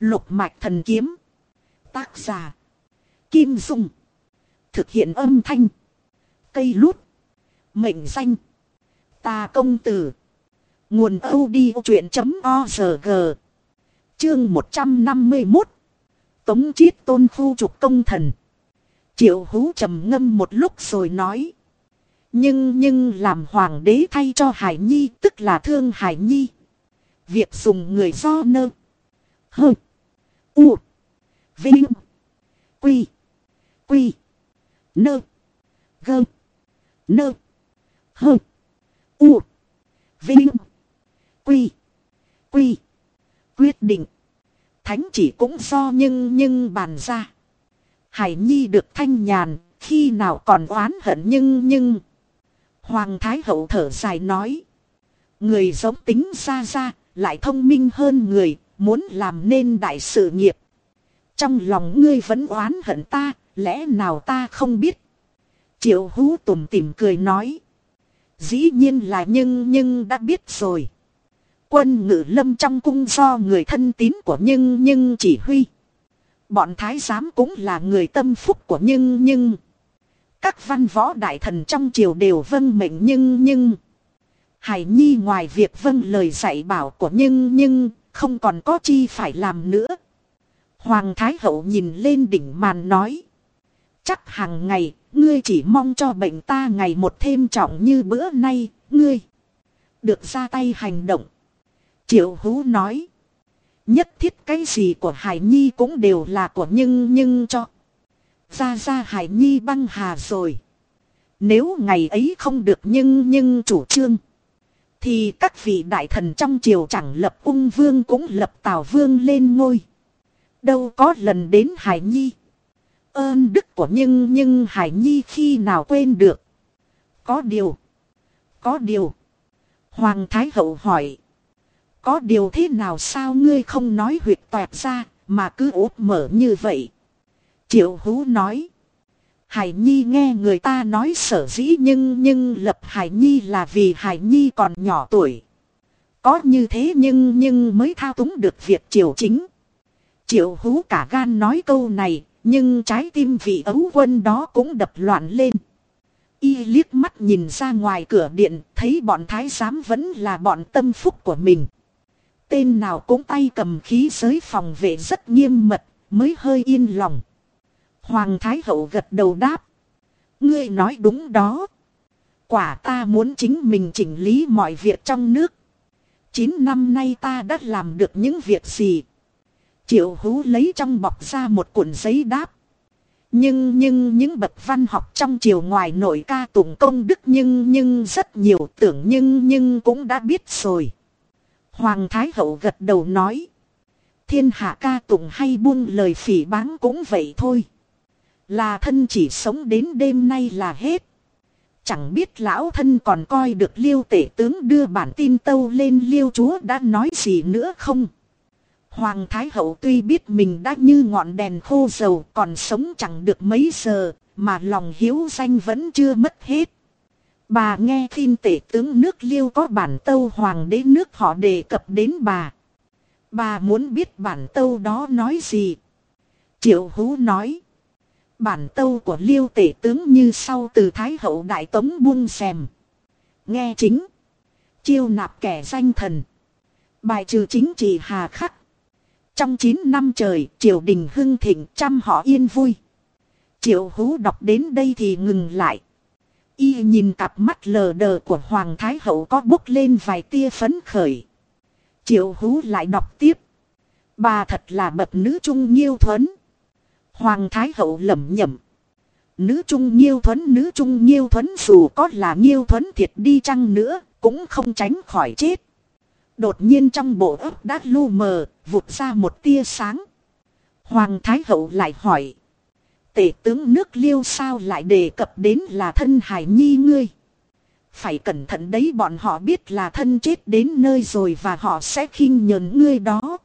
Lục mạch thần kiếm. Tác giả. Kim Dung. Thực hiện âm thanh. Cây lút. Mệnh danh. Ta công tử. Nguồn odchuyện.org Chương 151 Tống chiết tôn phu trục công thần. Triệu hú trầm ngâm một lúc rồi nói. Nhưng nhưng làm hoàng đế thay cho Hải Nhi, tức là thương Hải Nhi. Việc dùng người do nơ. Hơ. U. Vinh. Quy. Quy. Nơ. Gơ. Nơ. Hơ. U. Vinh. Quy. Quy. Quyết định. Thánh chỉ cũng do nhưng nhưng bàn ra. Hải Nhi được thanh nhàn, khi nào còn oán hận nhưng nhưng. Hoàng Thái Hậu thở dài nói. Người giống tính xa ra, lại thông minh hơn người, muốn làm nên đại sự nghiệp. Trong lòng ngươi vẫn oán hận ta, lẽ nào ta không biết. Triệu hú tủm tỉm cười nói. Dĩ nhiên là nhưng nhưng đã biết rồi. Quân ngự lâm trong cung do người thân tín của nhưng nhưng chỉ huy. Bọn thái giám cũng là người tâm phúc của nhưng nhưng. Các văn võ đại thần trong triều đều vâng mệnh nhưng nhưng. Hải Nhi ngoài việc vâng lời dạy bảo của nhưng nhưng không còn có chi phải làm nữa. Hoàng Thái Hậu nhìn lên đỉnh màn nói. Chắc hàng ngày, ngươi chỉ mong cho bệnh ta ngày một thêm trọng như bữa nay, ngươi. Được ra tay hành động. Triệu Hú nói. Nhất thiết cái gì của Hải Nhi cũng đều là của nhưng nhưng cho. Ra ra Hải Nhi băng hà rồi. Nếu ngày ấy không được nhưng nhưng chủ trương. Thì các vị đại thần trong triều chẳng lập ung vương cũng lập tào vương lên ngôi. Đâu có lần đến Hải Nhi. Ơn đức của nhưng nhưng Hải Nhi khi nào quên được. Có điều. Có điều. Hoàng Thái Hậu hỏi. Có điều thế nào sao ngươi không nói huyệt toẹt ra mà cứ úp mở như vậy. Triệu Hú nói. Hải Nhi nghe người ta nói sở dĩ nhưng nhưng lập Hải Nhi là vì Hải Nhi còn nhỏ tuổi. Có như thế nhưng nhưng mới thao túng được việc triều chính. Triệu hú cả gan nói câu này, nhưng trái tim vị ấu quân đó cũng đập loạn lên. Y liếc mắt nhìn ra ngoài cửa điện, thấy bọn thái giám vẫn là bọn tâm phúc của mình. Tên nào cũng tay cầm khí giới phòng vệ rất nghiêm mật, mới hơi yên lòng. Hoàng Thái Hậu gật đầu đáp. Ngươi nói đúng đó. Quả ta muốn chính mình chỉnh lý mọi việc trong nước. Chín năm nay ta đã làm được những việc gì? Triệu hú lấy trong bọc ra một cuộn giấy đáp. Nhưng nhưng những bậc văn học trong triều ngoài nội ca tụng công đức nhưng nhưng rất nhiều tưởng nhưng nhưng cũng đã biết rồi. Hoàng Thái Hậu gật đầu nói. Thiên hạ ca tụng hay buông lời phỉ báng cũng vậy thôi. Là thân chỉ sống đến đêm nay là hết. Chẳng biết lão thân còn coi được liêu tể tướng đưa bản tin tâu lên liêu chúa đã nói gì nữa không? Hoàng Thái Hậu tuy biết mình đã như ngọn đèn khô dầu còn sống chẳng được mấy giờ, mà lòng hiếu danh vẫn chưa mất hết. Bà nghe tin tể tướng nước liêu có bản tâu hoàng đế nước họ đề cập đến bà. Bà muốn biết bản tâu đó nói gì. Triệu Hú nói. Bản tâu của liêu tể tướng như sau từ Thái Hậu Đại Tống buông xèm. Nghe chính. Chiêu nạp kẻ danh thần. Bài trừ chính trị hà khắc. Trong 9 năm trời, triều đình hưng thịnh trăm họ yên vui. Triệu hú đọc đến đây thì ngừng lại. Y nhìn cặp mắt lờ đờ của Hoàng Thái Hậu có bốc lên vài tia phấn khởi. Triệu hú lại đọc tiếp. Bà thật là bậc nữ trung nghiêu thuấn. Hoàng Thái Hậu lẩm nhẩm. Nữ trung nghiêu thuấn nữ trung nghiêu thuấn dù có là nghiêu thuấn thiệt đi chăng nữa cũng không tránh khỏi chết. Đột nhiên trong bộ ấp đã lu mờ, vụt ra một tia sáng. Hoàng Thái Hậu lại hỏi. Tể tướng nước liêu sao lại đề cập đến là thân hải nhi ngươi. Phải cẩn thận đấy bọn họ biết là thân chết đến nơi rồi và họ sẽ khinh nhờn ngươi đó.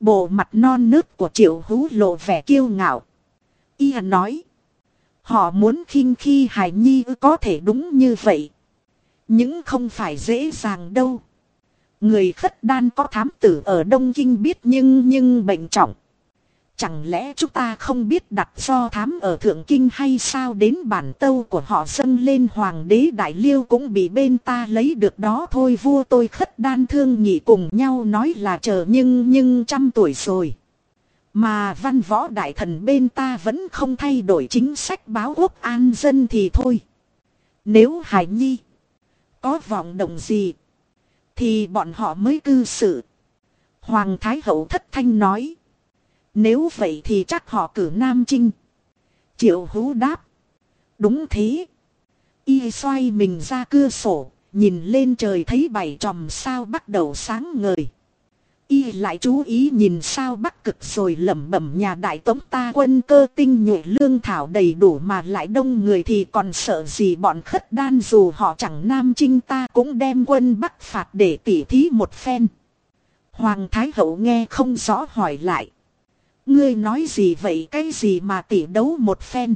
Bộ mặt non nớt của triệu hú lộ vẻ kiêu ngạo. Y nói. Họ muốn khinh khi hải nhi có thể đúng như vậy. Nhưng không phải dễ dàng đâu. Người khất đan có thám tử ở Đông Kinh biết nhưng nhưng bệnh trọng. Chẳng lẽ chúng ta không biết đặt do thám ở Thượng Kinh hay sao đến bản tâu của họ dâng lên Hoàng đế Đại Liêu cũng bị bên ta lấy được đó thôi vua tôi khất đan thương nhị cùng nhau nói là chờ nhưng nhưng trăm tuổi rồi. Mà văn võ đại thần bên ta vẫn không thay đổi chính sách báo quốc an dân thì thôi. Nếu Hải Nhi có vọng động gì, thì bọn họ mới cư xử. Hoàng Thái Hậu thất thanh nói. Nếu vậy thì chắc họ cử Nam Trinh. Triệu hú đáp. Đúng thế. Y xoay mình ra cửa sổ, nhìn lên trời thấy bảy tròm sao bắt đầu sáng ngời. Y lại chú ý nhìn sao bắc cực rồi lẩm bẩm nhà đại tống ta quân cơ tinh nhuệ lương thảo đầy đủ mà lại đông người thì còn sợ gì bọn khất đan dù họ chẳng nam trinh ta cũng đem quân bắc phạt để tỉ thí một phen. Hoàng Thái Hậu nghe không rõ hỏi lại. Ngươi nói gì vậy cái gì mà tỉ đấu một phen.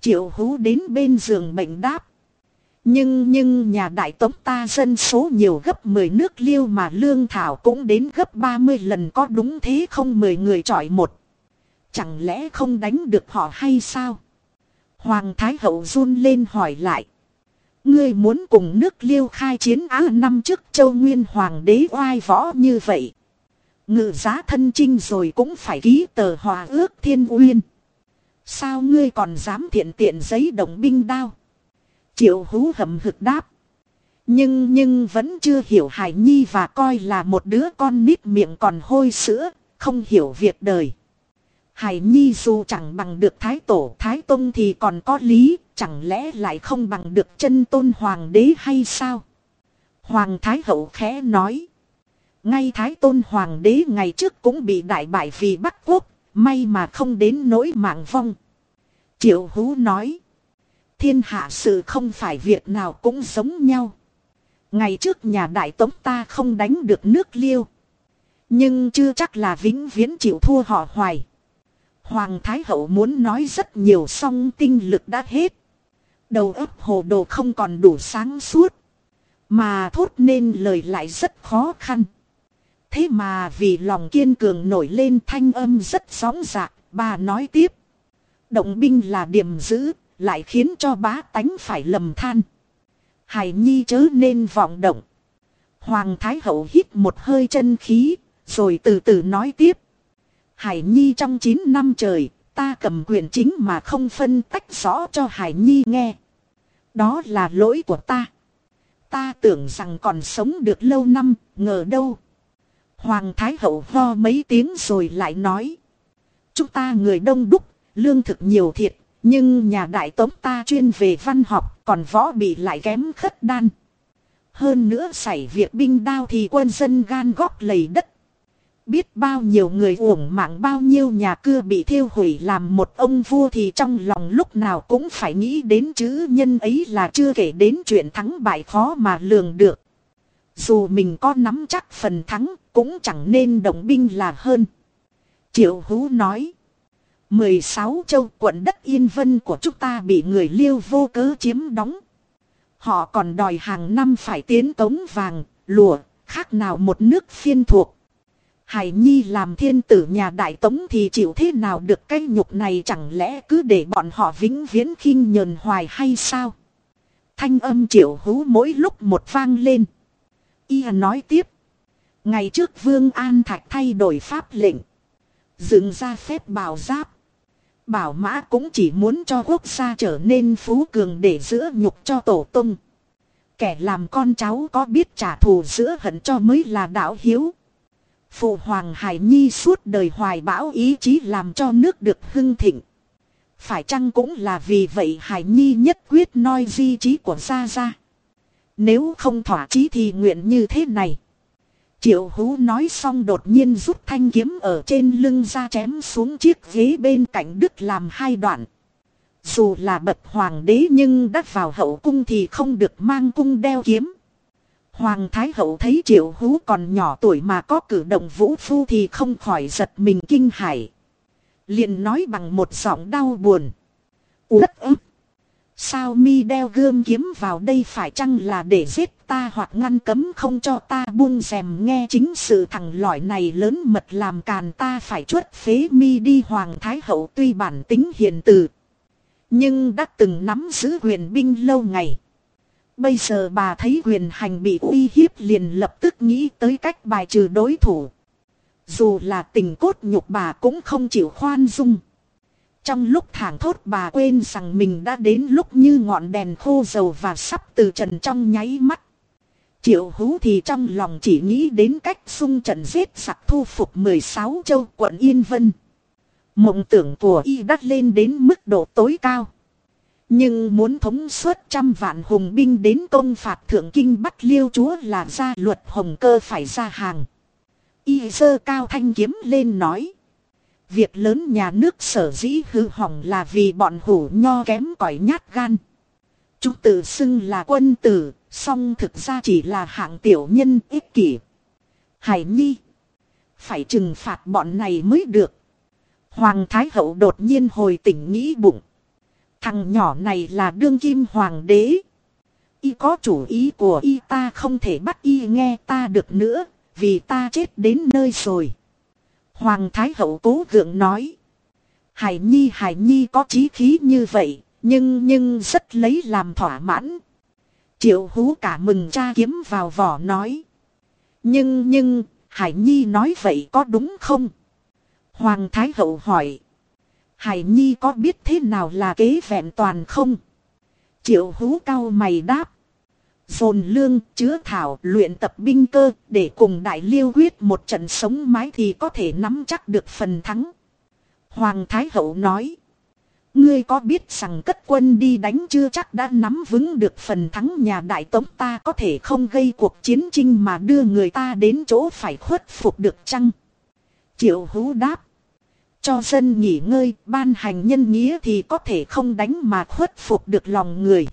Triệu hú đến bên giường bệnh đáp. Nhưng nhưng nhà đại tống ta dân số nhiều gấp 10 nước liêu mà lương thảo cũng đến gấp 30 lần có đúng thế không 10 người chọi một. Chẳng lẽ không đánh được họ hay sao? Hoàng Thái Hậu run lên hỏi lại. Ngươi muốn cùng nước liêu khai chiến á năm trước châu Nguyên Hoàng đế oai võ như vậy. Ngự giá thân trinh rồi cũng phải ký tờ hòa ước thiên uyên. Sao ngươi còn dám thiện tiện giấy đồng binh đao? Triệu hú hầm hực đáp. Nhưng nhưng vẫn chưa hiểu Hải Nhi và coi là một đứa con nít miệng còn hôi sữa, không hiểu việc đời. Hải Nhi dù chẳng bằng được Thái Tổ Thái Tông thì còn có lý, chẳng lẽ lại không bằng được chân tôn Hoàng đế hay sao? Hoàng Thái Hậu khẽ nói. Ngay Thái Tôn Hoàng đế ngày trước cũng bị đại bại vì Bắc Quốc, may mà không đến nỗi mạng vong. Triệu Hú nói. Thiên hạ sự không phải việc nào cũng giống nhau. Ngày trước nhà đại tống ta không đánh được nước liêu. Nhưng chưa chắc là vĩnh viễn chịu thua họ hoài. Hoàng Thái Hậu muốn nói rất nhiều song tinh lực đã hết. Đầu óc hồ đồ không còn đủ sáng suốt. Mà thốt nên lời lại rất khó khăn. Thế mà vì lòng kiên cường nổi lên thanh âm rất sóng dạc, bà nói tiếp. Động binh là điểm giữ, lại khiến cho bá tánh phải lầm than. Hải Nhi chớ nên vọng động. Hoàng Thái Hậu hít một hơi chân khí, rồi từ từ nói tiếp. Hải Nhi trong 9 năm trời, ta cầm quyền chính mà không phân tách rõ cho Hải Nhi nghe. Đó là lỗi của ta. Ta tưởng rằng còn sống được lâu năm, ngờ đâu. Hoàng Thái Hậu ho mấy tiếng rồi lại nói. Chúng ta người đông đúc, lương thực nhiều thiệt, nhưng nhà đại tống ta chuyên về văn học, còn võ bị lại kém khất đan. Hơn nữa xảy việc binh đao thì quân dân gan góc lầy đất. Biết bao nhiêu người uổng mạng bao nhiêu nhà cưa bị thiêu hủy làm một ông vua thì trong lòng lúc nào cũng phải nghĩ đến chữ nhân ấy là chưa kể đến chuyện thắng bại khó mà lường được. Dù mình có nắm chắc phần thắng cũng chẳng nên động binh là hơn. Triệu Hú nói. 16 châu quận đất Yên Vân của chúng ta bị người liêu vô cớ chiếm đóng. Họ còn đòi hàng năm phải tiến cống vàng, lụa, khác nào một nước phiên thuộc. Hải Nhi làm thiên tử nhà đại tống thì chịu thế nào được cái nhục này chẳng lẽ cứ để bọn họ vĩnh viễn khinh nhờn hoài hay sao? Thanh âm triệu hú mỗi lúc một vang lên. Y nói tiếp. Ngày trước Vương An Thạch thay đổi pháp lệnh. Dựng ra phép bảo giáp. Bảo mã cũng chỉ muốn cho quốc gia trở nên phú cường để giữa nhục cho tổ tung. Kẻ làm con cháu có biết trả thù giữa hận cho mới là đạo hiếu. Phụ Hoàng Hải Nhi suốt đời hoài bão ý chí làm cho nước được hưng thịnh. Phải chăng cũng là vì vậy Hải Nhi nhất quyết noi di trí của Gia Gia. Nếu không thỏa chí thì nguyện như thế này. Triệu hú nói xong đột nhiên rút thanh kiếm ở trên lưng ra chém xuống chiếc ghế bên cạnh đức làm hai đoạn. Dù là bậc hoàng đế nhưng đắt vào hậu cung thì không được mang cung đeo kiếm. Hoàng Thái Hậu thấy triệu hú còn nhỏ tuổi mà có cử động vũ phu thì không khỏi giật mình kinh hãi. liền nói bằng một giọng đau buồn. Út ức. Sao mi đeo gươm kiếm vào đây phải chăng là để giết ta hoặc ngăn cấm không cho ta buông rèm nghe chính sự thằng lỏi này lớn mật làm càn ta phải chuất phế mi đi hoàng thái hậu tuy bản tính hiền từ. Nhưng đã từng nắm giữ quyền binh lâu ngày. Bây giờ bà thấy quyền hành bị uy hiếp liền lập tức nghĩ tới cách bài trừ đối thủ. Dù là tình cốt nhục bà cũng không chịu khoan dung. Trong lúc thảng thốt bà quên rằng mình đã đến lúc như ngọn đèn khô dầu và sắp từ trần trong nháy mắt. Triệu hú thì trong lòng chỉ nghĩ đến cách xung trận giết sặc thu phục 16 châu quận Yên Vân. Mộng tưởng của y đắt lên đến mức độ tối cao. Nhưng muốn thống suốt trăm vạn hùng binh đến công phạt thượng kinh bắt liêu chúa là ra luật hồng cơ phải ra hàng. Y sơ cao thanh kiếm lên nói. Việc lớn nhà nước sở dĩ hư hỏng là vì bọn hủ nho kém cỏi nhát gan. Chúng tự xưng là quân tử, song thực ra chỉ là hạng tiểu nhân ích kỷ. Hải Nhi. Phải trừng phạt bọn này mới được. Hoàng Thái Hậu đột nhiên hồi tỉnh nghĩ bụng. Thằng nhỏ này là đương kim hoàng đế. Y có chủ ý của y ta không thể bắt y nghe ta được nữa, vì ta chết đến nơi rồi. Hoàng Thái Hậu cố gượng nói. Hải Nhi Hải Nhi có trí khí như vậy, nhưng nhưng rất lấy làm thỏa mãn. Triệu hú cả mừng cha kiếm vào vỏ nói. Nhưng nhưng, Hải Nhi nói vậy có đúng không? Hoàng Thái Hậu hỏi. Hải Nhi có biết thế nào là kế vẹn toàn không? Triệu hú cao mày đáp. Dồn lương, chứa thảo, luyện tập binh cơ, để cùng đại liêu quyết một trận sống mái thì có thể nắm chắc được phần thắng. Hoàng Thái Hậu nói. Ngươi có biết rằng cất quân đi đánh chưa chắc đã nắm vững được phần thắng nhà đại tống ta có thể không gây cuộc chiến tranh mà đưa người ta đến chỗ phải khuất phục được chăng? Triệu hú đáp. Cho dân nghỉ ngơi, ban hành nhân nghĩa thì có thể không đánh mà khuất phục được lòng người.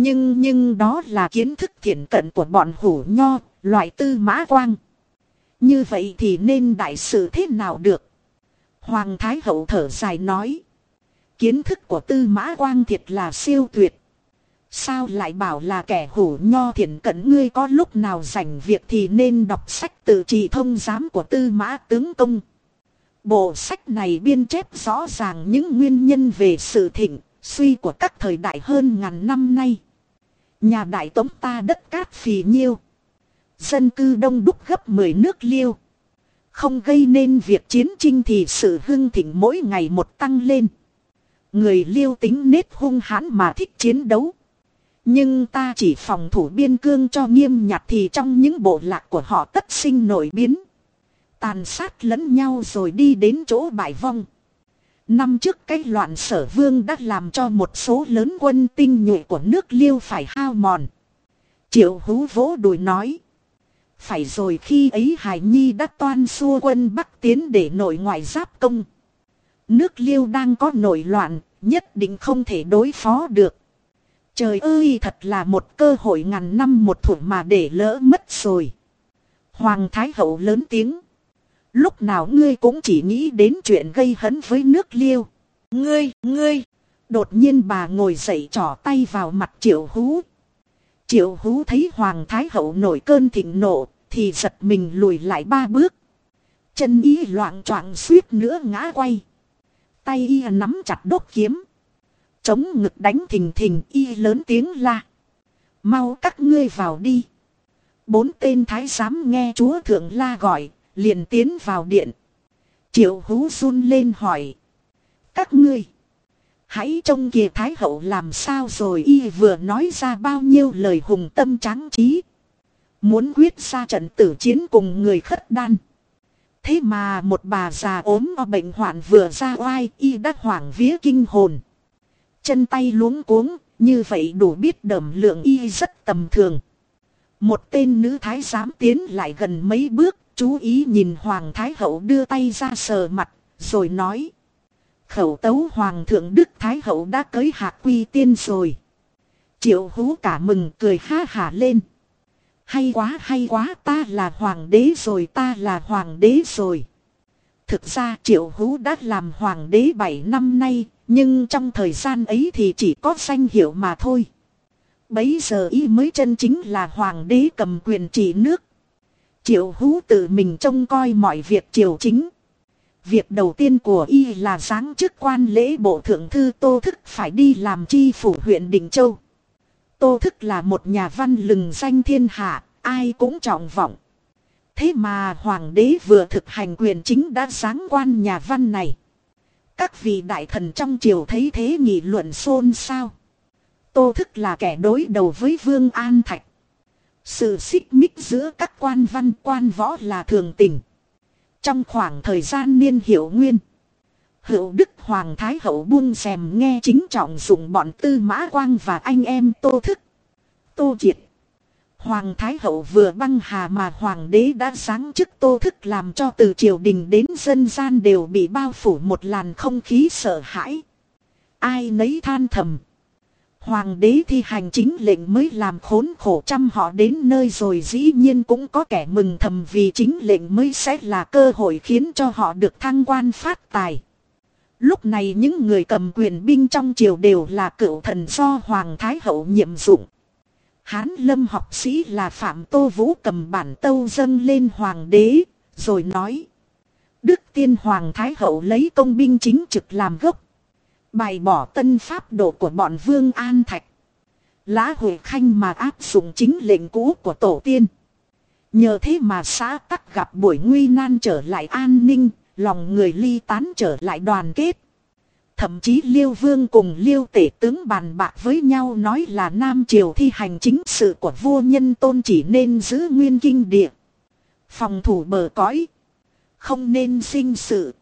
Nhưng nhưng đó là kiến thức thiện cận của bọn hủ nho, loại tư mã quang. Như vậy thì nên đại sự thế nào được? Hoàng Thái Hậu thở dài nói. Kiến thức của tư mã quang thiệt là siêu tuyệt. Sao lại bảo là kẻ hủ nho thiện cận ngươi có lúc nào rảnh việc thì nên đọc sách tự trị thông giám của tư mã tướng công. Bộ sách này biên chép rõ ràng những nguyên nhân về sự thịnh, suy của các thời đại hơn ngàn năm nay. Nhà đại tống ta đất cát phì nhiêu. Dân cư đông đúc gấp 10 nước liêu. Không gây nên việc chiến tranh thì sự hưng thịnh mỗi ngày một tăng lên. Người liêu tính nết hung hãn mà thích chiến đấu. Nhưng ta chỉ phòng thủ biên cương cho nghiêm nhặt thì trong những bộ lạc của họ tất sinh nổi biến. Tàn sát lẫn nhau rồi đi đến chỗ bại vong. Năm trước cái loạn sở vương đã làm cho một số lớn quân tinh nhuệ của nước liêu phải hao mòn. Triệu hú vỗ đùi nói. Phải rồi khi ấy Hải Nhi đã toan xua quân Bắc tiến để nội ngoại giáp công. Nước liêu đang có nổi loạn, nhất định không thể đối phó được. Trời ơi thật là một cơ hội ngàn năm một thủ mà để lỡ mất rồi. Hoàng Thái Hậu lớn tiếng. Lúc nào ngươi cũng chỉ nghĩ đến chuyện gây hấn với nước liêu. Ngươi, ngươi. Đột nhiên bà ngồi dậy trỏ tay vào mặt triệu hú. Triệu hú thấy Hoàng Thái Hậu nổi cơn thịnh nộ, thì giật mình lùi lại ba bước. Chân y loạn choạng suýt nữa ngã quay. Tay y nắm chặt đốt kiếm. Chống ngực đánh thình thình y lớn tiếng la. Mau các ngươi vào đi. Bốn tên thái giám nghe chúa thượng la gọi, liền tiến vào điện. Triệu hú run lên hỏi. Các ngươi. Hãy trông kìa Thái Hậu làm sao rồi y vừa nói ra bao nhiêu lời hùng tâm tráng trí. Muốn quyết ra trận tử chiến cùng người khất đan. Thế mà một bà già ốm o bệnh hoạn vừa ra oai y đã hoảng vía kinh hồn. Chân tay luống cuống, như vậy đủ biết đẩm lượng y rất tầm thường. Một tên nữ thái giám tiến lại gần mấy bước, chú ý nhìn Hoàng Thái Hậu đưa tay ra sờ mặt, rồi nói. Khẩu tấu Hoàng thượng Đức Thái Hậu đã cưới hạ quy tiên rồi. Triệu hú cả mừng cười ha hả lên. Hay quá hay quá ta là hoàng đế rồi ta là hoàng đế rồi. Thực ra triệu hú đã làm hoàng đế 7 năm nay, Nhưng trong thời gian ấy thì chỉ có danh hiệu mà thôi. Bấy giờ y mới chân chính là hoàng đế cầm quyền trị nước. Triệu hú tự mình trông coi mọi việc triều chính. Việc đầu tiên của y là giáng chức quan lễ bộ thượng thư Tô Thức phải đi làm chi phủ huyện Định Châu. Tô Thức là một nhà văn lừng danh thiên hạ, ai cũng trọng vọng. Thế mà hoàng đế vừa thực hành quyền chính đã giáng quan nhà văn này. Các vị đại thần trong triều thấy thế nghị luận xôn xao. Tô Thức là kẻ đối đầu với Vương An Thạch. Sự xích mích giữa các quan văn quan võ là thường tình. Trong khoảng thời gian niên hiệu nguyên. Hữu Đức Hoàng Thái Hậu buông xèm nghe chính trọng dùng bọn tư mã quang và anh em Tô Thức. Tô Triệt. Hoàng Thái Hậu vừa băng hà mà Hoàng đế đã sáng chức Tô Thức làm cho từ triều đình đến dân gian đều bị bao phủ một làn không khí sợ hãi. Ai nấy than thầm. Hoàng đế thi hành chính lệnh mới làm khốn khổ trăm họ đến nơi rồi dĩ nhiên cũng có kẻ mừng thầm vì chính lệnh mới sẽ là cơ hội khiến cho họ được thăng quan phát tài. Lúc này những người cầm quyền binh trong triều đều là cựu thần do Hoàng Thái Hậu nhiệm dụng. Hán lâm học sĩ là Phạm Tô Vũ cầm bản tâu dâng lên Hoàng đế, rồi nói. Đức tiên Hoàng Thái Hậu lấy công binh chính trực làm gốc. Bài bỏ tân pháp độ của bọn Vương An Thạch. Lá hội khanh mà áp dụng chính lệnh cũ của tổ tiên. Nhờ thế mà xã tắc gặp buổi nguy nan trở lại an ninh, lòng người ly tán trở lại đoàn kết. Thậm chí Liêu Vương cùng Liêu Tể tướng bàn bạc với nhau nói là Nam Triều thi hành chính sự của vua nhân tôn chỉ nên giữ nguyên kinh địa. Phòng thủ bờ cõi. Không nên sinh sự.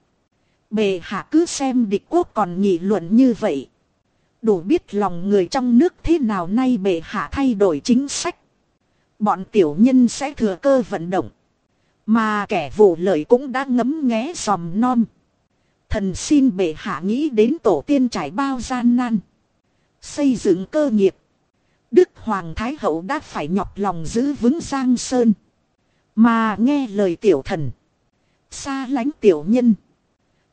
Bề hạ cứ xem địch quốc còn nghị luận như vậy. Đủ biết lòng người trong nước thế nào nay bệ hạ thay đổi chính sách. Bọn tiểu nhân sẽ thừa cơ vận động. Mà kẻ vụ lợi cũng đã ngấm nghé dòm non. Thần xin bệ hạ nghĩ đến tổ tiên trải bao gian nan. Xây dựng cơ nghiệp. Đức Hoàng Thái Hậu đã phải nhọc lòng giữ vững Giang Sơn. Mà nghe lời tiểu thần. Xa lánh tiểu nhân.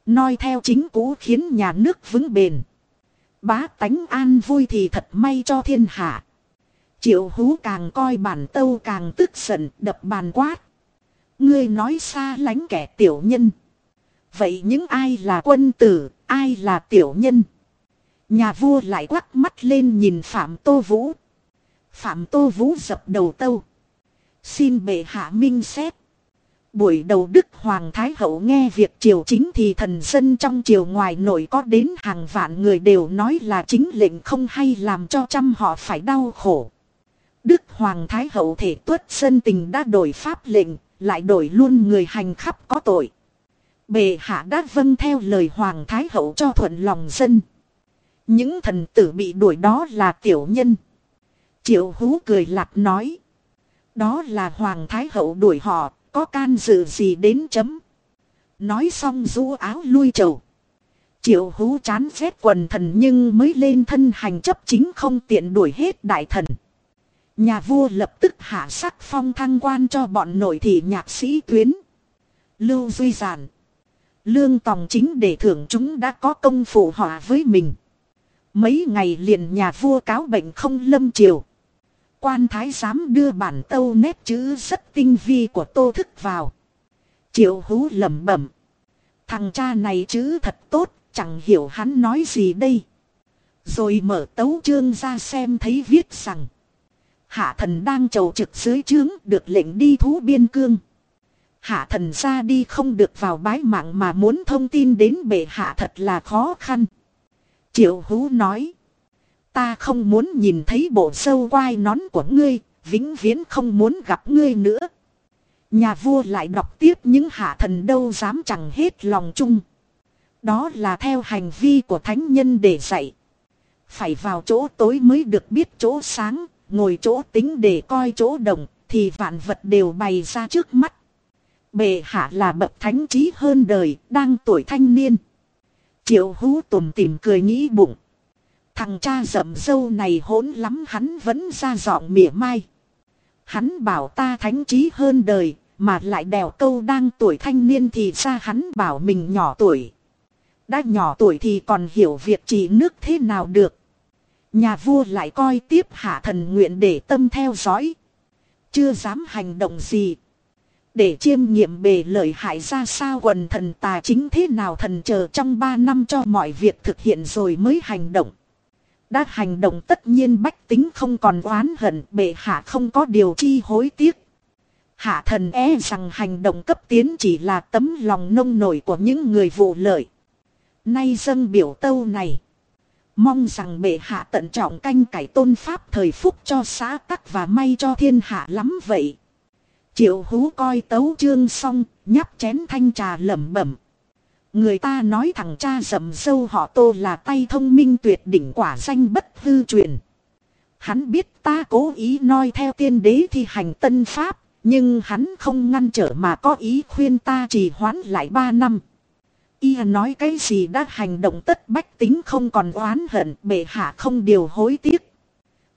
Nói theo chính cũ khiến nhà nước vững bền. Bá tánh an vui thì thật may cho thiên hạ. Triệu hú càng coi bản tâu càng tức giận đập bàn quát. Ngươi nói xa lánh kẻ tiểu nhân. Vậy những ai là quân tử, ai là tiểu nhân? Nhà vua lại quắc mắt lên nhìn Phạm Tô Vũ. Phạm Tô Vũ dập đầu tâu. Xin bệ hạ minh xét. Buổi đầu Đức Hoàng Thái Hậu nghe việc triều chính thì thần dân trong triều ngoài nội có đến hàng vạn người đều nói là chính lệnh không hay làm cho trăm họ phải đau khổ. Đức Hoàng Thái Hậu thể tuất dân tình đã đổi pháp lệnh, lại đổi luôn người hành khắp có tội. Bề hạ đã vâng theo lời Hoàng Thái Hậu cho thuận lòng dân. Những thần tử bị đuổi đó là tiểu nhân. Triệu hú cười lạc nói. Đó là Hoàng Thái Hậu đuổi họ, có can dự gì đến chấm. Nói xong rũ áo lui trầu. Triệu hú chán phép quần thần nhưng mới lên thân hành chấp chính không tiện đuổi hết đại thần. Nhà vua lập tức hạ sắc phong thăng quan cho bọn nội thị nhạc sĩ tuyến. Lưu Duy Giản. Lương tòng chính để thưởng chúng đã có công phụ họa với mình. Mấy ngày liền nhà vua cáo bệnh không lâm triều. Quan thái giám đưa bản tâu nét chữ rất tinh vi của tô thức vào. Triệu hú lẩm bẩm. Thằng cha này chữ thật tốt, chẳng hiểu hắn nói gì đây. Rồi mở tấu chương ra xem thấy viết rằng. Hạ thần đang trầu trực dưới trướng được lệnh đi thú biên cương. Hạ thần ra đi không được vào bái mạng mà muốn thông tin đến bệ hạ thật là khó khăn. Triệu hú nói. Ta không muốn nhìn thấy bộ sâu quai nón của ngươi, vĩnh viễn không muốn gặp ngươi nữa. Nhà vua lại đọc tiếp những hạ thần đâu dám chẳng hết lòng chung. Đó là theo hành vi của thánh nhân để dạy. Phải vào chỗ tối mới được biết chỗ sáng, ngồi chỗ tính để coi chỗ đồng, thì vạn vật đều bày ra trước mắt. Bệ hạ là bậc thánh trí hơn đời, đang tuổi thanh niên. Triệu hú tùm tìm cười nghĩ bụng. Thằng cha rậm dâu này hỗn lắm hắn vẫn ra giọng mỉa mai. Hắn bảo ta thánh trí hơn đời, mà lại đèo câu đang tuổi thanh niên thì ra hắn bảo mình nhỏ tuổi. Đã nhỏ tuổi thì còn hiểu việc trị nước thế nào được. Nhà vua lại coi tiếp hạ thần nguyện để tâm theo dõi. Chưa dám hành động gì. Để chiêm nghiệm bề lợi hại ra sao quần thần tà chính thế nào thần chờ trong ba năm cho mọi việc thực hiện rồi mới hành động. Đã hành động tất nhiên bách tính không còn oán hận bệ hạ không có điều chi hối tiếc. Hạ thần e rằng hành động cấp tiến chỉ là tấm lòng nông nổi của những người vụ lợi. Nay dân biểu tâu này. Mong rằng bệ hạ tận trọng canh cải tôn pháp thời phúc cho xã tắc và may cho thiên hạ lắm vậy. Triệu hú coi tấu chương xong, nhắp chén thanh trà lẩm bẩm. Người ta nói thằng cha dầm sâu họ tô là tay thông minh tuyệt đỉnh quả danh bất hư truyền. Hắn biết ta cố ý noi theo tiên đế thi hành tân pháp, nhưng hắn không ngăn trở mà có ý khuyên ta trì hoãn lại ba năm. Y nói cái gì đã hành động tất bách tính không còn oán hận bệ hạ không điều hối tiếc.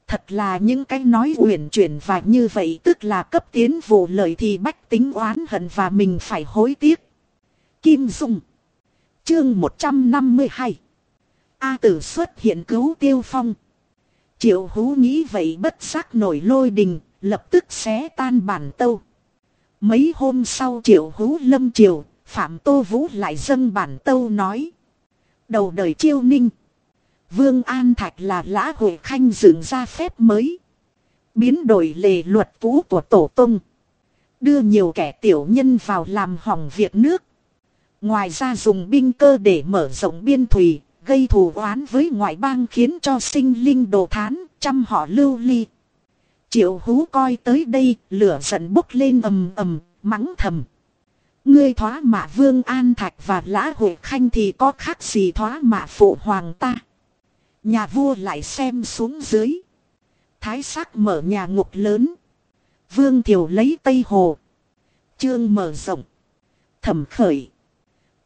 Thật là những cái nói uyển chuyển và như vậy tức là cấp tiến vụ lợi thì bách tính oán hận và mình phải hối tiếc. Kim Dung Chương 152 A tử xuất hiện cứu tiêu phong. Triệu hú nghĩ vậy bất giác nổi lôi đình, lập tức xé tan bản tâu. Mấy hôm sau triệu hú lâm triều, Phạm Tô Vũ lại dâng bản tâu nói. Đầu đời chiêu ninh. Vương An Thạch là lã hội khanh dựng ra phép mới. Biến đổi lề luật vũ của Tổ Tông. Đưa nhiều kẻ tiểu nhân vào làm hỏng việc nước. Ngoài ra dùng binh cơ để mở rộng biên thủy, gây thù oán với ngoại bang khiến cho sinh linh đồ thán, trăm họ lưu ly. Triệu hú coi tới đây, lửa giận bốc lên ầm ầm, mắng thầm. Ngươi thoá mạ vương an thạch và lã hội khanh thì có khác gì thoá mạ phụ hoàng ta. Nhà vua lại xem xuống dưới. Thái sắc mở nhà ngục lớn. Vương Thiều lấy Tây Hồ. Trương mở rộng. Thẩm khởi.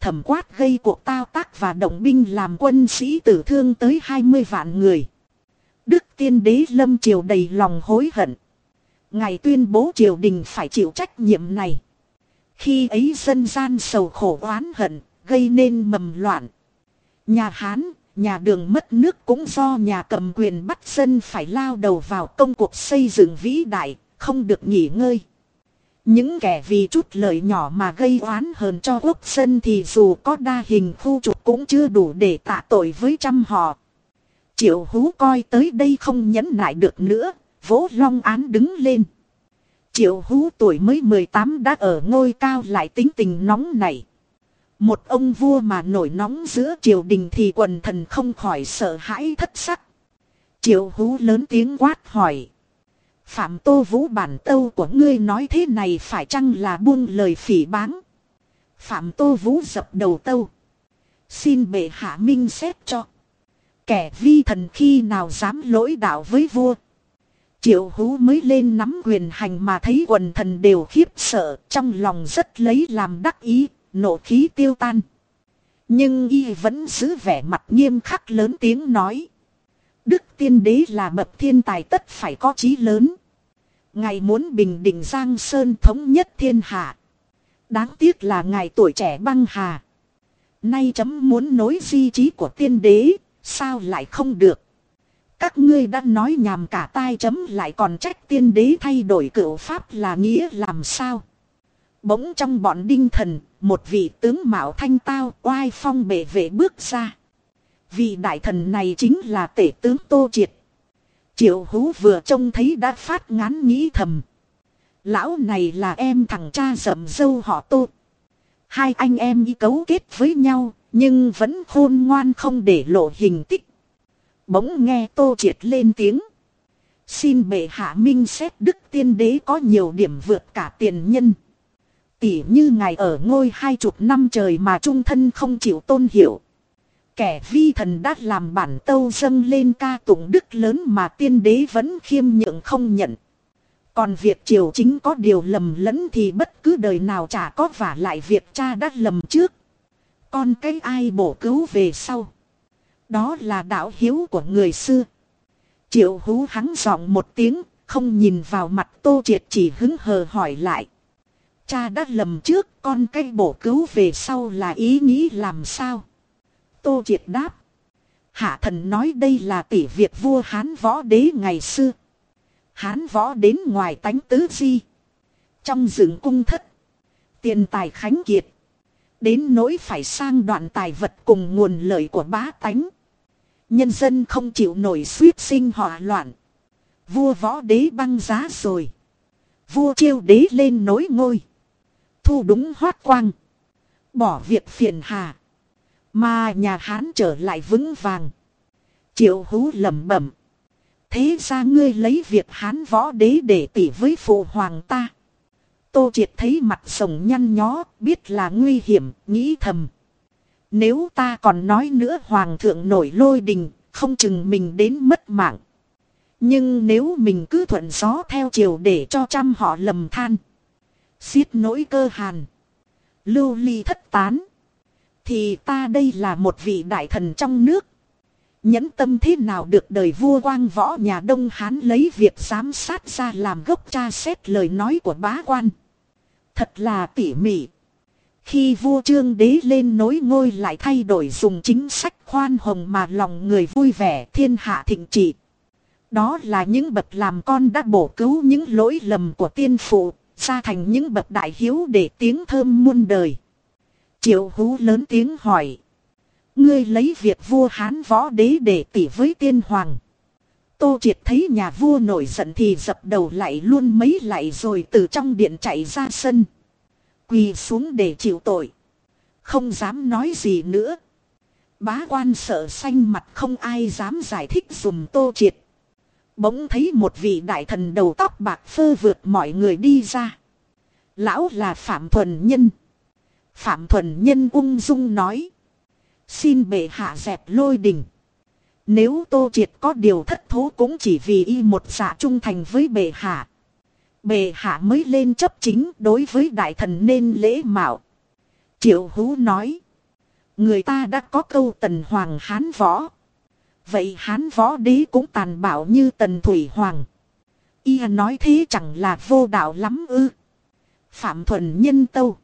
Thẩm quát gây cuộc tao tác và động binh làm quân sĩ tử thương tới 20 vạn người. Đức tiên đế lâm triều đầy lòng hối hận. Ngài tuyên bố triều đình phải chịu trách nhiệm này. Khi ấy dân gian sầu khổ oán hận, gây nên mầm loạn. Nhà Hán, nhà đường mất nước cũng do nhà cầm quyền bắt dân phải lao đầu vào công cuộc xây dựng vĩ đại, không được nghỉ ngơi. Những kẻ vì chút lợi nhỏ mà gây oán hờn cho quốc dân thì dù có đa hình khu trục cũng chưa đủ để tạ tội với trăm họ. Triệu hú coi tới đây không nhẫn nại được nữa, vỗ long án đứng lên. Triệu hú tuổi mới 18 đã ở ngôi cao lại tính tình nóng này. Một ông vua mà nổi nóng giữa triều đình thì quần thần không khỏi sợ hãi thất sắc. Triệu hú lớn tiếng quát hỏi. Phạm tô vũ bản tâu của ngươi nói thế này phải chăng là buông lời phỉ báng. Phạm tô vũ dập đầu tâu. Xin bệ hạ minh xét cho. Kẻ vi thần khi nào dám lỗi đạo với vua. Triệu hú mới lên nắm quyền hành mà thấy quần thần đều khiếp sợ, trong lòng rất lấy làm đắc ý, nộ khí tiêu tan. Nhưng y vẫn giữ vẻ mặt nghiêm khắc lớn tiếng nói. Đức tiên đế là bậc thiên tài tất phải có chí lớn. Ngài muốn bình định Giang Sơn thống nhất thiên hạ. Đáng tiếc là ngài tuổi trẻ băng hà. Nay chấm muốn nối di trí của tiên đế, sao lại không được. Các ngươi đã nói nhàm cả tai chấm lại còn trách tiên đế thay đổi cựu pháp là nghĩa làm sao. Bỗng trong bọn đinh thần, một vị tướng mạo thanh tao oai phong bệ vệ bước ra. Vị đại thần này chính là tể tướng Tô Triệt. Triệu hú vừa trông thấy đã phát ngán nghĩ thầm. Lão này là em thằng cha rậm dâu họ Tô. Hai anh em y cấu kết với nhau, nhưng vẫn khôn ngoan không để lộ hình tích. Bỗng nghe Tô Triệt lên tiếng. Xin bệ hạ minh xét đức tiên đế có nhiều điểm vượt cả tiền nhân. Tỉ như ngài ở ngôi hai chục năm trời mà trung thân không chịu tôn hiệu. Kẻ vi thần đã làm bản tâu dâng lên ca tụng đức lớn mà tiên đế vẫn khiêm nhượng không nhận. Còn việc triều chính có điều lầm lẫn thì bất cứ đời nào chả có vả lại việc cha đã lầm trước. con cái ai bổ cứu về sau. Đó là đạo hiếu của người xưa. Triệu hú hắng giọng một tiếng, không nhìn vào mặt tô triệt chỉ hứng hờ hỏi lại. Cha đã lầm trước con cây bổ cứu về sau là ý nghĩ làm sao? Tô Triệt đáp. Hạ thần nói đây là tỷ việc vua Hán võ đế ngày xưa. Hán võ đến ngoài tánh tứ di. Trong rừng cung thất. Tiền tài khánh kiệt. Đến nỗi phải sang đoạn tài vật cùng nguồn lợi của bá tánh. Nhân dân không chịu nổi suýt sinh họa loạn. Vua võ đế băng giá rồi. Vua chiêu đế lên nối ngôi. Thu đúng hoát quang. Bỏ việc phiền hà. Mà nhà Hán trở lại vững vàng. Triệu hú lẩm bẩm. Thế ra ngươi lấy việc Hán võ đế để tỉ với phụ hoàng ta. Tô triệt thấy mặt sồng nhăn nhó, biết là nguy hiểm, nghĩ thầm. Nếu ta còn nói nữa hoàng thượng nổi lôi đình, không chừng mình đến mất mạng. Nhưng nếu mình cứ thuận gió theo chiều để cho trăm họ lầm than. xiết nỗi cơ hàn. Lưu ly thất tán. Thì ta đây là một vị đại thần trong nước. Nhẫn tâm thế nào được đời vua quang võ nhà Đông Hán lấy việc giám sát ra làm gốc tra xét lời nói của bá quan. Thật là tỉ mỉ. Khi vua trương đế lên nối ngôi lại thay đổi dùng chính sách khoan hồng mà lòng người vui vẻ thiên hạ thịnh trị. Đó là những bậc làm con đã bổ cứu những lỗi lầm của tiên phụ, ra thành những bậc đại hiếu để tiếng thơm muôn đời. Triệu hú lớn tiếng hỏi. Ngươi lấy việc vua Hán võ đế để tỉ với tiên hoàng. Tô triệt thấy nhà vua nổi giận thì dập đầu lại luôn mấy lại rồi từ trong điện chạy ra sân. Quỳ xuống để chịu tội. Không dám nói gì nữa. Bá quan sợ xanh mặt không ai dám giải thích dùm tô triệt. Bỗng thấy một vị đại thần đầu tóc bạc phơ vượt mọi người đi ra. Lão là Phạm Thuần Nhân. Phạm Thuần Nhân ung dung nói. Xin bệ hạ dẹp lôi đình. Nếu Tô Triệt có điều thất thố cũng chỉ vì y một giả trung thành với bệ hạ. Bệ hạ mới lên chấp chính đối với đại thần nên lễ mạo. Triệu Hú nói. Người ta đã có câu tần hoàng hán võ. Vậy hán võ đế cũng tàn bạo như tần thủy hoàng. Y nói thế chẳng là vô đạo lắm ư. Phạm thuần nhân tâu.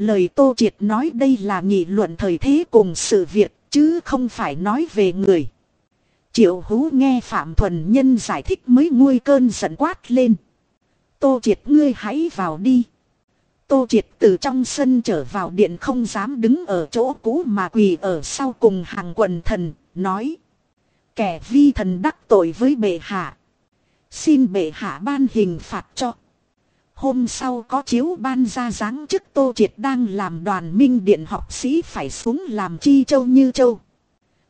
Lời Tô Triệt nói đây là nghị luận thời thế cùng sự việc, chứ không phải nói về người. Triệu Hú nghe Phạm Thuần Nhân giải thích mới nguôi cơn giận quát lên. Tô Triệt ngươi hãy vào đi. Tô Triệt từ trong sân trở vào điện không dám đứng ở chỗ cũ mà quỳ ở sau cùng hàng quần thần, nói. Kẻ vi thần đắc tội với bệ hạ. Xin bệ hạ ban hình phạt cho. Hôm sau có chiếu ban ra dáng chức Tô Triệt đang làm đoàn minh điện học sĩ phải xuống làm chi châu như châu.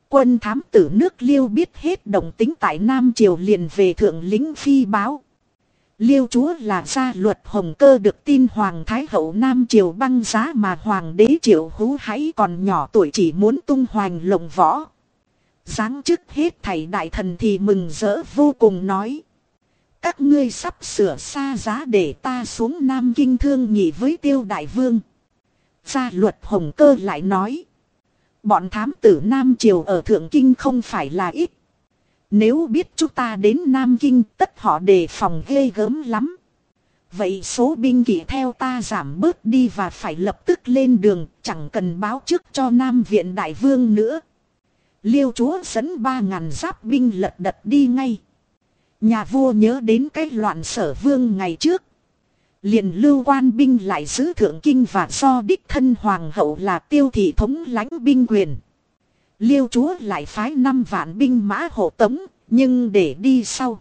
Quân thám tử nước Liêu biết hết động tính tại Nam Triều liền về thượng lính phi báo. Liêu chúa là gia luật hồng cơ được tin Hoàng Thái hậu Nam Triều băng giá mà Hoàng đế Triệu hú hãy còn nhỏ tuổi chỉ muốn tung hoành lồng võ. Giáng chức hết thầy đại thần thì mừng rỡ vô cùng nói. Các ngươi sắp sửa xa giá để ta xuống Nam Kinh thương nhị với tiêu đại vương. Gia luật hồng cơ lại nói. Bọn thám tử Nam Triều ở Thượng Kinh không phải là ít. Nếu biết chúng ta đến Nam Kinh tất họ đề phòng ghê gớm lắm. Vậy số binh kỷ theo ta giảm bớt đi và phải lập tức lên đường, chẳng cần báo trước cho Nam Viện Đại Vương nữa. Liêu chúa dẫn ba ngàn giáp binh lật đật đi ngay. Nhà vua nhớ đến cái loạn sở vương ngày trước. liền lưu quan binh lại giữ thượng kinh và do đích thân hoàng hậu là tiêu thị thống lãnh binh quyền. Liêu chúa lại phái năm vạn binh mã hộ tống, nhưng để đi sau.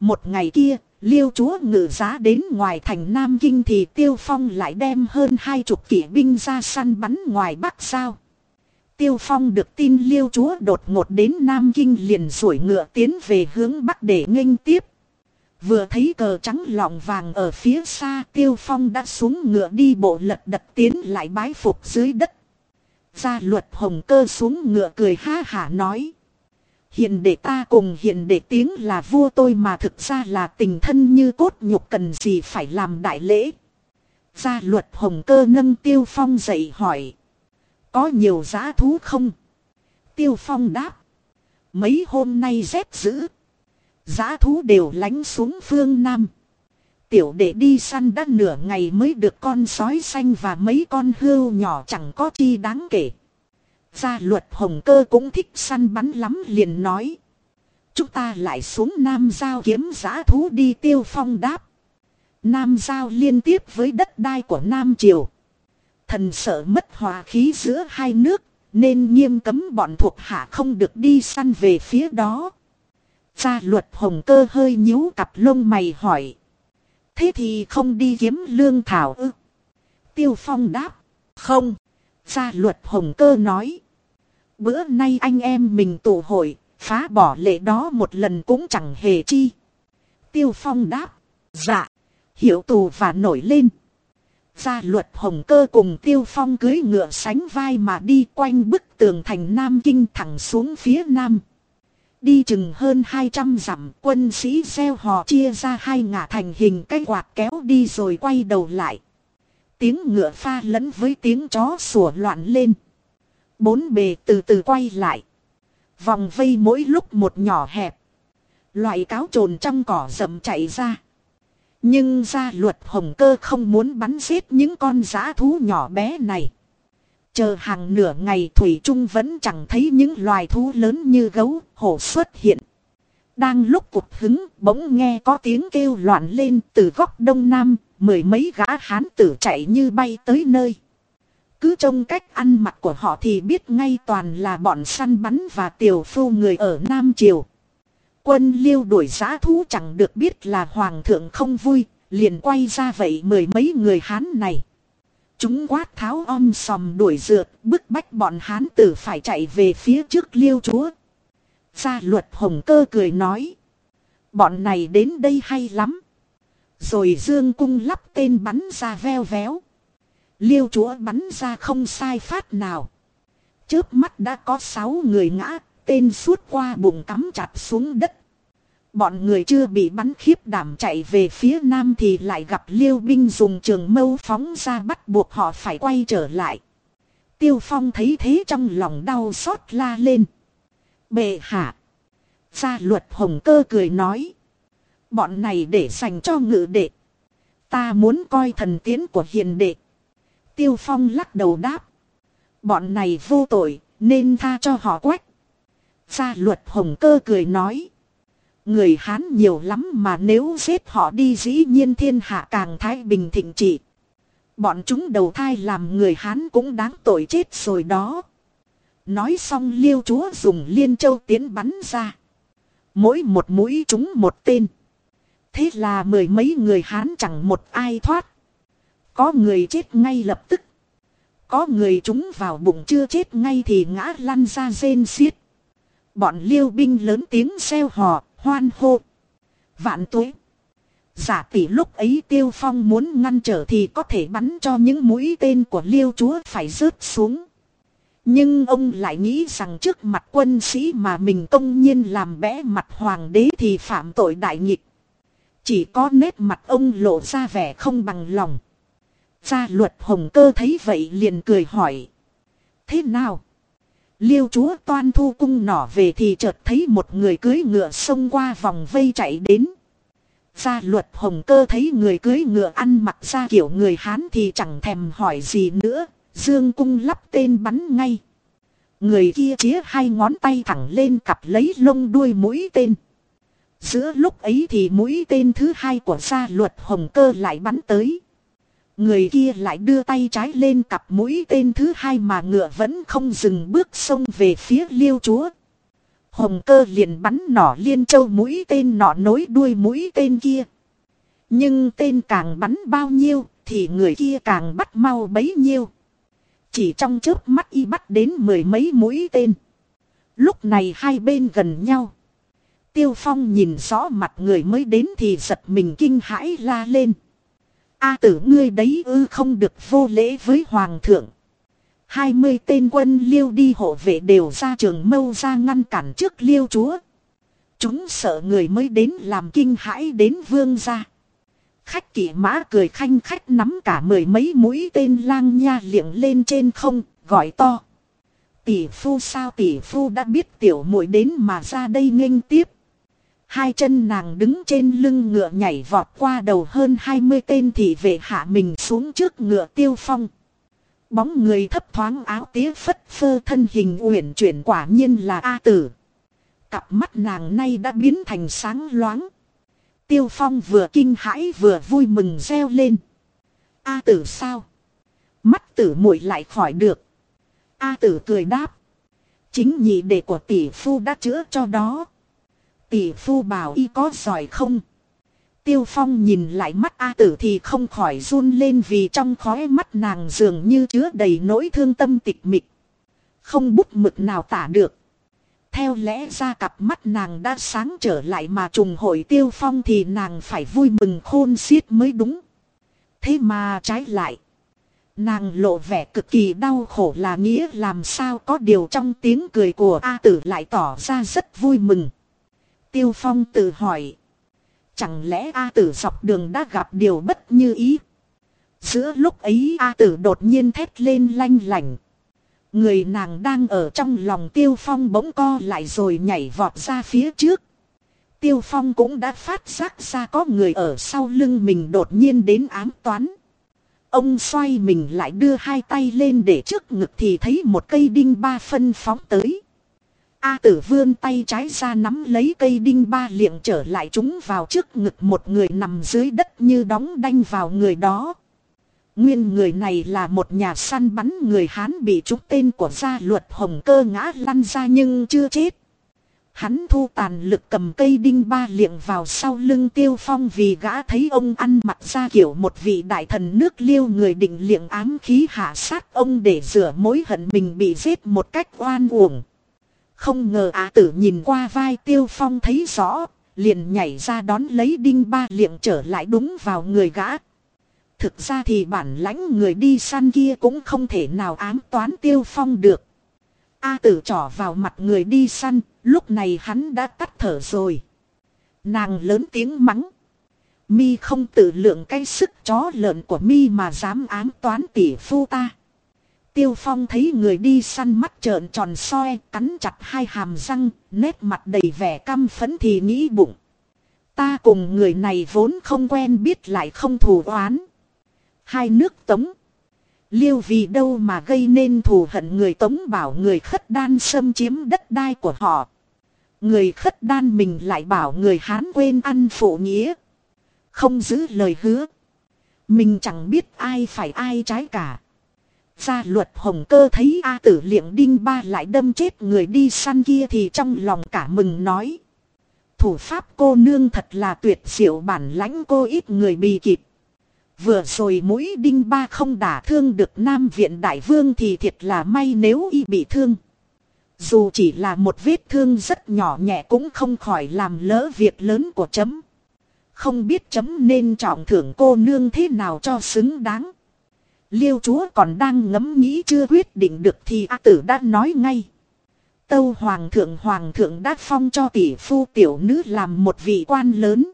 Một ngày kia, liêu chúa ngự giá đến ngoài thành Nam Kinh thì tiêu phong lại đem hơn hai chục kỵ binh ra săn bắn ngoài Bắc sao. Tiêu Phong được tin liêu chúa đột ngột đến Nam Kinh liền sủi ngựa tiến về hướng Bắc để nghênh tiếp. Vừa thấy cờ trắng lọng vàng ở phía xa, Tiêu Phong đã xuống ngựa đi bộ lật đật tiến lại bái phục dưới đất. Gia luật hồng cơ xuống ngựa cười ha hả nói. Hiện để ta cùng hiện để tiếng là vua tôi mà thực ra là tình thân như cốt nhục cần gì phải làm đại lễ. Gia luật hồng cơ nâng tiêu phong dậy hỏi. Có nhiều giá thú không? Tiêu Phong đáp. Mấy hôm nay rét dữ. Giá thú đều lánh xuống phương Nam. Tiểu đệ đi săn đã nửa ngày mới được con sói xanh và mấy con hươu nhỏ chẳng có chi đáng kể. Gia luật hồng cơ cũng thích săn bắn lắm liền nói. Chúng ta lại xuống Nam Giao kiếm giã thú đi, tiêu phong đáp. Nam Giao liên tiếp với đất đai của Nam Triều. Thần sợ mất hòa khí giữa hai nước, nên nghiêm cấm bọn thuộc hạ không được đi săn về phía đó. Gia luật hồng cơ hơi nhíu cặp lông mày hỏi. Thế thì không đi kiếm lương thảo ư? Tiêu phong đáp. Không. Gia luật hồng cơ nói. Bữa nay anh em mình tụ hội, phá bỏ lệ đó một lần cũng chẳng hề chi. Tiêu phong đáp. Dạ. Hiểu tù và nổi lên. Gia luật hồng cơ cùng tiêu phong cưới ngựa sánh vai mà đi quanh bức tường thành Nam Kinh thẳng xuống phía Nam. Đi chừng hơn 200 dặm, quân sĩ gieo hò chia ra hai ngả thành hình cái quạt kéo đi rồi quay đầu lại. Tiếng ngựa pha lẫn với tiếng chó sủa loạn lên. Bốn bề từ từ quay lại. Vòng vây mỗi lúc một nhỏ hẹp. Loại cáo trồn trong cỏ rậm chạy ra. Nhưng gia luật hồng cơ không muốn bắn giết những con giã thú nhỏ bé này. Chờ hàng nửa ngày Thủy Trung vẫn chẳng thấy những loài thú lớn như gấu, hổ xuất hiện. Đang lúc cục hứng, bỗng nghe có tiếng kêu loạn lên từ góc đông nam, mười mấy gã hán tử chạy như bay tới nơi. Cứ trông cách ăn mặc của họ thì biết ngay toàn là bọn săn bắn và tiểu phu người ở Nam Triều. Quân liêu đuổi giã thú chẳng được biết là hoàng thượng không vui, liền quay ra vậy mười mấy người hán này. Chúng quát tháo om sòm đuổi dượt, bức bách bọn hán tử phải chạy về phía trước liêu chúa. Gia luật hồng cơ cười nói. Bọn này đến đây hay lắm. Rồi dương cung lắp tên bắn ra veo véo. Liêu chúa bắn ra không sai phát nào. trước mắt đã có sáu người ngã, tên suốt qua bụng cắm chặt xuống đất. Bọn người chưa bị bắn khiếp đảm chạy về phía nam thì lại gặp liêu binh dùng trường mâu phóng ra bắt buộc họ phải quay trở lại. Tiêu phong thấy thế trong lòng đau xót la lên. Bệ hạ. Gia luật hồng cơ cười nói. Bọn này để dành cho ngự đệ. Ta muốn coi thần tiến của hiền đệ. Tiêu phong lắc đầu đáp. Bọn này vô tội, nên tha cho họ quách. Gia luật hồng cơ cười nói. Người Hán nhiều lắm mà nếu giết họ đi dĩ nhiên thiên hạ càng thái bình thịnh trị. Bọn chúng đầu thai làm người Hán cũng đáng tội chết rồi đó. Nói xong liêu chúa dùng liên châu tiến bắn ra. Mỗi một mũi chúng một tên. Thế là mười mấy người Hán chẳng một ai thoát. Có người chết ngay lập tức. Có người chúng vào bụng chưa chết ngay thì ngã lăn ra rên xiết. Bọn liêu binh lớn tiếng xeo hò, hoan hô. Vạn tuế. Giả tỷ lúc ấy tiêu phong muốn ngăn trở thì có thể bắn cho những mũi tên của liêu chúa phải rớt xuống. Nhưng ông lại nghĩ rằng trước mặt quân sĩ mà mình công nhiên làm bẽ mặt hoàng đế thì phạm tội đại nghịch. Chỉ có nét mặt ông lộ ra vẻ không bằng lòng. Gia luật hồng cơ thấy vậy liền cười hỏi. Thế nào? Liêu chúa toan thu cung nỏ về thì chợt thấy một người cưới ngựa xông qua vòng vây chạy đến. Gia luật hồng cơ thấy người cưới ngựa ăn mặc ra kiểu người Hán thì chẳng thèm hỏi gì nữa, dương cung lắp tên bắn ngay. Người kia chĩa hai ngón tay thẳng lên cặp lấy lông đuôi mũi tên. Giữa lúc ấy thì mũi tên thứ hai của gia luật hồng cơ lại bắn tới. Người kia lại đưa tay trái lên cặp mũi tên thứ hai mà ngựa vẫn không dừng bước xông về phía liêu chúa. Hồng cơ liền bắn nỏ liên châu mũi tên nọ nối đuôi mũi tên kia. Nhưng tên càng bắn bao nhiêu thì người kia càng bắt mau bấy nhiêu. Chỉ trong chớp mắt y bắt đến mười mấy mũi tên. Lúc này hai bên gần nhau. Tiêu Phong nhìn rõ mặt người mới đến thì giật mình kinh hãi la lên. A tử ngươi đấy ư không được vô lễ với hoàng thượng. Hai mươi tên quân liêu đi hộ vệ đều ra trường mâu ra ngăn cản trước liêu chúa. Chúng sợ người mới đến làm kinh hãi đến vương gia. Khách kỵ mã cười khanh khách nắm cả mười mấy mũi tên lang nha liệng lên trên không, gọi to. Tỷ phu sao tỷ phu đã biết tiểu muội đến mà ra đây nghênh tiếp. Hai chân nàng đứng trên lưng ngựa nhảy vọt qua đầu hơn 20 tên thị vệ hạ mình xuống trước ngựa tiêu phong. Bóng người thấp thoáng áo tía phất phơ thân hình uyển chuyển quả nhiên là A tử. Cặp mắt nàng nay đã biến thành sáng loáng. Tiêu phong vừa kinh hãi vừa vui mừng reo lên. A tử sao? Mắt tử muội lại khỏi được. A tử cười đáp. Chính nhị đệ của tỷ phu đã chữa cho đó. Tỷ phu bảo y có giỏi không? Tiêu Phong nhìn lại mắt A tử thì không khỏi run lên vì trong khóe mắt nàng dường như chứa đầy nỗi thương tâm tịch mịch. Không bút mực nào tả được. Theo lẽ ra cặp mắt nàng đã sáng trở lại mà trùng hội Tiêu Phong thì nàng phải vui mừng khôn xiết mới đúng. Thế mà trái lại. Nàng lộ vẻ cực kỳ đau khổ là nghĩa làm sao có điều trong tiếng cười của A tử lại tỏ ra rất vui mừng. Tiêu Phong tự hỏi. Chẳng lẽ A tử dọc đường đã gặp điều bất như ý? Giữa lúc ấy A tử đột nhiên thét lên lanh lành. Người nàng đang ở trong lòng tiêu phong bỗng co lại rồi nhảy vọt ra phía trước. Tiêu phong cũng đã phát giác ra có người ở sau lưng mình đột nhiên đến ám toán. Ông xoay mình lại đưa hai tay lên để trước ngực thì thấy một cây đinh ba phân phóng tới. A tử vươn tay trái ra nắm lấy cây đinh ba liệng trở lại chúng vào trước ngực một người nằm dưới đất như đóng đanh vào người đó. Nguyên người này là một nhà săn bắn người Hán bị trúng tên của gia luật hồng cơ ngã lăn ra nhưng chưa chết. Hắn thu tàn lực cầm cây đinh ba liệng vào sau lưng tiêu phong vì gã thấy ông ăn mặc ra kiểu một vị đại thần nước liêu người định liệng ám khí hạ sát ông để rửa mối hận mình bị giết một cách oan uổng. Không ngờ á tử nhìn qua vai tiêu phong thấy rõ, liền nhảy ra đón lấy đinh ba liệng trở lại đúng vào người gã. Thực ra thì bản lãnh người đi săn kia cũng không thể nào ám toán tiêu phong được. A tử trỏ vào mặt người đi săn, lúc này hắn đã tắt thở rồi. Nàng lớn tiếng mắng. Mi không tự lượng cái sức chó lợn của mi mà dám ám toán tỷ phu ta. Tiêu Phong thấy người đi săn mắt trợn tròn soi, cắn chặt hai hàm răng, nét mặt đầy vẻ căm phẫn thì nghĩ bụng. Ta cùng người này vốn không quen biết lại không thù oán. Hai nước tống. Liêu vì đâu mà gây nên thù hận người tống bảo người khất đan xâm chiếm đất đai của họ. Người khất đan mình lại bảo người Hán quên ăn phụ nghĩa. Không giữ lời hứa. Mình chẳng biết ai phải ai trái cả. Gia luật hồng cơ thấy A tử liệng đinh ba lại đâm chết người đi săn kia thì trong lòng cả mừng nói. Thủ pháp cô nương thật là tuyệt diệu bản lãnh cô ít người bị kịp. Vừa rồi mũi đinh ba không đả thương được Nam Viện Đại Vương thì thiệt là may nếu y bị thương. Dù chỉ là một vết thương rất nhỏ nhẹ cũng không khỏi làm lỡ việc lớn của chấm. Không biết chấm nên trọng thưởng cô nương thế nào cho xứng đáng. Liêu chúa còn đang ngẫm nghĩ chưa quyết định được thì A tử đã nói ngay. Tâu hoàng thượng hoàng thượng đã phong cho tỷ phu tiểu nữ làm một vị quan lớn.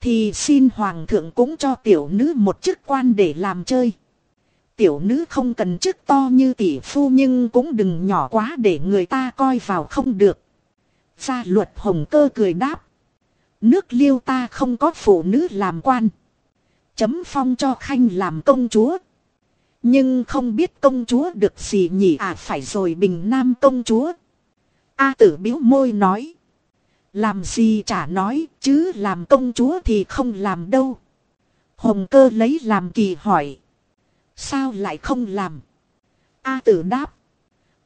Thì xin hoàng thượng cũng cho tiểu nữ một chức quan để làm chơi. Tiểu nữ không cần chức to như tỷ phu nhưng cũng đừng nhỏ quá để người ta coi vào không được. Gia luật hồng cơ cười đáp. Nước liêu ta không có phụ nữ làm quan. Chấm phong cho khanh làm công chúa. Nhưng không biết công chúa được gì nhỉ à phải rồi bình nam công chúa. A tử biếu môi nói. Làm gì chả nói chứ làm công chúa thì không làm đâu. Hồng cơ lấy làm kỳ hỏi. Sao lại không làm? A tử đáp.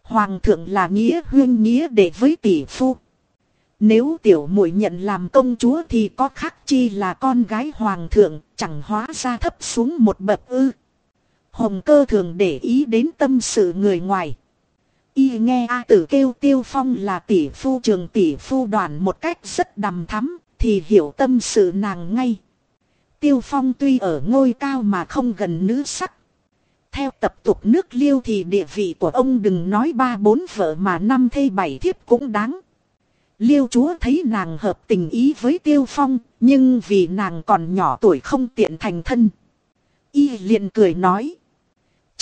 Hoàng thượng là nghĩa huyên nghĩa để với tỷ phu. Nếu tiểu muội nhận làm công chúa thì có khác chi là con gái hoàng thượng, chẳng hóa ra thấp xuống một bậc ư. Hồng cơ thường để ý đến tâm sự người ngoài. Y nghe A tử kêu tiêu phong là tỷ phu trường tỷ phu đoàn một cách rất đầm thắm, thì hiểu tâm sự nàng ngay. Tiêu phong tuy ở ngôi cao mà không gần nữ sắc. Theo tập tục nước liêu thì địa vị của ông đừng nói ba bốn vợ mà năm thê bảy thiếp cũng đáng. Liêu chúa thấy nàng hợp tình ý với tiêu phong, nhưng vì nàng còn nhỏ tuổi không tiện thành thân. Y liền cười nói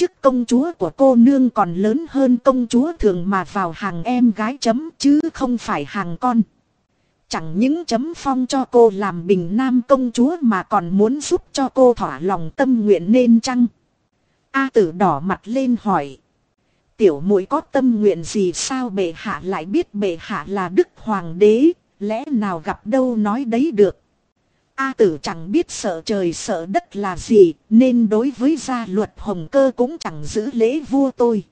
chức công chúa của cô nương còn lớn hơn công chúa thường mà vào hàng em gái chấm chứ không phải hàng con. Chẳng những chấm phong cho cô làm bình nam công chúa mà còn muốn giúp cho cô thỏa lòng tâm nguyện nên chăng. A tử đỏ mặt lên hỏi. Tiểu muội có tâm nguyện gì sao bệ hạ lại biết bệ hạ là đức hoàng đế, lẽ nào gặp đâu nói đấy được. A tử chẳng biết sợ trời sợ đất là gì, nên đối với gia luật hồng cơ cũng chẳng giữ lễ vua tôi.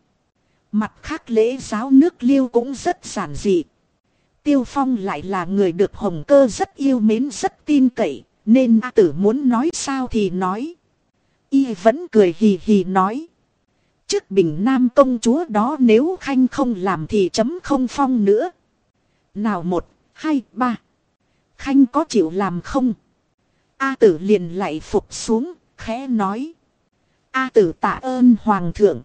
Mặt khác lễ giáo nước liêu cũng rất giản dị. Tiêu Phong lại là người được hồng cơ rất yêu mến rất tin cậy, nên A tử muốn nói sao thì nói. Y vẫn cười hì hì nói. Trước bình nam công chúa đó nếu khanh không làm thì chấm không phong nữa. Nào một, hai, ba. Khanh có chịu làm không? A tử liền lại phục xuống, khẽ nói. A tử tạ ơn hoàng thượng.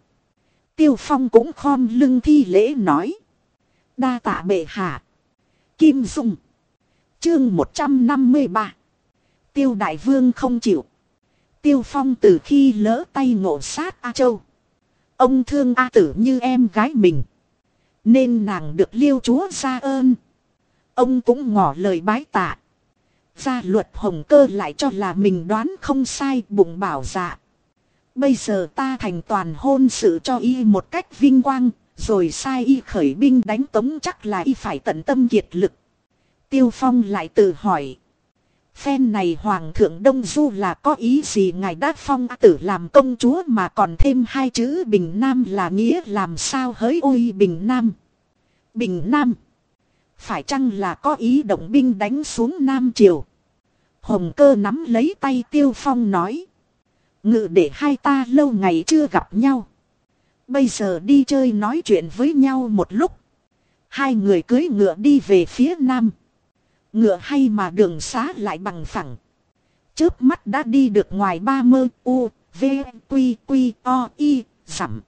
Tiêu phong cũng khom lưng thi lễ nói. Đa tạ bệ hạ. Kim Dung. Chương 153. Tiêu đại vương không chịu. Tiêu phong từ khi lỡ tay ngộ sát A Châu. Ông thương A tử như em gái mình. Nên nàng được liêu chúa ra ơn. Ông cũng ngỏ lời bái tạ. Gia luật hồng cơ lại cho là mình đoán không sai bụng bảo dạ. Bây giờ ta thành toàn hôn sự cho y một cách vinh quang, rồi sai y khởi binh đánh tống chắc là y phải tận tâm kiệt lực. Tiêu Phong lại tự hỏi. Phen này Hoàng thượng Đông Du là có ý gì ngài đã phong tử làm công chúa mà còn thêm hai chữ Bình Nam là nghĩa làm sao hỡi ôi Bình Nam. Bình Nam. Phải chăng là có ý động binh đánh xuống Nam Triều? Hồng cơ nắm lấy tay Tiêu Phong nói. Ngự để hai ta lâu ngày chưa gặp nhau. Bây giờ đi chơi nói chuyện với nhau một lúc. Hai người cưới ngựa đi về phía nam. Ngựa hay mà đường xá lại bằng phẳng. Chớp mắt đã đi được ngoài ba mơ u, v, quy, quy, o, y, dặm.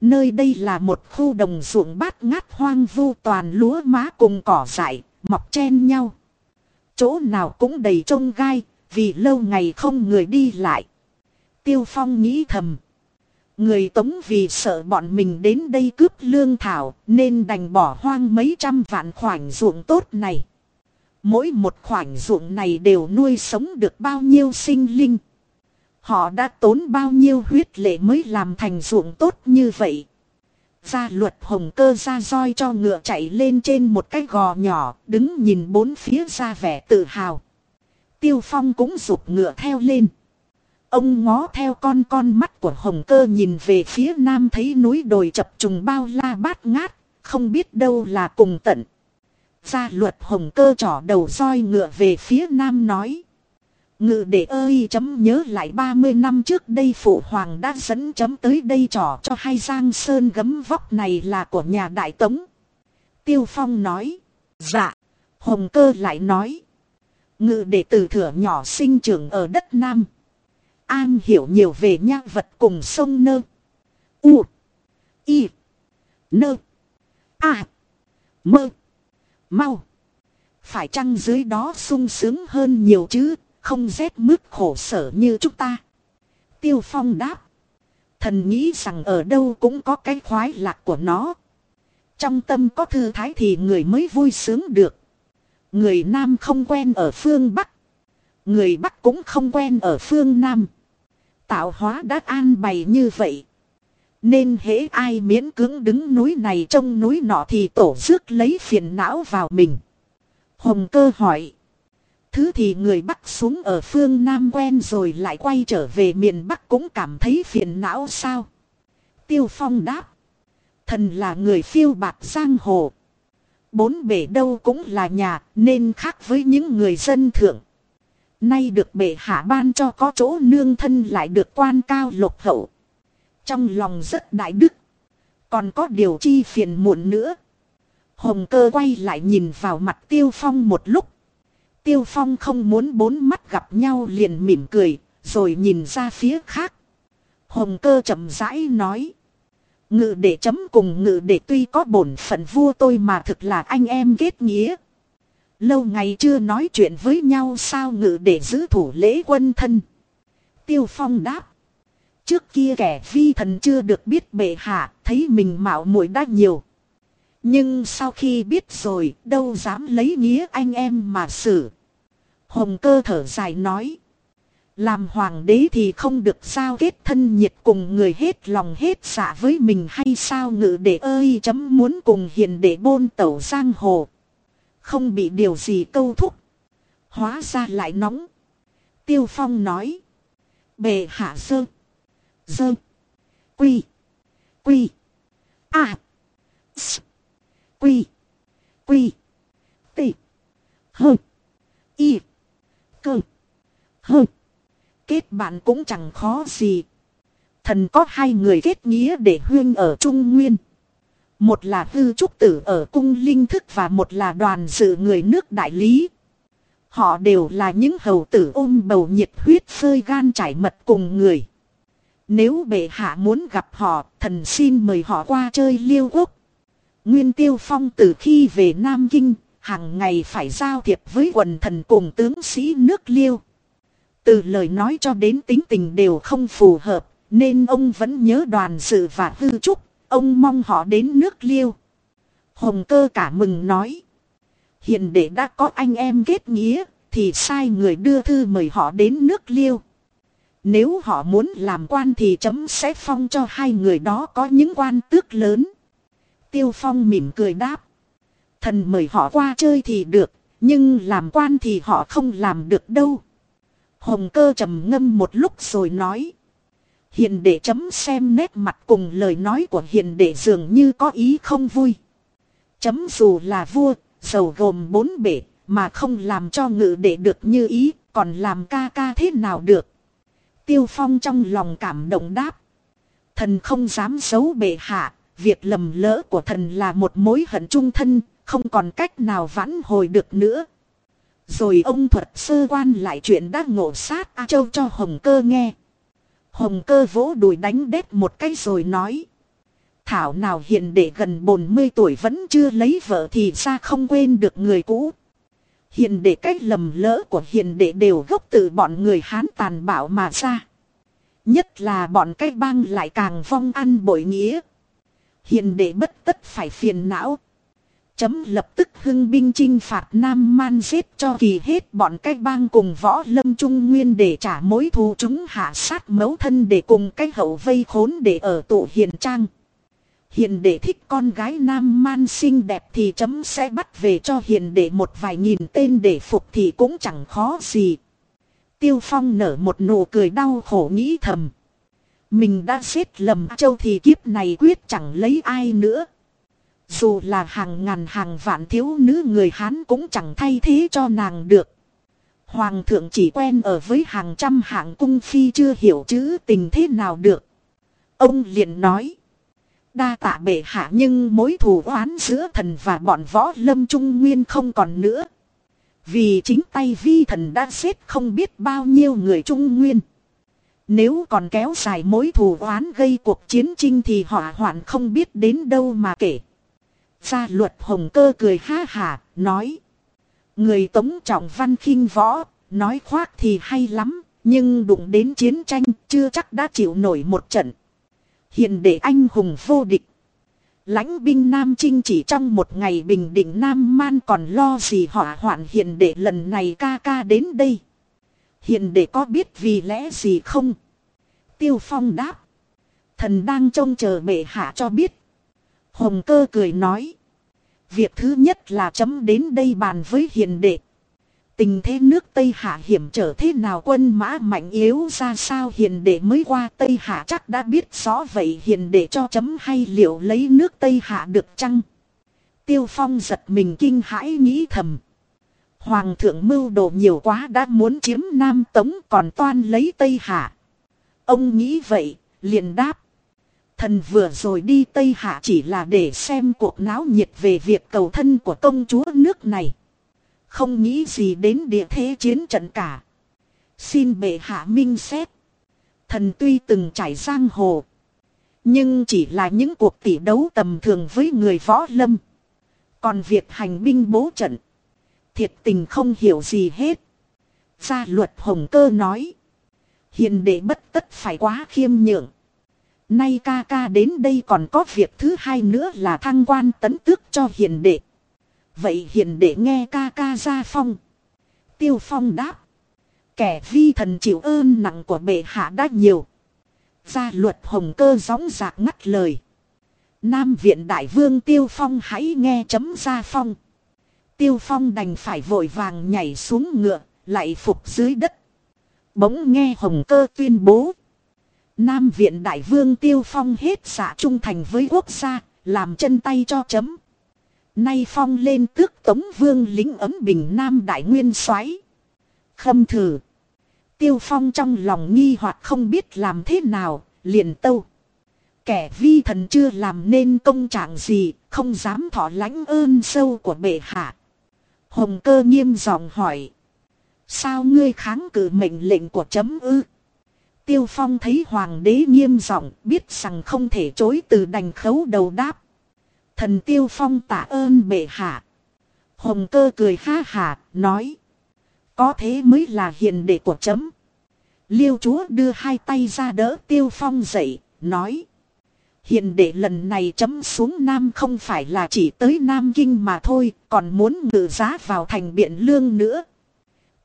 Nơi đây là một khu đồng ruộng bát ngát hoang vu toàn lúa má cùng cỏ dại, mọc chen nhau. Chỗ nào cũng đầy trông gai, vì lâu ngày không người đi lại. Tiêu Phong nghĩ thầm. Người tống vì sợ bọn mình đến đây cướp lương thảo nên đành bỏ hoang mấy trăm vạn khoảnh ruộng tốt này. Mỗi một khoảnh ruộng này đều nuôi sống được bao nhiêu sinh linh. Họ đã tốn bao nhiêu huyết lệ mới làm thành ruộng tốt như vậy. Gia luật hồng cơ ra roi cho ngựa chạy lên trên một cái gò nhỏ, đứng nhìn bốn phía ra vẻ tự hào. Tiêu phong cũng rụt ngựa theo lên. Ông ngó theo con con mắt của hồng cơ nhìn về phía nam thấy núi đồi chập trùng bao la bát ngát, không biết đâu là cùng tận. Gia luật hồng cơ trỏ đầu roi ngựa về phía nam nói. Ngự đệ ơi chấm nhớ lại 30 năm trước đây phụ hoàng đã dẫn chấm tới đây trò cho hai giang sơn gấm vóc này là của nhà đại tống. Tiêu phong nói. Dạ. Hồng cơ lại nói. Ngự đệ từ thừa nhỏ sinh trưởng ở đất Nam. An hiểu nhiều về nha vật cùng sông nơ. U. Y. Nơ. A. Mơ. Mau. Phải chăng dưới đó sung sướng hơn nhiều chứ, không rét mướt khổ sở như chúng ta. Tiêu Phong đáp. Thần nghĩ rằng ở đâu cũng có cái khoái lạc của nó. Trong tâm có thư thái thì người mới vui sướng được. Người Nam không quen ở phương Bắc. Người Bắc cũng không quen ở phương Nam. Tạo hóa đã an bày như vậy. Nên hễ ai miễn cưỡng đứng núi này trông núi nọ thì tổ rước lấy phiền não vào mình. Hồng cơ hỏi. Thứ thì người Bắc xuống ở phương Nam quen rồi lại quay trở về miền Bắc cũng cảm thấy phiền não sao? Tiêu Phong đáp. Thần là người phiêu bạc giang hồ. Bốn bể đâu cũng là nhà, nên khác với những người dân thượng. Nay được bệ hạ ban cho có chỗ nương thân lại được quan cao lục hậu. Trong lòng rất đại đức. Còn có điều chi phiền muộn nữa. Hồng cơ quay lại nhìn vào mặt tiêu phong một lúc. Tiêu phong không muốn bốn mắt gặp nhau liền mỉm cười, rồi nhìn ra phía khác. Hồng cơ chậm rãi nói. Ngự để chấm cùng ngự để tuy có bổn phận vua tôi mà thực là anh em kết nghĩa. Lâu ngày chưa nói chuyện với nhau sao ngự để giữ thủ lễ quân thân. Tiêu Phong đáp. Trước kia kẻ vi thần chưa được biết bệ hạ, thấy mình mạo muội đã nhiều. Nhưng sau khi biết rồi, đâu dám lấy nghĩa anh em mà xử. Hồng cơ thở dài nói. Làm hoàng đế thì không được sao kết thân nhiệt cùng người hết lòng hết dạ với mình hay sao ngự đệ ơi chấm muốn cùng hiền đệ bôn tẩu giang hồ. Không bị điều gì câu thúc. Hóa ra lại nóng. Tiêu phong nói. Bề hạ sơ. Dơ. Quy. Quy. À. S. Quy. Quy. T. Hơ. Y. Cơ. Hơ. Kết bạn cũng chẳng khó gì. Thần có hai người kết nghĩa để huyên ở Trung Nguyên. Một là hư trúc tử ở cung linh thức và một là đoàn sự người nước đại lý. Họ đều là những hầu tử ôm bầu nhiệt huyết phơi gan trải mật cùng người. Nếu bệ hạ muốn gặp họ, thần xin mời họ qua chơi liêu quốc. Nguyên tiêu phong từ khi về Nam Kinh, hàng ngày phải giao thiệp với quần thần cùng tướng sĩ nước liêu. Từ lời nói cho đến tính tình đều không phù hợp, nên ông vẫn nhớ đoàn sự và hư trúc, ông mong họ đến nước liêu. Hồng cơ cả mừng nói. Hiện để đã có anh em kết nghĩa, thì sai người đưa thư mời họ đến nước liêu. Nếu họ muốn làm quan thì chấm sẽ phong cho hai người đó có những quan tước lớn. Tiêu Phong mỉm cười đáp. Thần mời họ qua chơi thì được, nhưng làm quan thì họ không làm được đâu. Hồng cơ trầm ngâm một lúc rồi nói. Hiền đệ chấm xem nét mặt cùng lời nói của hiền đệ dường như có ý không vui. Chấm dù là vua, giàu gồm bốn bể, mà không làm cho ngự đệ được như ý, còn làm ca ca thế nào được. Tiêu phong trong lòng cảm động đáp. Thần không dám giấu bệ hạ, việc lầm lỡ của thần là một mối hận trung thân, không còn cách nào vãn hồi được nữa. Rồi ông thuật sơ quan lại chuyện đã ngộ sát A Châu cho Hồng Cơ nghe. Hồng Cơ vỗ đùi đánh đét một cái rồi nói. Thảo nào hiện để gần 40 tuổi vẫn chưa lấy vợ thì ra không quên được người cũ. Hiện để cách lầm lỡ của hiện đệ đều gốc từ bọn người Hán tàn bạo mà ra. Nhất là bọn cái băng lại càng vong ăn bội nghĩa. Hiện đệ bất tất phải phiền não. Chấm lập tức hưng binh chinh phạt Nam Man giết cho kỳ hết bọn cái bang cùng võ lâm trung nguyên để trả mối thù chúng hạ sát mấu thân để cùng cái hậu vây khốn để ở tụ hiền trang. Hiền đệ thích con gái nam man xinh đẹp thì chấm sẽ bắt về cho hiền đệ một vài nghìn tên để phục thì cũng chẳng khó gì. Tiêu phong nở một nụ cười đau khổ nghĩ thầm. Mình đã xếp lầm châu thì kiếp này quyết chẳng lấy ai nữa. Dù là hàng ngàn hàng vạn thiếu nữ người Hán cũng chẳng thay thế cho nàng được. Hoàng thượng chỉ quen ở với hàng trăm hạng cung phi chưa hiểu chữ tình thế nào được. Ông liền nói. Đa tạ bệ hạ nhưng mối thù oán giữa thần và bọn võ lâm trung nguyên không còn nữa. Vì chính tay vi thần đã xếp không biết bao nhiêu người trung nguyên. Nếu còn kéo dài mối thù oán gây cuộc chiến tranh thì họa hoạn không biết đến đâu mà kể. Gia luật hồng cơ cười ha hà, nói. Người tống trọng văn khinh võ, nói khoác thì hay lắm, nhưng đụng đến chiến tranh chưa chắc đã chịu nổi một trận. Hiện để anh hùng vô địch. lãnh binh Nam Trinh chỉ trong một ngày bình định Nam Man còn lo gì hỏa hoạn hiện để lần này ca ca đến đây. Hiện để có biết vì lẽ gì không? Tiêu Phong đáp. Thần đang trông chờ bệ hạ cho biết. Hồng cơ cười nói. Việc thứ nhất là chấm đến đây bàn với hiền đệ. Tình thế nước Tây Hạ hiểm trở thế nào quân mã mạnh yếu ra sao hiền đệ mới qua Tây Hạ chắc đã biết rõ vậy hiền đệ cho chấm hay liệu lấy nước Tây Hạ được chăng? Tiêu Phong giật mình kinh hãi nghĩ thầm. Hoàng thượng mưu đồ nhiều quá đã muốn chiếm Nam Tống còn toan lấy Tây Hạ. Ông nghĩ vậy, liền đáp. Thần vừa rồi đi Tây Hạ chỉ là để xem cuộc náo nhiệt về việc cầu thân của công chúa nước này. Không nghĩ gì đến địa thế chiến trận cả. Xin bệ hạ minh xét. Thần tuy từng trải giang hồ. Nhưng chỉ là những cuộc tỷ đấu tầm thường với người võ lâm. Còn việc hành binh bố trận. Thiệt tình không hiểu gì hết. Gia luật hồng cơ nói. Hiền đệ bất tất phải quá khiêm nhượng. Nay ca ca đến đây còn có việc thứ hai nữa là thăng quan tấn tước cho hiền đệ. Vậy hiền đệ nghe ca ca ra phong. Tiêu phong đáp. Kẻ vi thần chịu ơn nặng của bệ hạ đã nhiều. Gia luật hồng cơ gióng giạc ngắt lời. Nam viện đại vương Tiêu Phong hãy nghe chấm ra phong. Tiêu Phong đành phải vội vàng nhảy xuống ngựa, lại phục dưới đất. Bỗng nghe hồng cơ tuyên bố. Nam viện đại vương Tiêu Phong hết xạ trung thành với quốc gia, làm chân tay cho chấm. Nay Phong lên tước tống vương lính ấm bình Nam đại nguyên soái Khâm thử. Tiêu Phong trong lòng nghi hoặc không biết làm thế nào, liền tâu. Kẻ vi thần chưa làm nên công trạng gì, không dám thọ lãnh ơn sâu của bệ hạ. Hồng cơ nghiêm giọng hỏi. Sao ngươi kháng cự mệnh lệnh của chấm ư? Tiêu Phong thấy hoàng đế nghiêm giọng biết rằng không thể chối từ đành khấu đầu đáp. Thần Tiêu Phong tạ ơn bệ hạ. Hồng cơ cười ha hà, nói. Có thế mới là hiền đệ của chấm. Liêu chúa đưa hai tay ra đỡ Tiêu Phong dậy, nói. Hiền đệ lần này chấm xuống Nam không phải là chỉ tới Nam Kinh mà thôi, còn muốn ngự giá vào thành biện lương nữa.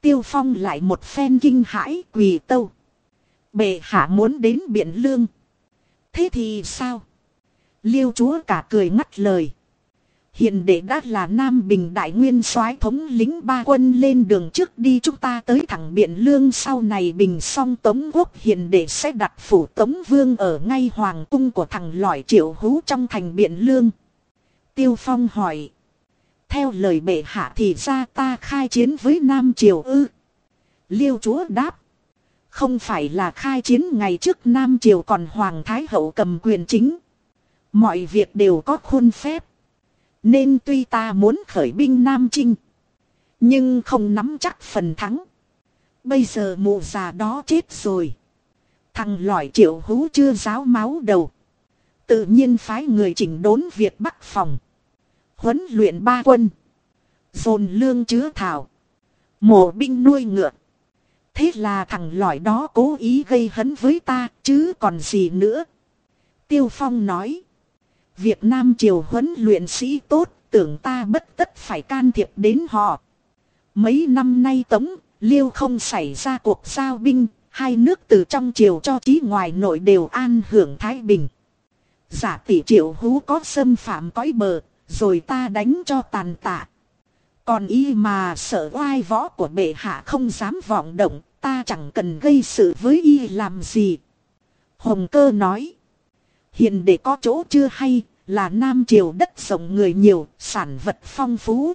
Tiêu Phong lại một phen kinh hãi quỳ tâu. Bệ hạ muốn đến biện lương. Thế thì sao? Liêu chúa cả cười ngắt lời. Hiện đệ đã là Nam Bình Đại Nguyên soái thống lính ba quân lên đường trước đi chúng ta tới thẳng Biện Lương sau này Bình xong Tống Quốc hiện đệ sẽ đặt phủ Tống Vương ở ngay Hoàng cung của thằng Lõi triệu hú trong thành Biện Lương. Tiêu Phong hỏi. Theo lời bệ hạ thì ra ta khai chiến với Nam Triều ư. Liêu chúa đáp. Không phải là khai chiến ngày trước Nam Triều còn Hoàng Thái Hậu cầm quyền chính. Mọi việc đều có khuôn phép. Nên tuy ta muốn khởi binh Nam Trinh. Nhưng không nắm chắc phần thắng. Bây giờ mụ già đó chết rồi. Thằng lỏi triệu hú chưa ráo máu đầu. Tự nhiên phái người chỉnh đốn việc bắc phòng. Huấn luyện ba quân. Dồn lương chứa thảo. Mổ binh nuôi ngựa. Thế là thằng lõi đó cố ý gây hấn với ta chứ còn gì nữa. Tiêu Phong nói. Việc Nam Triều huấn luyện sĩ tốt, tưởng ta bất tất phải can thiệp đến họ. Mấy năm nay Tống, Liêu không xảy ra cuộc giao binh, hai nước từ trong triều cho chí ngoài nội đều an hưởng Thái Bình. Giả tỷ triệu hú có xâm phạm cõi bờ, rồi ta đánh cho tàn tạ. Còn y mà sợ oai võ của bệ hạ không dám vọng động, ta chẳng cần gây sự với y làm gì. Hồng cơ nói. Hiện để có chỗ chưa hay, là Nam Triều đất rộng người nhiều, sản vật phong phú.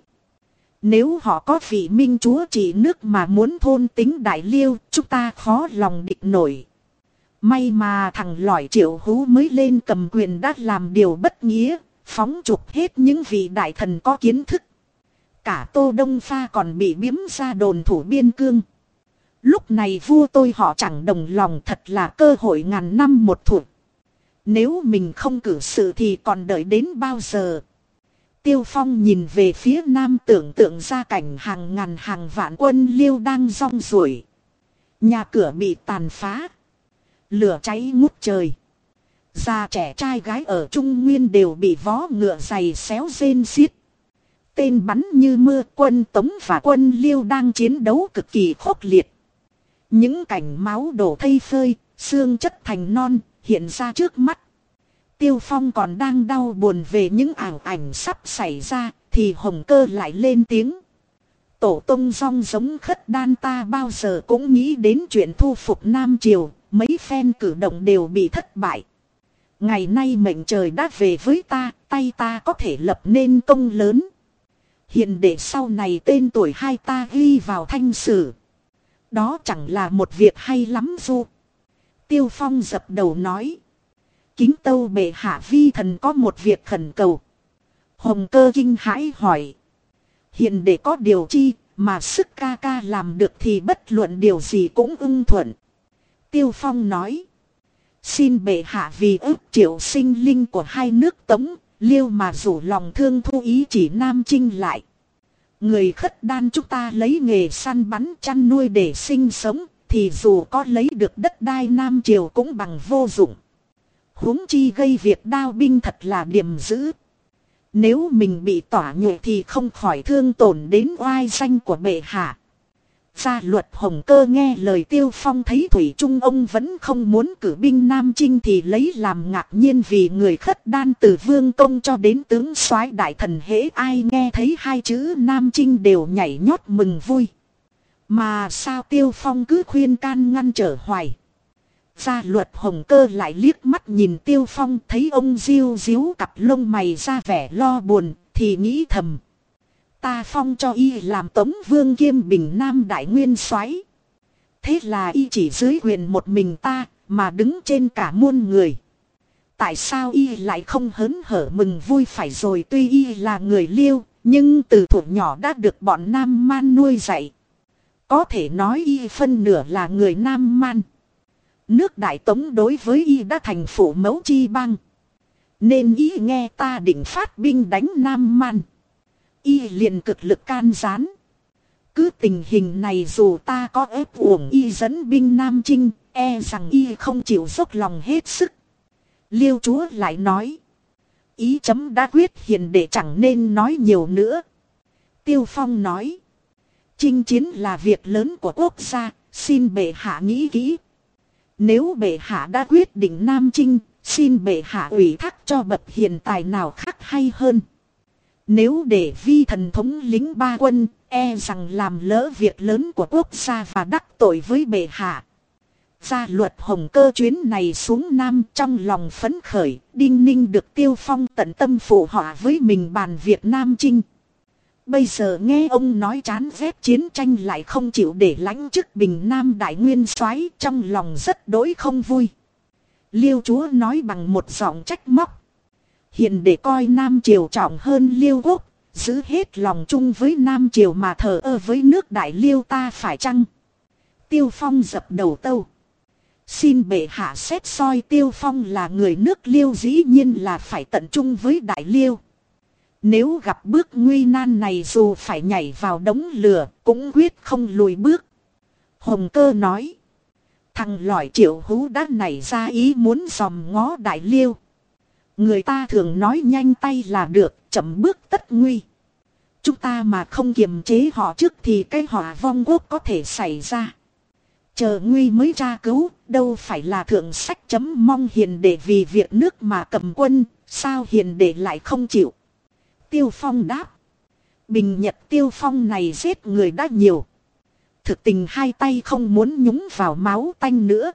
Nếu họ có vị minh chúa trị nước mà muốn thôn tính đại liêu, chúng ta khó lòng địch nổi. May mà thằng lõi triệu hú mới lên cầm quyền đã làm điều bất nghĩa, phóng trục hết những vị đại thần có kiến thức. Cả Tô Đông Pha còn bị biếm ra đồn thủ biên cương. Lúc này vua tôi họ chẳng đồng lòng thật là cơ hội ngàn năm một thuộc. Nếu mình không cử sự thì còn đợi đến bao giờ? Tiêu Phong nhìn về phía nam tưởng tượng ra cảnh hàng ngàn hàng vạn quân liêu đang rong ruổi. Nhà cửa bị tàn phá. Lửa cháy ngút trời. Già trẻ trai gái ở Trung Nguyên đều bị vó ngựa dày xéo rên xiết. Tên bắn như mưa, quân Tống và quân Liêu đang chiến đấu cực kỳ khốc liệt. Những cảnh máu đổ thây phơi, xương chất thành non, hiện ra trước mắt. Tiêu Phong còn đang đau buồn về những ảo ảnh sắp xảy ra, thì Hồng Cơ lại lên tiếng. Tổ tông song giống khất đan ta bao giờ cũng nghĩ đến chuyện thu phục Nam Triều, mấy phen cử động đều bị thất bại. Ngày nay mệnh trời đã về với ta, tay ta có thể lập nên công lớn. Hiện để sau này tên tuổi hai ta ghi vào thanh sử. Đó chẳng là một việc hay lắm du. Tiêu Phong dập đầu nói. Kính tâu bệ hạ vi thần có một việc khẩn cầu. Hồng cơ kinh hãi hỏi. Hiện để có điều chi mà sức ca ca làm được thì bất luận điều gì cũng ưng thuận. Tiêu Phong nói. Xin bệ hạ vì ước triệu sinh linh của hai nước tống, liêu mà rủ lòng thương thu ý chỉ Nam Trinh lại. Người khất đan chúng ta lấy nghề săn bắn chăn nuôi để sinh sống, thì dù có lấy được đất đai Nam Triều cũng bằng vô dụng huống chi gây việc đao binh thật là điểm dữ. Nếu mình bị tỏa nhuệ thì không khỏi thương tổn đến oai danh của bệ hạ. Gia luật hồng cơ nghe lời tiêu phong thấy Thủy Trung ông vẫn không muốn cử binh Nam Trinh thì lấy làm ngạc nhiên vì người khất đan từ vương công cho đến tướng soái đại thần hễ ai nghe thấy hai chữ Nam Trinh đều nhảy nhót mừng vui. Mà sao tiêu phong cứ khuyên can ngăn trở hoài. Gia luật hồng cơ lại liếc mắt nhìn tiêu phong thấy ông diêu diếu cặp lông mày ra vẻ lo buồn thì nghĩ thầm. Ta phong cho y làm tống vương kiêm bình nam đại nguyên soái Thế là y chỉ dưới quyền một mình ta, mà đứng trên cả muôn người. Tại sao y lại không hớn hở mừng vui phải rồi tuy y là người liêu, nhưng từ thủ nhỏ đã được bọn nam man nuôi dạy. Có thể nói y phân nửa là người nam man. Nước đại tống đối với y đã thành phủ mẫu chi băng. Nên y nghe ta định phát binh đánh nam man y liền cực lực can gián. Cứ tình hình này dù ta có ép uổng y dẫn binh Nam Trinh, e rằng y không chịu dốc lòng hết sức. Liêu chúa lại nói. Ý chấm đã quyết hiện để chẳng nên nói nhiều nữa. Tiêu Phong nói. Chinh chiến là việc lớn của quốc gia, xin bệ hạ nghĩ kỹ. Nếu bệ hạ đã quyết định Nam Trinh, xin bệ hạ ủy thác cho bậc hiện tài nào khác hay hơn. Nếu để vi thần thống lính ba quân, e rằng làm lỡ việc lớn của quốc gia và đắc tội với bệ hạ. Gia luật hồng cơ chuyến này xuống Nam trong lòng phấn khởi, đinh ninh được tiêu phong tận tâm phụ họa với mình bàn việc Nam Trinh. Bây giờ nghe ông nói chán ghét chiến tranh lại không chịu để lãnh chức bình Nam Đại Nguyên soái trong lòng rất đối không vui. Liêu chúa nói bằng một giọng trách móc. Hiện để coi Nam Triều trọng hơn Liêu Quốc, giữ hết lòng chung với Nam Triều mà thờ ơ với nước Đại Liêu ta phải chăng? Tiêu Phong dập đầu tâu. Xin bệ hạ xét soi Tiêu Phong là người nước Liêu dĩ nhiên là phải tận chung với Đại Liêu. Nếu gặp bước nguy nan này dù phải nhảy vào đống lửa cũng quyết không lùi bước. Hồng cơ nói. Thằng lỏi triệu hú đã nảy ra ý muốn dòm ngó Đại Liêu. Người ta thường nói nhanh tay là được, chậm bước tất nguy. Chúng ta mà không kiềm chế họ trước thì cái họa vong quốc có thể xảy ra. Chờ nguy mới tra cứu, đâu phải là thượng sách chấm mong hiền để vì việc nước mà cầm quân, sao hiền để lại không chịu. Tiêu Phong đáp. Bình Nhật Tiêu Phong này giết người đã nhiều. Thực tình hai tay không muốn nhúng vào máu tanh nữa.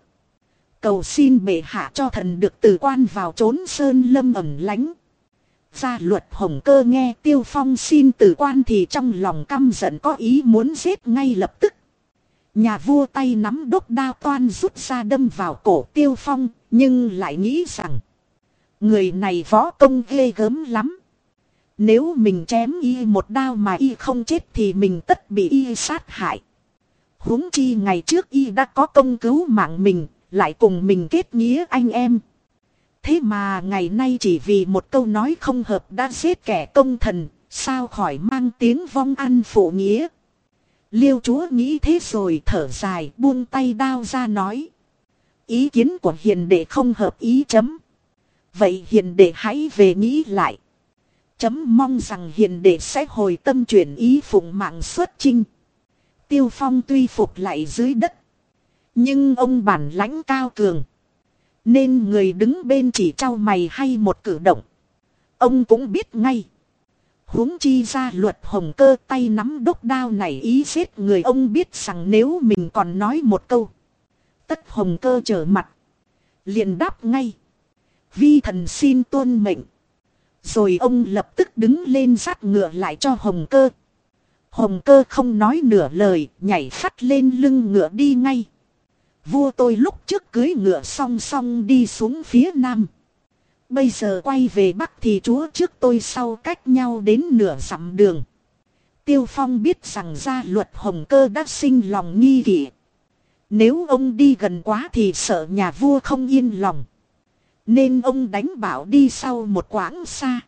Cầu xin bệ hạ cho thần được từ quan vào trốn sơn lâm ẩm lánh. Gia luật hồng cơ nghe tiêu phong xin từ quan thì trong lòng căm giận có ý muốn giết ngay lập tức. Nhà vua tay nắm đốt đao toan rút ra đâm vào cổ tiêu phong, nhưng lại nghĩ rằng người này võ công ghê gớm lắm. Nếu mình chém y một đao mà y không chết thì mình tất bị y sát hại. huống chi ngày trước y đã có công cứu mạng mình, lại cùng mình kết nghĩa anh em. Thế mà ngày nay chỉ vì một câu nói không hợp đã giết kẻ công thần, sao khỏi mang tiếng vong ăn phụ nghĩa. Liêu chúa nghĩ thế rồi thở dài buông tay đao ra nói. Ý kiến của hiền đệ không hợp ý chấm. Vậy hiền đệ hãy về nghĩ lại. Chấm mong rằng hiền đệ sẽ hồi tâm chuyển ý phụng mạng xuất trinh Tiêu phong tuy phục lại dưới đất nhưng ông bản lãnh cao cường. Nên người đứng bên chỉ trao mày hay một cử động. Ông cũng biết ngay. huống chi ra luật hồng cơ tay nắm đốc đao này ý giết người ông biết rằng nếu mình còn nói một câu. Tất hồng cơ trở mặt. liền đáp ngay. Vi thần xin tuân mệnh. Rồi ông lập tức đứng lên dắt ngựa lại cho hồng cơ. Hồng cơ không nói nửa lời, nhảy phát lên lưng ngựa đi ngay. Vua tôi lúc trước cưới ngựa song song đi xuống phía nam. Bây giờ quay về bắc thì chúa trước tôi sau cách nhau đến nửa dặm đường. Tiêu Phong biết rằng gia luật hồng cơ đã sinh lòng nghi kỵ. Nếu ông đi gần quá thì sợ nhà vua không yên lòng. Nên ông đánh bảo đi sau một quãng xa.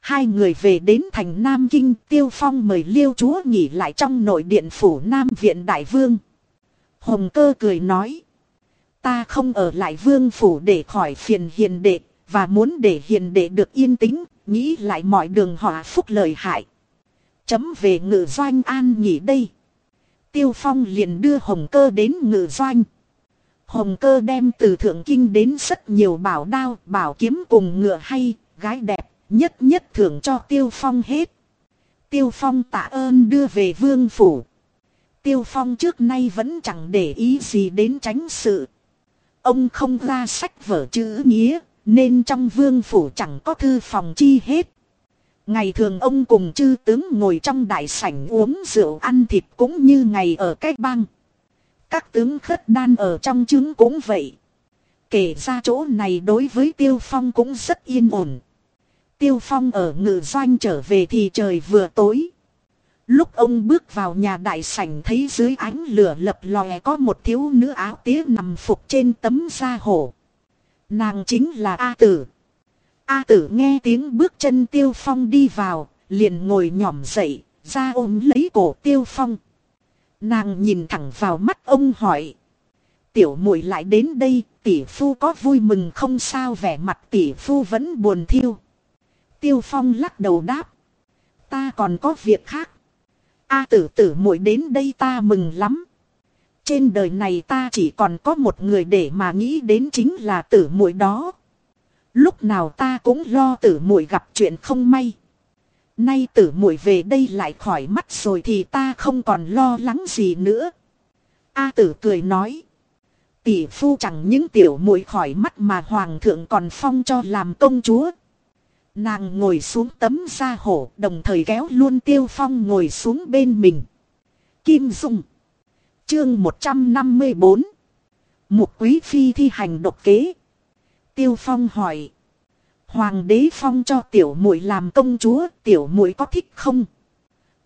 Hai người về đến thành Nam Kinh, Tiêu Phong mời Liêu Chúa nghỉ lại trong nội điện phủ Nam Viện Đại Vương. Hồng cơ cười nói. Ta không ở lại vương phủ để khỏi phiền hiền đệ, và muốn để hiền đệ được yên tĩnh, nghĩ lại mọi đường họa phúc lời hại. Chấm về ngự doanh an nghỉ đây. Tiêu Phong liền đưa Hồng Cơ đến ngự doanh. Hồng Cơ đem từ Thượng Kinh đến rất nhiều bảo đao, bảo kiếm cùng ngựa hay, gái đẹp, nhất nhất thưởng cho Tiêu Phong hết. Tiêu Phong tạ ơn đưa về vương phủ. Tiêu Phong trước nay vẫn chẳng để ý gì đến tránh sự. Ông không ra sách vở chữ nghĩa, nên trong vương phủ chẳng có thư phòng chi hết. Ngày thường ông cùng chư tướng ngồi trong đại sảnh uống rượu ăn thịt cũng như ngày ở cái bang. Các tướng khất đan ở trong trứng cũng vậy. Kể ra chỗ này đối với Tiêu Phong cũng rất yên ổn. Tiêu Phong ở ngự doanh trở về thì trời vừa tối. Lúc ông bước vào nhà đại sảnh thấy dưới ánh lửa lập lòe có một thiếu nữ áo tía nằm phục trên tấm da hổ. Nàng chính là A Tử. A Tử nghe tiếng bước chân Tiêu Phong đi vào, liền ngồi nhỏm dậy, ra ôm lấy cổ Tiêu Phong. Nàng nhìn thẳng vào mắt ông hỏi. Tiểu muội lại đến đây, tỷ phu có vui mừng không sao vẻ mặt tỷ phu vẫn buồn thiêu. Tiêu Phong lắc đầu đáp. Ta còn có việc khác. A tử tử muội đến đây ta mừng lắm. Trên đời này ta chỉ còn có một người để mà nghĩ đến chính là tử muội đó. Lúc nào ta cũng lo tử muội gặp chuyện không may. Nay tử muội về đây lại khỏi mắt rồi thì ta không còn lo lắng gì nữa. A tử cười nói. Tỷ phu chẳng những tiểu muội khỏi mắt mà hoàng thượng còn phong cho làm công chúa. Nàng ngồi xuống tấm da hổ đồng thời kéo luôn tiêu phong ngồi xuống bên mình. Kim Dung. Chương 154. Mục quý phi thi hành độc kế. Tiêu phong hỏi. Hoàng đế phong cho tiểu muội làm công chúa, tiểu muội có thích không?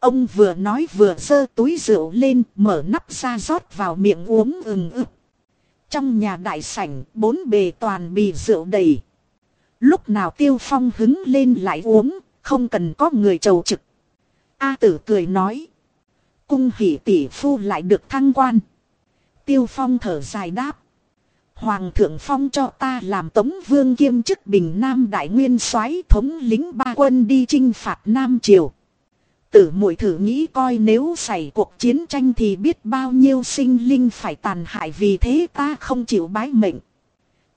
Ông vừa nói vừa sơ túi rượu lên, mở nắp ra rót vào miệng uống ừng ực. Trong nhà đại sảnh, bốn bề toàn bì rượu đầy. Lúc nào tiêu phong hứng lên lại uống, không cần có người chầu trực. A tử cười nói. Cung hỷ tỷ phu lại được thăng quan. Tiêu phong thở dài đáp. Hoàng thượng phong cho ta làm tống vương kiêm chức bình nam đại nguyên soái thống lính ba quân đi chinh phạt Nam Triều. Tử muội thử nghĩ coi nếu xảy cuộc chiến tranh thì biết bao nhiêu sinh linh phải tàn hại vì thế ta không chịu bái mệnh.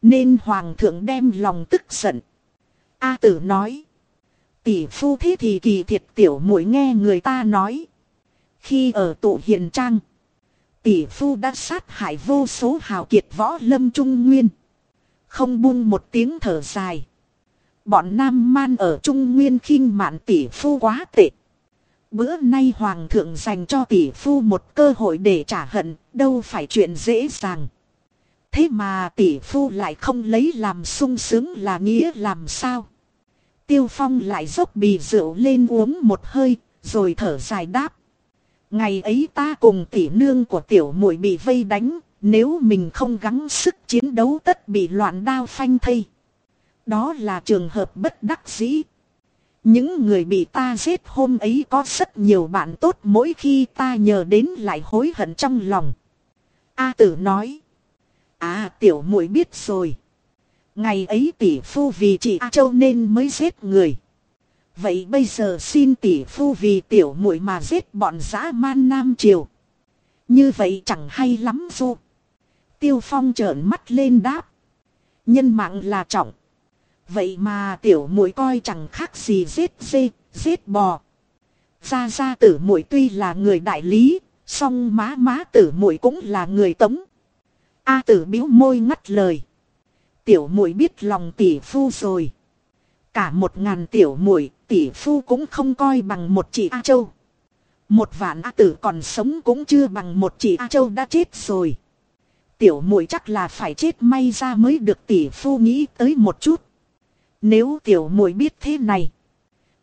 Nên hoàng thượng đem lòng tức giận. A tử nói. Tỷ phu thế thì kỳ thiệt tiểu muội nghe người ta nói. Khi ở tụ hiền trang. Tỷ phu đã sát hại vô số hào kiệt võ lâm trung nguyên. Không buông một tiếng thở dài. Bọn nam man ở trung nguyên khinh mạn tỷ phu quá tệ. Bữa nay hoàng thượng dành cho tỷ phu một cơ hội để trả hận, đâu phải chuyện dễ dàng. Thế mà tỷ phu lại không lấy làm sung sướng là nghĩa làm sao? Tiêu Phong lại dốc bì rượu lên uống một hơi, rồi thở dài đáp. Ngày ấy ta cùng tỷ nương của tiểu muội bị vây đánh, nếu mình không gắng sức chiến đấu tất bị loạn đao phanh thây. Đó là trường hợp bất đắc dĩ. Những người bị ta giết hôm ấy có rất nhiều bạn tốt mỗi khi ta nhờ đến lại hối hận trong lòng. A tử nói. À tiểu muội biết rồi. Ngày ấy tỷ phu vì chị A Châu nên mới giết người. Vậy bây giờ xin tỷ phu vì tiểu muội mà giết bọn dã man nam triều. Như vậy chẳng hay lắm du. Tiêu phong trợn mắt lên đáp. Nhân mạng là trọng. Vậy mà tiểu muội coi chẳng khác gì giết dê, giết bò. Gia Gia tử muội tuy là người đại lý, song má má tử muội cũng là người tống. A tử biếu môi ngắt lời. Tiểu muội biết lòng tỷ phu rồi. Cả một ngàn tiểu muội, tỷ phu cũng không coi bằng một chị A Châu. Một vạn A tử còn sống cũng chưa bằng một chị A Châu đã chết rồi. Tiểu muội chắc là phải chết may ra mới được tỷ phu nghĩ tới một chút. Nếu tiểu muội biết thế này.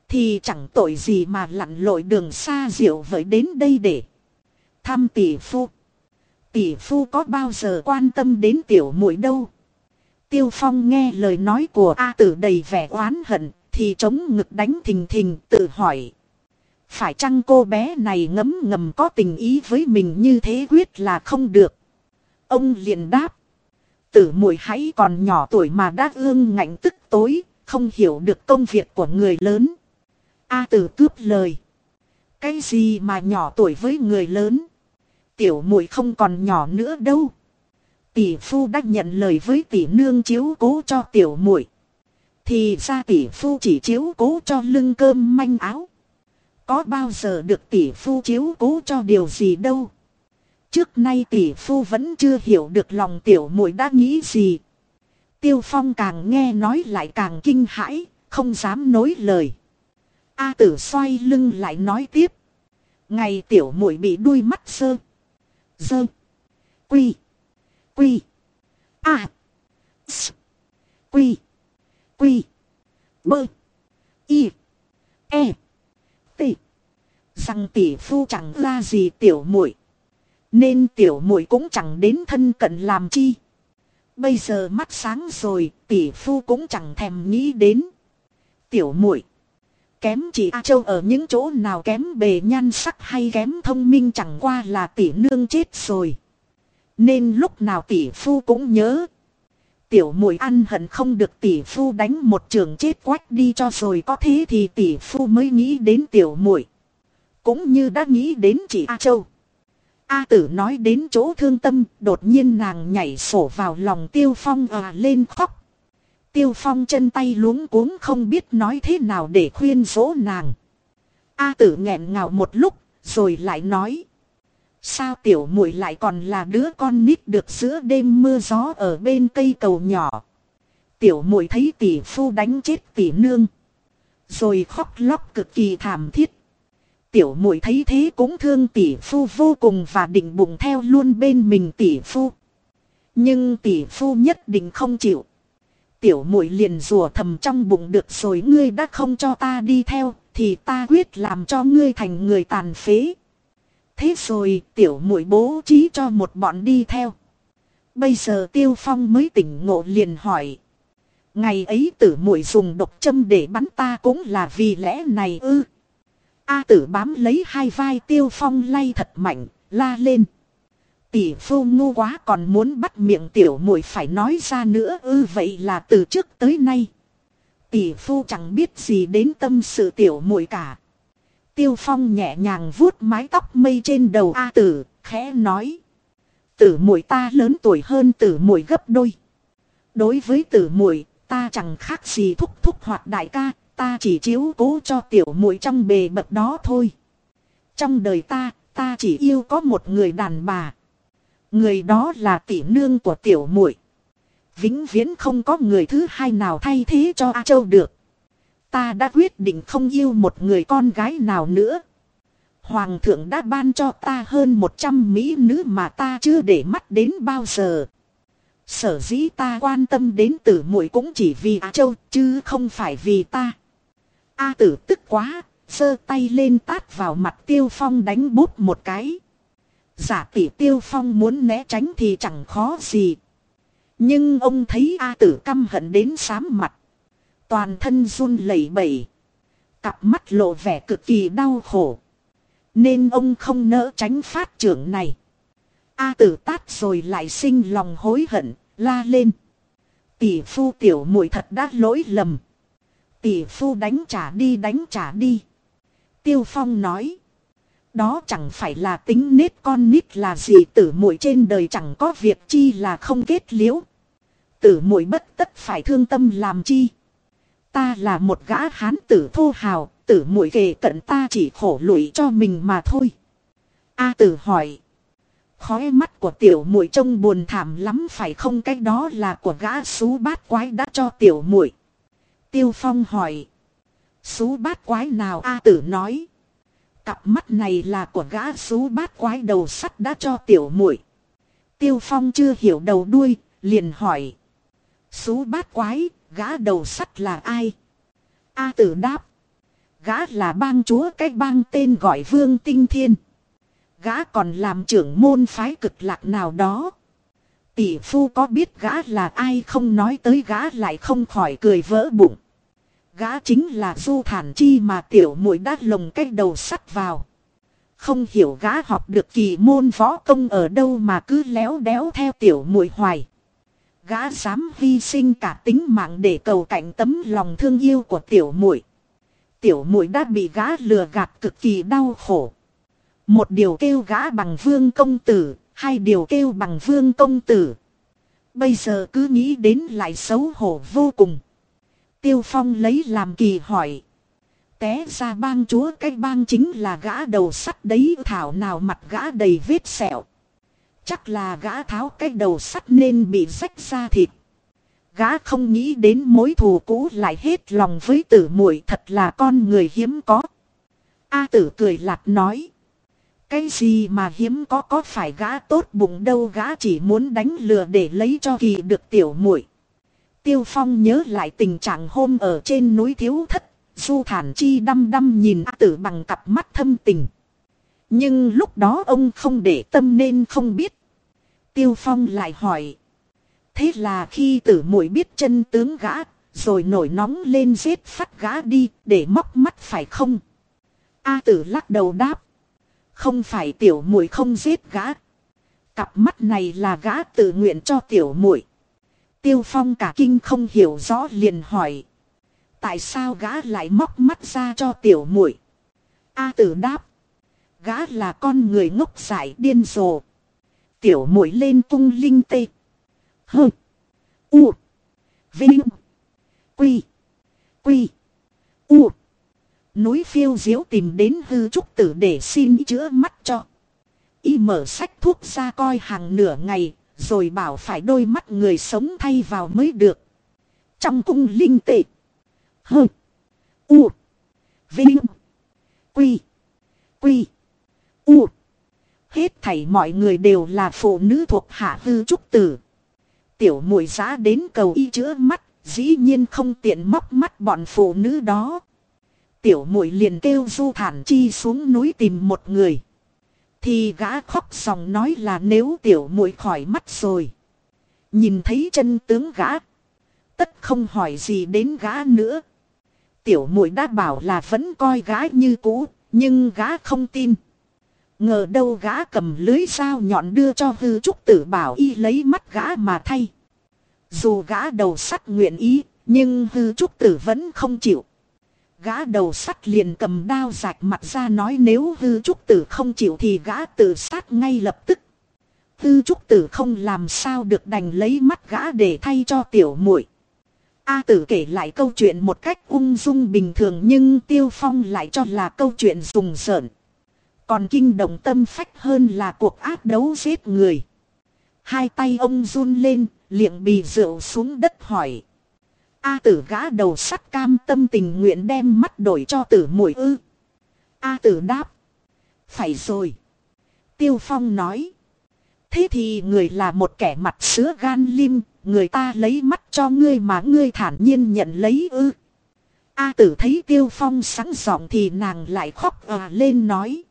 Thì chẳng tội gì mà lặn lội đường xa diệu với đến đây để thăm tỷ phu. Tỷ phu có bao giờ quan tâm đến tiểu muội đâu. Tiêu Phong nghe lời nói của A tử đầy vẻ oán hận, thì chống ngực đánh thình thình tự hỏi. Phải chăng cô bé này ngấm ngầm có tình ý với mình như thế quyết là không được. Ông liền đáp. Tử muội hãy còn nhỏ tuổi mà đã ương ngạnh tức tối, không hiểu được công việc của người lớn. A tử cướp lời. Cái gì mà nhỏ tuổi với người lớn? Tiểu muội không còn nhỏ nữa đâu. Tỷ phu đã nhận lời với tỷ nương chiếu cố cho tiểu muội. Thì ra tỷ phu chỉ chiếu cố cho lưng cơm manh áo. Có bao giờ được tỷ phu chiếu cố cho điều gì đâu. Trước nay tỷ phu vẫn chưa hiểu được lòng tiểu muội đã nghĩ gì. Tiêu phong càng nghe nói lại càng kinh hãi, không dám nối lời. A tử xoay lưng lại nói tiếp. Ngày tiểu muội bị đuôi mắt sơ. Dơ. Quy. Quy. A. S. Quy. Quy. Bơ. Y. E. T. Rằng tỷ phu chẳng ra gì tiểu muội Nên tiểu muội cũng chẳng đến thân cận làm chi. Bây giờ mắt sáng rồi, tỷ phu cũng chẳng thèm nghĩ đến. Tiểu muội Kém chỉ A Châu ở những chỗ nào kém bề nhan sắc hay kém thông minh chẳng qua là tỷ nương chết rồi. Nên lúc nào tỷ phu cũng nhớ. Tiểu muội ăn hận không được tỷ phu đánh một trường chết quách đi cho rồi có thế thì tỷ phu mới nghĩ đến tiểu muội Cũng như đã nghĩ đến chị A Châu. A tử nói đến chỗ thương tâm, đột nhiên nàng nhảy sổ vào lòng tiêu phong à lên khóc. Tiêu phong chân tay luống cuống không biết nói thế nào để khuyên dỗ nàng. A tử nghẹn ngào một lúc, rồi lại nói. Sao tiểu muội lại còn là đứa con nít được giữa đêm mưa gió ở bên cây cầu nhỏ. Tiểu muội thấy tỷ phu đánh chết tỷ nương. Rồi khóc lóc cực kỳ thảm thiết. Tiểu muội thấy thế cũng thương tỷ phu vô cùng và định bụng theo luôn bên mình tỷ phu. Nhưng tỷ phu nhất định không chịu. Tiểu muội liền rùa thầm trong bụng được rồi ngươi đã không cho ta đi theo, thì ta quyết làm cho ngươi thành người tàn phế. Thế rồi tiểu muội bố trí cho một bọn đi theo. Bây giờ tiêu phong mới tỉnh ngộ liền hỏi. Ngày ấy tử muội dùng độc châm để bắn ta cũng là vì lẽ này ư. A tử bám lấy hai vai tiêu phong lay thật mạnh, la lên. Tỷ phu ngu quá còn muốn bắt miệng tiểu muội phải nói ra nữa ư vậy là từ trước tới nay. Tỷ phu chẳng biết gì đến tâm sự tiểu muội cả. Tiêu phong nhẹ nhàng vuốt mái tóc mây trên đầu A tử, khẽ nói. Tử muội ta lớn tuổi hơn tử muội gấp đôi. Đối với tử muội ta chẳng khác gì thúc thúc hoặc đại ca, ta chỉ chiếu cố cho tiểu muội trong bề bậc đó thôi. Trong đời ta, ta chỉ yêu có một người đàn bà. Người đó là tỷ nương của tiểu muội. Vĩnh viễn không có người thứ hai nào thay thế cho A Châu được. Ta đã quyết định không yêu một người con gái nào nữa. Hoàng thượng đã ban cho ta hơn 100 mỹ nữ mà ta chưa để mắt đến bao giờ. Sở dĩ ta quan tâm đến tử muội cũng chỉ vì A Châu chứ không phải vì ta. A tử tức quá, giơ tay lên tát vào mặt tiêu phong đánh bút một cái. Giả tỷ tiêu phong muốn né tránh thì chẳng khó gì. Nhưng ông thấy A tử căm hận đến sám mặt. Toàn thân run lẩy bẩy. Cặp mắt lộ vẻ cực kỳ đau khổ. Nên ông không nỡ tránh phát trưởng này. A tử tát rồi lại sinh lòng hối hận, la lên. Tỷ phu tiểu muội thật đã lỗi lầm. Tỷ phu đánh trả đi đánh trả đi. Tiêu phong nói. Đó chẳng phải là tính nết con nít là gì tử muội trên đời chẳng có việc chi là không kết liễu. Tử muội bất tất phải thương tâm làm chi. Ta là một gã hán tử thô hào, tử muội kề cận ta chỉ khổ lụy cho mình mà thôi. A tử hỏi. Khói mắt của tiểu muội trông buồn thảm lắm phải không cái đó là của gã xú bát quái đã cho tiểu muội. Tiêu phong hỏi. Xú bát quái nào A tử nói. Cặp mắt này là của gã xú bát quái đầu sắt đã cho tiểu muội. Tiêu phong chưa hiểu đầu đuôi, liền hỏi. Xú bát quái, gã đầu sắt là ai? A tử đáp. Gã là bang chúa cái bang tên gọi Vương Tinh Thiên. Gã còn làm trưởng môn phái cực lạc nào đó. Tỷ phu có biết gã là ai không nói tới gã lại không khỏi cười vỡ bụng. Gã chính là du thản chi mà tiểu muội đã lồng cái đầu sắt vào. Không hiểu gã học được kỳ môn võ công ở đâu mà cứ léo đéo theo tiểu muội hoài. Gã dám hy sinh cả tính mạng để cầu cạnh tấm lòng thương yêu của tiểu muội. Tiểu muội đã bị gã lừa gạt cực kỳ đau khổ. Một điều kêu gã bằng vương công tử, hai điều kêu bằng vương công tử. Bây giờ cứ nghĩ đến lại xấu hổ vô cùng. Tiêu Phong lấy làm kỳ hỏi. Té ra bang chúa, cái bang chính là gã đầu sắt đấy, thảo nào mặt gã đầy vết sẹo. Chắc là gã tháo cái đầu sắt nên bị rách ra thịt. Gã không nghĩ đến mối thù cũ lại hết lòng với tử muội, thật là con người hiếm có. A tử cười lạc nói. Cái gì mà hiếm có có phải gã tốt bụng đâu, gã chỉ muốn đánh lừa để lấy cho kỳ được tiểu muội. Tiêu Phong nhớ lại tình trạng hôm ở trên núi thiếu thất, Du Thản Chi đăm đăm nhìn A tử bằng cặp mắt thâm tình. Nhưng lúc đó ông không để tâm nên không biết. Tiêu Phong lại hỏi. Thế là khi tử muội biết chân tướng gã, rồi nổi nóng lên giết phát gã đi để móc mắt phải không? A tử lắc đầu đáp. Không phải tiểu muội không giết gã. Cặp mắt này là gã tự nguyện cho tiểu muội. Tiêu phong cả kinh không hiểu rõ liền hỏi. Tại sao gã lại móc mắt ra cho tiểu muội? A tử đáp. Gã là con người ngốc dại điên rồ. Tiểu muội lên cung linh tê. Hơ. U. Vinh. Quy. Quy. U. Núi phiêu diếu tìm đến hư trúc tử để xin chữa mắt cho. Y mở sách thuốc ra coi hàng nửa ngày, rồi bảo phải đôi mắt người sống thay vào mới được. Trong cung linh tệ. Hơ. U. Vinh. Quy. Quy. U. Hết thảy mọi người đều là phụ nữ thuộc hạ hư trúc tử. Tiểu mùi giá đến cầu y chữa mắt, dĩ nhiên không tiện móc mắt bọn phụ nữ đó. Tiểu mùi liền kêu du thản chi xuống núi tìm một người. Thì gã khóc sòng nói là nếu tiểu muội khỏi mắt rồi. Nhìn thấy chân tướng gã. Tất không hỏi gì đến gã nữa. Tiểu muội đã bảo là vẫn coi gã như cũ. Nhưng gã không tin. Ngờ đâu gã cầm lưới sao nhọn đưa cho hư trúc tử bảo y lấy mắt gã mà thay. Dù gã đầu sắt nguyện ý, nhưng hư trúc tử vẫn không chịu. Gã đầu sắt liền cầm đao rạch mặt ra nói nếu hư trúc tử không chịu thì gã tự sát ngay lập tức. Hư trúc tử không làm sao được đành lấy mắt gã để thay cho tiểu muội. A tử kể lại câu chuyện một cách ung dung bình thường nhưng tiêu phong lại cho là câu chuyện rùng rợn. Còn kinh động tâm phách hơn là cuộc ác đấu giết người. Hai tay ông run lên, liệng bì rượu xuống đất hỏi. A tử gã đầu sắt cam tâm tình nguyện đem mắt đổi cho tử mũi ư. A tử đáp. Phải rồi. Tiêu phong nói. Thế thì người là một kẻ mặt sứa gan lim, người ta lấy mắt cho ngươi mà ngươi thản nhiên nhận lấy ư. A tử thấy tiêu phong sẵn giọng thì nàng lại khóc à lên nói.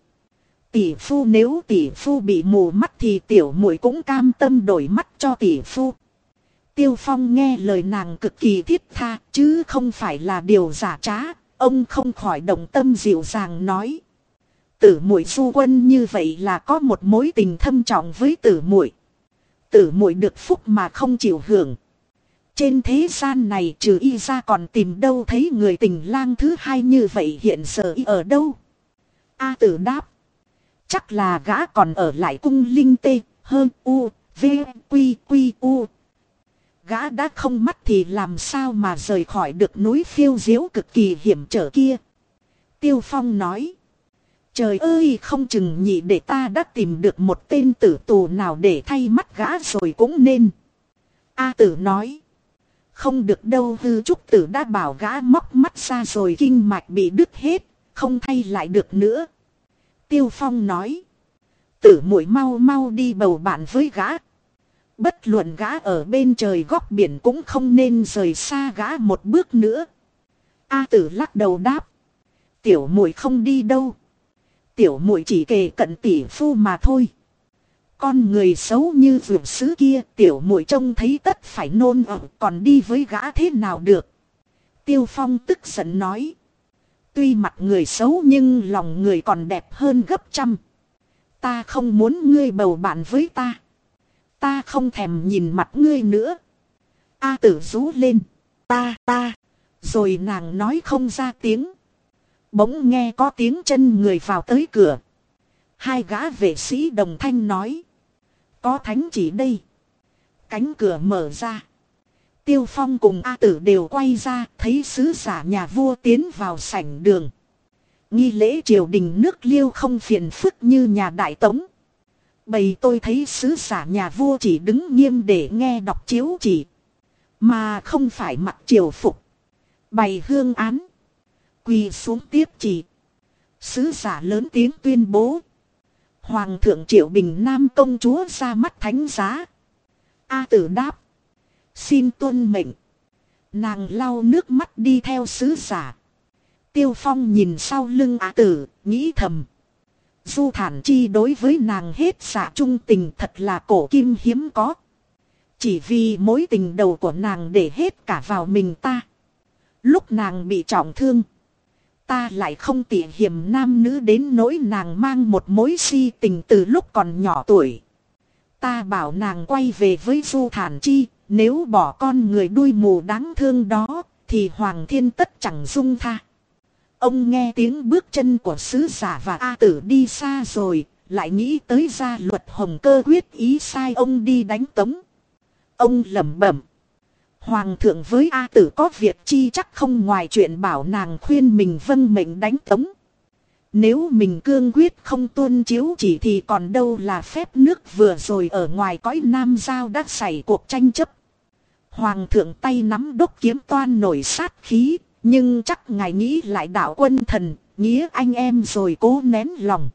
Tỷ phu nếu tỷ phu bị mù mắt thì tiểu muội cũng cam tâm đổi mắt cho tỷ phu. Tiêu Phong nghe lời nàng cực kỳ thiết tha, chứ không phải là điều giả trá, ông không khỏi động tâm dịu dàng nói. Tử muội du quân như vậy là có một mối tình thâm trọng với tử muội. Tử muội được phúc mà không chịu hưởng. Trên thế gian này trừ y ra còn tìm đâu thấy người tình lang thứ hai như vậy hiện giờ y ở đâu? A tử đáp. Chắc là gã còn ở lại cung linh tê, hơn u, v, quy, quy, u, Gã đã không mắt thì làm sao mà rời khỏi được núi phiêu diếu cực kỳ hiểm trở kia. Tiêu Phong nói. Trời ơi không chừng nhị để ta đã tìm được một tên tử tù nào để thay mắt gã rồi cũng nên. A tử nói. Không được đâu hư trúc tử đã bảo gã móc mắt ra rồi kinh mạch bị đứt hết, không thay lại được nữa. Tiêu Phong nói. Tử muội mau mau đi bầu bạn với gã. Bất luận gã ở bên trời góc biển cũng không nên rời xa gã một bước nữa. A tử lắc đầu đáp. Tiểu muội không đi đâu. Tiểu muội chỉ kề cận tỷ phu mà thôi. Con người xấu như vượt sứ kia, tiểu muội trông thấy tất phải nôn ẩm, còn đi với gã thế nào được. Tiêu phong tức giận nói. Tuy mặt người xấu nhưng lòng người còn đẹp hơn gấp trăm. Ta không muốn ngươi bầu bạn với ta. Ta không thèm nhìn mặt ngươi nữa. A tử rú lên. Ta, ta. Rồi nàng nói không ra tiếng. Bỗng nghe có tiếng chân người vào tới cửa. Hai gã vệ sĩ đồng thanh nói. Có thánh chỉ đây. Cánh cửa mở ra. Tiêu Phong cùng A Tử đều quay ra, thấy sứ giả nhà vua tiến vào sảnh đường. Nghi lễ triều đình nước liêu không phiền phức như nhà đại tống. Bầy tôi thấy sứ giả nhà vua chỉ đứng nghiêm để nghe đọc chiếu chỉ. Mà không phải mặc triều phục. Bày hương án. Quỳ xuống tiếp chỉ. Sứ giả lớn tiếng tuyên bố. Hoàng thượng triệu bình nam công chúa ra mắt thánh giá. A tử đáp. Xin tuân mệnh. Nàng lau nước mắt đi theo sứ giả. Tiêu phong nhìn sau lưng A tử, nghĩ thầm. Du thản chi đối với nàng hết xạ trung tình thật là cổ kim hiếm có. Chỉ vì mối tình đầu của nàng để hết cả vào mình ta. Lúc nàng bị trọng thương. Ta lại không tỉ hiểm nam nữ đến nỗi nàng mang một mối si tình từ lúc còn nhỏ tuổi. Ta bảo nàng quay về với Du Thản Chi, nếu bỏ con người đuôi mù đáng thương đó, thì Hoàng Thiên Tất chẳng dung tha. Ông nghe tiếng bước chân của sứ giả và A tử đi xa rồi, lại nghĩ tới gia luật hồng cơ quyết ý sai ông đi đánh tống. Ông lẩm bẩm. Hoàng thượng với A tử có việc chi chắc không ngoài chuyện bảo nàng khuyên mình vâng mệnh đánh tống. Nếu mình cương quyết không tuân chiếu chỉ thì còn đâu là phép nước vừa rồi ở ngoài cõi Nam Giao đã xảy cuộc tranh chấp. Hoàng thượng tay nắm đốc kiếm toan nổi sát khí, nhưng chắc ngài nghĩ lại đạo quân thần, nghĩa anh em rồi cố nén lòng.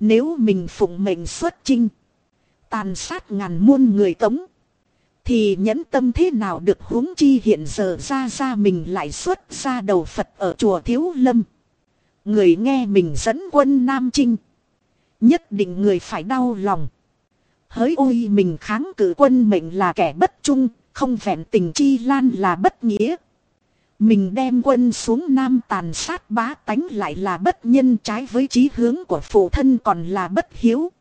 Nếu mình phụng mệnh xuất chinh, tàn sát ngàn muôn người tống, thì nhẫn tâm thế nào được huống chi hiện giờ ra ra mình lại xuất ra đầu Phật ở chùa Thiếu Lâm. Người nghe mình dẫn quân Nam Trinh. Nhất định người phải đau lòng. Hỡi ôi mình kháng cử quân mệnh là kẻ bất trung, không vẹn tình chi lan là bất nghĩa. Mình đem quân xuống Nam tàn sát bá tánh lại là bất nhân trái với chí hướng của phụ thân còn là bất hiếu.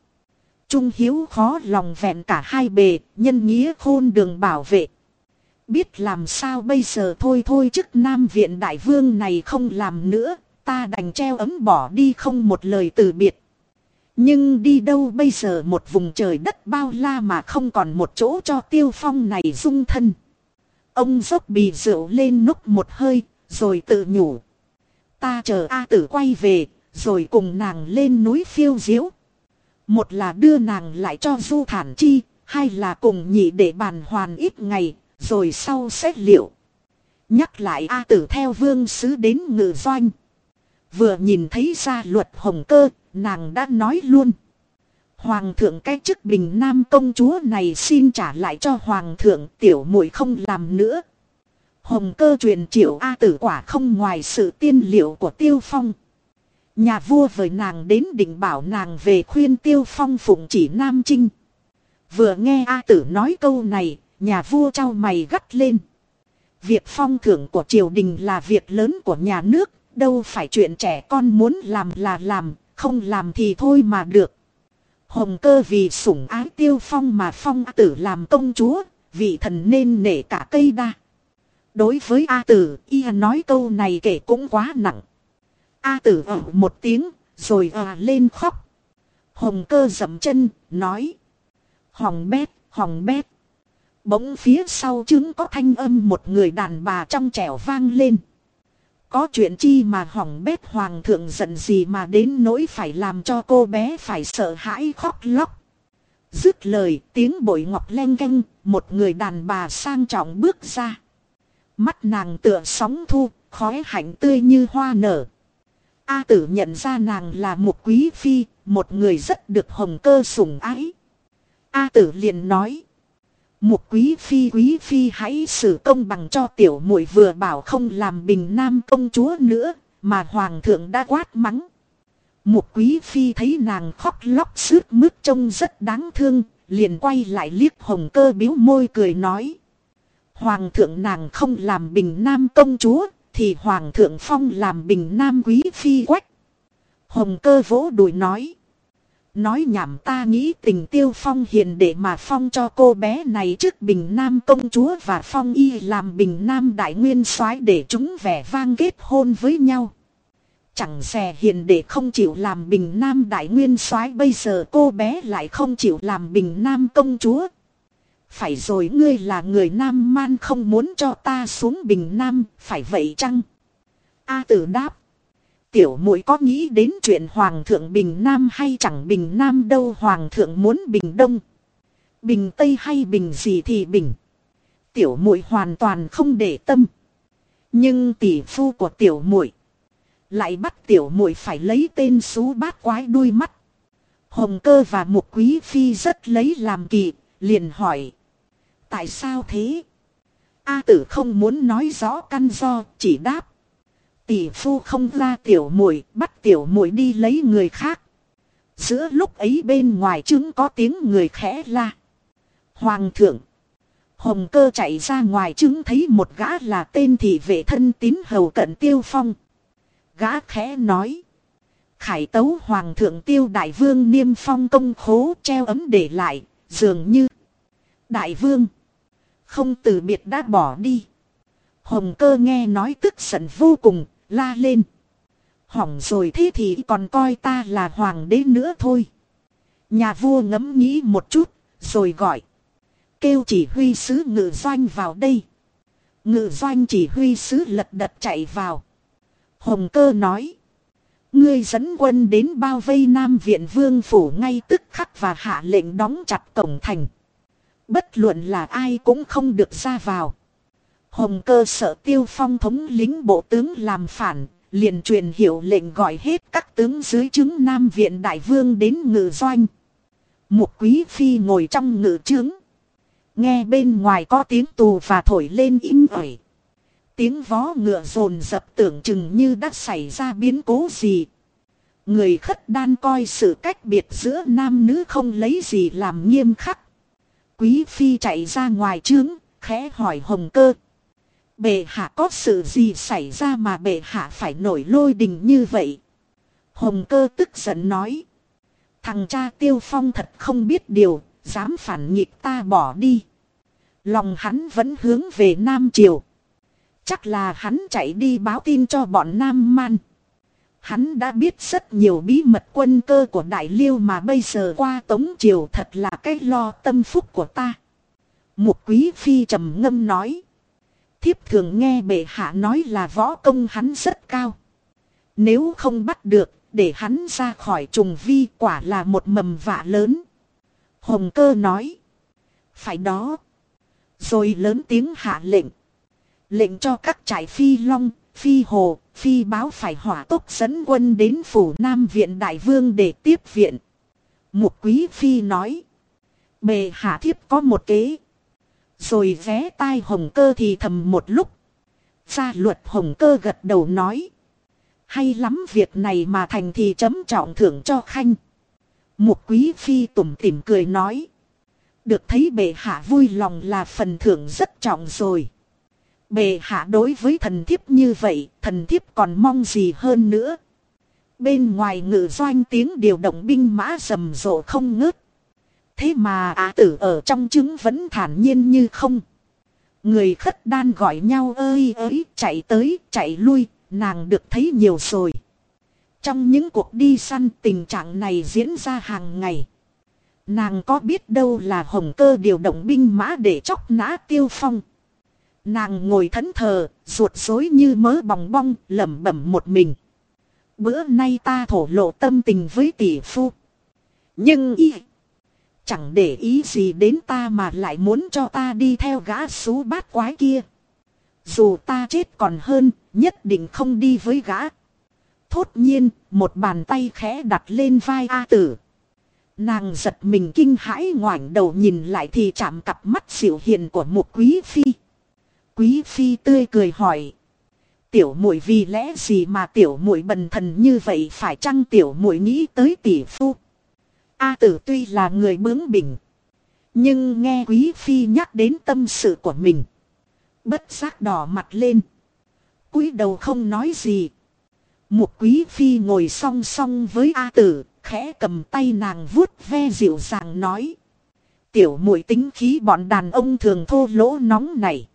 Trung hiếu khó lòng vẹn cả hai bề, nhân nghĩa khôn đường bảo vệ. Biết làm sao bây giờ thôi thôi chức Nam Viện Đại Vương này không làm nữa, ta đành treo ấm bỏ đi không một lời từ biệt. Nhưng đi đâu bây giờ một vùng trời đất bao la mà không còn một chỗ cho tiêu phong này dung thân. Ông dốc bì rượu lên núp một hơi, rồi tự nhủ. Ta chờ A tử quay về, rồi cùng nàng lên núi phiêu diếu. Một là đưa nàng lại cho du thản chi, hai là cùng nhị để bàn hoàn ít ngày, rồi sau xét liệu. Nhắc lại A tử theo vương sứ đến ngự doanh. Vừa nhìn thấy ra luật hồng cơ, nàng đã nói luôn. Hoàng thượng cái chức bình nam công chúa này xin trả lại cho hoàng thượng tiểu muội không làm nữa. Hồng cơ truyền triệu A tử quả không ngoài sự tiên liệu của tiêu phong. Nhà vua với nàng đến định bảo nàng về khuyên tiêu phong phụng chỉ Nam Trinh. Vừa nghe A tử nói câu này, nhà vua trao mày gắt lên. Việc phong thưởng của triều đình là việc lớn của nhà nước, đâu phải chuyện trẻ con muốn làm là làm, không làm thì thôi mà được. Hồng cơ vì sủng ái tiêu phong mà phong A tử làm công chúa, vị thần nên nể cả cây đa. Đối với A tử, y nói câu này kể cũng quá nặng. A tử ở một tiếng, rồi à lên khóc. Hồng cơ dậm chân, nói. Hồng bét, hồng bét. Bỗng phía sau chứng có thanh âm một người đàn bà trong trẻo vang lên. Có chuyện chi mà hỏng bét hoàng thượng giận gì mà đến nỗi phải làm cho cô bé phải sợ hãi khóc lóc. Dứt lời tiếng bội ngọc len canh, một người đàn bà sang trọng bước ra. Mắt nàng tựa sóng thu, khói hạnh tươi như hoa nở. A tử nhận ra nàng là một quý phi, một người rất được hồng cơ sủng ái. A tử liền nói. Một quý phi quý phi hãy xử công bằng cho tiểu muội vừa bảo không làm bình nam công chúa nữa, mà hoàng thượng đã quát mắng. Một quý phi thấy nàng khóc lóc sướt mướt trông rất đáng thương, liền quay lại liếc hồng cơ biếu môi cười nói. Hoàng thượng nàng không làm bình nam công chúa, thì Hoàng thượng Phong làm bình nam quý phi quách. Hồng cơ vỗ đùi nói. Nói nhảm ta nghĩ tình tiêu phong hiền để mà phong cho cô bé này trước bình nam công chúa và phong y làm bình nam đại nguyên soái để chúng vẻ vang kết hôn với nhau. Chẳng xè hiền để không chịu làm bình nam đại nguyên soái bây giờ cô bé lại không chịu làm bình nam công chúa. Phải rồi ngươi là người nam man không muốn cho ta xuống bình nam, phải vậy chăng? A tử đáp. Tiểu muội có nghĩ đến chuyện hoàng thượng bình nam hay chẳng bình nam đâu hoàng thượng muốn bình đông. Bình tây hay bình gì thì bình. Tiểu muội hoàn toàn không để tâm. Nhưng tỷ phu của tiểu muội lại bắt tiểu muội phải lấy tên xú bát quái đuôi mắt. Hồng cơ và một quý phi rất lấy làm kỳ, liền hỏi. Tại sao thế? A tử không muốn nói rõ căn do, chỉ đáp. Tỷ phu không ra tiểu muội bắt tiểu muội đi lấy người khác. Giữa lúc ấy bên ngoài chứng có tiếng người khẽ la. Hoàng thượng. Hồng cơ chạy ra ngoài chứng thấy một gã là tên thị vệ thân tín hầu cận tiêu phong. Gã khẽ nói. Khải tấu hoàng thượng tiêu đại vương niêm phong công khố treo ấm để lại, dường như. Đại vương. Không từ biệt đã bỏ đi. Hồng cơ nghe nói tức giận vô cùng, la lên. Hỏng rồi thế thì còn coi ta là hoàng đế nữa thôi. Nhà vua ngẫm nghĩ một chút, rồi gọi. Kêu chỉ huy sứ ngự doanh vào đây. Ngự doanh chỉ huy sứ lật đật chạy vào. Hồng cơ nói. Ngươi dẫn quân đến bao vây Nam Viện Vương Phủ ngay tức khắc và hạ lệnh đóng chặt cổng thành. Bất luận là ai cũng không được ra vào. Hồng cơ sợ tiêu phong thống lính bộ tướng làm phản, liền truyền hiệu lệnh gọi hết các tướng dưới chứng Nam Viện Đại Vương đến ngự doanh. Một quý phi ngồi trong ngự trướng. Nghe bên ngoài có tiếng tù và thổi lên im ỏi. Tiếng vó ngựa rồn dập tưởng chừng như đã xảy ra biến cố gì. Người khất đan coi sự cách biệt giữa nam nữ không lấy gì làm nghiêm khắc. Quý phi chạy ra ngoài trướng, khẽ hỏi hồng cơ. Bệ hạ có sự gì xảy ra mà bệ hạ phải nổi lôi đình như vậy? Hồng cơ tức giận nói. Thằng cha tiêu phong thật không biết điều, dám phản nghịch ta bỏ đi. Lòng hắn vẫn hướng về Nam Triều. Chắc là hắn chạy đi báo tin cho bọn Nam Man. Hắn đã biết rất nhiều bí mật quân cơ của Đại Liêu mà bây giờ qua Tống Triều thật là cái lo tâm phúc của ta. Một quý phi trầm ngâm nói. Thiếp thường nghe bệ hạ nói là võ công hắn rất cao. Nếu không bắt được, để hắn ra khỏi trùng vi quả là một mầm vạ lớn. Hồng cơ nói. Phải đó. Rồi lớn tiếng hạ lệnh. Lệnh cho các trại phi long, phi hồ, phi báo phải hỏa tốc dẫn quân đến phủ Nam Viện Đại Vương để tiếp viện. Một quý phi nói. Bề hạ thiếp có một kế. Rồi vé tai hồng cơ thì thầm một lúc. Gia luật hồng cơ gật đầu nói. Hay lắm việc này mà thành thì chấm trọng thưởng cho khanh. Một quý phi tủm tỉm cười nói. Được thấy bệ hạ vui lòng là phần thưởng rất trọng rồi. Bệ hạ đối với thần thiếp như vậy, thần thiếp còn mong gì hơn nữa. Bên ngoài ngự doanh tiếng điều động binh mã rầm rộ không ngớt. Thế mà á tử ở trong trứng vẫn thản nhiên như không. Người khất đan gọi nhau ơi ơi, chạy tới, chạy lui, nàng được thấy nhiều rồi. Trong những cuộc đi săn tình trạng này diễn ra hàng ngày. Nàng có biết đâu là hồng cơ điều động binh mã để chóc nã tiêu phong. Nàng ngồi thẫn thờ, ruột rối như mớ bòng bong, lẩm bẩm một mình. Bữa nay ta thổ lộ tâm tình với tỷ phu. Nhưng y chẳng để ý gì đến ta mà lại muốn cho ta đi theo gã xú bát quái kia. Dù ta chết còn hơn, nhất định không đi với gã. Thốt nhiên, một bàn tay khẽ đặt lên vai A tử. Nàng giật mình kinh hãi ngoảnh đầu nhìn lại thì chạm cặp mắt dịu hiền của một quý phi. Quý phi tươi cười hỏi. Tiểu muội vì lẽ gì mà tiểu muội bần thần như vậy phải chăng tiểu muội nghĩ tới tỷ phu? A tử tuy là người bướng bỉnh. Nhưng nghe quý phi nhắc đến tâm sự của mình. Bất giác đỏ mặt lên. cúi đầu không nói gì. Một quý phi ngồi song song với A tử, khẽ cầm tay nàng vuốt ve dịu dàng nói. Tiểu muội tính khí bọn đàn ông thường thô lỗ nóng này.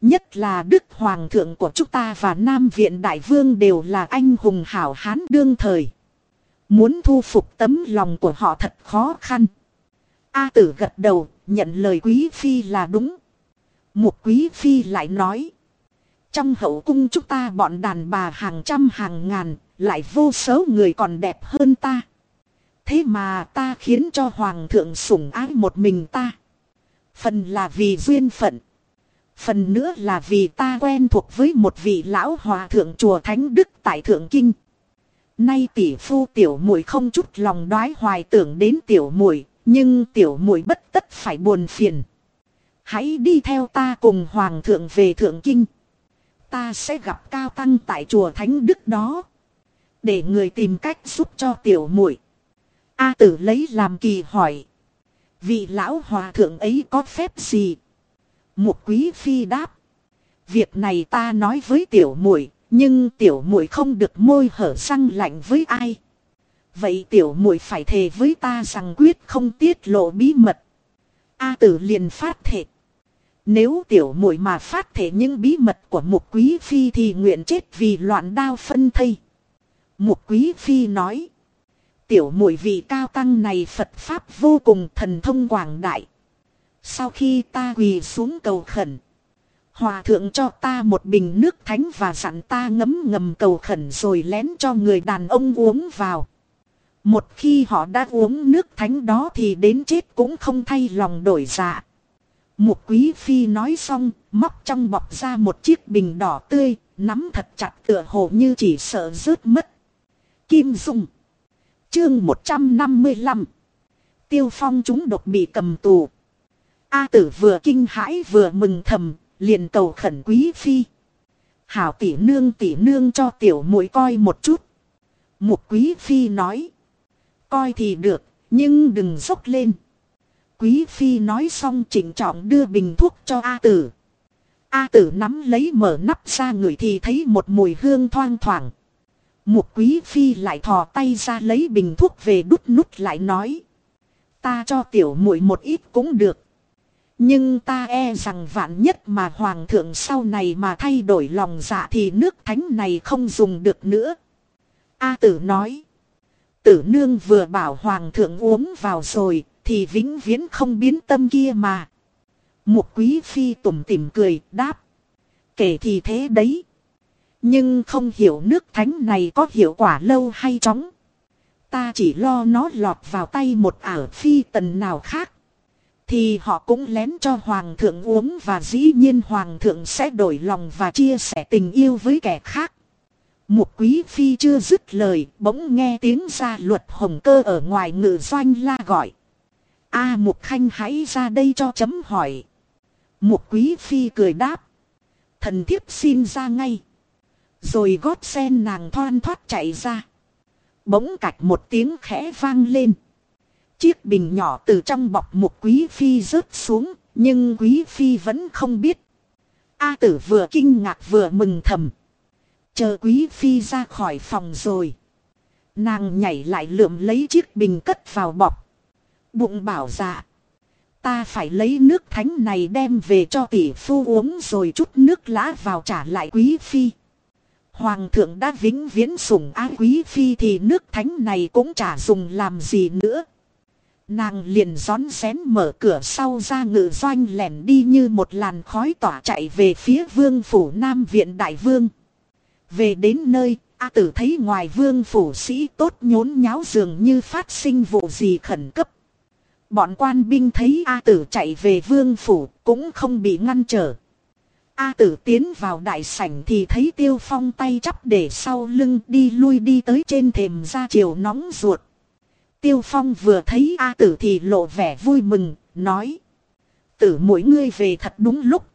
Nhất là Đức Hoàng thượng của chúng ta và Nam Viện Đại Vương đều là anh hùng hảo hán đương thời. Muốn thu phục tấm lòng của họ thật khó khăn. A tử gật đầu, nhận lời quý phi là đúng. Một quý phi lại nói. Trong hậu cung chúng ta bọn đàn bà hàng trăm hàng ngàn, lại vô số người còn đẹp hơn ta. Thế mà ta khiến cho hoàng thượng sủng ái một mình ta. Phần là vì duyên phận. Phần nữa là vì ta quen thuộc với một vị lão hòa thượng chùa Thánh Đức tại Thượng Kinh. Nay tỷ phu tiểu muội không chút lòng đoái hoài tưởng đến tiểu muội, nhưng tiểu muội bất tất phải buồn phiền. Hãy đi theo ta cùng hoàng thượng về Thượng Kinh. Ta sẽ gặp cao tăng tại chùa Thánh Đức đó. Để người tìm cách giúp cho tiểu muội. A tử lấy làm kỳ hỏi. Vị lão hòa thượng ấy có phép gì? Một quý phi đáp. Việc này ta nói với tiểu muội nhưng tiểu muội không được môi hở răng lạnh với ai. Vậy tiểu muội phải thề với ta rằng quyết không tiết lộ bí mật. A tử liền phát thệ. Nếu tiểu muội mà phát thể những bí mật của một quý phi thì nguyện chết vì loạn đao phân thây. Một quý phi nói. Tiểu muội vị cao tăng này Phật Pháp vô cùng thần thông quảng đại. Sau khi ta quỳ xuống cầu khẩn. Hòa thượng cho ta một bình nước thánh và dặn ta ngấm ngầm cầu khẩn rồi lén cho người đàn ông uống vào. Một khi họ đã uống nước thánh đó thì đến chết cũng không thay lòng đổi dạ. Một quý phi nói xong, móc trong bọc ra một chiếc bình đỏ tươi, nắm thật chặt tựa hồ như chỉ sợ rớt mất. Kim Dung Chương 155 Tiêu phong chúng độc bị cầm tù. A tử vừa kinh hãi vừa mừng thầm, liền cầu khẩn quý phi. Hảo tỷ nương tỷ nương cho tiểu muội coi một chút. Một quý phi nói. Coi thì được, nhưng đừng sốc lên. Quý phi nói xong chỉnh trọng đưa bình thuốc cho A tử. A tử nắm lấy mở nắp ra người thì thấy một mùi hương thoang thoảng. Một quý phi lại thò tay ra lấy bình thuốc về đút nút lại nói. Ta cho tiểu muội một ít cũng được. Nhưng ta e rằng vạn nhất mà hoàng thượng sau này mà thay đổi lòng dạ thì nước thánh này không dùng được nữa. A tử nói. Tử nương vừa bảo hoàng thượng uống vào rồi, thì vĩnh viễn không biến tâm kia mà. Một quý phi tủm tỉm cười, đáp. Kể thì thế đấy. Nhưng không hiểu nước thánh này có hiệu quả lâu hay chóng. Ta chỉ lo nó lọt vào tay một ảo phi tần nào khác. Thì họ cũng lén cho hoàng thượng uống và dĩ nhiên hoàng thượng sẽ đổi lòng và chia sẻ tình yêu với kẻ khác. Một quý phi chưa dứt lời, bỗng nghe tiếng ra luật hồng cơ ở ngoài ngự doanh la gọi. A à, Mục Khanh hãy ra đây cho chấm hỏi. Một quý phi cười đáp. Thần thiếp xin ra ngay. Rồi gót sen nàng thoan thoát chạy ra. Bỗng cạch một tiếng khẽ vang lên. Chiếc bình nhỏ từ trong bọc một quý phi rớt xuống, nhưng quý phi vẫn không biết. A tử vừa kinh ngạc vừa mừng thầm. Chờ quý phi ra khỏi phòng rồi. Nàng nhảy lại lượm lấy chiếc bình cất vào bọc. Bụng bảo dạ. Ta phải lấy nước thánh này đem về cho tỷ phu uống rồi chút nước lã vào trả lại quý phi. Hoàng thượng đã vĩnh viễn sủng ái quý phi thì nước thánh này cũng chả dùng làm gì nữa. Nàng liền rón rén mở cửa sau ra ngự doanh lẻn đi như một làn khói tỏa chạy về phía vương phủ Nam Viện Đại Vương. Về đến nơi, A tử thấy ngoài vương phủ sĩ tốt nhốn nháo dường như phát sinh vụ gì khẩn cấp. Bọn quan binh thấy A tử chạy về vương phủ cũng không bị ngăn trở. A tử tiến vào đại sảnh thì thấy tiêu phong tay chắp để sau lưng đi lui đi tới trên thềm ra chiều nóng ruột. Tiêu phong vừa thấy A tử thì lộ vẻ vui mừng, nói. Tử mỗi ngươi về thật đúng lúc.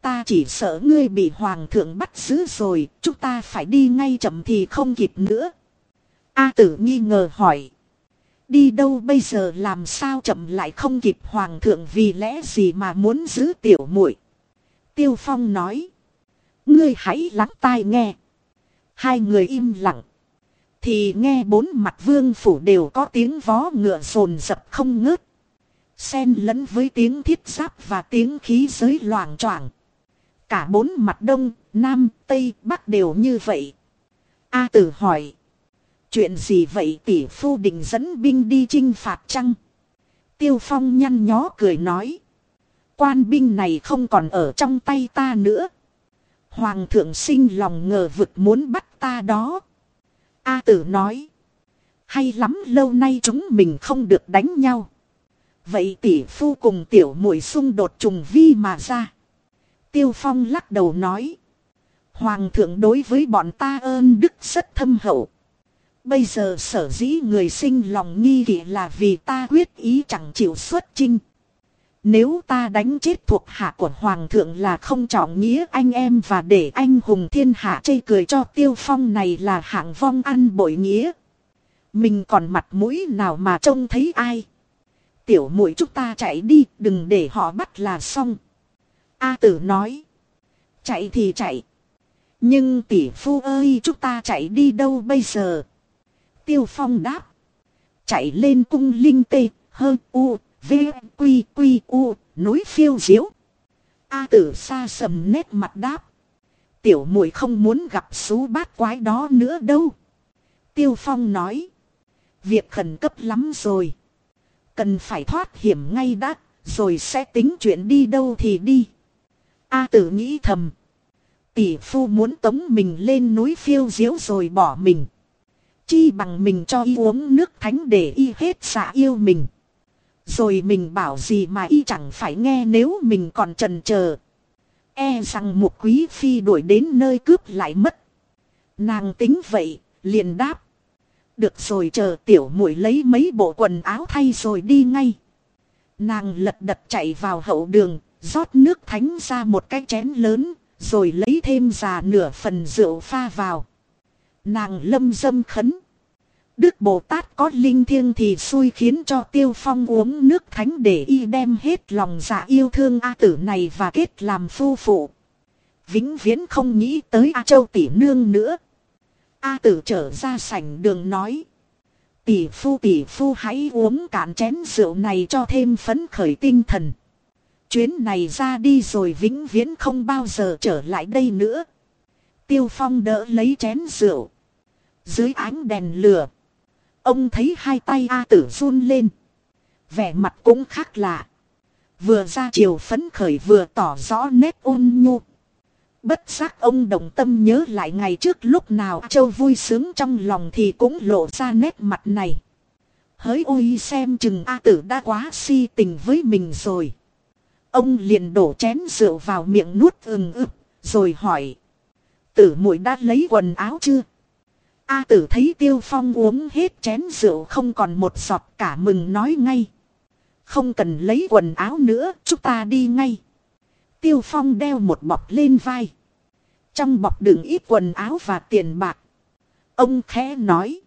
Ta chỉ sợ ngươi bị hoàng thượng bắt giữ rồi, chúng ta phải đi ngay chậm thì không kịp nữa. A tử nghi ngờ hỏi. Đi đâu bây giờ làm sao chậm lại không kịp hoàng thượng vì lẽ gì mà muốn giữ tiểu muội Tiêu Phong nói. Ngươi hãy lắng tai nghe. Hai người im lặng. Thì nghe bốn mặt vương phủ đều có tiếng vó ngựa rồn rập không ngớt. Xen lẫn với tiếng thiết giáp và tiếng khí giới loảng choảng. Cả bốn mặt đông, nam, tây, bắc đều như vậy. A tử hỏi. Chuyện gì vậy tỷ phu định dẫn binh đi chinh phạt chăng? Tiêu phong nhăn nhó cười nói. Quan binh này không còn ở trong tay ta nữa. Hoàng thượng sinh lòng ngờ vực muốn bắt ta đó. A tử nói. Hay lắm, lâu nay chúng mình không được đánh nhau. Vậy tỷ phu cùng tiểu muội xung đột trùng vi mà ra. Tiêu phong lắc đầu nói. Hoàng thượng đối với bọn ta ơn đức rất thâm hậu. Bây giờ sở dĩ người sinh lòng nghi kỵ là vì ta quyết ý chẳng chịu xuất chinh. Nếu ta đánh chết thuộc hạ của Hoàng thượng là không trọng nghĩa anh em và để anh hùng thiên hạ chê cười cho tiêu phong này là hạng vong ăn bội nghĩa. Mình còn mặt mũi nào mà trông thấy ai. Tiểu muội chúng ta chạy đi đừng để họ bắt là xong. A tử nói. Chạy thì chạy. Nhưng tỷ phu ơi chúng ta chạy đi đâu bây giờ? Tiêu phong đáp. Chạy lên cung linh tê, hơn u, v, quy, quy, u, núi phiêu diếu. A tử xa sầm nét mặt đáp. Tiểu muội không muốn gặp số bát quái đó nữa đâu. Tiêu phong nói. Việc khẩn cấp lắm rồi. Cần phải thoát hiểm ngay đã, rồi sẽ tính chuyện đi đâu thì đi. A tử nghĩ thầm. Tỷ phu muốn tống mình lên núi phiêu diếu rồi bỏ mình. Chi bằng mình cho y uống nước thánh để y hết xạ yêu mình. Rồi mình bảo gì mà y chẳng phải nghe nếu mình còn trần chờ E rằng một quý phi đuổi đến nơi cướp lại mất. Nàng tính vậy, liền đáp. Được rồi chờ tiểu muội lấy mấy bộ quần áo thay rồi đi ngay. Nàng lật đật chạy vào hậu đường, rót nước thánh ra một cái chén lớn, rồi lấy thêm già nửa phần rượu pha vào. Nàng lâm dâm khấn. Đức Bồ Tát có linh thiêng thì xui khiến cho Tiêu Phong uống nước thánh để y đem hết lòng dạ yêu thương A tử này và kết làm phu phụ. Vĩnh viễn không nghĩ tới A Châu tỷ nương nữa. A tử trở ra sảnh đường nói. Tỷ phu tỷ phu hãy uống cạn chén rượu này cho thêm phấn khởi tinh thần. Chuyến này ra đi rồi vĩnh viễn không bao giờ trở lại đây nữa. Tiêu phong đỡ lấy chén rượu. Dưới ánh đèn lửa. Ông thấy hai tay A tử run lên. Vẻ mặt cũng khác lạ. Vừa ra chiều phấn khởi vừa tỏ rõ nét ôn nhu. Bất giác ông đồng tâm nhớ lại ngày trước lúc nào châu vui sướng trong lòng thì cũng lộ ra nét mặt này. Hỡi ôi xem chừng A tử đã quá si tình với mình rồi. Ông liền đổ chén rượu vào miệng nuốt ừng ực, rồi hỏi. Tử muội đã lấy quần áo chưa? A tử thấy tiêu phong uống hết chén rượu không còn một giọt cả mừng nói ngay. Không cần lấy quần áo nữa, chúng ta đi ngay. Tiêu phong đeo một bọc lên vai. Trong bọc đựng ít quần áo và tiền bạc. Ông khẽ nói.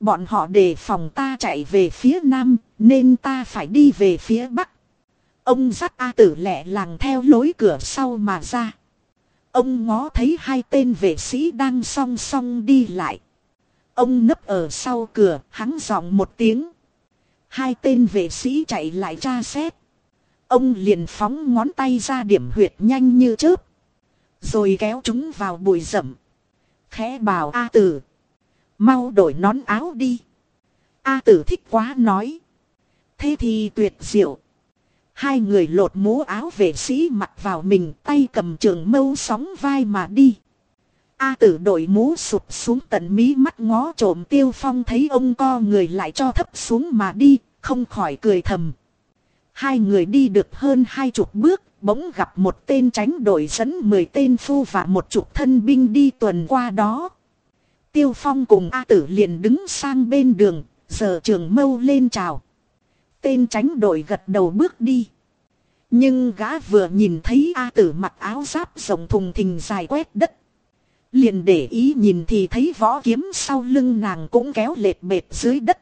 Bọn họ đề phòng ta chạy về phía nam, nên ta phải đi về phía bắc. Ông dắt A tử lẹ làng theo lối cửa sau mà ra. Ông ngó thấy hai tên vệ sĩ đang song song đi lại. Ông nấp ở sau cửa, hắn giọng một tiếng. Hai tên vệ sĩ chạy lại tra xét. Ông liền phóng ngón tay ra điểm huyệt nhanh như chớp. Rồi kéo chúng vào bụi rậm. Khẽ bảo A tử. Mau đổi nón áo đi. A tử thích quá nói. Thế thì tuyệt diệu. Hai người lột mũ áo vệ sĩ mặc vào mình tay cầm trường mâu sóng vai mà đi. A tử đội mũ sụp xuống tận mí mắt ngó trộm tiêu phong thấy ông co người lại cho thấp xuống mà đi, không khỏi cười thầm. Hai người đi được hơn hai chục bước, bỗng gặp một tên tránh đội dẫn mười tên phu và một chục thân binh đi tuần qua đó. Tiêu phong cùng A tử liền đứng sang bên đường, giờ trường mâu lên chào. Tên tránh đội gật đầu bước đi. Nhưng gã vừa nhìn thấy A tử mặc áo giáp rộng thùng thình dài quét đất. Liền để ý nhìn thì thấy võ kiếm sau lưng nàng cũng kéo lệch bệt dưới đất.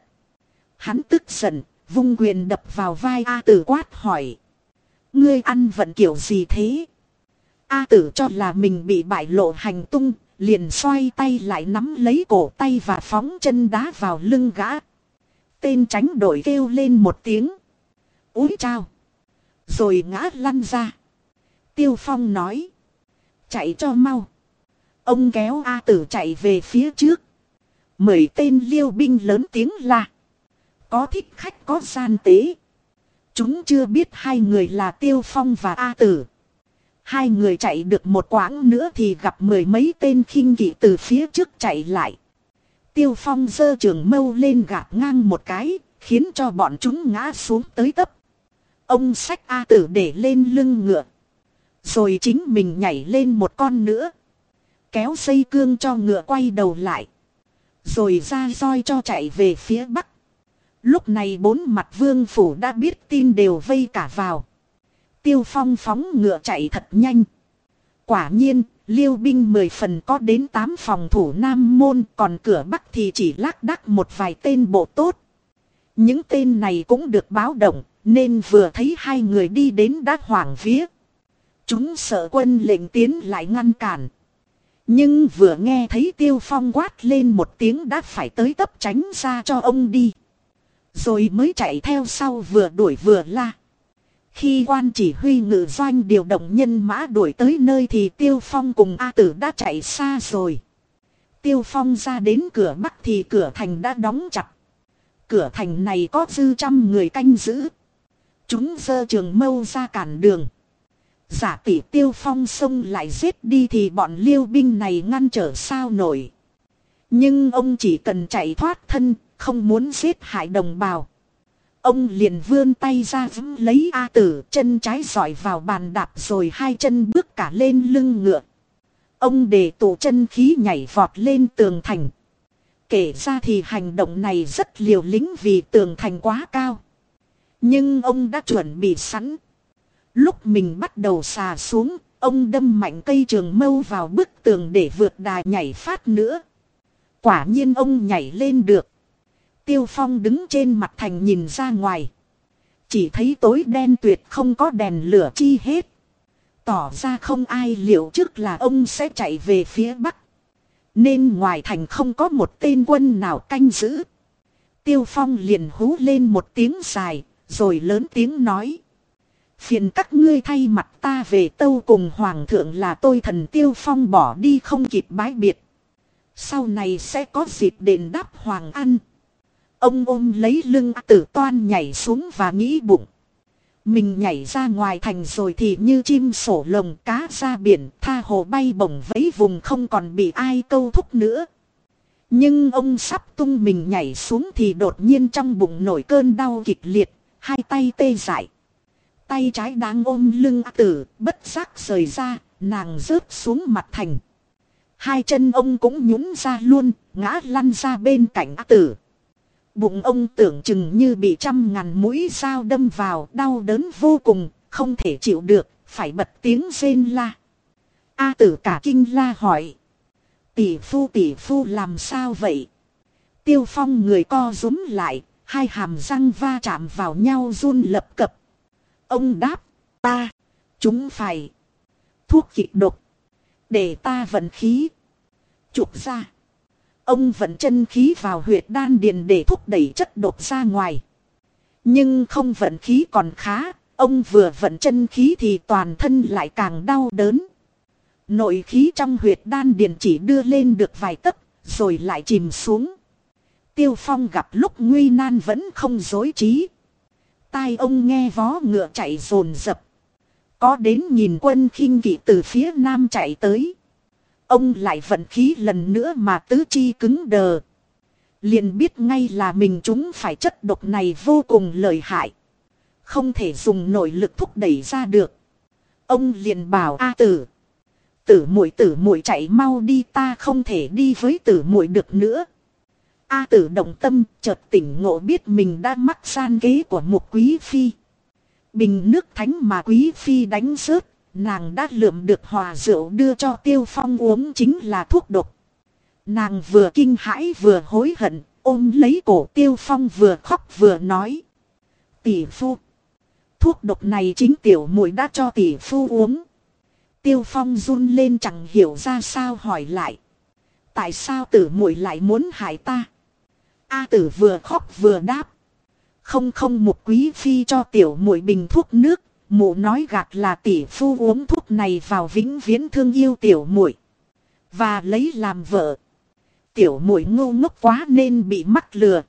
Hắn tức giận, vung quyền đập vào vai A tử quát hỏi. Ngươi ăn vận kiểu gì thế? A tử cho là mình bị bại lộ hành tung, liền xoay tay lại nắm lấy cổ tay và phóng chân đá vào lưng gã. Tên tránh đội kêu lên một tiếng. Úi trao. Rồi ngã lăn ra. Tiêu Phong nói. Chạy cho mau. Ông kéo A tử chạy về phía trước. Mười tên liêu binh lớn tiếng là: Có thích khách có gian tế. Chúng chưa biết hai người là Tiêu Phong và A Tử. Hai người chạy được một quãng nữa thì gặp mười mấy tên khinh kỵ từ phía trước chạy lại. Tiêu Phong giơ trường mâu lên gạt ngang một cái, khiến cho bọn chúng ngã xuống tới tấp. Ông sách A Tử để lên lưng ngựa. Rồi chính mình nhảy lên một con nữa. Kéo dây cương cho ngựa quay đầu lại. Rồi ra roi cho chạy về phía bắc. Lúc này bốn mặt vương phủ đã biết tin đều vây cả vào. Tiêu phong phóng ngựa chạy thật nhanh. Quả nhiên, liêu binh mười phần có đến tám phòng thủ nam môn, còn cửa bắc thì chỉ lác đác một vài tên bộ tốt. Những tên này cũng được báo động, nên vừa thấy hai người đi đến đã hoảng vía. Chúng sợ quân lệnh tiến lại ngăn cản. Nhưng vừa nghe thấy tiêu phong quát lên một tiếng đã phải tới tấp tránh ra cho ông đi. Rồi mới chạy theo sau vừa đuổi vừa la. Khi quan chỉ huy ngự doanh điều động nhân mã đuổi tới nơi thì Tiêu Phong cùng A Tử đã chạy xa rồi. Tiêu Phong ra đến cửa bắc thì cửa thành đã đóng chặt. Cửa thành này có dư trăm người canh giữ. Chúng dơ trường mâu ra cản đường. Giả tỷ Tiêu Phong xông lại giết đi thì bọn liêu binh này ngăn trở sao nổi. Nhưng ông chỉ cần chạy thoát thân, không muốn giết hại đồng bào. Ông liền vươn tay ra vững lấy A tử chân trái giỏi vào bàn đạp rồi hai chân bước cả lên lưng ngựa. Ông để tụ chân khí nhảy vọt lên tường thành. Kể ra thì hành động này rất liều lĩnh vì tường thành quá cao. Nhưng ông đã chuẩn bị sẵn. Lúc mình bắt đầu xà xuống, ông đâm mạnh cây trường mâu vào bức tường để vượt đài nhảy phát nữa. Quả nhiên ông nhảy lên được. Tiêu Phong đứng trên mặt thành nhìn ra ngoài. Chỉ thấy tối đen tuyệt không có đèn lửa chi hết. Tỏ ra không ai liệu trước là ông sẽ chạy về phía bắc. Nên ngoài thành không có một tên quân nào canh giữ. Tiêu Phong liền hú lên một tiếng dài, rồi lớn tiếng nói. Phiền các ngươi thay mặt ta về tâu cùng Hoàng thượng là tôi thần Tiêu Phong bỏ đi không kịp bái biệt. Sau này sẽ có dịp đền đáp Hoàng ăn. Ông ôm lấy lưng tử toan nhảy xuống và nghĩ bụng. Mình nhảy ra ngoài thành rồi thì như chim sổ lồng cá ra biển tha hồ bay bổng vẫy vùng không còn bị ai câu thúc nữa. Nhưng ông sắp tung mình nhảy xuống thì đột nhiên trong bụng nổi cơn đau kịch liệt, hai tay tê dại. Tay trái đang ôm lưng tử, bất giác rời ra, nàng rớt xuống mặt thành. Hai chân ông cũng nhún ra luôn, ngã lăn ra bên cạnh tử. Bụng ông tưởng chừng như bị trăm ngàn mũi dao đâm vào, đau đớn vô cùng, không thể chịu được, phải bật tiếng rên la. A tử cả kinh la hỏi. Tỷ phu tỷ phu làm sao vậy? Tiêu phong người co rúm lại, hai hàm răng va chạm vào nhau run lập cập. Ông đáp, ta, chúng phải. Thuốc kịch độc. Để ta vận khí. Chụp ra. Ông vận chân khí vào huyệt đan điền để thúc đẩy chất độc ra ngoài. Nhưng không vận khí còn khá, ông vừa vận chân khí thì toàn thân lại càng đau đớn. Nội khí trong huyệt đan điền chỉ đưa lên được vài tấc, rồi lại chìm xuống. Tiêu Phong gặp lúc nguy nan vẫn không dối trí. Tai ông nghe vó ngựa chạy rồn rập. Có đến nhìn quân khinh kỵ từ phía nam chạy tới. Ông lại vận khí lần nữa mà tứ chi cứng đờ. Liền biết ngay là mình chúng phải chất độc này vô cùng lợi hại. Không thể dùng nội lực thúc đẩy ra được. Ông liền bảo A tử. Tử muội tử muội chạy mau đi, ta không thể đi với tử muội được nữa. A tử động tâm, chợt tỉnh ngộ biết mình đã mắc gian kế của một quý phi. Bình nước thánh mà quý phi đánh rớt Nàng đã lượm được hòa rượu đưa cho tiêu phong uống chính là thuốc độc. Nàng vừa kinh hãi vừa hối hận, ôm lấy cổ tiêu phong vừa khóc vừa nói. Tỷ phu. Thuốc độc này chính tiểu muội đã cho tỷ phu uống. Tiêu phong run lên chẳng hiểu ra sao hỏi lại. Tại sao tử muội lại muốn hại ta? A tử vừa khóc vừa đáp. Không không một quý phi cho tiểu muội bình thuốc nước, mụ nói gạt là tỷ phu uống thuốc này vào vĩnh viễn thương yêu tiểu muội và lấy làm vợ. Tiểu muội ngu ngốc quá nên bị mắc lừa.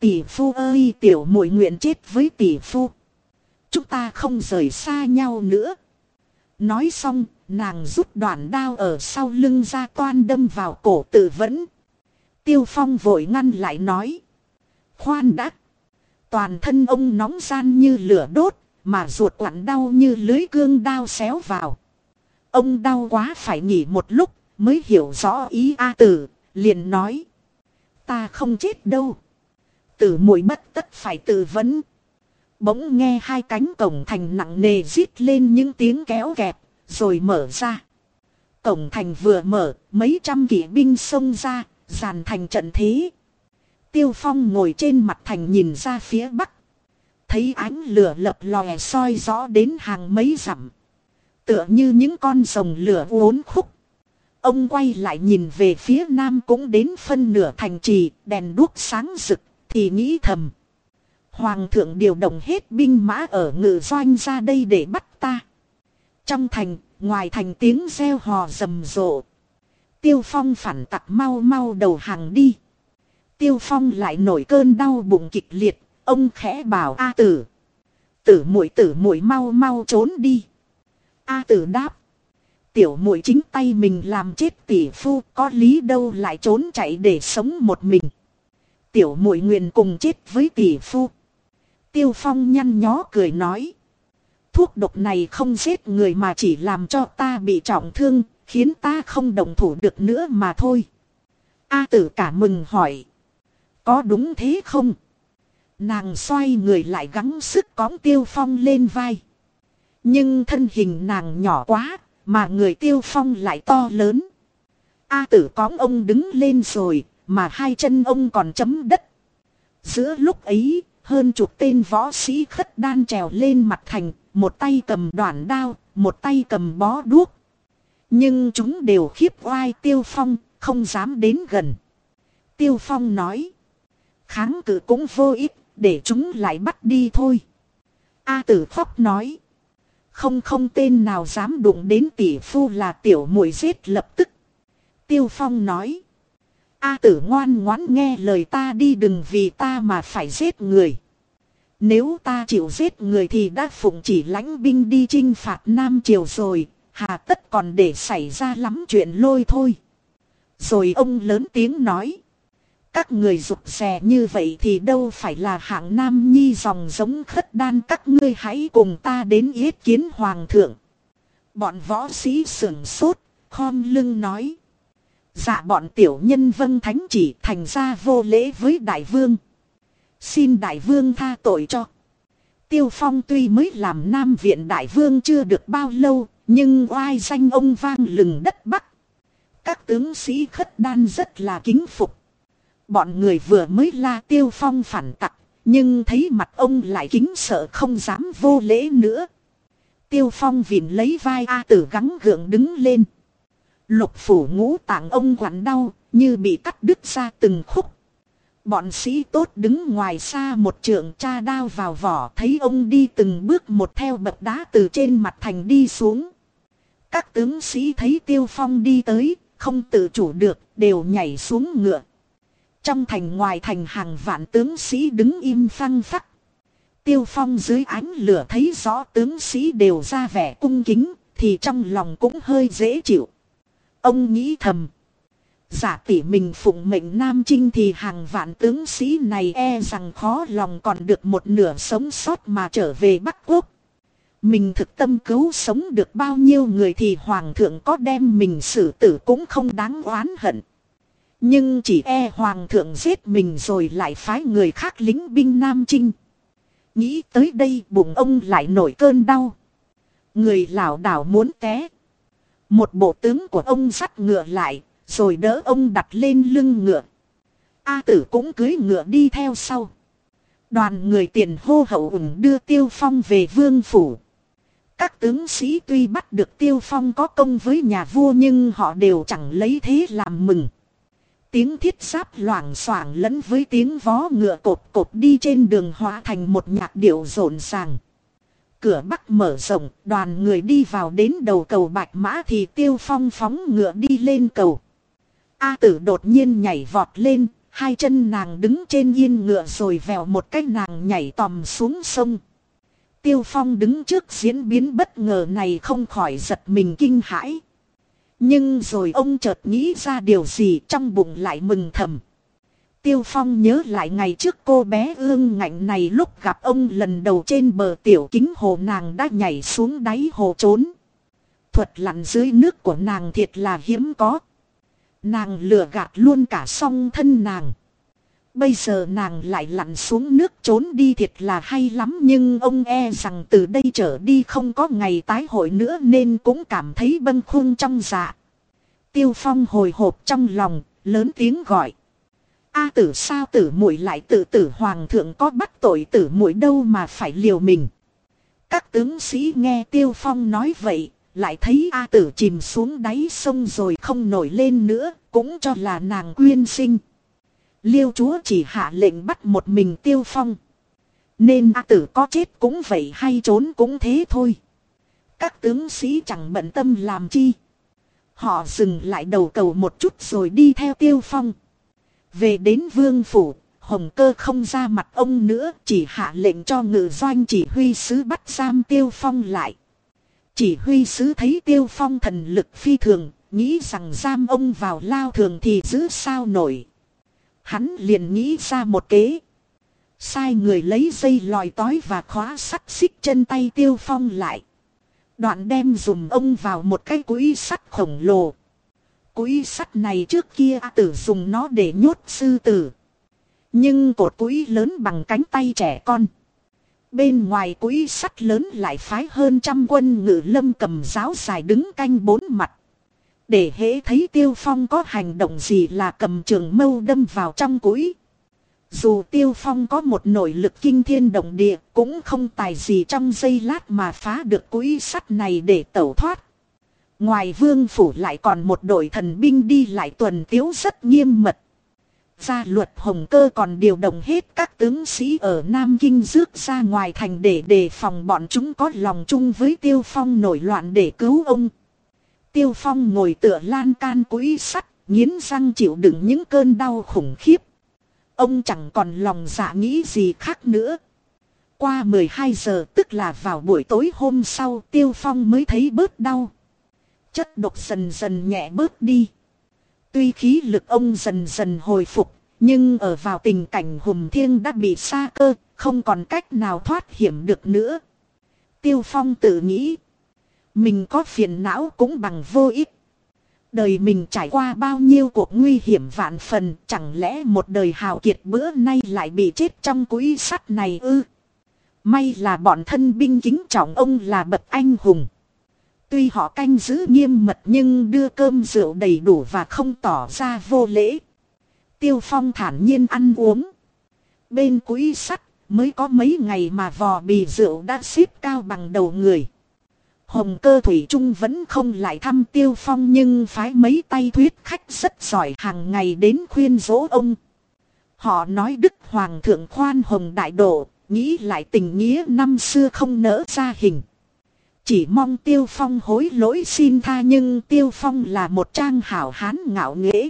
Tỷ phu ơi, tiểu muội nguyện chết với tỷ phu. Chúng ta không rời xa nhau nữa. Nói xong, nàng rút đoạn đao ở sau lưng ra toan đâm vào cổ tự vẫn. Tiêu Phong vội ngăn lại nói. Khoan đã. Toàn thân ông nóng gian như lửa đốt, mà ruột quặn đau như lưới cương đao xéo vào. Ông đau quá phải nghỉ một lúc, mới hiểu rõ ý A tử, liền nói. Ta không chết đâu. Tử mũi bất tất phải tự vấn. Bỗng nghe hai cánh cổng thành nặng nề rít lên những tiếng kéo kẹt, rồi mở ra. Cổng thành vừa mở, mấy trăm kỵ binh xông ra, dàn thành trận thế. Tiêu Phong ngồi trên mặt thành nhìn ra phía bắc. Thấy ánh lửa lập lòe soi rõ đến hàng mấy dặm. Tựa như những con rồng lửa uốn khúc. Ông quay lại nhìn về phía nam cũng đến phân nửa thành trì, đèn đuốc sáng rực, thì nghĩ thầm. Hoàng thượng điều động hết binh mã ở ngự doanh ra đây để bắt ta. Trong thành, ngoài thành tiếng reo hò rầm rộ. Tiêu phong phản tặc mau mau đầu hàng đi. Tiêu phong lại nổi cơn đau bụng kịch liệt, ông khẽ bảo A tử. Tử muội tử muội mau mau trốn đi. A tử đáp. Tiểu muội chính tay mình làm chết tỷ phu có lý đâu lại trốn chạy để sống một mình. Tiểu muội nguyện cùng chết với tỷ phu. Tiêu phong nhăn nhó cười nói. Thuốc độc này không giết người mà chỉ làm cho ta bị trọng thương, khiến ta không đồng thủ được nữa mà thôi. A tử cả mừng hỏi. Có đúng thế không? Nàng xoay người lại gắng sức cõng tiêu phong lên vai. Nhưng thân hình nàng nhỏ quá, mà người tiêu phong lại to lớn. A tử cõng ông đứng lên rồi, mà hai chân ông còn chấm đất. Giữa lúc ấy, hơn chục tên võ sĩ khất đan trèo lên mặt thành, một tay cầm đoạn đao, một tay cầm bó đuốc. Nhưng chúng đều khiếp oai tiêu phong, không dám đến gần. Tiêu phong nói. Kháng cự cũng vô ích, để chúng lại bắt đi thôi. A tử khóc nói. Không không tên nào dám đụng đến tỷ phu là tiểu muội giết lập tức. Tiêu phong nói. A tử ngoan ngoãn nghe lời ta đi đừng vì ta mà phải giết người. Nếu ta chịu giết người thì đã phụng chỉ lãnh binh đi chinh phạt Nam Triều rồi, hà tất còn để xảy ra lắm chuyện lôi thôi. Rồi ông lớn tiếng nói. Các người rụt rè như vậy thì đâu phải là hạng nam nhi dòng giống khất đan các ngươi hãy cùng ta đến yết kiến hoàng thượng. Bọn võ sĩ sưởng sốt, khom lưng nói. Dạ bọn tiểu nhân vâng thánh chỉ thành ra vô lễ với đại vương. Xin đại vương tha tội cho. Tiêu phong tuy mới làm nam viện đại vương chưa được bao lâu, nhưng oai danh ông vang lừng đất bắc. Các tướng sĩ khất đan rất là kính phục. Bọn người vừa mới la tiêu phong phản tặc, nhưng thấy mặt ông lại kính sợ không dám vô lễ nữa. Tiêu phong vịn lấy vai A tử gắng gượng đứng lên. Lục phủ ngũ tạng ông quặn đau, như bị cắt đứt ra từng khúc. Bọn sĩ tốt đứng ngoài xa một trượng cha đao vào vỏ thấy ông đi từng bước một theo bậc đá từ trên mặt thành đi xuống. Các tướng sĩ thấy tiêu phong đi tới, không tự chủ được, đều nhảy xuống ngựa. Trong thành ngoài thành hàng vạn tướng sĩ đứng im phăng phắc. Tiêu phong dưới ánh lửa thấy rõ tướng sĩ đều ra vẻ cung kính, thì trong lòng cũng hơi dễ chịu. Ông nghĩ thầm. Giả tỷ mình phụng mệnh Nam Trinh thì hàng vạn tướng sĩ này e rằng khó lòng còn được một nửa sống sót mà trở về Bắc Quốc. Mình thực tâm cứu sống được bao nhiêu người thì Hoàng thượng có đem mình xử tử cũng không đáng oán hận. Nhưng chỉ e Hoàng thượng giết mình rồi lại phái người khác lính binh Nam Trinh. Nghĩ tới đây bụng ông lại nổi cơn đau. Người lảo đảo muốn té. Một bộ tướng của ông dắt ngựa lại, rồi đỡ ông đặt lên lưng ngựa. A tử cũng cưới ngựa đi theo sau. Đoàn người tiền hô hậu ủng đưa Tiêu Phong về vương phủ. Các tướng sĩ tuy bắt được Tiêu Phong có công với nhà vua nhưng họ đều chẳng lấy thế làm mừng. Tiếng thiết giáp loảng xoảng lẫn với tiếng vó ngựa cột cột đi trên đường hóa thành một nhạc điệu rộn ràng. Cửa bắc mở rộng, đoàn người đi vào đến đầu cầu Bạch Mã thì Tiêu Phong phóng ngựa đi lên cầu. A tử đột nhiên nhảy vọt lên, hai chân nàng đứng trên yên ngựa rồi vèo một cái nàng nhảy tòm xuống sông. Tiêu Phong đứng trước diễn biến bất ngờ này không khỏi giật mình kinh hãi. Nhưng rồi ông chợt nghĩ ra điều gì trong bụng lại mừng thầm. Tiêu Phong nhớ lại ngày trước cô bé ương ngạnh này lúc gặp ông lần đầu trên bờ tiểu kính hồ nàng đã nhảy xuống đáy hồ trốn. Thuật lặn dưới nước của nàng thiệt là hiếm có. Nàng lừa gạt luôn cả song thân nàng. Bây giờ nàng lại lặn xuống nước trốn đi thiệt là hay lắm nhưng ông e rằng từ đây trở đi không có ngày tái hội nữa nên cũng cảm thấy bâng khuâng trong dạ. Tiêu Phong hồi hộp trong lòng, lớn tiếng gọi. A tử sao tử muội lại tự tử hoàng thượng có bắt tội tử muội đâu mà phải liều mình. Các tướng sĩ nghe Tiêu Phong nói vậy, lại thấy A tử chìm xuống đáy sông rồi không nổi lên nữa, cũng cho là nàng quyên sinh. Liêu chúa chỉ hạ lệnh bắt một mình Tiêu Phong. Nên A tử có chết cũng vậy hay trốn cũng thế thôi. Các tướng sĩ chẳng bận tâm làm chi. Họ dừng lại đầu cầu một chút rồi đi theo Tiêu Phong. Về đến vương phủ, hồng cơ không ra mặt ông nữa, chỉ hạ lệnh cho ngự doanh chỉ huy sứ bắt giam tiêu phong lại. Chỉ huy sứ thấy tiêu phong thần lực phi thường, nghĩ rằng giam ông vào lao thường thì giữ sao nổi. Hắn liền nghĩ ra một kế. Sai người lấy dây lòi tói và khóa sắt xích chân tay tiêu phong lại. Đoạn đem dùng ông vào một cái quỹ sắt khổng lồ. quỹ sắt này trước kia A tử dùng nó để nhốt sư tử. Nhưng cột quỹ lớn bằng cánh tay trẻ con. Bên ngoài quỹ sắt lớn lại phái hơn trăm quân ngự lâm cầm giáo dài đứng canh bốn mặt. Để hễ thấy tiêu phong có hành động gì là cầm trường mâu đâm vào trong cúi. Dù tiêu phong có một nội lực kinh thiên động địa, cũng không tài gì trong giây lát mà phá được cúi sắt này để tẩu thoát. Ngoài vương phủ lại còn một đội thần binh đi lại tuần tiếu rất nghiêm mật. Gia luật hồng cơ còn điều động hết các tướng sĩ ở Nam Kinh rước ra ngoài thành để đề phòng bọn chúng có lòng chung với Tiêu Phong nổi loạn để cứu ông. Tiêu Phong ngồi tựa lan can quỹ sắt, nghiến răng chịu đựng những cơn đau khủng khiếp. Ông chẳng còn lòng dạ nghĩ gì khác nữa. Qua 12 giờ tức là vào buổi tối hôm sau Tiêu Phong mới thấy bớt đau chất độc dần dần nhẹ bớt đi. Tuy khí lực ông dần dần hồi phục, nhưng ở vào tình cảnh hùng thiêng đã bị xa cơ, không còn cách nào thoát hiểm được nữa. Tiêu Phong tự nghĩ, mình có phiền não cũng bằng vô ích. Đời mình trải qua bao nhiêu cuộc nguy hiểm vạn phần, chẳng lẽ một đời hào kiệt bữa nay lại bị chết trong quỹ sắt này ư? May là bọn thân binh kính trọng ông là bậc anh hùng. Tuy họ canh giữ nghiêm mật nhưng đưa cơm rượu đầy đủ và không tỏ ra vô lễ. Tiêu Phong thản nhiên ăn uống. Bên quỹ sắt mới có mấy ngày mà vò bì rượu đã xếp cao bằng đầu người. Hồng cơ thủy trung vẫn không lại thăm Tiêu Phong nhưng phái mấy tay thuyết khách rất giỏi hàng ngày đến khuyên dỗ ông. Họ nói Đức Hoàng thượng khoan hồng đại độ, nghĩ lại tình nghĩa năm xưa không nỡ ra hình. Chỉ mong Tiêu Phong hối lỗi xin tha nhưng Tiêu Phong là một trang hảo hán ngạo nghễ.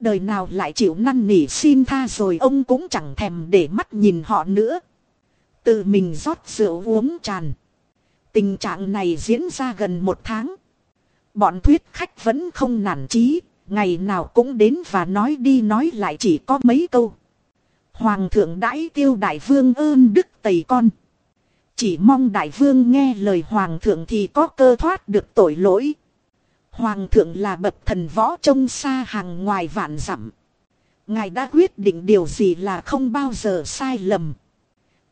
Đời nào lại chịu năn nỉ xin tha rồi ông cũng chẳng thèm để mắt nhìn họ nữa. Tự mình rót rượu uống tràn. Tình trạng này diễn ra gần một tháng. Bọn thuyết khách vẫn không nản chí, ngày nào cũng đến và nói đi nói lại chỉ có mấy câu. Hoàng thượng đãi tiêu đại vương ơn đức tầy con. Chỉ mong đại vương nghe lời hoàng thượng thì có cơ thoát được tội lỗi. Hoàng thượng là bậc thần võ trông xa hàng ngoài vạn dặm. Ngài đã quyết định điều gì là không bao giờ sai lầm.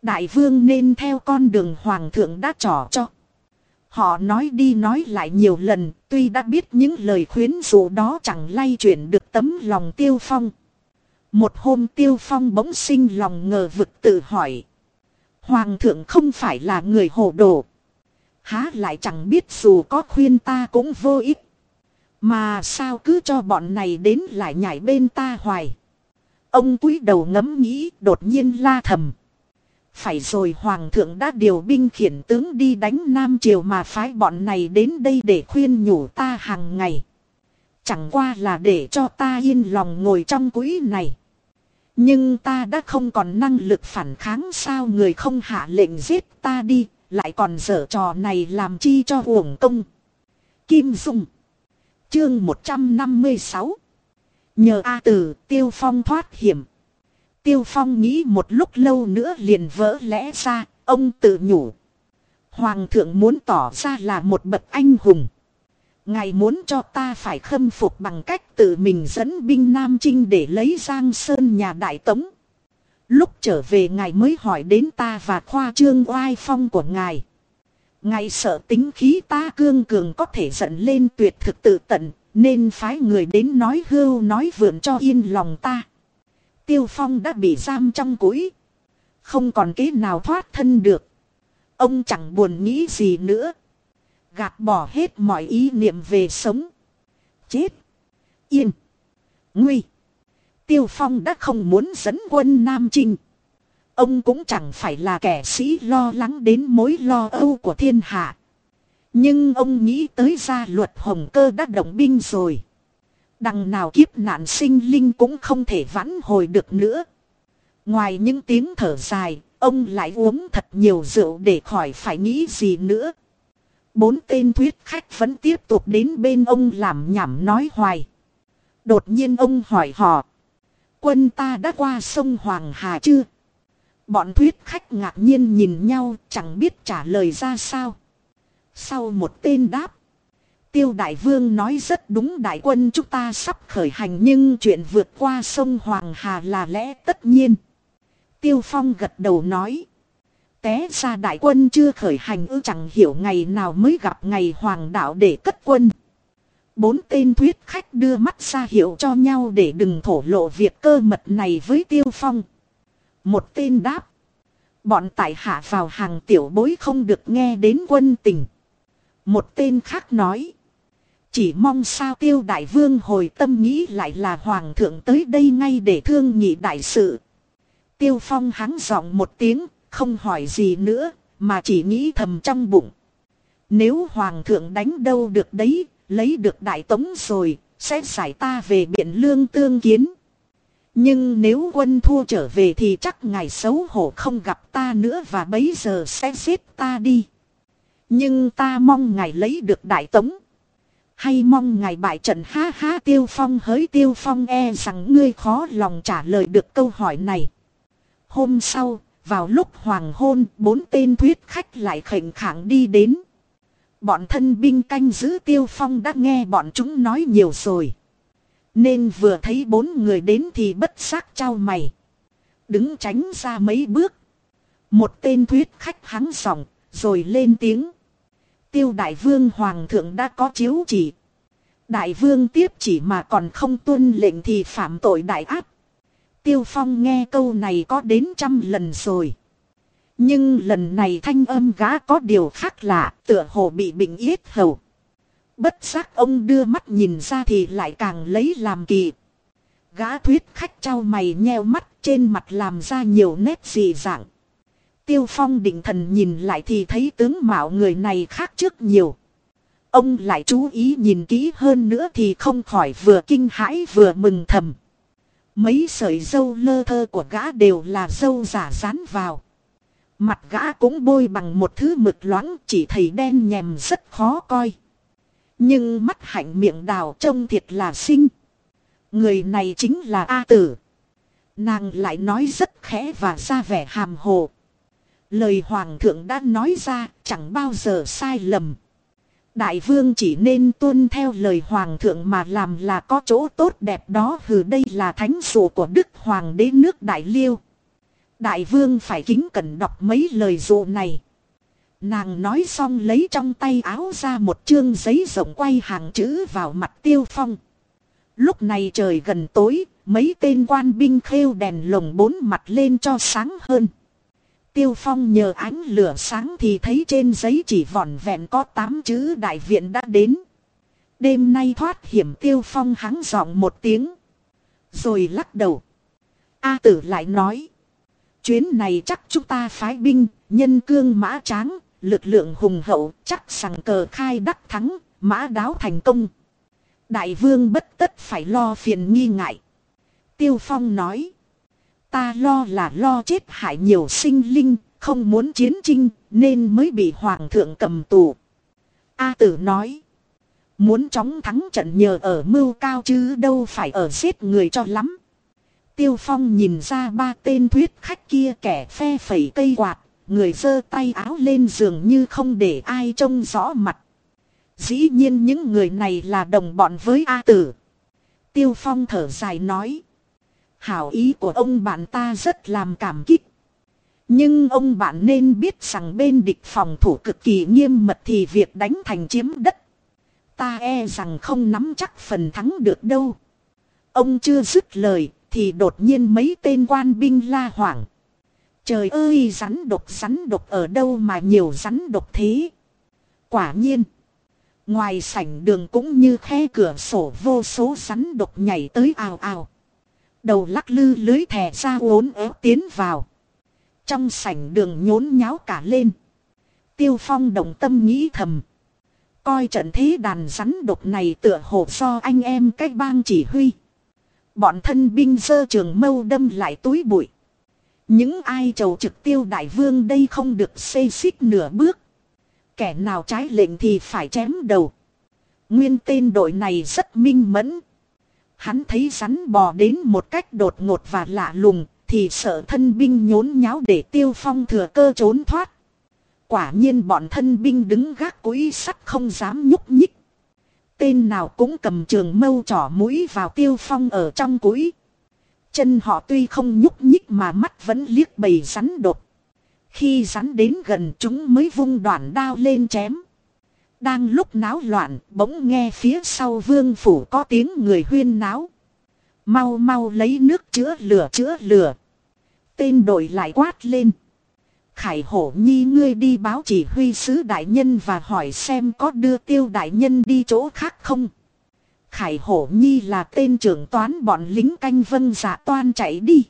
Đại vương nên theo con đường hoàng thượng đã trỏ cho. Họ nói đi nói lại nhiều lần, tuy đã biết những lời khuyến dụ đó chẳng lay chuyển được tấm lòng tiêu phong. Một hôm tiêu phong bỗng sinh lòng ngờ vực tự hỏi. Hoàng thượng không phải là người hồ đồ. Há lại chẳng biết dù có khuyên ta cũng vô ích. Mà sao cứ cho bọn này đến lại nhảy bên ta hoài. Ông quý đầu ngẫm nghĩ đột nhiên la thầm. Phải rồi Hoàng thượng đã điều binh khiển tướng đi đánh Nam Triều mà phái bọn này đến đây để khuyên nhủ ta hàng ngày. Chẳng qua là để cho ta yên lòng ngồi trong quỹ này. Nhưng ta đã không còn năng lực phản kháng sao người không hạ lệnh giết ta đi, lại còn dở trò này làm chi cho uổng công. Kim Dung Chương 156 Nhờ A Tử Tiêu Phong thoát hiểm. Tiêu Phong nghĩ một lúc lâu nữa liền vỡ lẽ ra, ông tự nhủ. Hoàng thượng muốn tỏ ra là một bậc anh hùng. Ngài muốn cho ta phải khâm phục bằng cách tự mình dẫn binh Nam Trinh để lấy Giang Sơn nhà Đại Tống. Lúc trở về ngài mới hỏi đến ta và khoa trương oai phong của ngài. Ngài sợ tính khí ta cương cường có thể giận lên tuyệt thực tự tận, nên phái người đến nói hưu nói vượn cho yên lòng ta. Tiêu Phong đã bị giam trong cũi. Không còn kế nào thoát thân được. Ông chẳng buồn nghĩ gì nữa. Gạt bỏ hết mọi ý niệm về sống. Chết. Yên. Nguy. Tiêu Phong đã không muốn dẫn quân Nam Trinh. Ông cũng chẳng phải là kẻ sĩ lo lắng đến mối lo âu của thiên hạ. Nhưng ông nghĩ tới gia luật hồng cơ đã động binh rồi. Đằng nào kiếp nạn sinh linh cũng không thể vãn hồi được nữa. Ngoài những tiếng thở dài, ông lại uống thật nhiều rượu để khỏi phải nghĩ gì nữa. Bốn tên thuyết khách vẫn tiếp tục đến bên ông làm nhảm nói hoài. Đột nhiên ông hỏi họ. Quân ta đã qua sông Hoàng Hà chưa? Bọn thuyết khách ngạc nhiên nhìn nhau chẳng biết trả lời ra sao. Sau một tên đáp. Tiêu Đại Vương nói rất đúng đại quân chúng ta sắp khởi hành nhưng chuyện vượt qua sông Hoàng Hà là lẽ tất nhiên. Tiêu Phong gật đầu nói. Té ra đại quân chưa khởi hành ư chẳng hiểu ngày nào mới gặp ngày hoàng đạo để cất quân. Bốn tên thuyết khách đưa mắt ra hiệu cho nhau để đừng thổ lộ việc cơ mật này với Tiêu Phong. Một tên đáp. Bọn tại hạ vào hàng tiểu bối không được nghe đến quân tình. Một tên khác nói. Chỉ mong sao tiêu đại vương hồi tâm nghĩ lại là hoàng thượng tới đây ngay để thương nhị đại sự. Tiêu phong hắng giọng một tiếng, không hỏi gì nữa, mà chỉ nghĩ thầm trong bụng. Nếu hoàng thượng đánh đâu được đấy, lấy được đại tống rồi, sẽ giải ta về biện lương tương kiến. Nhưng nếu quân thua trở về thì chắc ngài xấu hổ không gặp ta nữa và bấy giờ sẽ giết ta đi. Nhưng ta mong ngài lấy được đại tống. Hay mong ngài bại trận ha ha tiêu phong hới tiêu phong e rằng ngươi khó lòng trả lời được câu hỏi này. Hôm sau, vào lúc hoàng hôn, bốn tên thuyết khách lại khệnh khẳng đi đến. Bọn thân binh canh giữ tiêu phong đã nghe bọn chúng nói nhiều rồi. Nên vừa thấy bốn người đến thì bất giác trao mày. Đứng tránh ra mấy bước. Một tên thuyết khách hắng giọng, rồi lên tiếng. Tiêu đại vương hoàng thượng đã có chiếu chỉ. Đại vương tiếp chỉ mà còn không tuân lệnh thì phạm tội đại áp. Tiêu phong nghe câu này có đến trăm lần rồi. Nhưng lần này thanh âm gã có điều khác lạ, tựa hồ bị bệnh yết hầu. Bất giác ông đưa mắt nhìn ra thì lại càng lấy làm kỳ. Gã thuyết khách trao mày nheo mắt trên mặt làm ra nhiều nét dị dạng. Tiêu phong định thần nhìn lại thì thấy tướng mạo người này khác trước nhiều. Ông lại chú ý nhìn kỹ hơn nữa thì không khỏi vừa kinh hãi vừa mừng thầm. Mấy sợi dâu lơ thơ của gã đều là dâu giả dán vào. Mặt gã cũng bôi bằng một thứ mực loãng, chỉ thấy đen nhèm rất khó coi. Nhưng mắt hạnh miệng đào trông thiệt là xinh. Người này chính là A Tử. Nàng lại nói rất khẽ và ra vẻ hàm hồ. Lời Hoàng thượng đã nói ra chẳng bao giờ sai lầm. Đại vương chỉ nên tuân theo lời Hoàng thượng mà làm là có chỗ tốt đẹp đó hừ đây là thánh dụ của Đức Hoàng đế nước Đại Liêu. Đại vương phải kính cẩn đọc mấy lời dụ này. Nàng nói xong lấy trong tay áo ra một chương giấy rộng quay hàng chữ vào mặt tiêu phong. Lúc này trời gần tối, mấy tên quan binh khêu đèn lồng bốn mặt lên cho sáng hơn. Tiêu phong nhờ ánh lửa sáng thì thấy trên giấy chỉ vỏn vẹn có 8 chữ đại viện đã đến. Đêm nay thoát hiểm tiêu phong hắng giọng một tiếng. Rồi lắc đầu. A tử lại nói. Chuyến này chắc chúng ta phái binh, nhân cương mã tráng, lực lượng hùng hậu, chắc rằng cờ khai đắc thắng, mã đáo thành công. Đại vương bất tất phải lo phiền nghi ngại. Tiêu Phong nói. Ta lo là lo chết hại nhiều sinh linh, không muốn chiến tranh, nên mới bị hoàng thượng cầm tù. A tử nói. Muốn chóng thắng trận nhờ ở mưu cao chứ đâu phải ở giết người cho lắm. Tiêu Phong nhìn ra ba tên thuyết khách kia kẻ phe phẩy cây quạt, người giơ tay áo lên giường như không để ai trông rõ mặt. Dĩ nhiên những người này là đồng bọn với A Tử. Tiêu Phong thở dài nói. Hảo ý của ông bạn ta rất làm cảm kích. Nhưng ông bạn nên biết rằng bên địch phòng thủ cực kỳ nghiêm mật thì việc đánh thành chiếm đất. Ta e rằng không nắm chắc phần thắng được đâu. Ông chưa dứt lời thì đột nhiên mấy tên quan binh la hoảng. Trời ơi, rắn độc rắn độc ở đâu mà nhiều rắn độc thế. Quả nhiên. Ngoài sảnh đường cũng như khe cửa sổ vô số rắn độc nhảy tới ào ào. Đầu lắc lư lưới thẻ ra uốn éo tiến vào. Trong sảnh đường nhốn nháo cả lên. Tiêu phong động tâm nghĩ thầm. Coi trận thế đàn rắn độc này tựa hồ do anh em cách bang chỉ huy. Bọn thân binh dơ trường mâu đâm lại túi bụi. Những ai chầu trực tiêu đại vương đây không được xây xích nửa bước. Kẻ nào trái lệnh thì phải chém đầu. Nguyên tên đội này rất minh mẫn. Hắn thấy rắn bò đến một cách đột ngột và lạ lùng, thì sợ thân binh nhốn nháo để tiêu phong thừa cơ trốn thoát. Quả nhiên bọn thân binh đứng gác cúi sắt không dám nhúc nhích. Tên nào cũng cầm trường mâu trỏ mũi vào tiêu phong ở trong cúi. Chân họ tuy không nhúc nhích mà mắt vẫn liếc bầy rắn đột. Khi rắn đến gần chúng mới vung đoạn đao lên chém. Đang lúc náo loạn, bỗng nghe phía sau vương phủ có tiếng người huyên náo. Mau mau lấy nước chữa lửa chữa lửa. Tên đội lại quát lên. Khải hổ nhi ngươi đi báo chỉ huy sứ đại nhân và hỏi xem có đưa tiêu đại nhân đi chỗ khác không. Khải hổ nhi là tên trưởng toán bọn lính canh vân giả toan chạy đi.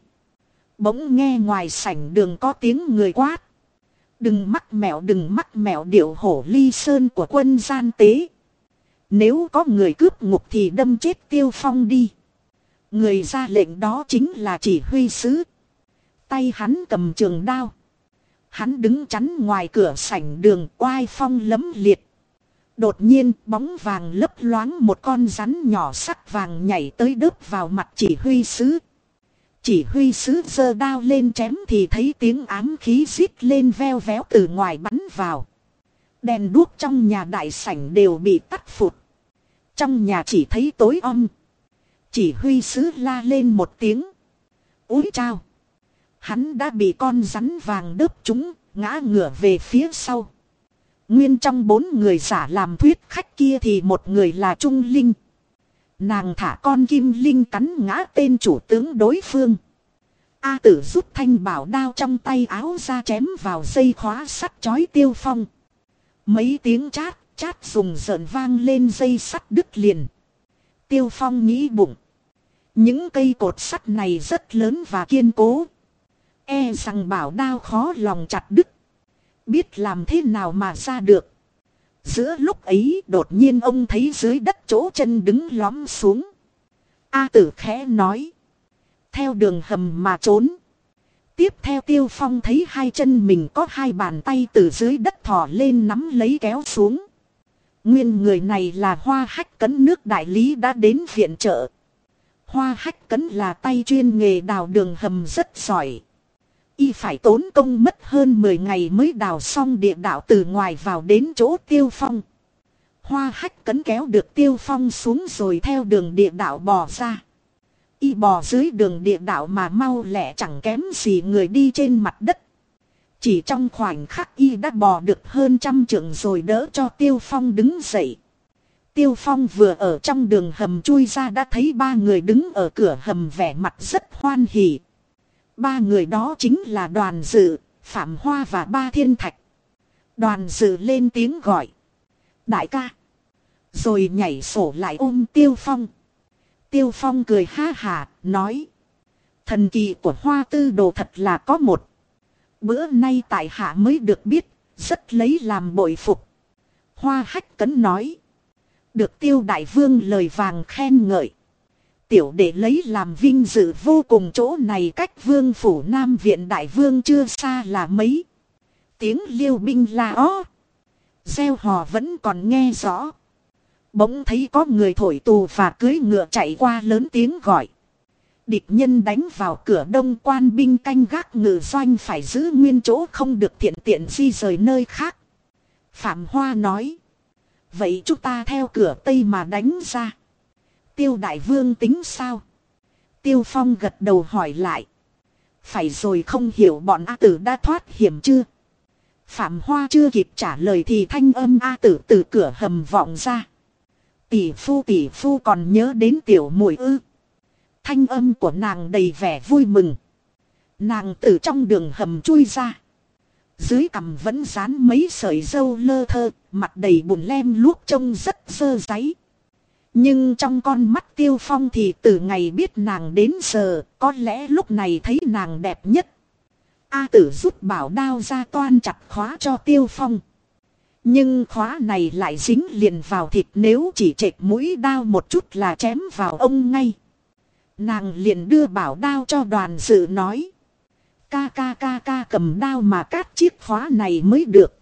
Bỗng nghe ngoài sảnh đường có tiếng người quát. Đừng mắc mẹo, đừng mắc mẹo, điệu hổ ly sơn của quân gian tế. Nếu có người cướp ngục thì đâm chết tiêu phong đi. Người ra lệnh đó chính là chỉ huy sứ. Tay hắn cầm trường đao. Hắn đứng chắn ngoài cửa sảnh đường oai phong lấm liệt. Đột nhiên, bóng vàng lấp loáng một con rắn nhỏ sắc vàng nhảy tới đớp vào mặt chỉ huy sứ. Chỉ huy sứ giơ đao lên chém thì thấy tiếng ám khí rít lên veo véo từ ngoài bắn vào. Đèn đuốc trong nhà đại sảnh đều bị tắt phụt. Trong nhà chỉ thấy tối om. Chỉ huy sứ la lên một tiếng. Úi chao. Hắn đã bị con rắn vàng đớp chúng, ngã ngửa về phía sau. Nguyên trong bốn người giả làm thuyết khách kia thì một người là Trung Linh. Nàng thả con kim linh cắn ngã tên chủ tướng đối phương. A tử rút thanh bảo đao trong tay áo ra chém vào dây khóa sắt chói tiêu phong. Mấy tiếng chát, chát dùng rợn vang lên dây sắt đứt liền. Tiêu phong nghĩ bụng. Những cây cột sắt này rất lớn và kiên cố. E rằng bảo đao khó lòng chặt đứt. Biết làm thế nào mà ra được. Giữa lúc ấy đột nhiên ông thấy dưới đất chỗ chân đứng lõm xuống. A tử khẽ nói. Theo đường hầm mà trốn. Tiếp theo tiêu phong thấy hai chân mình có hai bàn tay từ dưới đất thò lên nắm lấy kéo xuống. Nguyên người này là hoa hách cấn nước đại lý đã đến viện trợ. Hoa hách cấn là tay chuyên nghề đào đường hầm rất giỏi. Y phải tốn công mất hơn 10 ngày mới đào xong địa đạo từ ngoài vào đến chỗ tiêu phong. Hoa hách cấn kéo được tiêu phong xuống rồi theo đường địa đạo bò ra. Y bò dưới đường địa đạo mà mau lẹ chẳng kém gì người đi trên mặt đất. Chỉ trong khoảnh khắc y đã bò được hơn trăm trượng rồi đỡ cho tiêu phong đứng dậy. Tiêu phong vừa ở trong đường hầm chui ra đã thấy ba người đứng ở cửa hầm vẻ mặt rất hoan hỉ. Ba người đó chính là đoàn dự, Phạm Hoa và ba thiên thạch. Đoàn dự lên tiếng gọi. Đại ca. Rồi nhảy sổ lại ôm Tiêu Phong. Tiêu Phong cười ha hà, nói. Thần kỳ của hoa tư đồ thật là có một. Bữa nay tại hạ mới được biết, rất lấy làm bội phục. Hoa hách cấn nói. Được tiêu đại vương lời vàng khen ngợi. Tiểu để lấy làm vinh dự vô cùng chỗ này cách vương phủ nam viện đại vương chưa xa là mấy. Tiếng liêu binh la ó. Gieo hò vẫn còn nghe rõ. Bỗng thấy có người thổi tù và cưới ngựa chạy qua lớn tiếng gọi. Địch nhân đánh vào cửa đông quan binh canh gác ngự doanh phải giữ nguyên chỗ không được thiện tiện di rời nơi khác. Phạm Hoa nói. Vậy chúng ta theo cửa tây mà đánh ra. Tiêu đại vương tính sao? Tiêu phong gật đầu hỏi lại. Phải rồi không hiểu bọn A tử đã thoát hiểm chưa? Phạm Hoa chưa kịp trả lời thì thanh âm A tử từ cửa hầm vọng ra. Tỷ phu tỷ phu còn nhớ đến tiểu mùi ư. Thanh âm của nàng đầy vẻ vui mừng. Nàng từ trong đường hầm chui ra. Dưới cằm vẫn dán mấy sợi dâu lơ thơ, mặt đầy bùn lem luốc trông rất sơ giấy. Nhưng trong con mắt tiêu phong thì từ ngày biết nàng đến giờ, có lẽ lúc này thấy nàng đẹp nhất. A tử rút bảo đao ra toan chặt khóa cho tiêu phong. Nhưng khóa này lại dính liền vào thịt nếu chỉ chệch mũi đao một chút là chém vào ông ngay. Nàng liền đưa bảo đao cho đoàn dự nói. Ca ca ca ca cầm đao mà cắt chiếc khóa này mới được.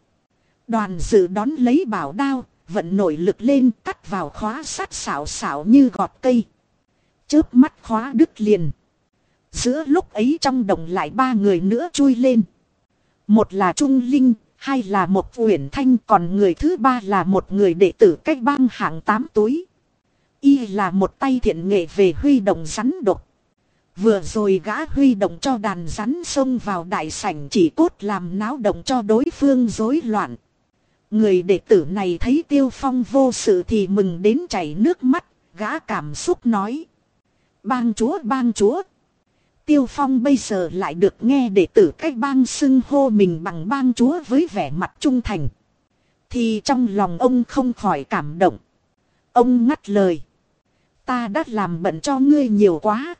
Đoàn dự đón lấy bảo đao, vận nội lực lên cắt vào khóa sắt xảo xảo như gọt cây. Chớp mắt khóa đứt liền. Giữa lúc ấy trong đồng lại ba người nữa chui lên. Một là Trung Linh, hai là một uyển thanh còn người thứ ba là một người đệ tử cách băng hạng tám túi. Y là một tay thiện nghệ về huy động rắn độc. Vừa rồi gã huy động cho đàn rắn xông vào đại sảnh chỉ cốt làm náo động cho đối phương rối loạn. Người đệ tử này thấy tiêu phong vô sự thì mừng đến chảy nước mắt, gã cảm xúc nói. Bang chúa bang chúa. Tiêu phong bây giờ lại được nghe đệ tử cách bang xưng hô mình bằng bang chúa với vẻ mặt trung thành. Thì trong lòng ông không khỏi cảm động. Ông ngắt lời. Ta đã làm bận cho ngươi nhiều quá.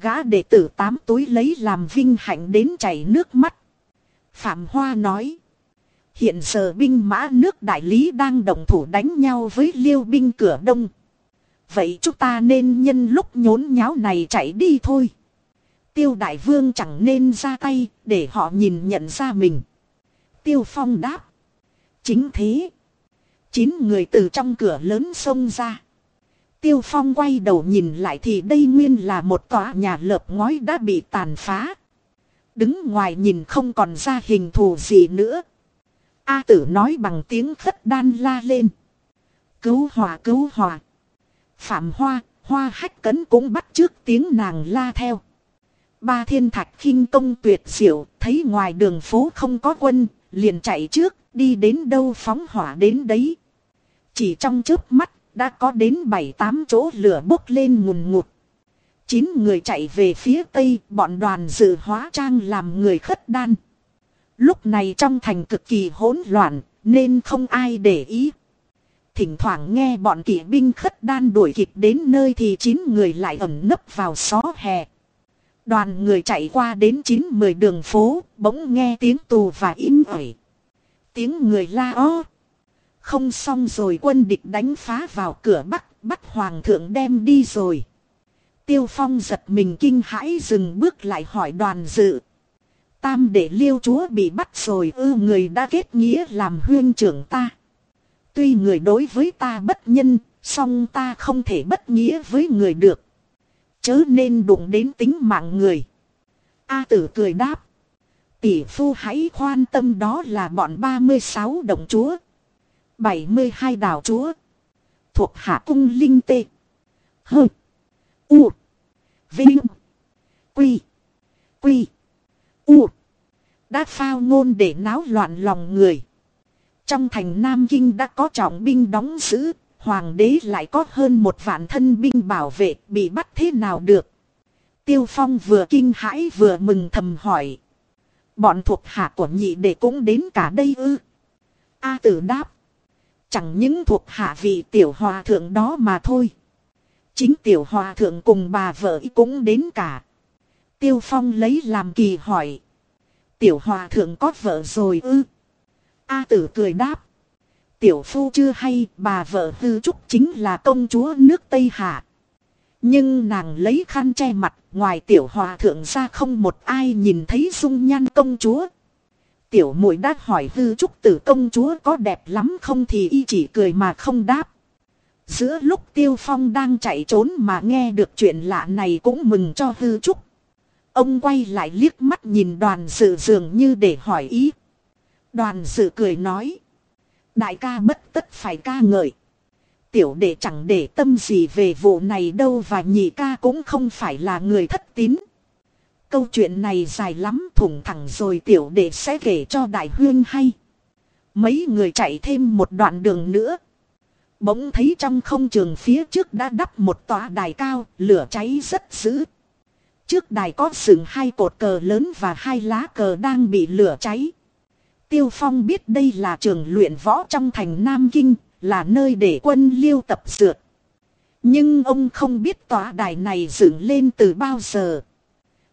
Gã đệ tử tám túi lấy làm vinh hạnh đến chảy nước mắt. Phạm Hoa nói. Hiện giờ binh mã nước đại lý đang đồng thủ đánh nhau với liêu binh cửa đông. Vậy chúng ta nên nhân lúc nhốn nháo này chạy đi thôi. Tiêu đại vương chẳng nên ra tay để họ nhìn nhận ra mình. Tiêu phong đáp. Chính thế. Chín người từ trong cửa lớn xông ra. Tiêu Phong quay đầu nhìn lại thì đây nguyên là một tòa nhà lợp ngói đã bị tàn phá. Đứng ngoài nhìn không còn ra hình thù gì nữa. A tử nói bằng tiếng khất đan la lên. Cứu hòa cứu hòa. Phạm Hoa, Hoa hách cấn cũng bắt trước tiếng nàng la theo. Ba thiên thạch khinh công tuyệt diệu, thấy ngoài đường phố không có quân, liền chạy trước, đi đến đâu phóng hỏa đến đấy. Chỉ trong chớp mắt đã có đến 7-8 chỗ lửa bốc lên ngùn ngụt. Chín người chạy về phía tây, bọn đoàn dự hóa trang làm người khất đan. Lúc này trong thành cực kỳ hỗn loạn, nên không ai để ý. Thỉnh thoảng nghe bọn kỵ binh khất đan đuổi kịp đến nơi thì chín người lại ẩn nấp vào xó hè. Đoàn người chạy qua đến chín mười đường phố, bỗng nghe tiếng tù và im ỏi. Tiếng người la ó. Không xong rồi quân địch đánh phá vào cửa bắc, bắt hoàng thượng đem đi rồi. Tiêu phong giật mình kinh hãi dừng bước lại hỏi đoàn dự. Tam để liêu chúa bị bắt rồi ư người đã kết nghĩa làm huyên trưởng ta. Tuy người đối với ta bất nhân, song ta không thể bất nghĩa với người được. Chớ nên đụng đến tính mạng người. A tử cười đáp. Tỷ phu hãy khoan tâm đó là bọn 36 đồng chúa. 72 đảo chúa. Thuộc hạ cung linh tê. Hơ. U. Vinh. Quy. Quy. U. Đã phao ngôn để náo loạn lòng người. Trong thành Nam Kinh đã có trọng binh đóng giữ. Hoàng đế lại có hơn một vạn thân binh bảo vệ, bị bắt thế nào được. Tiêu Phong vừa kinh hãi vừa mừng thầm hỏi. Bọn thuộc hạ của nhị đệ cũng đến cả đây ư. A tử đáp. Chẳng những thuộc hạ vị tiểu hòa thượng đó mà thôi. Chính tiểu hòa thượng cùng bà vợ cũng đến cả. Tiêu Phong lấy làm kỳ hỏi. Tiểu hòa thượng có vợ rồi ư? A tử cười đáp. Tiểu phu chưa hay, bà vợ hư trúc chính là công chúa nước Tây Hạ. Nhưng nàng lấy khăn che mặt, ngoài tiểu hòa thượng ra không một ai nhìn thấy dung nhan công chúa. Tiểu muội đã hỏi hư trúc tử công chúa có đẹp lắm không thì y chỉ cười mà không đáp. Giữa lúc tiêu phong đang chạy trốn mà nghe được chuyện lạ này cũng mừng cho hư trúc. Ông quay lại liếc mắt nhìn đoàn dự dường như để hỏi ý. Đoàn dự cười nói. Đại ca bất tất phải ca ngợi. Tiểu đệ chẳng để tâm gì về vụ này đâu và nhị ca cũng không phải là người thất tín. Câu chuyện này dài lắm thủng thẳng rồi tiểu đệ sẽ kể cho đại huyên hay. Mấy người chạy thêm một đoạn đường nữa. Bỗng thấy trong không trường phía trước đã đắp một tòa đài cao, lửa cháy rất dữ. Trước đài có sừng hai cột cờ lớn và hai lá cờ đang bị lửa cháy. Tiêu Phong biết đây là trường luyện võ trong thành Nam Kinh, là nơi để quân liêu tập dượt. Nhưng ông không biết tòa đài này dựng lên từ bao giờ.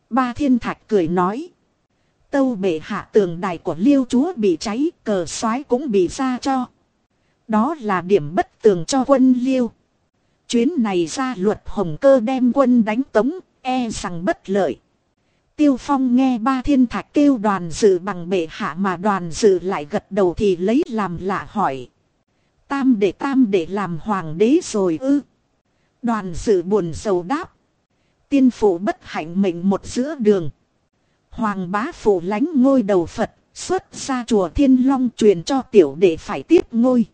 Ba thiên thạch cười nói. Tâu bệ hạ tường đài của liêu chúa bị cháy, cờ soái cũng bị ra cho. Đó là điểm bất tường cho quân liêu. Chuyến này ra luật hồng cơ đem quân đánh tống, e rằng bất lợi. Tiêu Phong nghe ba thiên thạch kêu đoàn dự bằng bệ hạ mà đoàn dự lại gật đầu thì lấy làm lạ hỏi. Tam để tam để làm hoàng đế rồi ư. Đoàn dự buồn sầu đáp. Tiên phụ bất hạnh mệnh một giữa đường. Hoàng bá phụ lánh ngôi đầu Phật, xuất ra chùa Thiên Long truyền cho tiểu đệ phải tiếp ngôi.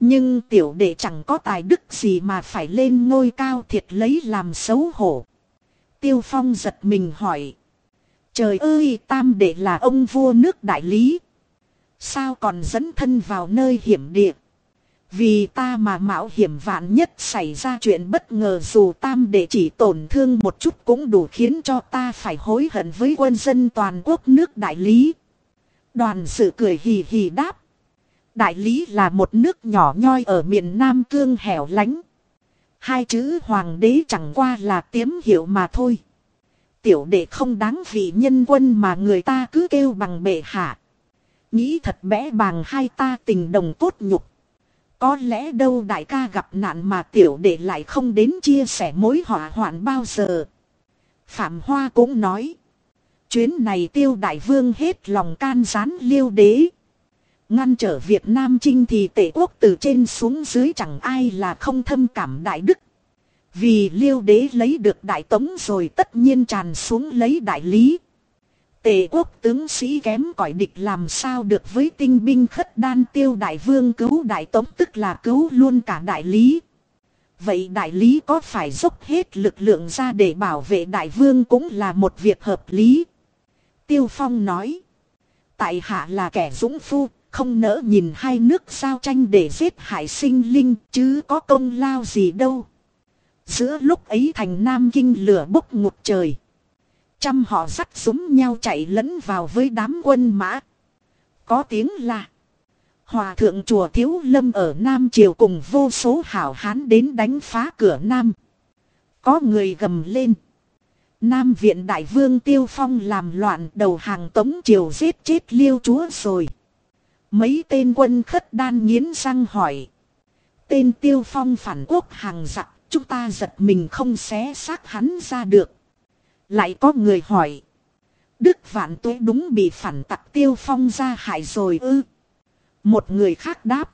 Nhưng tiểu đệ chẳng có tài đức gì mà phải lên ngôi cao thiệt lấy làm xấu hổ. Tiêu Phong giật mình hỏi. Trời ơi, tam đệ là ông vua nước đại lý. Sao còn dẫn thân vào nơi hiểm địa. Vì ta mà mạo hiểm vạn nhất xảy ra chuyện bất ngờ dù tam đệ chỉ tổn thương một chút cũng đủ khiến cho ta phải hối hận với quân dân toàn quốc nước đại lý. Đoàn sự cười hì hì đáp. Đại lý là một nước nhỏ nhoi ở miền Nam cương hẻo lánh. Hai chữ hoàng đế chẳng qua là tiếm hiệu mà thôi. Tiểu đệ không đáng vì nhân quân mà người ta cứ kêu bằng bệ hạ. Nghĩ thật bẽ bàng hai ta tình đồng cốt nhục. Có lẽ đâu đại ca gặp nạn mà tiểu đệ lại không đến chia sẻ mối họa hoạn bao giờ. Phạm Hoa cũng nói. Chuyến này tiêu đại vương hết lòng can gián liêu đế. Ngăn trở Việt Nam Trinh thì tể quốc từ trên xuống dưới chẳng ai là không thâm cảm đại đức. Vì liêu đế lấy được đại tống rồi tất nhiên tràn xuống lấy đại lý. Tề quốc tướng sĩ kém cỏi địch làm sao được với tinh binh khất đan tiêu đại vương cứu đại tống tức là cứu luôn cả đại lý. Vậy đại lý có phải dốc hết lực lượng ra để bảo vệ đại vương cũng là một việc hợp lý. Tiêu Phong nói. Tại hạ là kẻ dũng phu, không nỡ nhìn hai nước giao tranh để giết hại sinh linh, chứ có công lao gì đâu. Giữa lúc ấy thành Nam Kinh lửa bốc ngục trời. Trăm họ dắt súng nhau chạy lẫn vào với đám quân mã. Có tiếng là. Hòa thượng chùa Thiếu Lâm ở Nam Triều cùng vô số hảo hán đến đánh phá cửa Nam. Có người gầm lên. Nam viện đại vương Tiêu Phong làm loạn đầu hàng tống triều giết chết liêu chúa rồi. Mấy tên quân khất đan nghiến răng hỏi. Tên Tiêu Phong phản quốc hàng giặc, chúng ta giật mình không xé xác hắn ra được. Lại có người hỏi. Đức vạn tuế đúng bị phản tặc tiêu phong ra hại rồi ư. Một người khác đáp.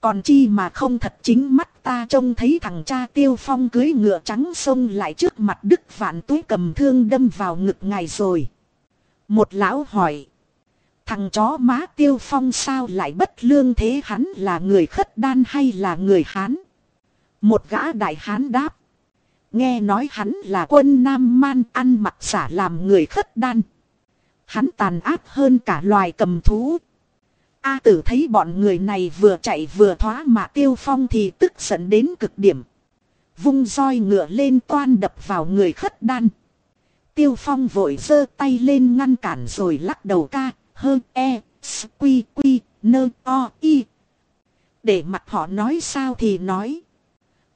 Còn chi mà không thật chính mắt ta trông thấy thằng cha tiêu phong cưới ngựa trắng xông lại trước mặt đức vạn tuế cầm thương đâm vào ngực ngài rồi. Một lão hỏi. Thằng chó má tiêu phong sao lại bất lương thế hắn là người khất đan hay là người hán? Một gã đại hán đáp. Nghe nói hắn là quân Nam Man ăn mặc giả làm người khất đan. Hắn tàn ác hơn cả loài cầm thú. A tử thấy bọn người này vừa chạy vừa thoá mà tiêu phong thì tức giận đến cực điểm. Vung roi ngựa lên toan đập vào người khất đan. Tiêu phong vội giơ tay lên ngăn cản rồi lắc đầu ca, hơ e, quy quy, nơ o y. Để mặt họ nói sao thì nói.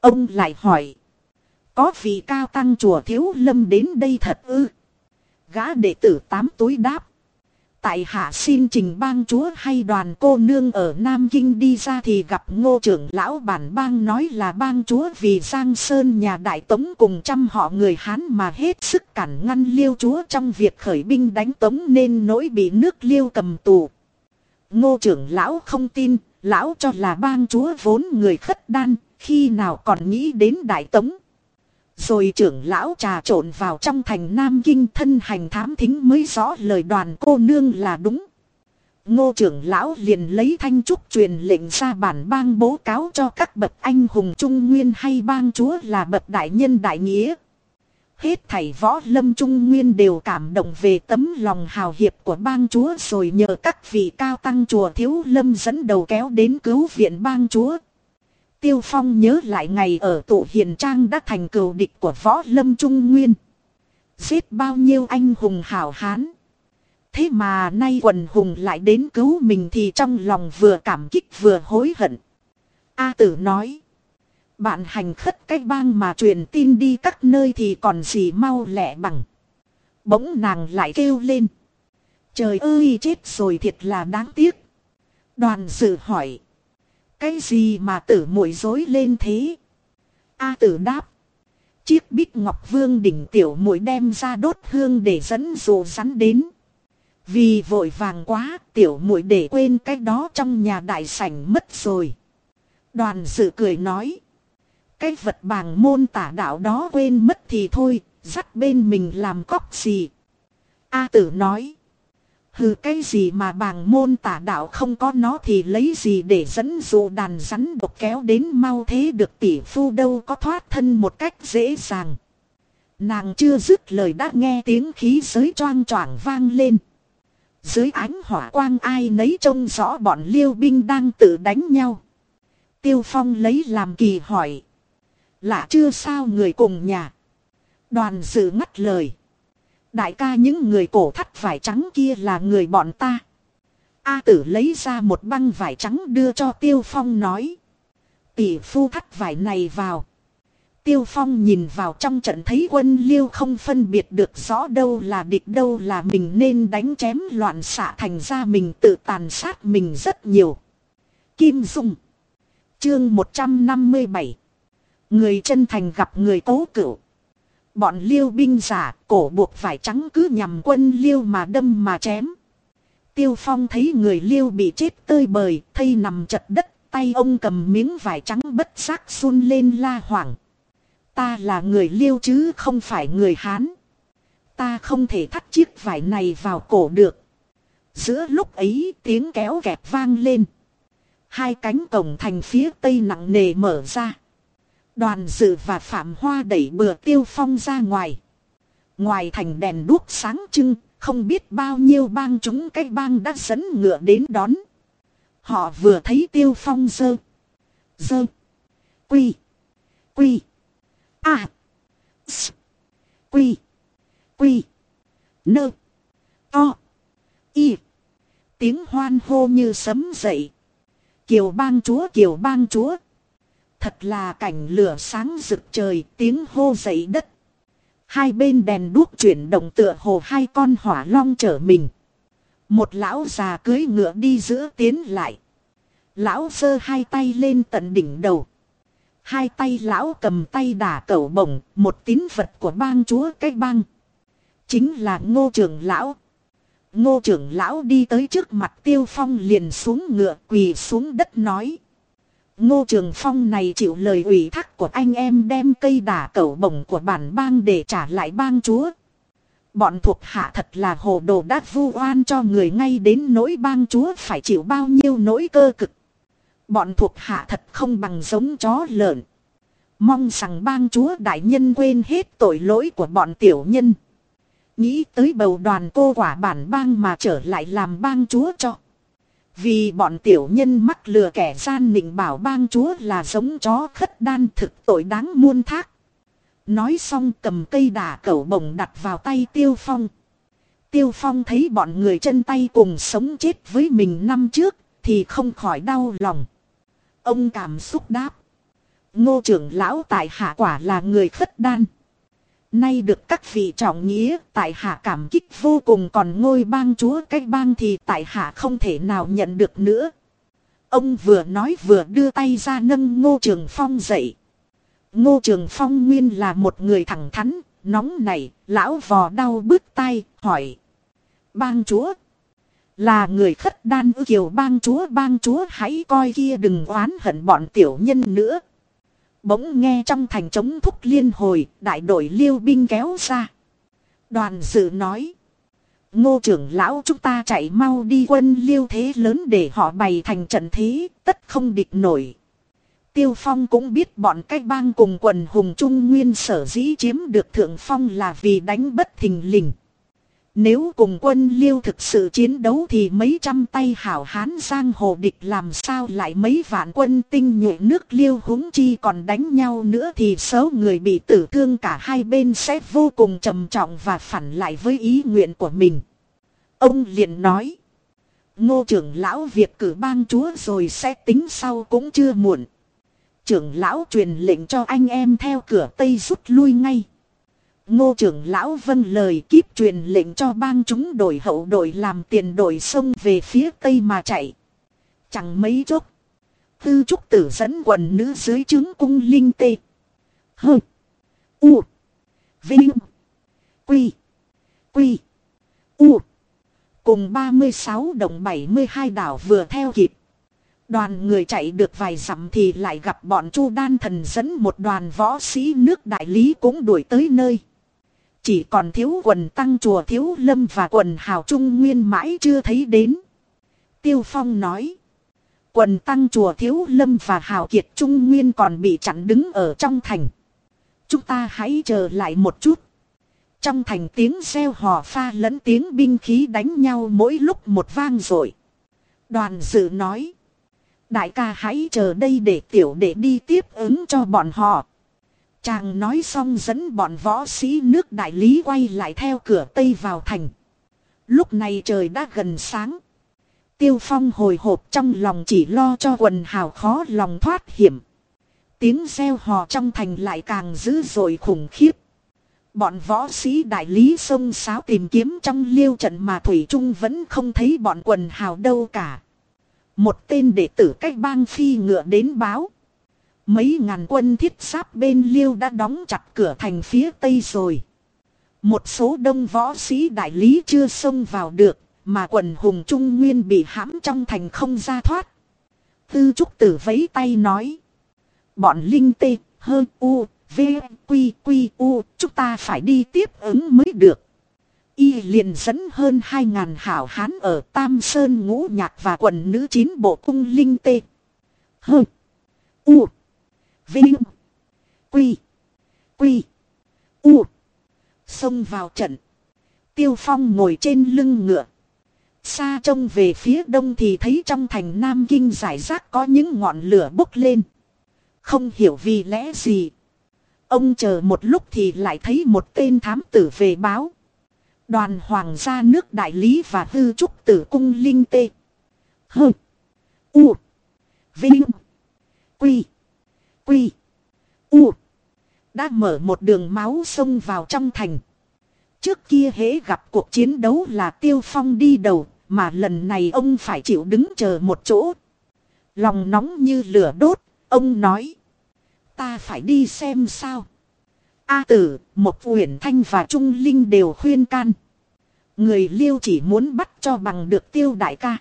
Ông lại hỏi. Có vị cao tăng chùa thiếu lâm đến đây thật ư. Gã đệ tử tám túi đáp. Tại hạ xin trình bang chúa hay đoàn cô nương ở Nam Kinh đi ra thì gặp ngô trưởng lão bản bang nói là bang chúa vì Giang Sơn nhà đại tống cùng trăm họ người Hán mà hết sức cản ngăn liêu chúa trong việc khởi binh đánh tống nên nỗi bị nước liêu cầm tù. Ngô trưởng lão không tin, lão cho là bang chúa vốn người khất đan, khi nào còn nghĩ đến đại tống. Rồi trưởng lão trà trộn vào trong thành Nam Kinh thân hành thám thính mới rõ lời đoàn cô nương là đúng. Ngô trưởng lão liền lấy thanh trúc truyền lệnh ra bản bang bố cáo cho các bậc anh hùng trung nguyên hay bang chúa là bậc đại nhân đại nghĩa. Hết thảy võ lâm trung nguyên đều cảm động về tấm lòng hào hiệp của bang chúa rồi nhờ các vị cao tăng chùa thiếu lâm dẫn đầu kéo đến cứu viện bang chúa. Tiêu Phong nhớ lại ngày ở tụ hiền trang đã thành cừu địch của võ lâm trung nguyên. Giết bao nhiêu anh hùng hảo hán. Thế mà nay quần hùng lại đến cứu mình thì trong lòng vừa cảm kích vừa hối hận. A tử nói. Bạn hành khất cách bang mà truyền tin đi các nơi thì còn gì mau lẹ bằng. Bỗng nàng lại kêu lên. Trời ơi, chết rồi thiệt là đáng tiếc. Đoàn dự hỏi. Cái gì mà tử muội dối lên thế? A tử đáp. Chiếc bích ngọc vương đỉnh tiểu muội đem ra đốt hương để dẫn dụ rắn đến. Vì vội vàng quá, tiểu muội để quên cái đó trong nhà đại sảnh mất rồi. Đoàn dự cười nói. Cái vật bàng môn tả đạo đó quên mất thì thôi, dắt bên mình làm cóc gì. A tử nói. Hừ, cái gì mà bàng môn tả đạo không có nó thì lấy gì để dẫn dụ đàn rắn độc kéo đến mau thế được tỷ phu đâu có thoát thân một cách dễ dàng. Nàng chưa dứt lời đã nghe tiếng khí giới choang choảng vang lên. Dưới ánh hỏa quang ai nấy trông rõ bọn liêu binh đang tự đánh nhau. Tiêu Phong lấy làm kỳ hỏi. Lạ chưa sao người cùng nhà. Đoàn dự ngắt lời. Đại ca những người cổ thắt vải trắng kia là người bọn ta. A tử lấy ra một băng vải trắng đưa cho Tiêu Phong nói. Tỷ phu thắt vải này vào. Tiêu Phong nhìn vào trong trận thấy quân liêu không phân biệt được rõ đâu là địch đâu là mình nên đánh chém loạn xạ thành ra mình tự tàn sát mình rất nhiều. Kim Dung Chương 157 Người chân thành gặp người cố cửu. Bọn liêu binh giả cổ buộc vải trắng cứ nhằm quân liêu mà đâm mà chém. Tiêu phong thấy người liêu bị chết tơi bời, thây nằm chật đất, tay ông cầm miếng vải trắng bất giác run lên la hoảng. Ta là người liêu chứ không phải người Hán. Ta không thể thắt chiếc vải này vào cổ được. Giữa lúc ấy tiếng kéo kẹp vang lên. Hai cánh cổng thành phía tây nặng nề mở ra. Đoàn dự và Phạm Hoa đẩy bừa tiêu phong ra ngoài. Ngoài thành đèn đuốc sáng trưng, không biết bao nhiêu bang chúng cái bang đã dẫn ngựa đến đón. Họ vừa thấy tiêu phong dơ. Dơ. Quy. Quy. À. S. Quy. Quy. Nơ. To. Y. Tiếng hoan hô như sấm dậy. Kiều bang chúa kiều bang chúa. Thật là cảnh lửa sáng rực trời tiếng hô dậy đất. Hai bên đèn đuốc chuyển động tựa hồ hai con hỏa long chở mình. Một lão già cưới ngựa đi giữa tiến lại. Lão sơ hai tay lên tận đỉnh đầu. Hai tay lão cầm tay đả cẩu bổng, một tín vật của bang chúa cái bang. Chính là ngô trưởng lão. Ngô trưởng lão đi tới trước mặt tiêu phong liền xuống ngựa quỳ xuống đất nói. Ngô Trường Phong này chịu lời ủy thác của anh em đem cây đả cẩu bổng của bản bang để trả lại bang chúa. Bọn thuộc hạ thật là hồ đồ đát vu oan cho người ngay đến nỗi bang chúa phải chịu bao nhiêu nỗi cơ cực. Bọn thuộc hạ thật không bằng giống chó lợn. Mong rằng bang chúa đại nhân quên hết tội lỗi của bọn tiểu nhân. Nghĩ tới bầu đoàn cô quả bản bang mà trở lại làm bang chúa cho. Vì bọn tiểu nhân mắc lừa kẻ gian nịnh bảo bang chúa là giống chó khất đan thực tội đáng muôn thác. Nói xong cầm cây đà cẩu bồng đặt vào tay tiêu phong. Tiêu phong thấy bọn người chân tay cùng sống chết với mình năm trước thì không khỏi đau lòng. Ông cảm xúc đáp. Ngô trưởng lão tại hạ quả là người khất đan. Nay được các vị trọng nghĩa, tại hạ cảm kích vô cùng còn ngôi bang chúa cách bang thì tại hạ không thể nào nhận được nữa. Ông vừa nói vừa đưa tay ra nâng Ngô Trường Phong dậy. Ngô Trường Phong nguyên là một người thẳng thắn, nóng nảy, lão vò đau bứt tay, hỏi. Bang chúa. Là người khất đan ư kiều bang chúa bang chúa hãy coi kia đừng oán hận bọn tiểu nhân nữa. Bỗng nghe trong thành trống thúc liên hồi, đại đội liêu binh kéo ra. Đoàn dự nói. Ngô trưởng lão chúng ta chạy mau đi quân liêu thế lớn để họ bày thành trận thế, tất không địch nổi. Tiêu Phong cũng biết bọn cách bang cùng quần hùng trung nguyên sở dĩ chiếm được thượng phong là vì đánh bất thình lình. Nếu cùng quân liêu thực sự chiến đấu thì mấy trăm tay hảo hán giang hồ địch làm sao lại mấy vạn quân tinh nhuệ nước liêu húng chi còn đánh nhau nữa thì số người bị tử thương cả hai bên sẽ vô cùng trầm trọng và phản lại với ý nguyện của mình. Ông liền nói. Ngô trưởng lão việc cử bang chúa rồi sẽ tính sau cũng chưa muộn. Trưởng lão truyền lệnh cho anh em theo cửa Tây rút lui ngay. Ngô trưởng lão vâng lời kíp truyền lệnh cho bang chúng đổi hậu đội làm tiền đội sông về phía tây mà chạy. Chẳng mấy chốc. Tư trúc tử dẫn quần nữ dưới trướng cung linh tê. Hơ. U. Vinh. Quy. Quy. U. Cùng 36 đồng 72 đảo vừa theo kịp. Đoàn người chạy được vài dặm thì lại gặp bọn Chu Đan Thần dẫn một đoàn võ sĩ nước đại lý cũng đuổi tới nơi. Chỉ còn thiếu quần tăng chùa, thiếu lâm và quần hào trung nguyên mãi chưa thấy đến. Tiêu Phong nói. Quần tăng chùa, thiếu lâm và hào kiệt trung nguyên còn bị chặn đứng ở trong thành. Chúng ta hãy chờ lại một chút. Trong thành tiếng reo hò pha lẫn tiếng binh khí đánh nhau mỗi lúc một vang rồi. Đoàn dự nói. Đại ca hãy chờ đây để tiểu đệ đi tiếp ứng cho bọn họ. Chàng nói xong dẫn bọn võ sĩ nước đại lý quay lại theo cửa tây vào thành. Lúc này trời đã gần sáng. Tiêu phong hồi hộp trong lòng chỉ lo cho quần hào khó lòng thoát hiểm. Tiếng reo hò trong thành lại càng dữ dội khủng khiếp. Bọn võ sĩ đại lý sông sáo tìm kiếm trong liêu trận mà Thủy Trung vẫn không thấy bọn quần hào đâu cả. Một tên đệ tử cách bang phi ngựa đến báo. Mấy ngàn quân thiết giáp bên liêu đã đóng chặt cửa thành phía tây rồi. Một số đông võ sĩ đại lý chưa xông vào được, mà quần hùng trung nguyên bị hãm trong thành không ra thoát. Tư trúc tử vấy tay nói. Bọn linh tê, hơn u, v, quy, quy, u, chúng ta phải đi tiếp ứng mới được. Y liền dẫn hơn hai ngàn hảo hán ở Tam Sơn ngũ nhạc và quần nữ chín bộ cung linh tê. Hơ. U. Vinh. Quy. Quy. U. Xông vào trận. Tiêu Phong ngồi trên lưng ngựa. Xa trông về phía đông thì thấy trong thành Nam Kinh giải rác có những ngọn lửa bốc lên. Không hiểu vì lẽ gì. Ông chờ một lúc thì lại thấy một tên thám tử về báo. Đoàn hoàng gia nước đại lý và hư trúc tử cung linh tê. Hơ. U. Vinh. Quy. Quy. U. Đã mở một đường máu sông vào trong thành. Trước kia hễ gặp cuộc chiến đấu là tiêu phong đi đầu. Mà lần này ông phải chịu đứng chờ một chỗ. Lòng nóng như lửa đốt. Ông nói. Ta phải đi xem sao. A tử, một uyển thanh và trung linh đều khuyên can. Người liêu chỉ muốn bắt cho bằng được tiêu đại ca.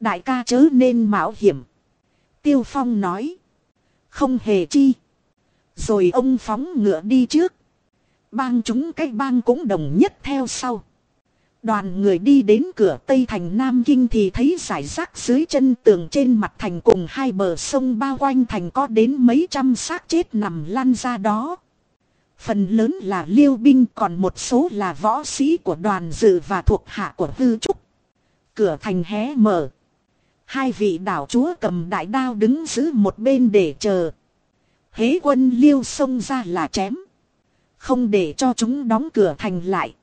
Đại ca chớ nên mạo hiểm. Tiêu phong nói. Không hề chi. Rồi ông phóng ngựa đi trước. Bang chúng cái bang cũng đồng nhất theo sau. Đoàn người đi đến cửa Tây Thành Nam Kinh thì thấy giải rác dưới chân tường trên mặt thành cùng hai bờ sông bao quanh thành có đến mấy trăm xác chết nằm lăn ra đó. Phần lớn là liêu binh, còn một số là võ sĩ của đoàn dự và thuộc hạ của hư trúc. Cửa thành hé mở. Hai vị đảo chúa cầm đại đao đứng giữ một bên để chờ. Hế quân liêu xông ra là chém. Không để cho chúng đóng cửa thành lại.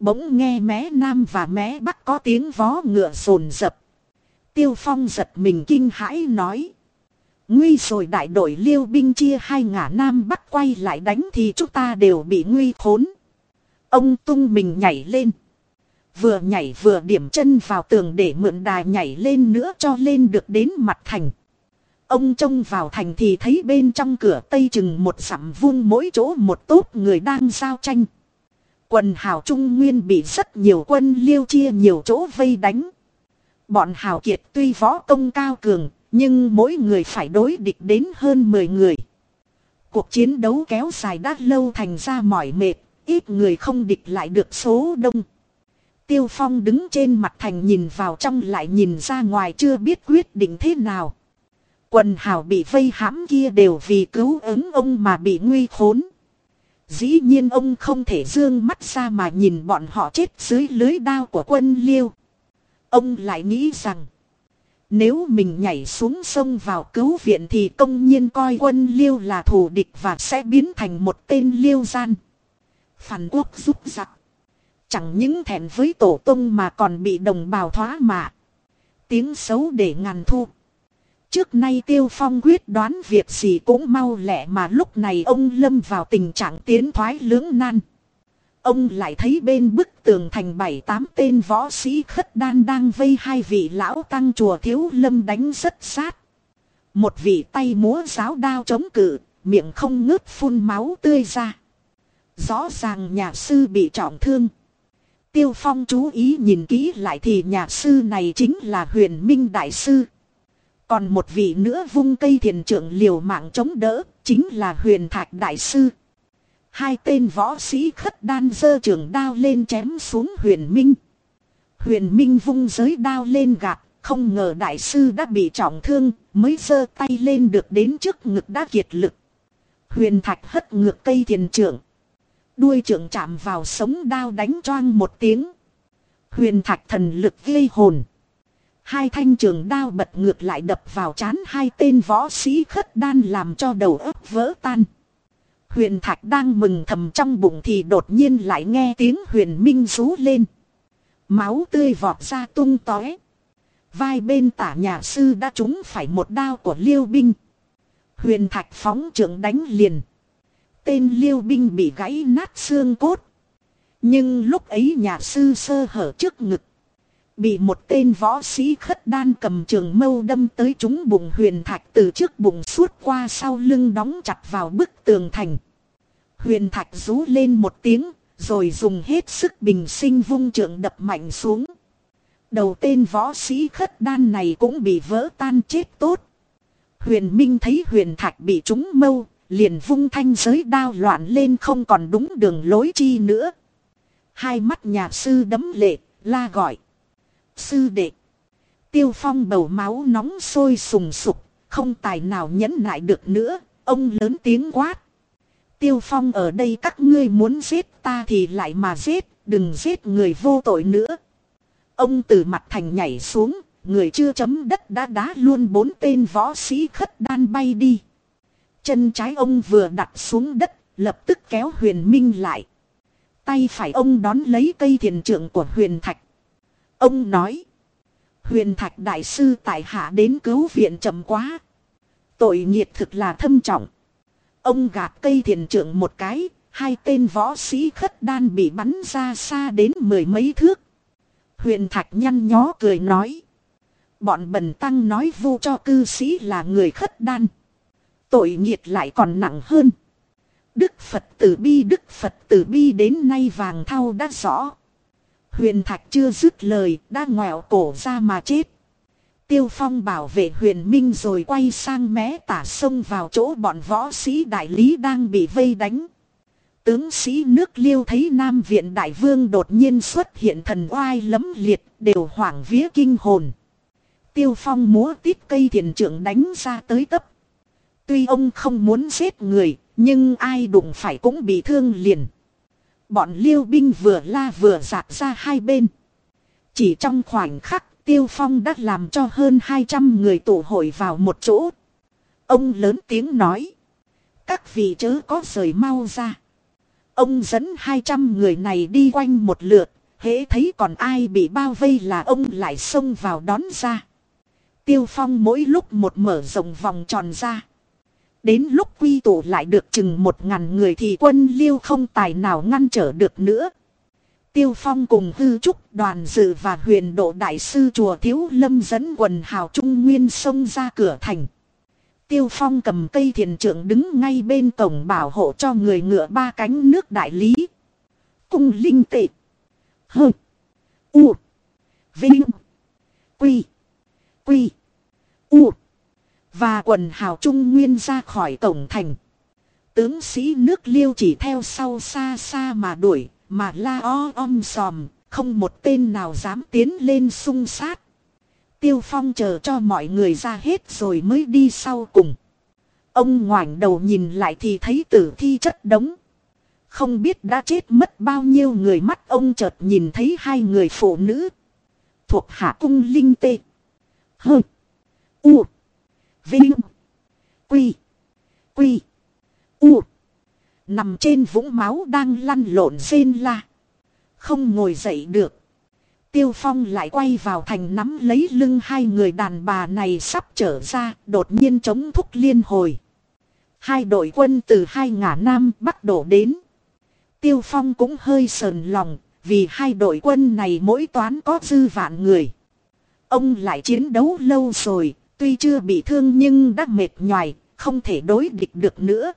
Bỗng nghe mé nam và mé bắc có tiếng vó ngựa rồn rập. Tiêu phong giật mình kinh hãi nói. Nguy rồi đại đội liêu binh chia hai ngả nam bắc quay lại đánh thì chúng ta đều bị nguy khốn. Ông tung mình nhảy lên. Vừa nhảy vừa điểm chân vào tường để mượn đài nhảy lên nữa cho lên được đến mặt thành. Ông trông vào thành thì thấy bên trong cửa tây chừng một sẵm vuông mỗi chỗ một tốt người đang giao tranh. Quần hào Trung Nguyên bị rất nhiều quân liêu chia nhiều chỗ vây đánh. Bọn hào kiệt tuy võ công cao cường, nhưng mỗi người phải đối địch đến hơn 10 người. Cuộc chiến đấu kéo dài đã lâu thành ra mỏi mệt, ít người không địch lại được số đông. Tiêu Phong đứng trên mặt thành nhìn vào trong lại nhìn ra ngoài chưa biết quyết định thế nào. Quần hào bị vây hãm kia đều vì cứu ứng ông mà bị nguy khốn. Dĩ nhiên ông không thể dương mắt ra mà nhìn bọn họ chết dưới lưới đao của quân liêu. Ông lại nghĩ rằng. Nếu mình nhảy xuống sông vào cứu viện thì công nhiên coi quân liêu là thù địch và sẽ biến thành một tên liêu gian. Phản quốc giúp giặc. Chẳng những thẹn với tổ tông mà còn bị đồng bào thoá mạ. Tiếng xấu để ngàn thu. Trước nay Tiêu Phong quyết đoán việc gì cũng mau lẹ mà lúc này ông lâm vào tình trạng tiến thoái lưỡng nan. Ông lại thấy bên bức tường thành bảy tám tên võ sĩ khất đan đang vây hai vị lão tăng chùa thiếu lâm đánh rất sát. Một vị tay múa giáo đao chống cự, miệng không ngớt phun máu tươi ra. Rõ ràng nhà sư bị trọng thương. Tiêu Phong chú ý nhìn kỹ lại thì nhà sư này chính là huyền minh đại sư. Còn một vị nữa vung cây thiền trưởng liều mạng chống đỡ, chính là huyền thạch đại sư. Hai tên võ sĩ khất đan dơ trường đao lên chém xuống huyền minh. Huyền minh vung giới đao lên gạt, không ngờ đại sư đã bị trọng thương, mới dơ tay lên được đến trước ngực đã kiệt lực. Huyền thạch hất ngược cây thiền trưởng. Đuôi trưởng chạm vào sống đao đánh choang một tiếng. Huyền thạch thần lực gây hồn. Hai thanh trường đao bật ngược lại đập vào chán hai tên võ sĩ khất đan làm cho đầu óc vỡ tan. Huyền Thạch đang mừng thầm trong bụng thì đột nhiên lại nghe tiếng huyền minh rú lên. Máu tươi vọt ra tung tóe. Vai bên tả nhà sư đã trúng phải một đao của liêu binh. Huyền Thạch phóng trưởng đánh liền. Tên liêu binh bị gãy nát xương cốt. Nhưng lúc ấy nhà sư sơ hở trước ngực. Bị một tên võ sĩ khất đan cầm trường mâu đâm tới trúng bụng huyền thạch từ trước bụng suốt qua sau lưng đóng chặt vào bức tường thành. Huyền thạch rú lên một tiếng, rồi dùng hết sức bình sinh vung trường đập mạnh xuống. Đầu tên võ sĩ khất đan này cũng bị vỡ tan chết tốt. Huyền Minh thấy huyền thạch bị trúng mâu, liền vung thanh giới đao loạn lên không còn đúng đường lối chi nữa. Hai mắt nhà sư đấm lệ, la gọi. Sư đệ. Tiêu phong bầu máu nóng sôi sùng sục, không tài nào nhẫn nại được nữa, ông lớn tiếng quát. Tiêu phong ở đây các ngươi muốn giết ta thì lại mà giết, đừng giết người vô tội nữa. Ông từ mặt thành nhảy xuống, người chưa chấm đất đã đá luôn bốn tên võ sĩ khất đan bay đi. Chân trái ông vừa đặt xuống đất, lập tức kéo huyền minh lại. Tay phải ông đón lấy cây thiền trưởng của huyền thạch. Ông nói. Huyền thạch đại sư tại hạ đến cứu viện chậm quá. Tội nghiệt thực là thâm trọng. Ông gạt cây thiền trưởng một cái, hai tên võ sĩ khất đan bị bắn ra xa đến mười mấy thước. Huyền thạch nhăn nhó cười nói. Bọn bần tăng nói vu cho cư sĩ là người khất đan. Tội nghiệt lại còn nặng hơn. Đức Phật tử bi Đức Phật tử bi đến nay vàng thau đã rõ. Huyền Thạch chưa dứt lời, đã ngoẹo cổ ra mà chết. Tiêu Phong bảo vệ huyền minh rồi quay sang mé tả sông vào chỗ bọn võ sĩ đại lý đang bị vây đánh. Tướng sĩ nước liêu thấy Nam Viện Đại Vương đột nhiên xuất hiện thần oai lấm liệt, đều hoảng vía kinh hồn. Tiêu Phong múa tít cây thiền trưởng đánh ra tới tấp. Tuy ông không muốn giết người, nhưng ai đụng phải cũng bị thương liền. Bọn liêu binh vừa la vừa giạt ra hai bên. Chỉ trong khoảnh khắc Tiêu Phong đã làm cho hơn 200 người tụ hội vào một chỗ. Ông lớn tiếng nói. Các vị chớ có rời mau ra. Ông dẫn 200 người này đi quanh một lượt. Hễ thấy còn ai bị bao vây là ông lại xông vào đón ra. Tiêu phong mỗi lúc một mở rộng vòng tròn ra. Đến lúc quy tụ lại được chừng một ngàn người thì quân liêu không tài nào ngăn trở được nữa. Tiêu Phong cùng hư trúc, đoàn dự và huyền độ đại sư chùa Thiếu Lâm dẫn quần hào Trung Nguyên sông ra cửa thành. Tiêu Phong cầm cây thiền trưởng đứng ngay bên cổng bảo hộ cho người ngựa ba cánh nước đại lý. Cung linh tệ. Hơ. U. Vinh. Quy. Quy. U. Và quần hào Trung Nguyên ra khỏi cổng thành. Tướng sĩ nước liêu chỉ theo sau xa xa mà đuổi, mà la o om sòm, không một tên nào dám tiến lên sung sát. Tiêu Phong chờ cho mọi người ra hết rồi mới đi sau cùng. Ông ngoảnh đầu nhìn lại thì thấy tử thi chất đống. Không biết đã chết mất bao nhiêu người mắt ông chợt nhìn thấy hai người phụ nữ. Thuộc hạ cung linh tê. Hơ. U. Vinh. Quy. Quy. U. Nằm trên vũng máu đang lăn lộn xên la. Không ngồi dậy được. Tiêu Phong lại quay vào thành nắm lấy lưng hai người đàn bà này sắp trở ra, đột nhiên chống thúc liên hồi. Hai đội quân từ hai ngả nam bắc đổ đến. Tiêu Phong cũng hơi sờn lòng, vì hai đội quân này mỗi toán có dư vạn người. Ông lại chiến đấu lâu rồi, tuy chưa bị thương nhưng đã mệt nhoài, không thể đối địch được nữa.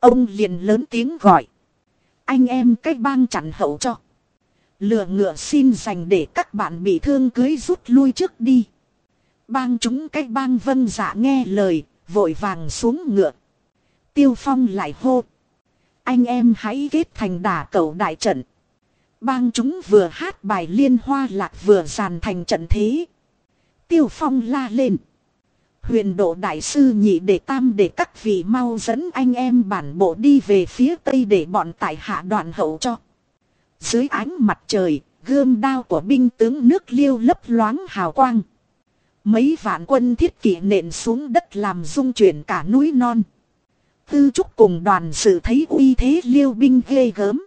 Ông liền lớn tiếng gọi. Anh em cách bang chặn hậu cho. Lừa ngựa xin dành để các bạn bị thương cưới rút lui trước đi. Bang chúng cách bang vân dạ nghe lời, vội vàng xuống ngựa. Tiêu phong lại hô. Anh em hãy kết thành đả cầu đại trận. Bang chúng vừa hát bài liên hoa lạc vừa dàn thành trận thế. Tiêu phong la lên. Huyền độ đại sư nhị để tam để các vị mau dẫn anh em bản bộ đi về phía tây để bọn tại hạ đoạn hậu cho. Dưới ánh mặt trời, gươm đao của binh tướng nước liêu lấp loáng hào quang. Mấy vạn quân thiết kỷ nện xuống đất làm rung chuyển cả núi non. Tư trúc cùng đoàn sự thấy uy thế liêu binh ghê gớm.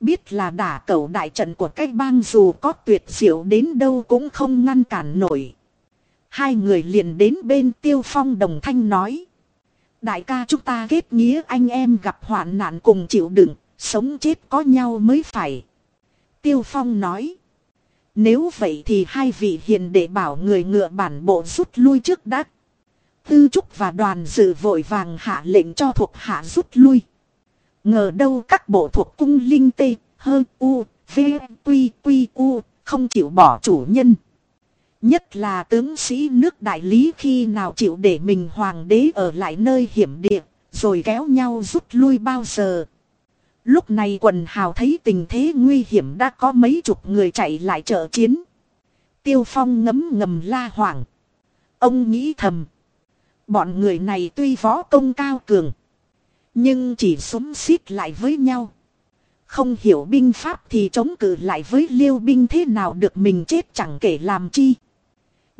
Biết là đả cầu đại trận của cách bang dù có tuyệt diệu đến đâu cũng không ngăn cản nổi. Hai người liền đến bên tiêu phong đồng thanh nói. Đại ca chúng ta kết nghĩa anh em gặp hoạn nạn cùng chịu đựng, sống chết có nhau mới phải. Tiêu phong nói. Nếu vậy thì hai vị hiền để bảo người ngựa bản bộ rút lui trước đã. Tư trúc và đoàn dự vội vàng hạ lệnh cho thuộc hạ rút lui. Ngờ đâu các bộ thuộc cung linh tê, hơ u, v, quy, quy, u, không chịu bỏ chủ nhân. Nhất là tướng sĩ nước đại lý khi nào chịu để mình hoàng đế ở lại nơi hiểm địa, rồi kéo nhau rút lui bao giờ. Lúc này quần hào thấy tình thế nguy hiểm đã có mấy chục người chạy lại trợ chiến. Tiêu phong ngấm ngầm la hoảng. Ông nghĩ thầm. Bọn người này tuy võ công cao cường. Nhưng chỉ súng xít lại với nhau. Không hiểu binh pháp thì chống cự lại với liêu binh thế nào được mình chết chẳng kể làm chi.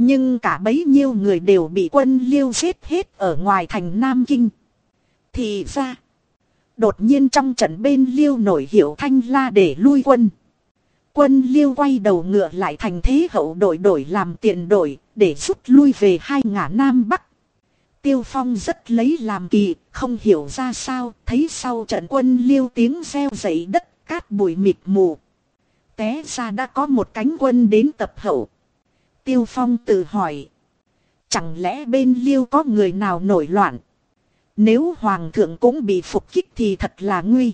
Nhưng cả bấy nhiêu người đều bị quân liêu giết hết ở ngoài thành Nam Kinh. Thì ra. Đột nhiên trong trận bên liêu nổi hiệu thanh la để lui quân. Quân liêu quay đầu ngựa lại thành thế hậu đội đổi làm tiện đổi để rút lui về hai ngã Nam Bắc. Tiêu Phong rất lấy làm kỳ, không hiểu ra sao, thấy sau trận quân liêu tiếng reo dậy đất, cát bụi mịt mù. Té ra đã có một cánh quân đến tập hậu. Tiêu Phong tự hỏi. Chẳng lẽ bên liêu có người nào nổi loạn? Nếu Hoàng thượng cũng bị phục kích thì thật là nguy.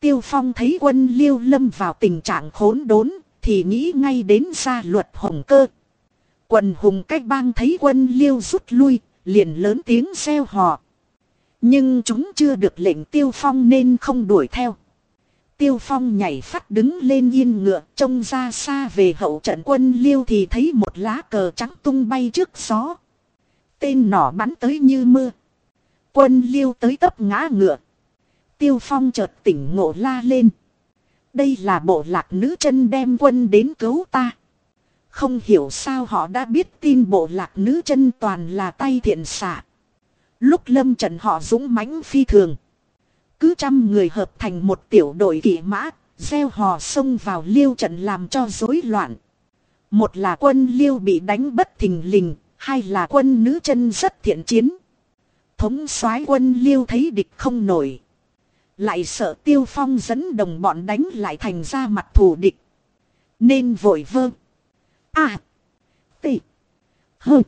Tiêu Phong thấy quân liêu lâm vào tình trạng khốn đốn, thì nghĩ ngay đến gia luật hồng cơ. Quần hùng cách bang thấy quân liêu rút lui, liền lớn tiếng xeo họ. Nhưng chúng chưa được lệnh Tiêu Phong nên không đuổi theo. Tiêu Phong nhảy phát đứng lên yên ngựa, trông ra xa về hậu trận quân liêu thì thấy một lá cờ trắng tung bay trước gió. Tên nỏ bắn tới như mưa. Quân liêu tới tấp ngã ngựa. Tiêu Phong chợt tỉnh ngộ la lên. Đây là bộ lạc nữ chân đem quân đến cứu ta. Không hiểu sao họ đã biết tin bộ lạc nữ chân toàn là tay thiện xạ. Lúc lâm trận họ dũng mãnh phi thường. Cứ trăm người hợp thành một tiểu đội kỵ mã, gieo hò xông vào liêu trận làm cho rối loạn. Một là quân liêu bị đánh bất thình lình, Hai là quân nữ chân rất thiện chiến. Thống soái quân liêu thấy địch không nổi. Lại sợ tiêu phong dẫn đồng bọn đánh lại thành ra mặt thù địch. Nên vội vơ. À. T. Hơ.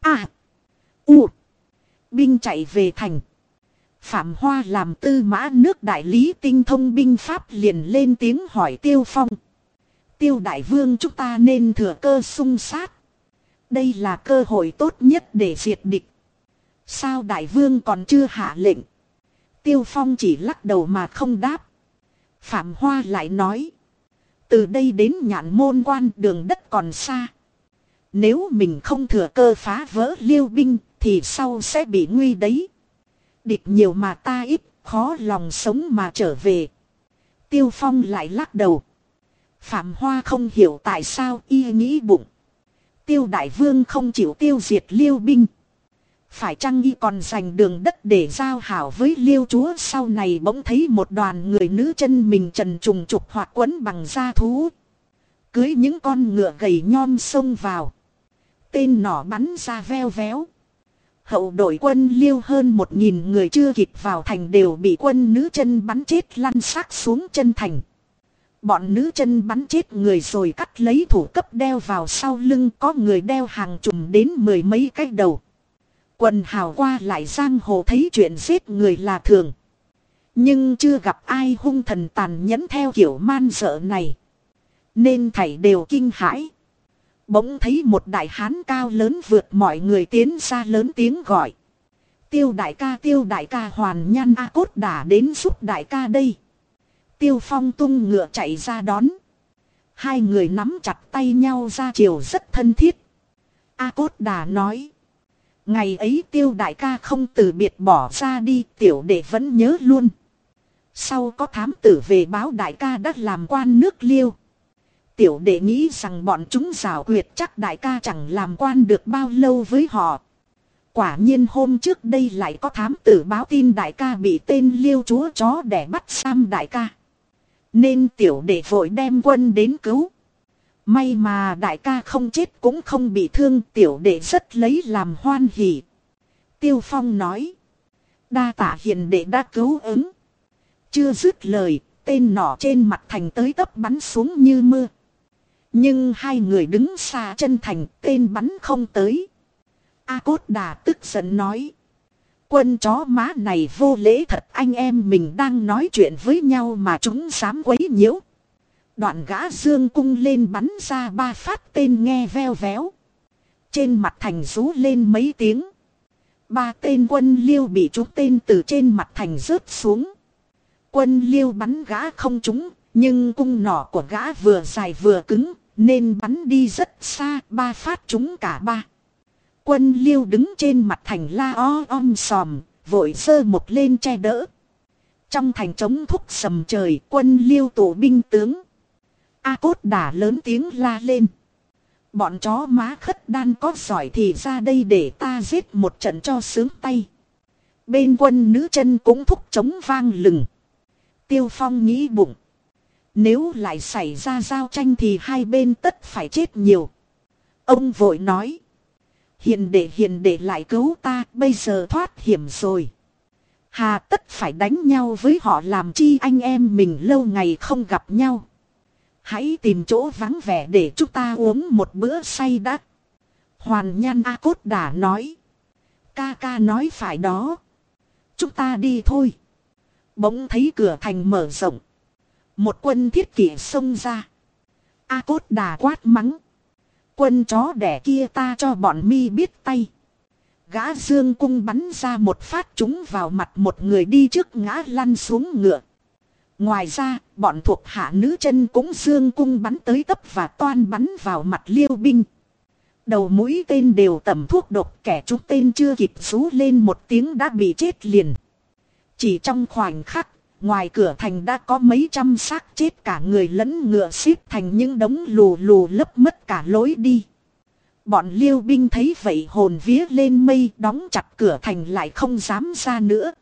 À. U. Binh chạy về thành. Phạm Hoa làm tư mã nước đại lý tinh thông binh pháp liền lên tiếng hỏi Tiêu Phong. Tiêu đại vương chúng ta nên thừa cơ sung sát. Đây là cơ hội tốt nhất để diệt địch. Sao đại vương còn chưa hạ lệnh? Tiêu Phong chỉ lắc đầu mà không đáp. Phạm Hoa lại nói. Từ đây đến nhạn môn quan đường đất còn xa. Nếu mình không thừa cơ phá vỡ liêu binh thì sau sẽ bị nguy đấy. Địch nhiều mà ta ít, khó lòng sống mà trở về. Tiêu Phong lại lắc đầu. Phạm Hoa không hiểu tại sao y nghĩ bụng. Tiêu Đại Vương không chịu tiêu diệt liêu binh. Phải chăng y còn dành đường đất để giao hảo với liêu chúa sau này bỗng thấy một đoàn người nữ chân mình trần trùng trục hoặc quấn bằng da thú. Cưới những con ngựa gầy nhom xông vào. Tên nỏ bắn ra veo véo. Hậu đội quân liêu hơn một nghìn người chưa kịp vào thành đều bị quân nữ chân bắn chết lăn xác xuống chân thành. Bọn nữ chân bắn chết người rồi cắt lấy thủ cấp đeo vào sau lưng, có người đeo hàng chùm đến mười mấy cái đầu. Quần hào qua lại giang hồ thấy chuyện giết người là thường. Nhưng chưa gặp ai hung thần tàn nhẫn theo kiểu man sợ này. Nên thảy đều kinh hãi. Bỗng thấy một đại hán cao lớn vượt mọi người tiến ra lớn tiếng gọi. Tiêu đại ca, tiêu đại ca, hoàn nhan A cốt đã đến giúp đại ca đây. Tiêu phong tung ngựa chạy ra đón. Hai người nắm chặt tay nhau ra chiều rất thân thiết. A cốt đà nói. Ngày ấy tiêu đại ca không từ biệt bỏ ra đi, tiểu đệ vẫn nhớ luôn. Sau có thám tử về báo đại ca đã làm quan nước liêu. Tiểu đệ nghĩ rằng bọn chúng rào quyệt chắc đại ca chẳng làm quan được bao lâu với họ. Quả nhiên hôm trước đây lại có thám tử báo tin đại ca bị tên liêu chúa chó để bắt Sam đại ca. Nên tiểu đệ vội đem quân đến cứu. May mà đại ca không chết cũng không bị thương tiểu đệ rất lấy làm hoan hỉ. Tiêu Phong nói. Đa tạ hiền đệ đã cứu ứng. Chưa dứt lời, tên nỏ trên mặt thành tới tấp bắn xuống như mưa. Nhưng hai người đứng xa chân thành tên bắn không tới. A cốt đà tức giận nói. Quân chó má này vô lễ thật anh em mình đang nói chuyện với nhau mà chúng dám quấy nhiễu. Đoạn gã dương cung lên bắn ra ba phát tên nghe veo véo. Trên mặt thành rú lên mấy tiếng. Ba tên quân liêu bị trúng tên từ trên mặt thành rớt xuống. Quân liêu bắn gã không trúng, nhưng cung nỏ của gã vừa dài vừa cứng, nên bắn đi rất xa, ba phát chúng cả ba. Quân liêu đứng trên mặt thành la o om sòm, vội sơ một lên che đỡ. Trong thành trống thúc sầm trời, quân liêu tổ binh tướng. A cốt đả lớn tiếng la lên. Bọn chó má khất đan có giỏi thì ra đây để ta giết một trận cho sướng tay. Bên quân nữ chân cũng thúc chống vang lừng. Tiêu phong nghĩ bụng. Nếu lại xảy ra giao tranh thì hai bên tất phải chết nhiều. Ông vội nói. Hiền đệ hiền đệ lại cứu ta, bây giờ thoát hiểm rồi. Hà tất phải đánh nhau với họ làm chi anh em mình lâu ngày không gặp nhau. Hãy tìm chỗ vắng vẻ để chúng ta uống một bữa say đã. Hoàn nhan A Cốt đã nói. Ca ca nói phải đó. Chúng ta đi thôi. Bỗng thấy cửa thành mở rộng. Một quân thiết kỷ xông ra. A cốt đà quát mắng. Quân chó đẻ kia ta cho bọn mi biết tay. Gã dương cung bắn ra một phát chúng vào mặt một người đi trước ngã lăn xuống ngựa. Ngoài ra, bọn thuộc hạ nữ chân cũng dương cung bắn tới tấp và toan bắn vào mặt liêu binh. Đầu mũi tên đều tẩm thuốc độc kẻ chúng tên chưa kịp rú lên một tiếng đã bị chết liền. Chỉ trong khoảnh khắc, ngoài cửa thành đã có mấy trăm xác chết cả người lẫn ngựa xếp thành những đống lù lù lấp mất cả lối đi. Bọn liêu binh thấy vậy hồn vía lên mây, đóng chặt cửa thành lại không dám ra nữa.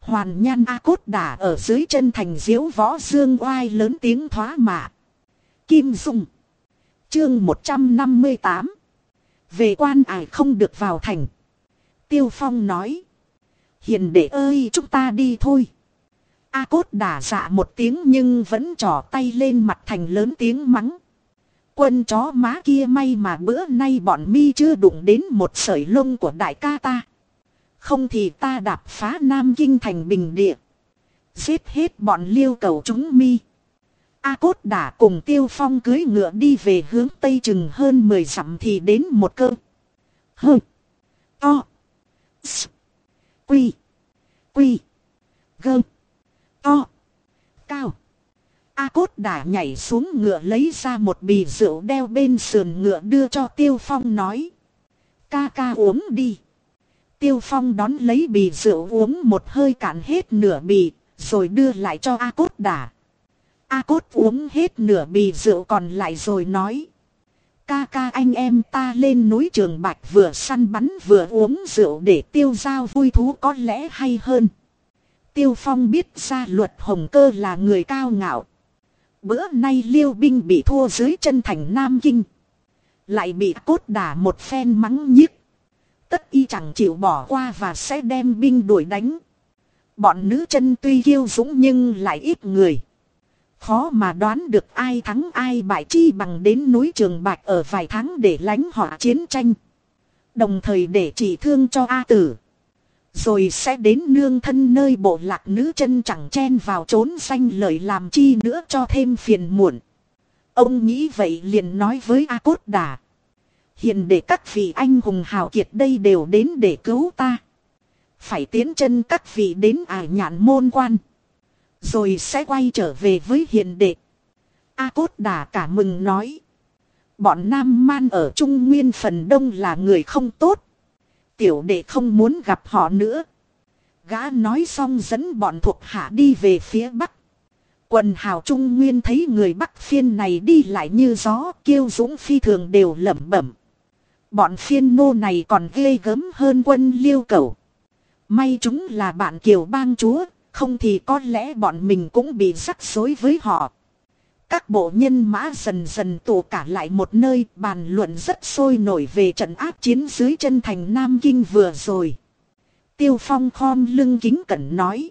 Hoàn nhan A cốt đả ở dưới chân thành diếu võ dương oai lớn tiếng thoá mạ. Kim Dung. Chương 158. Về quan ải không được vào thành. Tiêu Phong nói. Hiền đệ ơi, chúng ta đi thôi. A cốt đả dạ một tiếng nhưng vẫn trỏ tay lên mặt thành lớn tiếng mắng. Quân chó má kia may mà bữa nay bọn mi chưa đụng đến một sợi lông của đại ca ta. Không thì ta đạp phá Nam Kinh thành bình địa. Giết hết bọn liêu cầu chúng mi. A cốt đã cùng tiêu phong cưới ngựa đi về hướng tây chừng hơn 10 dặm thì đến một cơ. Hơ. To. S. Quy. Quy. Gơm. To. Cao. A cốt đã nhảy xuống ngựa lấy ra một bì rượu đeo bên sườn ngựa đưa cho tiêu phong nói. Ca ca uống đi. Tiêu phong đón lấy bì rượu uống một hơi cạn hết nửa bì, rồi đưa lại cho A cốt đà. A cốt uống hết nửa bì rượu còn lại rồi nói. Ca ca anh em ta lên núi trường bạch vừa săn bắn vừa uống rượu để tiêu giao vui thú có lẽ hay hơn. Tiêu phong biết ra luật hồng cơ là người cao ngạo. Bữa nay liêu binh bị thua dưới chân thành Nam Kinh. Lại bị cốt đả một phen mắng nhiếc. Tất y chẳng chịu bỏ qua và sẽ đem binh đuổi đánh. Bọn nữ chân tuy kiêu dũng nhưng lại ít người. Khó mà đoán được ai thắng ai bại chi bằng đến núi Trường Bạch ở vài tháng để lánh họ chiến tranh. Đồng thời để chỉ thương cho A tử. Rồi sẽ đến nương thân nơi bộ lạc nữ chân chẳng chen vào trốn xanh lời làm chi nữa cho thêm phiền muộn. Ông nghĩ vậy liền nói với A Cốt Đà. Hiện để các vị anh hùng hào kiệt đây đều đến để cứu ta. Phải tiến chân các vị đến ải nhạn môn quan. Rồi sẽ quay trở về với hiện đệ. A Cốt Đà cả mừng nói. Bọn Nam Man ở Trung Nguyên phần đông là người không tốt. Tiểu đệ không muốn gặp họ nữa. Gã nói xong dẫn bọn thuộc hạ đi về phía Bắc. Quần hào Trung Nguyên thấy người Bắc phiên này đi lại như gió kêu dũng phi thường đều lẩm bẩm. Bọn phiên nô này còn ghê gớm hơn quân liêu cầu. May chúng là bạn kiều bang chúa, không thì có lẽ bọn mình cũng bị rắc rối với họ. Các bộ nhân mã dần dần tụ cả lại một nơi, bàn luận rất sôi nổi về trận áp chiến dưới chân thành Nam Kinh vừa rồi. Tiêu Phong khom lưng kính cẩn nói.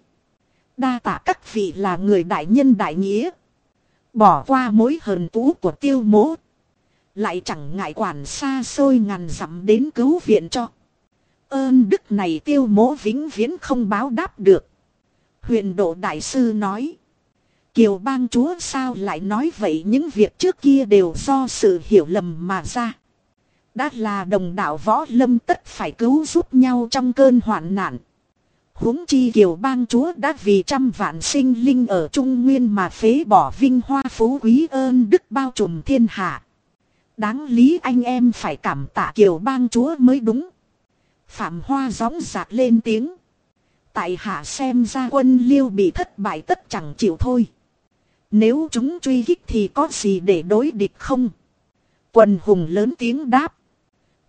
Đa tạ các vị là người đại nhân đại nghĩa. Bỏ qua mối hờn cũ của tiêu mố. Lại chẳng ngại quản xa xôi ngàn dặm đến cứu viện cho. Ơn đức này tiêu mố vĩnh viễn không báo đáp được. Huyền độ đại sư nói. Kiều bang chúa sao lại nói vậy những việc trước kia đều do sự hiểu lầm mà ra. Đã là đồng đạo võ lâm tất phải cứu giúp nhau trong cơn hoạn nạn. huống chi kiều bang chúa đã vì trăm vạn sinh linh ở Trung Nguyên mà phế bỏ vinh hoa phú quý ơn đức bao trùm thiên hạ. Đáng lý anh em phải cảm tạ kiều bang chúa mới đúng. Phạm Hoa gióng giạc lên tiếng. Tại hạ xem ra quân liêu bị thất bại tất chẳng chịu thôi. Nếu chúng truy kích thì có gì để đối địch không? Quần hùng lớn tiếng đáp.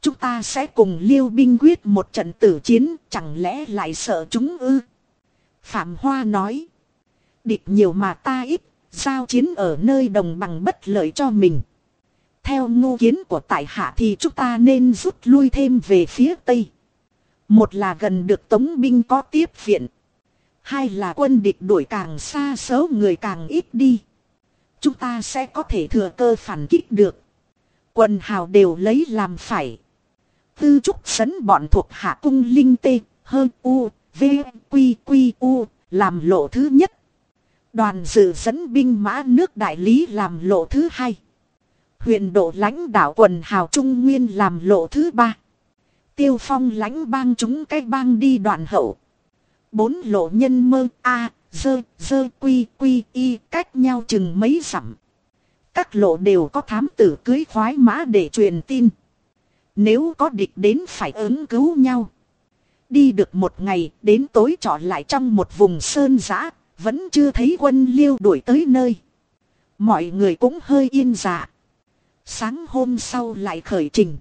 Chúng ta sẽ cùng liêu binh quyết một trận tử chiến, chẳng lẽ lại sợ chúng ư? Phạm Hoa nói. Địch nhiều mà ta ít, giao chiến ở nơi đồng bằng bất lợi cho mình. Theo ngô kiến của tại hạ thì chúng ta nên rút lui thêm về phía tây. Một là gần được tống binh có tiếp viện. Hai là quân địch đuổi càng xa số người càng ít đi. Chúng ta sẽ có thể thừa cơ phản kích được. Quần hào đều lấy làm phải. Tư trúc sấn bọn thuộc hạ cung linh tê, hơn u, v, quy quy u, làm lộ thứ nhất. Đoàn dự dẫn binh mã nước đại lý làm lộ thứ hai. Huyện độ lãnh đạo quần hào trung nguyên làm lộ thứ ba. Tiêu phong lãnh bang chúng cái bang đi đoạn hậu. Bốn lộ nhân mơ A, dơ, dơ quy quy y cách nhau chừng mấy dặm. Các lộ đều có thám tử cưới khoái mã để truyền tin. Nếu có địch đến phải ứng cứu nhau. Đi được một ngày đến tối trọ lại trong một vùng sơn giã, vẫn chưa thấy quân liêu đuổi tới nơi. Mọi người cũng hơi yên dạ. Sáng hôm sau lại khởi trình.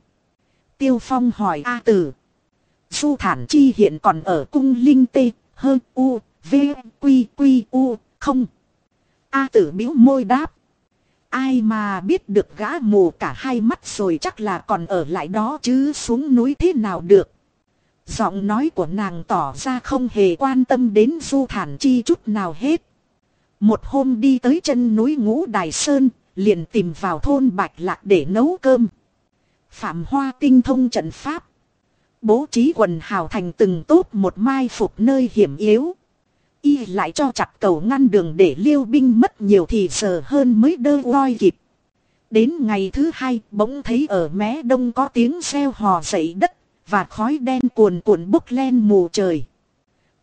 Tiêu Phong hỏi A Tử. Du Thản Chi hiện còn ở cung linh tê, hơn U, V, Quy, Quy, U, không. A Tử miếu môi đáp. Ai mà biết được gã mù cả hai mắt rồi chắc là còn ở lại đó chứ xuống núi thế nào được. Giọng nói của nàng tỏ ra không hề quan tâm đến du thản chi chút nào hết. Một hôm đi tới chân núi ngũ Đài Sơn, liền tìm vào thôn Bạch Lạc để nấu cơm. Phạm Hoa tinh thông trận pháp. Bố trí quần hào thành từng tốt một mai phục nơi hiểm yếu. Y lại cho chặt cầu ngăn đường để liêu binh mất nhiều thì giờ hơn mới đơ voi kịp. Đến ngày thứ hai, bỗng thấy ở mé đông có tiếng xeo hò dậy đất và khói đen cuồn cuộn bốc lên mù trời.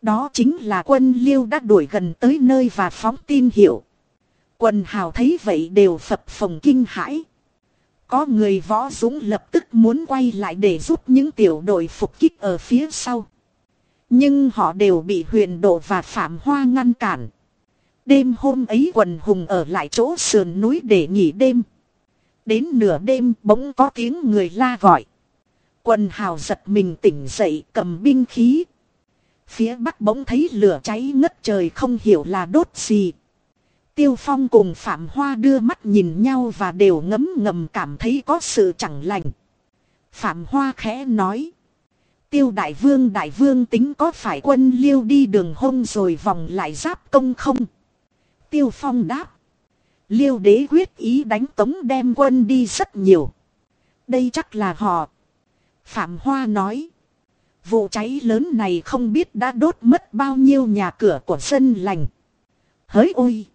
Đó chính là quân liêu đã đuổi gần tới nơi và phóng tin hiệu. Quần hào thấy vậy đều phập phồng kinh hãi. Có người võ dũng lập tức muốn quay lại để giúp những tiểu đội phục kích ở phía sau. Nhưng họ đều bị huyền độ và phạm hoa ngăn cản. Đêm hôm ấy quần hùng ở lại chỗ sườn núi để nghỉ đêm. Đến nửa đêm bỗng có tiếng người la gọi. Quần hào giật mình tỉnh dậy cầm binh khí. Phía bắc bỗng thấy lửa cháy ngất trời không hiểu là đốt gì. Tiêu Phong cùng Phạm Hoa đưa mắt nhìn nhau và đều ngấm ngầm cảm thấy có sự chẳng lành. Phạm Hoa khẽ nói. Tiêu Đại Vương Đại Vương tính có phải quân liêu đi đường hông rồi vòng lại giáp công không? Tiêu Phong đáp. Liêu đế quyết ý đánh tống đem quân đi rất nhiều. Đây chắc là họ. Phạm Hoa nói. Vụ cháy lớn này không biết đã đốt mất bao nhiêu nhà cửa của dân lành. Hỡi ôi!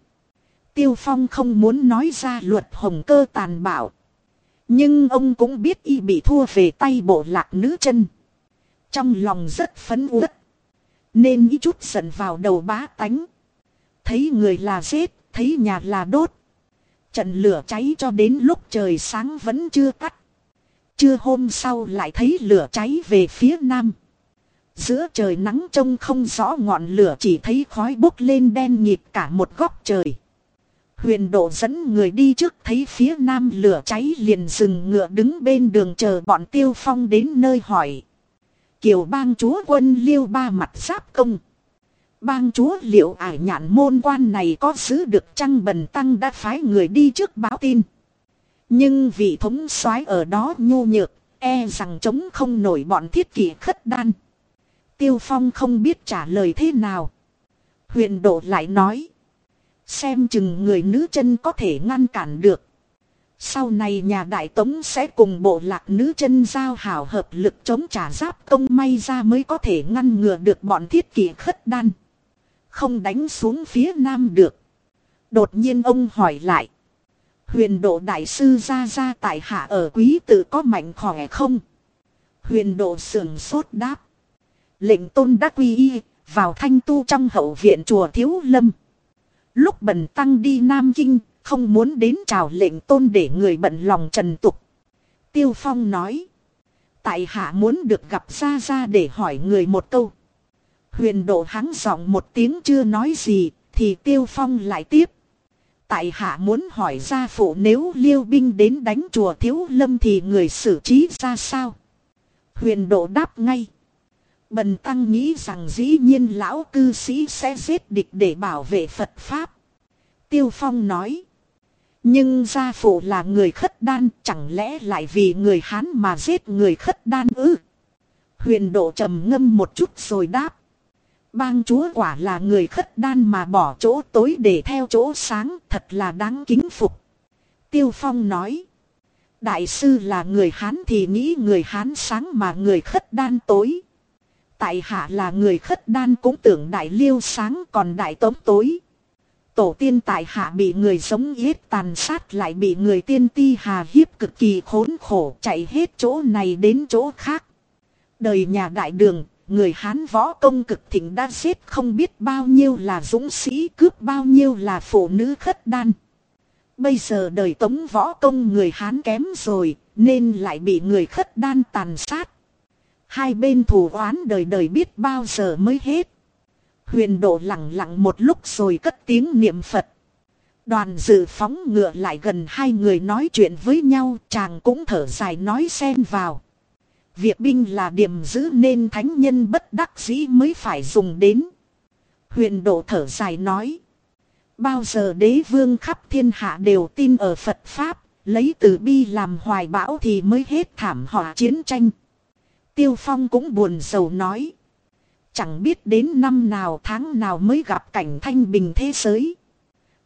Tiêu Phong không muốn nói ra luật hồng cơ tàn bạo. Nhưng ông cũng biết y bị thua về tay bộ lạc nữ chân. Trong lòng rất phấn uất. Nên ý chút giận vào đầu bá tánh. Thấy người là giết, thấy nhà là đốt. Trận lửa cháy cho đến lúc trời sáng vẫn chưa tắt. Trưa hôm sau lại thấy lửa cháy về phía nam. Giữa trời nắng trông không rõ ngọn lửa chỉ thấy khói bốc lên đen nhịp cả một góc trời. Huyền độ dẫn người đi trước thấy phía nam lửa cháy liền dừng ngựa đứng bên đường chờ bọn tiêu phong đến nơi hỏi. Kiều bang chúa quân liêu ba mặt giáp công. Bang chúa liệu ải nhạn môn quan này có giữ được chăng bần tăng đã phái người đi trước báo tin. Nhưng vị thống soái ở đó nhu nhược, e rằng chống không nổi bọn thiết kỷ khất đan. Tiêu Phong không biết trả lời thế nào. Huyền độ lại nói. Xem chừng người nữ chân có thể ngăn cản được. Sau này nhà đại tống sẽ cùng bộ lạc nữ chân giao hảo hợp lực chống trả giáp công may ra mới có thể ngăn ngừa được bọn thiết kỷ khất đan. Không đánh xuống phía nam được. Đột nhiên ông hỏi lại. Huyền độ đại sư ra ra tại hạ ở quý tự có mạnh khỏe không? Huyền độ sườn sốt đáp. Lệnh tôn đắc quy y, vào thanh tu trong hậu viện chùa Thiếu Lâm. Lúc bần tăng đi Nam Kinh, không muốn đến chào lệnh tôn để người bận lòng trần tục. Tiêu Phong nói. Tại hạ muốn được gặp ra ra để hỏi người một câu. Huyền độ hắng giọng một tiếng chưa nói gì, thì Tiêu Phong lại tiếp. Tại hạ muốn hỏi gia phụ nếu liêu binh đến đánh chùa thiếu lâm thì người xử trí ra sao? Huyền độ đáp ngay. Bần tăng nghĩ rằng dĩ nhiên lão cư sĩ sẽ giết địch để bảo vệ Phật Pháp. Tiêu Phong nói. Nhưng gia phụ là người khất đan, chẳng lẽ lại vì người Hán mà giết người khất đan ư? Huyền độ trầm ngâm một chút rồi đáp. Bang chúa quả là người khất đan mà bỏ chỗ tối để theo chỗ sáng, thật là đáng kính phục. Tiêu Phong nói. Đại sư là người Hán thì nghĩ người Hán sáng mà người khất đan tối. Tại hạ là người khất đan cũng tưởng đại liêu sáng còn đại tống tối. Tổ tiên tại hạ bị người sống yết tàn sát lại bị người tiên ti hà hiếp cực kỳ khốn khổ chạy hết chỗ này đến chỗ khác. Đời nhà đại đường, người Hán võ công cực thịnh đã giết không biết bao nhiêu là dũng sĩ cướp bao nhiêu là phụ nữ khất đan. Bây giờ đời tống võ công người Hán kém rồi, nên lại bị người khất đan tàn sát. Hai bên thù oán đời đời biết bao giờ mới hết. Huyền độ lặng lặng một lúc rồi cất tiếng niệm Phật. Đoàn dự phóng ngựa lại gần hai người nói chuyện với nhau chàng cũng thở dài nói xen vào. Việc binh là điểm giữ nên thánh nhân bất đắc dĩ mới phải dùng đến. Huyền độ thở dài nói. bao giờ đế vương khắp thiên hạ đều tin ở Phật Pháp, lấy từ bi làm hoài bão thì mới hết thảm họa chiến tranh. Tiêu Phong cũng buồn sầu nói. Chẳng biết đến năm nào tháng nào mới gặp cảnh thanh bình thế giới.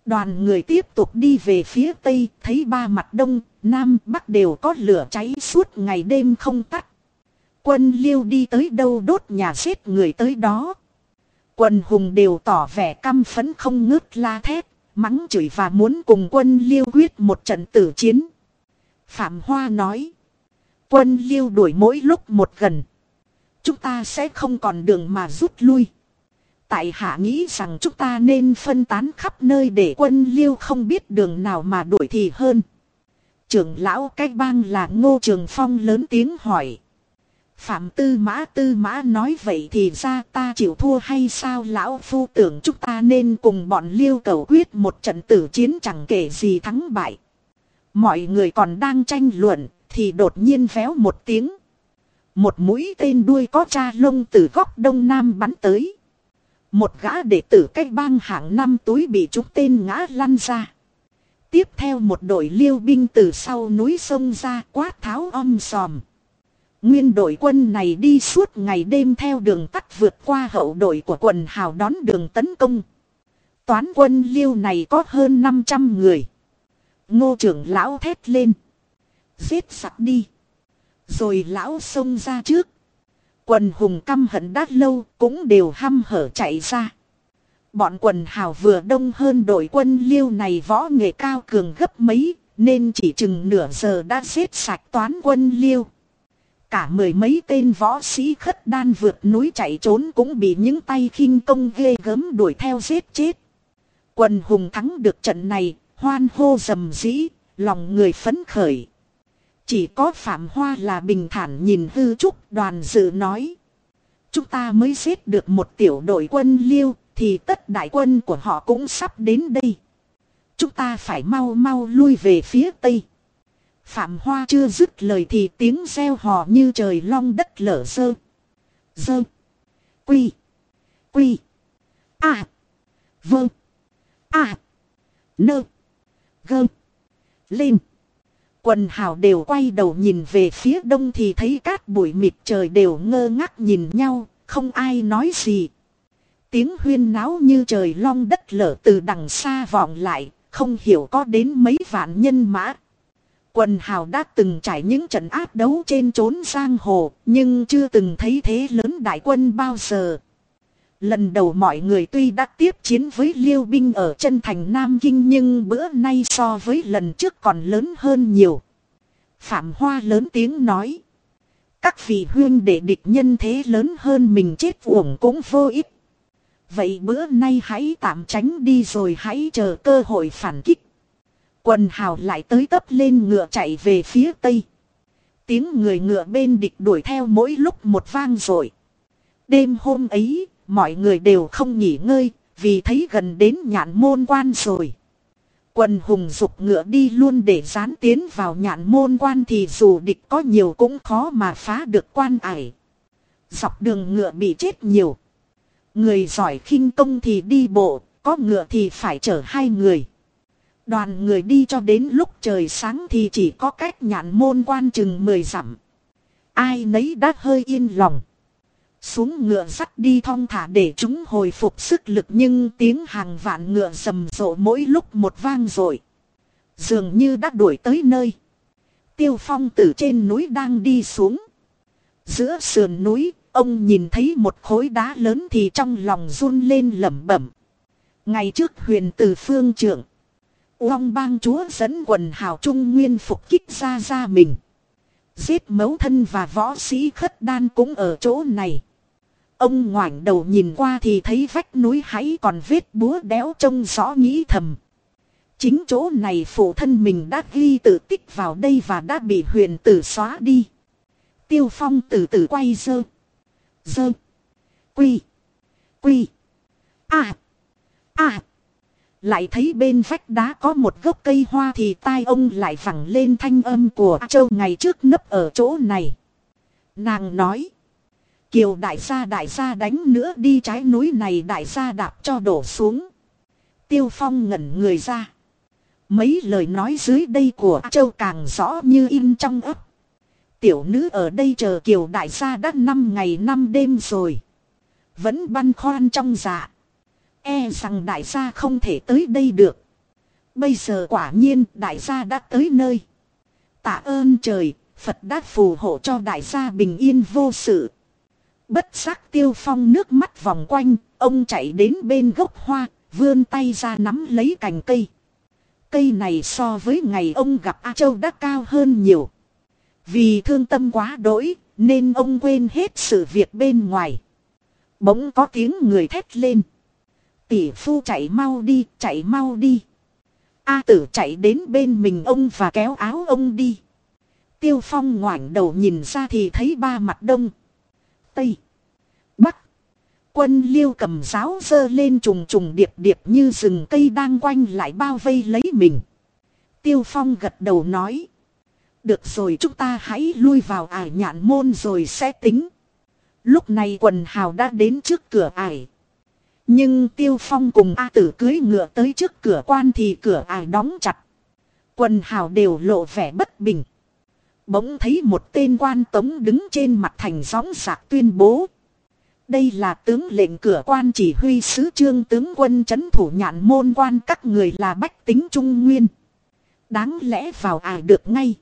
Đoàn người tiếp tục đi về phía tây, thấy ba mặt đông, nam, bắc đều có lửa cháy suốt ngày đêm không tắt. Quân liêu đi tới đâu đốt nhà giết người tới đó. Quần hùng đều tỏ vẻ căm phấn không ngớt la thét, mắng chửi và muốn cùng quân liêu quyết một trận tử chiến. Phạm Hoa nói. Quân liêu đuổi mỗi lúc một gần. Chúng ta sẽ không còn đường mà rút lui. Tại hạ nghĩ rằng chúng ta nên phân tán khắp nơi để quân liêu không biết đường nào mà đuổi thì hơn. Trưởng lão cái bang là ngô trường phong lớn tiếng hỏi. Phạm tư mã tư mã nói vậy thì ra ta chịu thua hay sao lão phu tưởng chúng ta nên cùng bọn liêu cầu quyết một trận tử chiến chẳng kể gì thắng bại. Mọi người còn đang tranh luận thì đột nhiên véo một tiếng. Một mũi tên đuôi có cha lông từ góc đông nam bắn tới. Một gã đệ tử cách bang hạng năm túi bị trúng tên ngã lăn ra. Tiếp theo một đội liêu binh từ sau núi sông ra quát tháo om sòm. Nguyên đội quân này đi suốt ngày đêm theo đường tắt vượt qua hậu đội của quần hào đón đường tấn công. Toán quân liêu này có hơn 500 người. Ngô trưởng lão thét lên. Giết sạch đi. Rồi lão xông ra trước. Quần hùng căm hận đát lâu cũng đều hăm hở chạy ra. Bọn quần hào vừa đông hơn đội quân liêu này võ nghệ cao cường gấp mấy, nên chỉ chừng nửa giờ đã giết sạch toán quân liêu. Cả mười mấy tên võ sĩ khất đan vượt núi chạy trốn cũng bị những tay khinh công ghê gớm đuổi theo giết chết. Quần hùng thắng được trận này, hoan hô rầm rĩ, lòng người phấn khởi. Chỉ có Phạm Hoa là bình thản nhìn hư trúc đoàn dự nói. Chúng ta mới giết được một tiểu đội quân liêu, thì tất đại quân của họ cũng sắp đến đây. Chúng ta phải mau mau lui về phía tây. Phạm Hoa chưa dứt lời thì tiếng reo hò như trời long đất lở sơ. Dơ. Quy. Quy. À. Vâng. À. Nơ. Gơ. Lên. Quần hào đều quay đầu nhìn về phía đông thì thấy cát bụi mịt trời đều ngơ ngác nhìn nhau, không ai nói gì. Tiếng huyên náo như trời long đất lở từ đằng xa vọng lại, không hiểu có đến mấy vạn nhân mã. Quần hào đã từng trải những trận áp đấu trên trốn giang hồ, nhưng chưa từng thấy thế lớn đại quân bao giờ. Lần đầu mọi người tuy đã tiếp chiến với liêu binh ở chân thành Nam Kinh nhưng bữa nay so với lần trước còn lớn hơn nhiều. Phạm Hoa lớn tiếng nói. Các vị huyên để địch nhân thế lớn hơn mình chết uổng cũng vô ích. Vậy bữa nay hãy tạm tránh đi rồi hãy chờ cơ hội phản kích. Quần hào lại tới tấp lên ngựa chạy về phía tây. Tiếng người ngựa bên địch đuổi theo mỗi lúc một vang rồi. Đêm hôm ấy, mọi người đều không nghỉ ngơi, vì thấy gần đến nhạn môn quan rồi. Quần hùng dục ngựa đi luôn để dán tiến vào nhạn môn quan thì dù địch có nhiều cũng khó mà phá được quan ải. Dọc đường ngựa bị chết nhiều. Người giỏi khinh công thì đi bộ, có ngựa thì phải chở hai người. Đoàn người đi cho đến lúc trời sáng thì chỉ có cách nhạn môn quan chừng mười dặm. Ai nấy đã hơi yên lòng. Xuống ngựa sắt đi thong thả để chúng hồi phục sức lực nhưng tiếng hàng vạn ngựa rầm rộ mỗi lúc một vang rồi. Dường như đã đuổi tới nơi. Tiêu phong từ trên núi đang đi xuống. Giữa sườn núi, ông nhìn thấy một khối đá lớn thì trong lòng run lên lẩm bẩm. Ngày trước huyền từ phương trưởng. Uông bang chúa dẫn quần hào trung nguyên phục kích ra ra mình. Giết mấu thân và võ sĩ khất đan cũng ở chỗ này. Ông ngoảnh đầu nhìn qua thì thấy vách núi hãy còn vết búa đéo trông rõ nghĩ thầm. Chính chỗ này phụ thân mình đã ghi tự tích vào đây và đã bị huyền tử xóa đi. Tiêu phong từ từ quay dơ. Dơ. Quy. Quy. À. À. Lại thấy bên vách đá có một gốc cây hoa thì tai ông lại vẳng lên thanh âm của châu ngày trước nấp ở chỗ này. Nàng nói. Kiều đại gia đại gia đánh nữa đi trái núi này đại gia đạp cho đổ xuống. Tiêu Phong ngẩn người ra. Mấy lời nói dưới đây của Châu càng rõ như in trong ấp. Tiểu nữ ở đây chờ kiều đại gia đã năm ngày năm đêm rồi. Vẫn băn khoăn trong dạ. E rằng đại gia không thể tới đây được. Bây giờ quả nhiên đại gia đã tới nơi. Tạ ơn trời, Phật đã phù hộ cho đại gia bình yên vô sự. Bất giác tiêu phong nước mắt vòng quanh, ông chạy đến bên gốc hoa, vươn tay ra nắm lấy cành cây. Cây này so với ngày ông gặp A Châu đã cao hơn nhiều. Vì thương tâm quá đỗi, nên ông quên hết sự việc bên ngoài. Bỗng có tiếng người thét lên. Tỷ phu chạy mau đi, chạy mau đi. A tử chạy đến bên mình ông và kéo áo ông đi. Tiêu phong ngoảnh đầu nhìn ra thì thấy ba mặt đông. Tây. Bắc. Quân liêu cầm giáo dơ lên trùng trùng điệp điệp như rừng cây đang quanh lại bao vây lấy mình. Tiêu phong gật đầu nói. Được rồi chúng ta hãy lui vào ải nhạn môn rồi sẽ tính. Lúc này quần hào đã đến trước cửa ải. Nhưng Tiêu Phong cùng A tử cưới ngựa tới trước cửa quan thì cửa ải đóng chặt. Quần hào đều lộ vẻ bất bình. Bỗng thấy một tên quan tống đứng trên mặt thành gióng sạc tuyên bố. Đây là tướng lệnh cửa quan chỉ huy sứ trương tướng quân chấn thủ nhạn môn quan các người là bách tính trung nguyên. Đáng lẽ vào ải được ngay.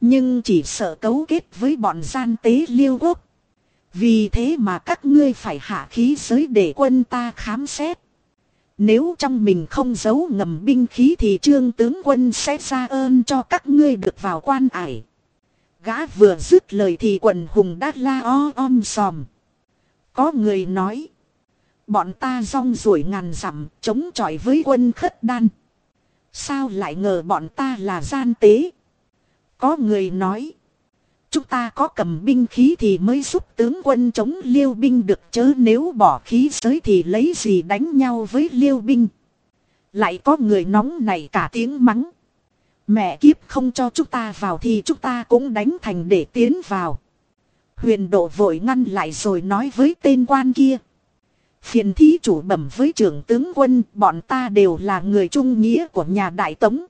Nhưng chỉ sợ cấu kết với bọn gian tế liêu quốc. Vì thế mà các ngươi phải hạ khí giới để quân ta khám xét. Nếu trong mình không giấu ngầm binh khí thì trương tướng quân sẽ ra ơn cho các ngươi được vào quan ải. Gã vừa dứt lời thì quần hùng đã la o om sòm. Có người nói. Bọn ta rong ruổi ngàn dặm, chống chọi với quân khất đan. Sao lại ngờ bọn ta là gian tế? Có người nói. Chúng ta có cầm binh khí thì mới giúp tướng quân chống liêu binh được chớ nếu bỏ khí giới thì lấy gì đánh nhau với liêu binh. Lại có người nóng này cả tiếng mắng. Mẹ kiếp không cho chúng ta vào thì chúng ta cũng đánh thành để tiến vào. Huyền độ vội ngăn lại rồi nói với tên quan kia. Phiền thí chủ bẩm với trưởng tướng quân bọn ta đều là người trung nghĩa của nhà đại tống.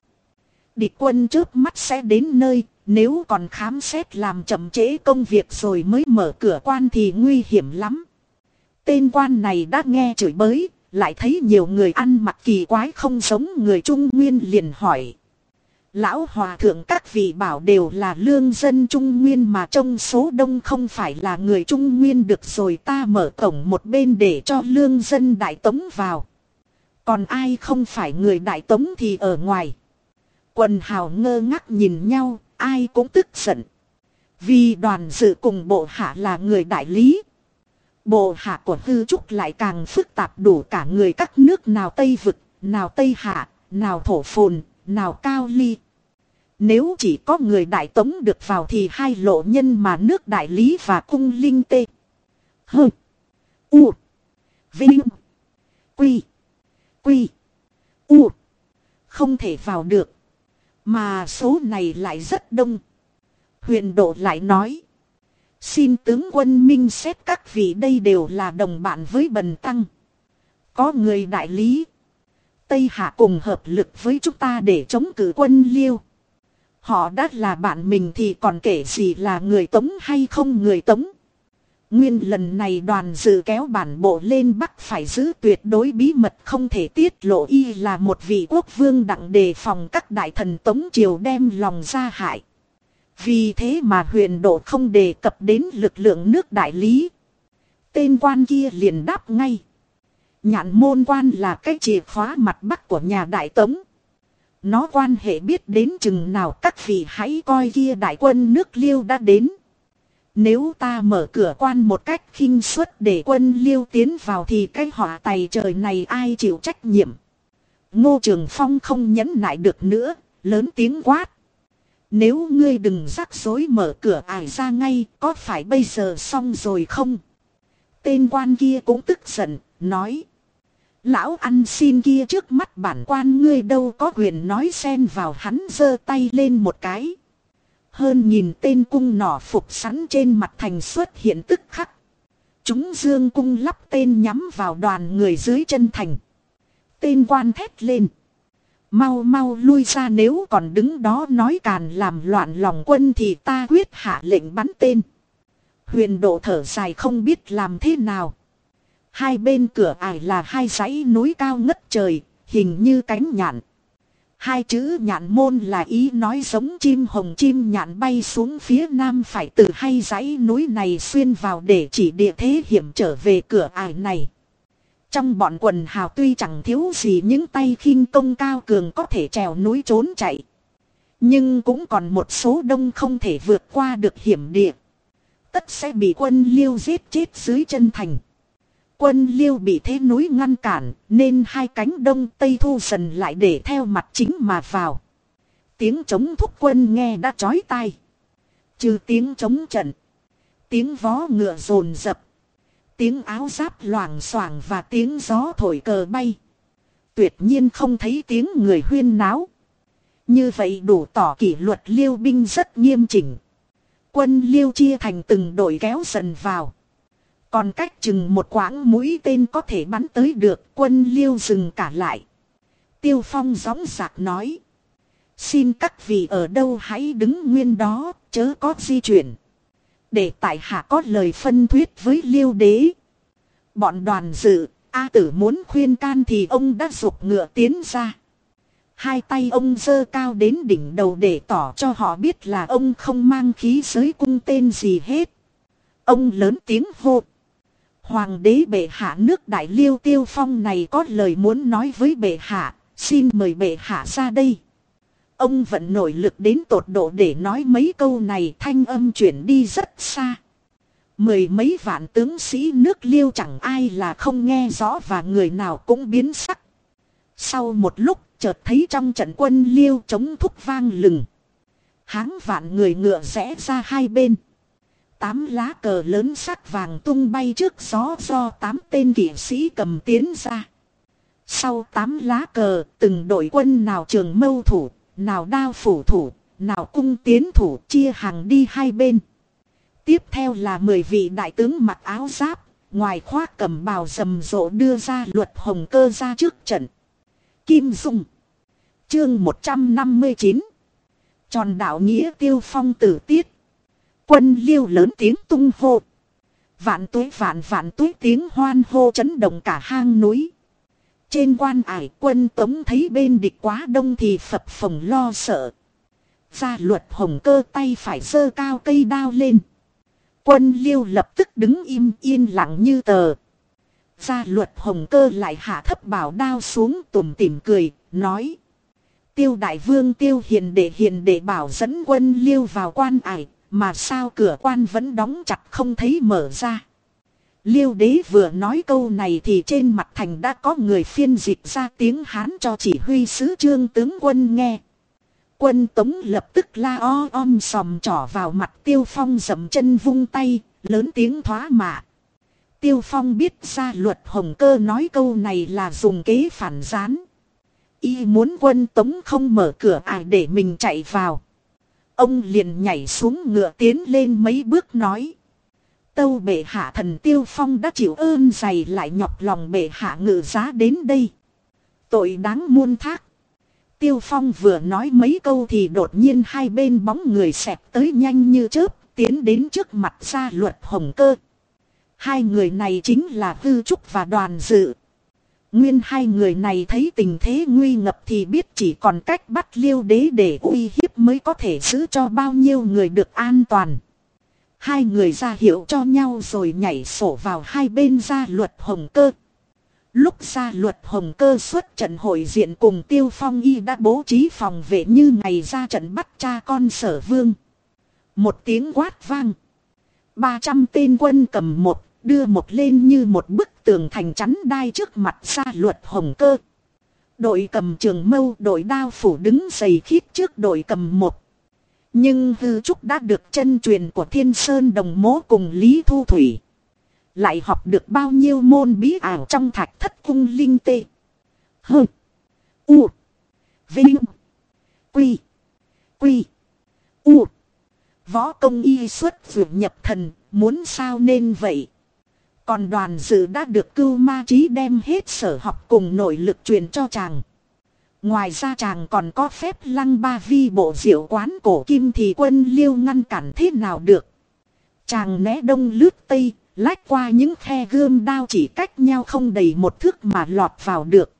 Địch quân trước mắt sẽ đến nơi nếu còn khám xét làm chậm trễ công việc rồi mới mở cửa quan thì nguy hiểm lắm. Tên quan này đã nghe chửi bới, lại thấy nhiều người ăn mặc kỳ quái không giống người Trung Nguyên liền hỏi. Lão Hòa Thượng các vị bảo đều là lương dân Trung Nguyên mà trong số đông không phải là người Trung Nguyên được rồi ta mở cổng một bên để cho lương dân Đại Tống vào. Còn ai không phải người Đại Tống thì ở ngoài. Quần hào ngơ ngác nhìn nhau, ai cũng tức giận. Vì đoàn dự cùng bộ hạ là người đại lý. Bộ hạ của hư trúc lại càng phức tạp đủ cả người các nước nào Tây Vực, nào Tây Hạ, nào Thổ Phồn, nào Cao Ly. Nếu chỉ có người đại tống được vào thì hai lộ nhân mà nước đại lý và cung linh tê. Hơ. U. Vinh. Quy. Quy. U. Không thể vào được. Mà số này lại rất đông. Huyền độ lại nói. Xin tướng quân minh xét các vị đây đều là đồng bạn với bần tăng. Có người đại lý. Tây Hạ cùng hợp lực với chúng ta để chống cử quân liêu. Họ đã là bạn mình thì còn kể gì là người tống hay không người tống. Nguyên lần này đoàn dự kéo bản bộ lên Bắc phải giữ tuyệt đối bí mật không thể tiết lộ y là một vị quốc vương đặng đề phòng các đại thần tống triều đem lòng ra hại. Vì thế mà huyền độ không đề cập đến lực lượng nước đại lý. Tên quan kia liền đáp ngay. Nhạn môn quan là cái chìa khóa mặt bắc của nhà đại tống. Nó quan hệ biết đến chừng nào các vị hãy coi kia đại quân nước liêu đã đến. Nếu ta mở cửa quan một cách khinh suất để quân liêu tiến vào thì cái họa tài trời này ai chịu trách nhiệm. Ngô Trường Phong không nhẫn nại được nữa, lớn tiếng quát. Nếu ngươi đừng rắc rối mở cửa ải ra ngay, có phải bây giờ xong rồi không? Tên quan kia cũng tức giận, nói. Lão ăn xin kia trước mắt bản quan ngươi đâu có quyền nói xen vào hắn giơ tay lên một cái. Hơn nhìn tên cung nỏ phục sẵn trên mặt thành xuất hiện tức khắc. Chúng dương cung lắp tên nhắm vào đoàn người dưới chân thành. Tên quan thét lên. Mau mau lui ra nếu còn đứng đó nói càn làm loạn lòng quân thì ta quyết hạ lệnh bắn tên. Huyền độ thở dài không biết làm thế nào. Hai bên cửa ải là hai dãy núi cao ngất trời, hình như cánh nhạn. Hai chữ nhạn môn là ý nói giống chim hồng chim nhạn bay xuống phía nam phải từ hai dãy núi này xuyên vào để chỉ địa thế hiểm trở về cửa ải này. Trong bọn quần hào tuy chẳng thiếu gì những tay khinh công cao cường có thể trèo núi trốn chạy. Nhưng cũng còn một số đông không thể vượt qua được hiểm địa. Tất sẽ bị quân liêu giết chết dưới chân thành. Quân liêu bị thế núi ngăn cản, nên hai cánh đông tây thu dần lại để theo mặt chính mà vào. Tiếng chống thúc quân nghe đã chói tai. Trừ tiếng chống trận. Tiếng vó ngựa rồn rập. Tiếng áo giáp loảng xoảng và tiếng gió thổi cờ bay. Tuyệt nhiên không thấy tiếng người huyên náo. Như vậy đủ tỏ kỷ luật liêu binh rất nghiêm chỉnh. Quân liêu chia thành từng đội kéo dần vào. Còn cách chừng một quãng mũi tên có thể bắn tới được quân liêu dừng cả lại. Tiêu phong gióng giạc nói. Xin các vị ở đâu hãy đứng nguyên đó, chớ có di chuyển. Để tại hạ có lời phân thuyết với liêu đế. Bọn đoàn dự, A tử muốn khuyên can thì ông đã dục ngựa tiến ra. Hai tay ông dơ cao đến đỉnh đầu để tỏ cho họ biết là ông không mang khí giới cung tên gì hết. Ông lớn tiếng hộp. Hoàng đế bệ hạ nước đại liêu tiêu phong này có lời muốn nói với bệ hạ, xin mời bệ hạ ra đây. Ông vẫn nổi lực đến tột độ để nói mấy câu này thanh âm chuyển đi rất xa. Mười mấy vạn tướng sĩ nước liêu chẳng ai là không nghe rõ và người nào cũng biến sắc. Sau một lúc chợt thấy trong trận quân liêu chống thúc vang lừng. Háng vạn người ngựa rẽ ra hai bên. Tám lá cờ lớn sắc vàng tung bay trước gió do tám tên kỵ sĩ cầm tiến ra. Sau tám lá cờ, từng đội quân nào trường mâu thủ, nào đao phủ thủ, nào cung tiến thủ chia hàng đi hai bên. Tiếp theo là 10 vị đại tướng mặc áo giáp, ngoài khoác cầm bào rầm rộ đưa ra luật hồng cơ ra trước trận. Kim Dung Chương 159 Tròn đạo nghĩa tiêu phong tử tiết Quân liêu lớn tiếng tung hô. Vạn tuế vạn vạn tuế tiếng hoan hô chấn động cả hang núi. Trên quan ải quân tống thấy bên địch quá đông thì phập phồng lo sợ. Gia luật hồng cơ tay phải sơ cao cây đao lên. Quân liêu lập tức đứng im yên lặng như tờ. Gia luật hồng cơ lại hạ thấp bảo đao xuống tùm tìm cười, nói. Tiêu đại vương tiêu hiền đệ hiền đệ bảo dẫn quân liêu vào quan ải, mà sao cửa quan vẫn đóng chặt không thấy mở ra. Liêu đế vừa nói câu này thì trên mặt thành đã có người phiên dịch ra tiếng Hán cho chỉ huy sứ trương tướng quân nghe. Quân tống lập tức la o om sòm trỏ vào mặt tiêu phong dầm chân vung tay, lớn tiếng thoá mạ. Tiêu phong biết ra luật hồng cơ nói câu này là dùng kế phản gián. Y muốn quân tống không mở cửa ải để mình chạy vào. Ông liền nhảy xuống ngựa tiến lên mấy bước nói. Tâu bệ hạ thần tiêu phong đã chịu ơn dày lại nhọc lòng bệ hạ ngự giá đến đây. Tội đáng muôn thác. Tiêu phong vừa nói mấy câu thì đột nhiên hai bên bóng người xẹp tới nhanh như chớp, tiến đến trước mặt gia luật hồng cơ. Hai người này chính là Hư Trúc và Đoàn Dự. Nguyên hai người này thấy tình thế nguy ngập thì biết chỉ còn cách bắt liêu đế để uy hiếp mới có thể giữ cho bao nhiêu người được an toàn. Hai người ra hiệu cho nhau rồi nhảy sổ vào hai bên gia luật hồng cơ. Lúc gia luật hồng cơ xuất trận hội diện cùng tiêu phong y đã bố trí phòng vệ như ngày ra trận bắt cha con sở vương. Một tiếng quát vang. 300 tên quân cầm một, đưa một lên như một bức tường thành chắn đai trước mặt gia luật hồng cơ. Đội cầm trường mâu đội đao phủ đứng dày khít trước đội cầm một. Nhưng hư trúc đã được chân truyền của thiên sơn đồng mố cùng Lý Thu Thủy. Lại học được bao nhiêu môn bí ảo trong thạch thất cung linh tê. Hơ. U. Vinh. Quy. Quy. U. Võ công y xuất vượt nhập thần, muốn sao nên vậy. Còn đoàn dự đã được cưu ma trí đem hết sở học cùng nội lực truyền cho chàng. Ngoài ra chàng còn có phép lăng ba vi bộ diệu quán cổ kim thì quân liêu ngăn cản thế nào được. Chàng né đông lướt tây, lách qua những khe gươm đao chỉ cách nhau không đầy một thước mà lọt vào được.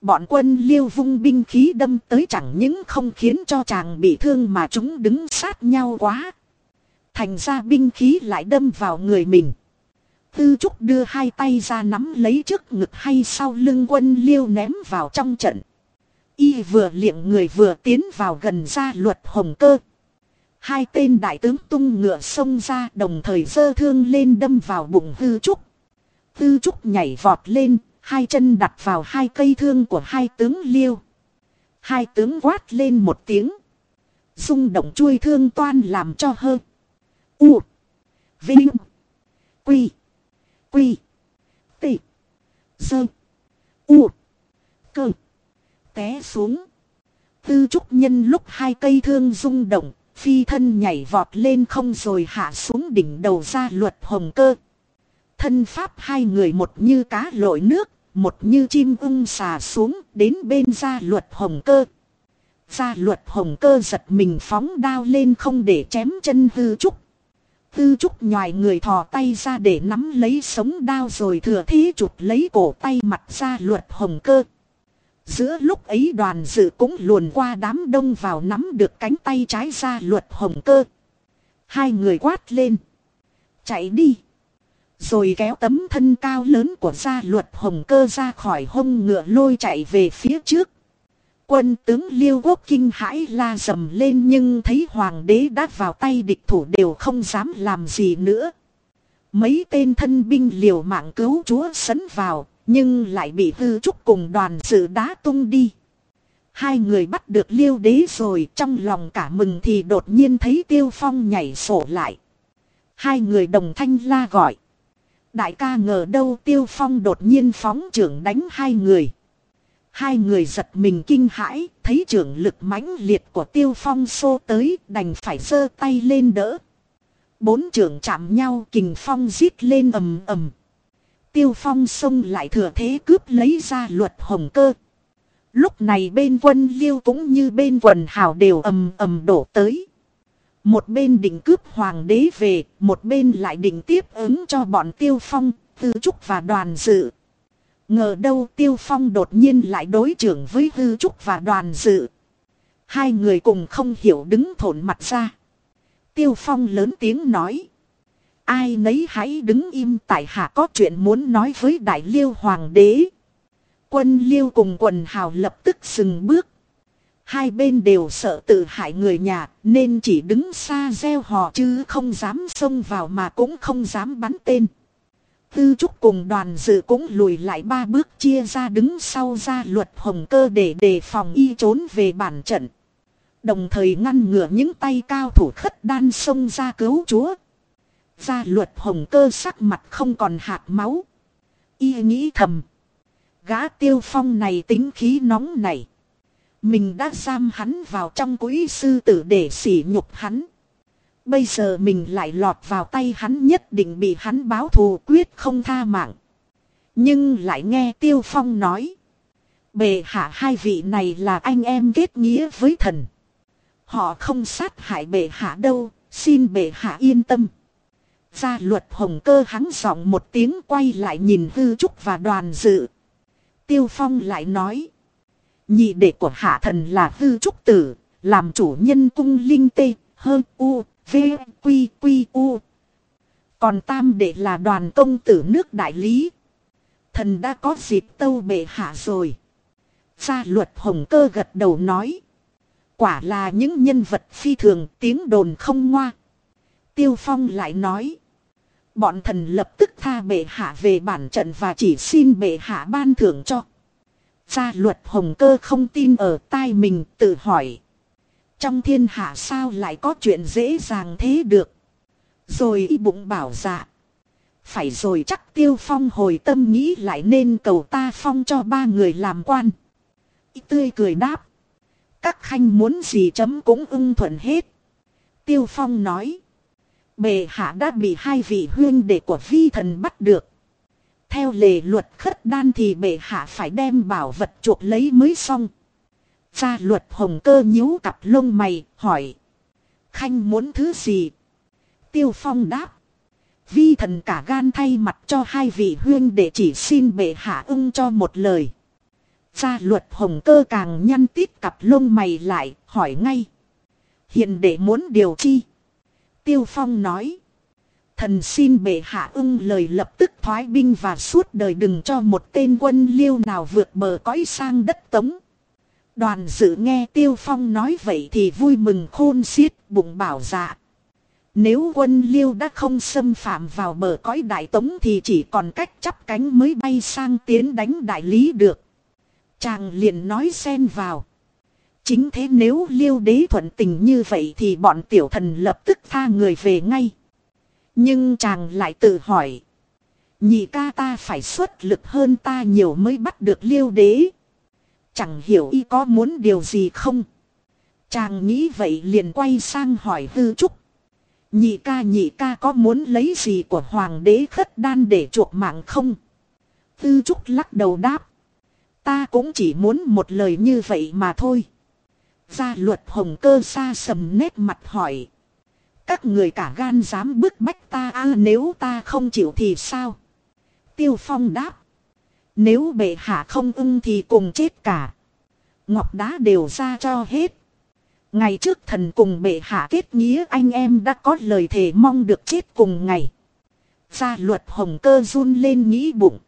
Bọn quân liêu vung binh khí đâm tới chẳng những không khiến cho chàng bị thương mà chúng đứng sát nhau quá. Thành ra binh khí lại đâm vào người mình. Tư Trúc đưa hai tay ra nắm lấy trước ngực hay sau lưng quân liêu ném vào trong trận. Y vừa liệng người vừa tiến vào gần ra luật hồng cơ. Hai tên đại tướng tung ngựa xông ra đồng thời dơ thương lên đâm vào bụng Tư Trúc. Tư Trúc nhảy vọt lên, hai chân đặt vào hai cây thương của hai tướng liêu. Hai tướng quát lên một tiếng. Dung động chui thương toan làm cho hơ. U. Vinh. Quy. Quy. Tị. Dơ. U. Cơ. Té xuống. Tư trúc nhân lúc hai cây thương rung động, phi thân nhảy vọt lên không rồi hạ xuống đỉnh đầu ra luật hồng cơ. Thân pháp hai người một như cá lội nước, một như chim ung xà xuống đến bên ra luật hồng cơ. Gia luật hồng cơ giật mình phóng đao lên không để chém chân hư trúc. Tư trúc nhòi người thò tay ra để nắm lấy sống đao rồi thừa thế chụp lấy cổ tay mặt ra luật hồng cơ. Giữa lúc ấy đoàn dự cũng luồn qua đám đông vào nắm được cánh tay trái ra luật hồng cơ. Hai người quát lên. Chạy đi. Rồi kéo tấm thân cao lớn của gia luật hồng cơ ra khỏi hông ngựa lôi chạy về phía trước. Quân tướng liêu quốc kinh hãi la dầm lên nhưng thấy hoàng đế đã vào tay địch thủ đều không dám làm gì nữa. Mấy tên thân binh liều mạng cứu chúa sấn vào, nhưng lại bị hư trúc cùng đoàn sự đá tung đi. Hai người bắt được liêu đế rồi trong lòng cả mừng thì đột nhiên thấy tiêu phong nhảy sổ lại. Hai người đồng thanh la gọi. Đại ca ngờ đâu tiêu phong đột nhiên phóng trưởng đánh hai người. Hai người giật mình kinh hãi, thấy trưởng lực mãnh liệt của tiêu phong xô tới, đành phải giơ tay lên đỡ. Bốn trưởng chạm nhau, kình phong giết lên ầm ầm. Tiêu phong xông lại thừa thế cướp lấy ra luật hồng cơ. Lúc này bên quân liêu cũng như bên quần hào đều ầm ầm đổ tới. Một bên định cướp hoàng đế về, một bên lại định tiếp ứng cho bọn tiêu phong, tư trúc và đoàn dự. Ngờ đâu tiêu phong đột nhiên lại đối trưởng với hư trúc và đoàn dự. Hai người cùng không hiểu đứng thổn mặt ra. Tiêu phong lớn tiếng nói. Ai nấy hãy đứng im tại hạ có chuyện muốn nói với đại liêu hoàng đế. Quân liêu cùng quần hào lập tức dừng bước Hai bên đều sợ tự hại người nhà, nên chỉ đứng xa gieo họ chứ không dám xông vào mà cũng không dám bắn tên. Tư trúc cùng đoàn dự cũng lùi lại ba bước chia ra đứng sau ra luật hồng cơ để đề phòng y trốn về bản trận. Đồng thời ngăn ngừa những tay cao thủ khất đan xông ra cứu chúa. Gia luật hồng cơ sắc mặt không còn hạt máu. Y nghĩ thầm. Gã tiêu phong này tính khí nóng này. Mình đã giam hắn vào trong quỹ sư tử để sỉ nhục hắn. Bây giờ mình lại lọt vào tay hắn nhất định bị hắn báo thù quyết không tha mạng. Nhưng lại nghe Tiêu Phong nói. Bệ hạ hai vị này là anh em kết nghĩa với thần. Họ không sát hại bệ hạ đâu, xin bệ hạ yên tâm. Gia luật hồng cơ hắn giọng một tiếng quay lại nhìn hư trúc và đoàn dự. Tiêu Phong lại nói. Nhị đệ của hạ thần là hư trúc tử, làm chủ nhân cung linh tê, hơn u, v, quy, quy, u. Còn tam đệ là đoàn công tử nước đại lý. Thần đã có dịp tâu bệ hạ rồi. Gia luật hồng cơ gật đầu nói. Quả là những nhân vật phi thường tiếng đồn không ngoa. Tiêu phong lại nói. Bọn thần lập tức tha bệ hạ về bản trận và chỉ xin bệ hạ ban thưởng cho. Gia luật hồng cơ không tin ở tai mình tự hỏi. Trong thiên hạ sao lại có chuyện dễ dàng thế được. Rồi y bụng bảo dạ. Phải rồi chắc tiêu phong hồi tâm nghĩ lại nên cầu ta phong cho ba người làm quan. Y tươi cười đáp. Các khanh muốn gì chấm cũng ưng thuận hết. Tiêu phong nói. Bề hạ đã bị hai vị huyên đệ của vi thần bắt được. Theo lề luật khất đan thì bệ hạ phải đem bảo vật chuộc lấy mới xong. Gia luật hồng cơ nhíu cặp lông mày, hỏi. Khanh muốn thứ gì? Tiêu phong đáp. Vi thần cả gan thay mặt cho hai vị huyên để chỉ xin bệ hạ ưng cho một lời. Gia luật hồng cơ càng nhăn tít cặp lông mày lại, hỏi ngay. Hiện để muốn điều chi? Tiêu phong nói. Thần xin bệ hạ ưng lời lập tức thoái binh và suốt đời đừng cho một tên quân liêu nào vượt bờ cõi sang đất tống. Đoàn dự nghe Tiêu Phong nói vậy thì vui mừng khôn xiết, bụng bảo dạ. Nếu quân liêu đã không xâm phạm vào bờ cõi đại tống thì chỉ còn cách chắp cánh mới bay sang tiến đánh đại lý được. Chàng liền nói xen vào. Chính thế nếu liêu đế thuận tình như vậy thì bọn tiểu thần lập tức tha người về ngay. Nhưng chàng lại tự hỏi. Nhị ca ta phải xuất lực hơn ta nhiều mới bắt được liêu đế. Chẳng hiểu y có muốn điều gì không. Chàng nghĩ vậy liền quay sang hỏi Tư trúc. Nhị ca nhị ca có muốn lấy gì của hoàng đế khất đan để chuộc mạng không? Tư trúc lắc đầu đáp. Ta cũng chỉ muốn một lời như vậy mà thôi. Gia luật hồng cơ xa sầm nét mặt hỏi. Các người cả gan dám bức bách ta à, nếu ta không chịu thì sao? Tiêu phong đáp. Nếu bệ hạ không ưng thì cùng chết cả. Ngọc đá đều ra cho hết. Ngày trước thần cùng bệ hạ kết nghĩa anh em đã có lời thề mong được chết cùng ngày. Gia luật hồng cơ run lên nghĩ bụng.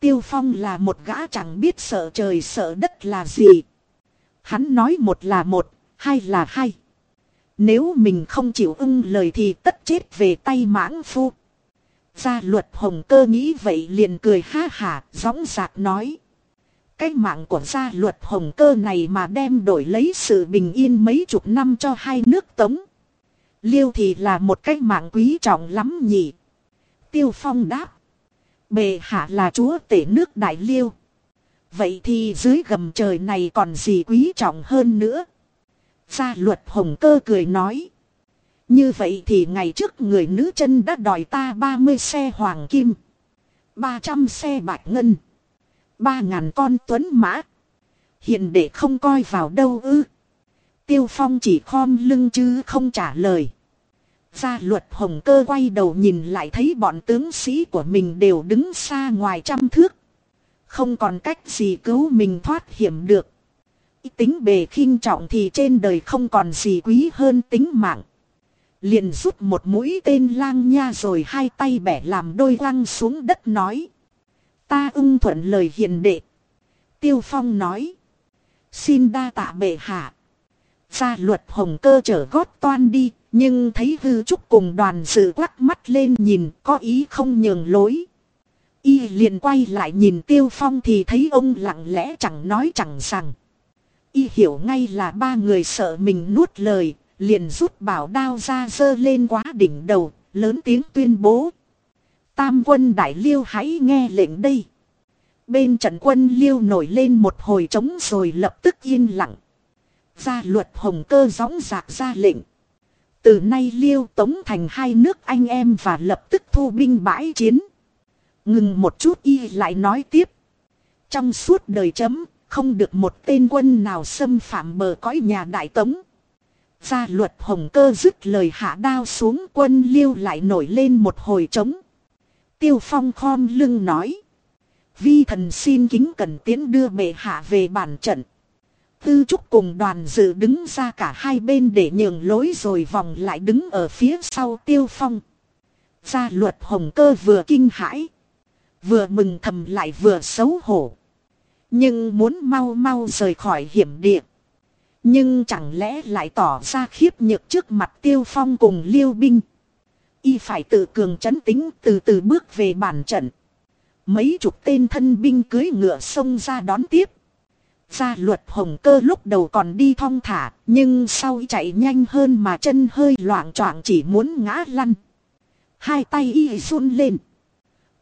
Tiêu phong là một gã chẳng biết sợ trời sợ đất là gì. Hắn nói một là một, hai là hai. Nếu mình không chịu ưng lời thì tất chết về tay mãng phu. Gia luật hồng cơ nghĩ vậy liền cười ha hả, gióng giạc nói. Cái mạng của gia luật hồng cơ này mà đem đổi lấy sự bình yên mấy chục năm cho hai nước tống. Liêu thì là một cái mạng quý trọng lắm nhỉ. Tiêu phong đáp. Bề hạ là chúa tể nước đại liêu. Vậy thì dưới gầm trời này còn gì quý trọng hơn nữa. Gia luật hồng cơ cười nói. Như vậy thì ngày trước người nữ chân đã đòi ta 30 xe hoàng kim. 300 xe bạch ngân. 3.000 con tuấn mã. Hiện để không coi vào đâu ư. Tiêu phong chỉ khom lưng chứ không trả lời. Gia luật hồng cơ quay đầu nhìn lại thấy bọn tướng sĩ của mình đều đứng xa ngoài trăm thước. Không còn cách gì cứu mình thoát hiểm được. Tính bề khinh trọng thì trên đời không còn gì quý hơn tính mạng. Liền rút một mũi tên lang nha rồi hai tay bẻ làm đôi lăng xuống đất nói. Ta ưng thuận lời hiền đệ. Tiêu Phong nói. Xin đa tạ bệ hạ. Gia luật hồng cơ trở gót toan đi. Nhưng thấy hư trúc cùng đoàn sự quắc mắt lên nhìn có ý không nhường lối. Y liền quay lại nhìn Tiêu Phong thì thấy ông lặng lẽ chẳng nói chẳng rằng. Y hiểu ngay là ba người sợ mình nuốt lời, liền rút bảo đao ra dơ lên quá đỉnh đầu, lớn tiếng tuyên bố. Tam quân đại liêu hãy nghe lệnh đây. Bên trận quân liêu nổi lên một hồi trống rồi lập tức yên lặng. Gia luật hồng cơ gióng giạc ra lệnh. Từ nay liêu tống thành hai nước anh em và lập tức thu binh bãi chiến. Ngừng một chút y lại nói tiếp. Trong suốt đời chấm, không được một tên quân nào xâm phạm bờ cõi nhà đại tống. Gia luật hồng cơ dứt lời hạ đao xuống quân liêu lại nổi lên một hồi trống. Tiêu phong khom lưng nói. Vi thần xin kính cần tiến đưa bệ hạ về bản trận. Tư trúc cùng đoàn dự đứng ra cả hai bên để nhường lối rồi vòng lại đứng ở phía sau tiêu phong. Gia luật hồng cơ vừa kinh hãi. Vừa mừng thầm lại vừa xấu hổ. Nhưng muốn mau mau rời khỏi hiểm địa. Nhưng chẳng lẽ lại tỏ ra khiếp nhược trước mặt tiêu phong cùng liêu binh. Y phải tự cường chấn tính từ từ bước về bản trận. Mấy chục tên thân binh cưới ngựa xông ra đón tiếp. Gia luật hồng cơ lúc đầu còn đi thong thả, nhưng sau chạy nhanh hơn mà chân hơi loạn choạng chỉ muốn ngã lăn. Hai tay y run lên.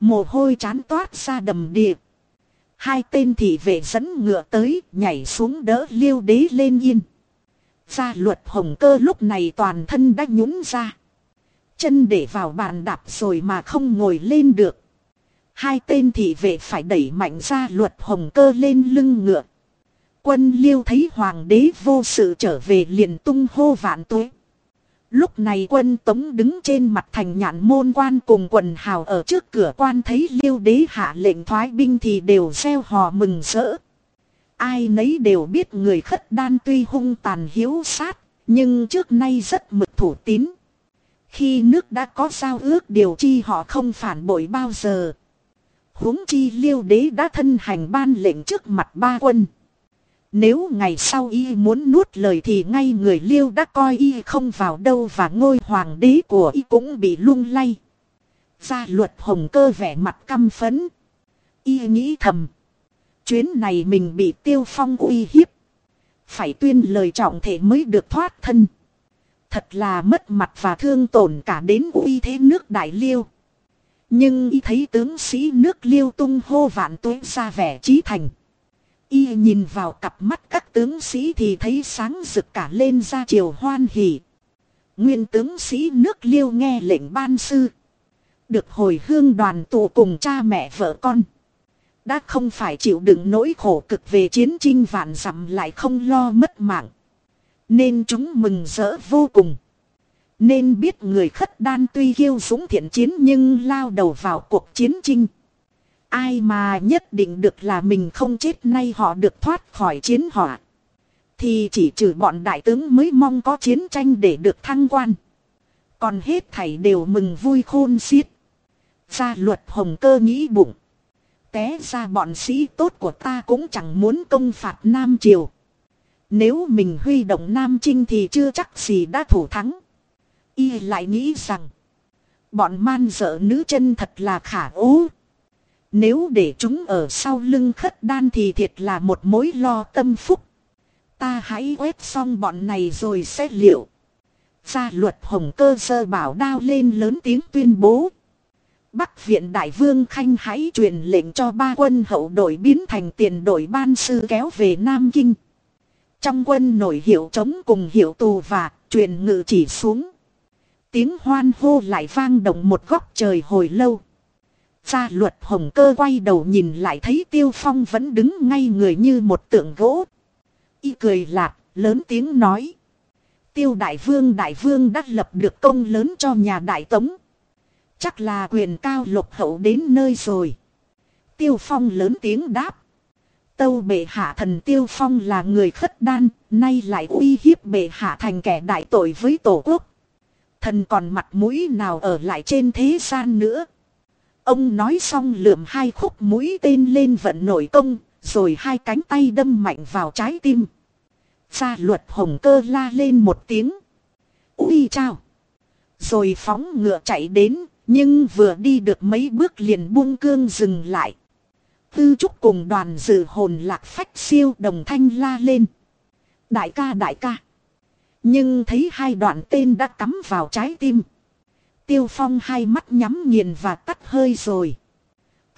Mồ hôi chán toát ra đầm địa. Hai tên thị vệ dẫn ngựa tới, nhảy xuống đỡ liêu đế lên yên. Gia luật hồng cơ lúc này toàn thân đã nhún ra. Chân để vào bàn đạp rồi mà không ngồi lên được. Hai tên thị vệ phải đẩy mạnh ra luật hồng cơ lên lưng ngựa. Quân liêu thấy hoàng đế vô sự trở về liền tung hô vạn tuế. Lúc này quân tống đứng trên mặt thành nhạn môn quan cùng quần hào ở trước cửa quan thấy liêu đế hạ lệnh thoái binh thì đều xeo hò mừng rỡ. Ai nấy đều biết người khất đan tuy hung tàn hiếu sát, nhưng trước nay rất mực thủ tín. Khi nước đã có giao ước điều chi họ không phản bội bao giờ. huống chi liêu đế đã thân hành ban lệnh trước mặt ba quân. Nếu ngày sau y muốn nuốt lời thì ngay người liêu đã coi y không vào đâu và ngôi hoàng đế của y cũng bị lung lay. Gia luật hồng cơ vẻ mặt căm phấn. Y nghĩ thầm. Chuyến này mình bị tiêu phong uy hiếp. Phải tuyên lời trọng thể mới được thoát thân. Thật là mất mặt và thương tổn cả đến uy thế nước đại liêu. Nhưng y thấy tướng sĩ nước liêu tung hô vạn tuế ra vẻ trí thành. Y nhìn vào cặp mắt các tướng sĩ thì thấy sáng rực cả lên ra chiều hoan hỉ. Nguyên tướng sĩ nước liêu nghe lệnh ban sư. Được hồi hương đoàn tụ cùng cha mẹ vợ con. Đã không phải chịu đựng nỗi khổ cực về chiến tranh vạn dặm lại không lo mất mạng. Nên chúng mừng rỡ vô cùng. Nên biết người khất đan tuy kiêu dũng thiện chiến nhưng lao đầu vào cuộc chiến tranh. Ai mà nhất định được là mình không chết nay họ được thoát khỏi chiến hỏa. Thì chỉ trừ bọn đại tướng mới mong có chiến tranh để được thăng quan. Còn hết thảy đều mừng vui khôn xiết. Gia luật hồng cơ nghĩ bụng. Té ra bọn sĩ tốt của ta cũng chẳng muốn công phạt Nam Triều. Nếu mình huy động Nam Trinh thì chưa chắc gì đã thủ thắng. Y lại nghĩ rằng. Bọn man dợ nữ chân thật là khả ố. Nếu để chúng ở sau lưng khất đan thì thiệt là một mối lo tâm phúc. Ta hãy quét xong bọn này rồi sẽ liệu. Gia luật hồng cơ sơ bảo đao lên lớn tiếng tuyên bố. Bắc viện đại vương khanh hãy truyền lệnh cho ba quân hậu đội biến thành tiền đội ban sư kéo về Nam Kinh. Trong quân nổi hiệu chống cùng hiệu tù và truyền ngự chỉ xuống. Tiếng hoan hô lại vang động một góc trời hồi lâu. Gia luật hồng cơ quay đầu nhìn lại thấy tiêu phong vẫn đứng ngay người như một tượng gỗ. Y cười lạc, lớn tiếng nói. Tiêu đại vương đại vương đã lập được công lớn cho nhà đại tống. Chắc là quyền cao lục hậu đến nơi rồi. Tiêu phong lớn tiếng đáp. Tâu bệ hạ thần tiêu phong là người khất đan, nay lại uy hiếp bệ hạ thành kẻ đại tội với tổ quốc. Thần còn mặt mũi nào ở lại trên thế gian nữa. Ông nói xong lượm hai khúc mũi tên lên vận nổi công, rồi hai cánh tay đâm mạnh vào trái tim. Gia luật hồng cơ la lên một tiếng. Ui chào! Rồi phóng ngựa chạy đến, nhưng vừa đi được mấy bước liền buông cương dừng lại. Tư trúc cùng đoàn dự hồn lạc phách siêu đồng thanh la lên. Đại ca đại ca! Nhưng thấy hai đoạn tên đã cắm vào trái tim. Tiêu Phong hai mắt nhắm nghiền và tắt hơi rồi.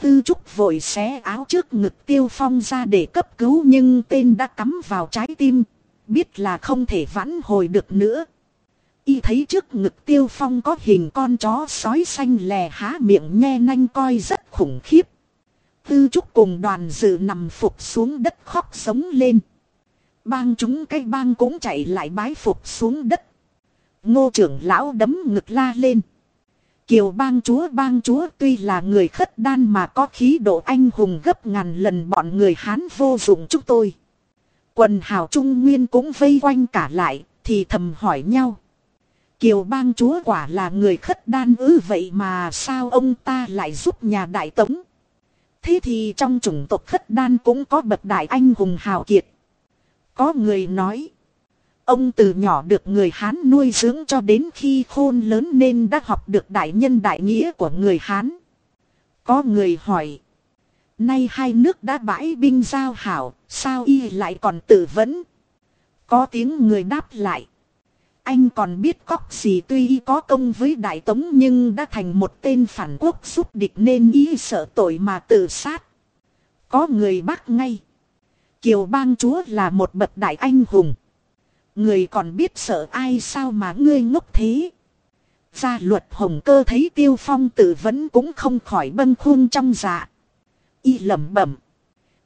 Tư Trúc vội xé áo trước ngực Tiêu Phong ra để cấp cứu nhưng tên đã cắm vào trái tim. Biết là không thể vãn hồi được nữa. Y thấy trước ngực Tiêu Phong có hình con chó sói xanh lè há miệng nhe nanh coi rất khủng khiếp. Tư Trúc cùng đoàn dự nằm phục xuống đất khóc sống lên. Bang chúng cái bang cũng chạy lại bái phục xuống đất. Ngô trưởng lão đấm ngực la lên. Kiều bang chúa bang chúa tuy là người khất đan mà có khí độ anh hùng gấp ngàn lần bọn người Hán vô dụng chúng tôi. Quần hào trung nguyên cũng vây quanh cả lại, thì thầm hỏi nhau. Kiều bang chúa quả là người khất đan ư vậy mà sao ông ta lại giúp nhà đại tống. Thế thì trong chủng tộc khất đan cũng có bậc đại anh hùng hào kiệt. Có người nói. Ông từ nhỏ được người Hán nuôi dưỡng cho đến khi khôn lớn nên đã học được đại nhân đại nghĩa của người Hán. Có người hỏi. Nay hai nước đã bãi binh giao hảo, sao y lại còn tự vấn? Có tiếng người đáp lại. Anh còn biết cóc gì tuy y có công với Đại Tống nhưng đã thành một tên phản quốc giúp địch nên y sợ tội mà tự sát. Có người bác ngay. Kiều bang chúa là một bậc đại anh hùng. Người còn biết sợ ai sao mà ngươi ngốc thế. Gia luật hồng cơ thấy tiêu phong tự vẫn cũng không khỏi bâng khuôn trong dạ. Y lẩm bẩm.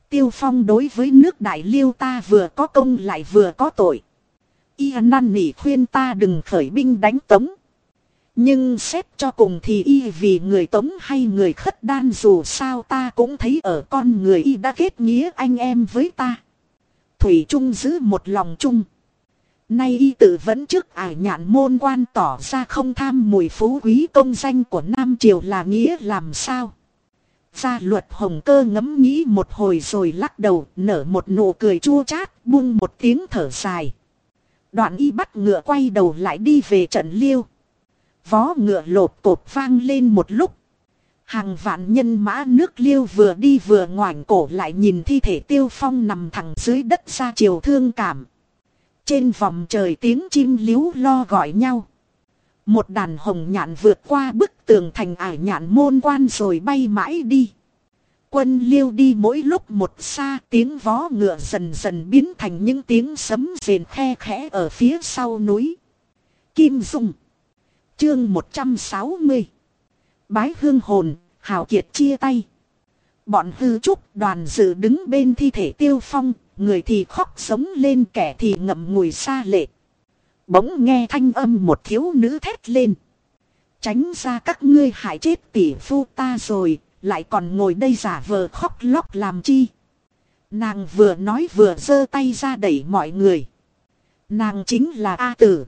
Tiêu phong đối với nước đại liêu ta vừa có công lại vừa có tội. Y năn nỉ khuyên ta đừng khởi binh đánh tống. Nhưng xét cho cùng thì y vì người tống hay người khất đan dù sao ta cũng thấy ở con người y đã kết nghĩa anh em với ta. Thủy Trung giữ một lòng chung. Nay y tự vẫn trước ải nhạn môn quan tỏ ra không tham mùi phú quý công danh của Nam Triều là nghĩa làm sao. Gia luật hồng cơ ngẫm nghĩ một hồi rồi lắc đầu, nở một nụ cười chua chát, buông một tiếng thở dài. Đoạn y bắt ngựa quay đầu lại đi về trận liêu. Vó ngựa lột cột vang lên một lúc. Hàng vạn nhân mã nước liêu vừa đi vừa ngoảnh cổ lại nhìn thi thể tiêu phong nằm thẳng dưới đất ra chiều thương cảm. Trên vòng trời tiếng chim líu lo gọi nhau. Một đàn hồng nhạn vượt qua bức tường thành ải nhạn môn quan rồi bay mãi đi. Quân liêu đi mỗi lúc một xa tiếng vó ngựa dần dần biến thành những tiếng sấm rền khe khẽ ở phía sau núi. Kim Dung Chương 160 Bái hương hồn, hào kiệt chia tay. Bọn hư trúc đoàn dự đứng bên thi thể tiêu phong, người thì khóc sống lên kẻ thì ngậm ngùi xa lệ. Bỗng nghe thanh âm một thiếu nữ thét lên. Tránh ra các ngươi hại chết tỷ phu ta rồi, lại còn ngồi đây giả vờ khóc lóc làm chi. Nàng vừa nói vừa giơ tay ra đẩy mọi người. Nàng chính là A Tử.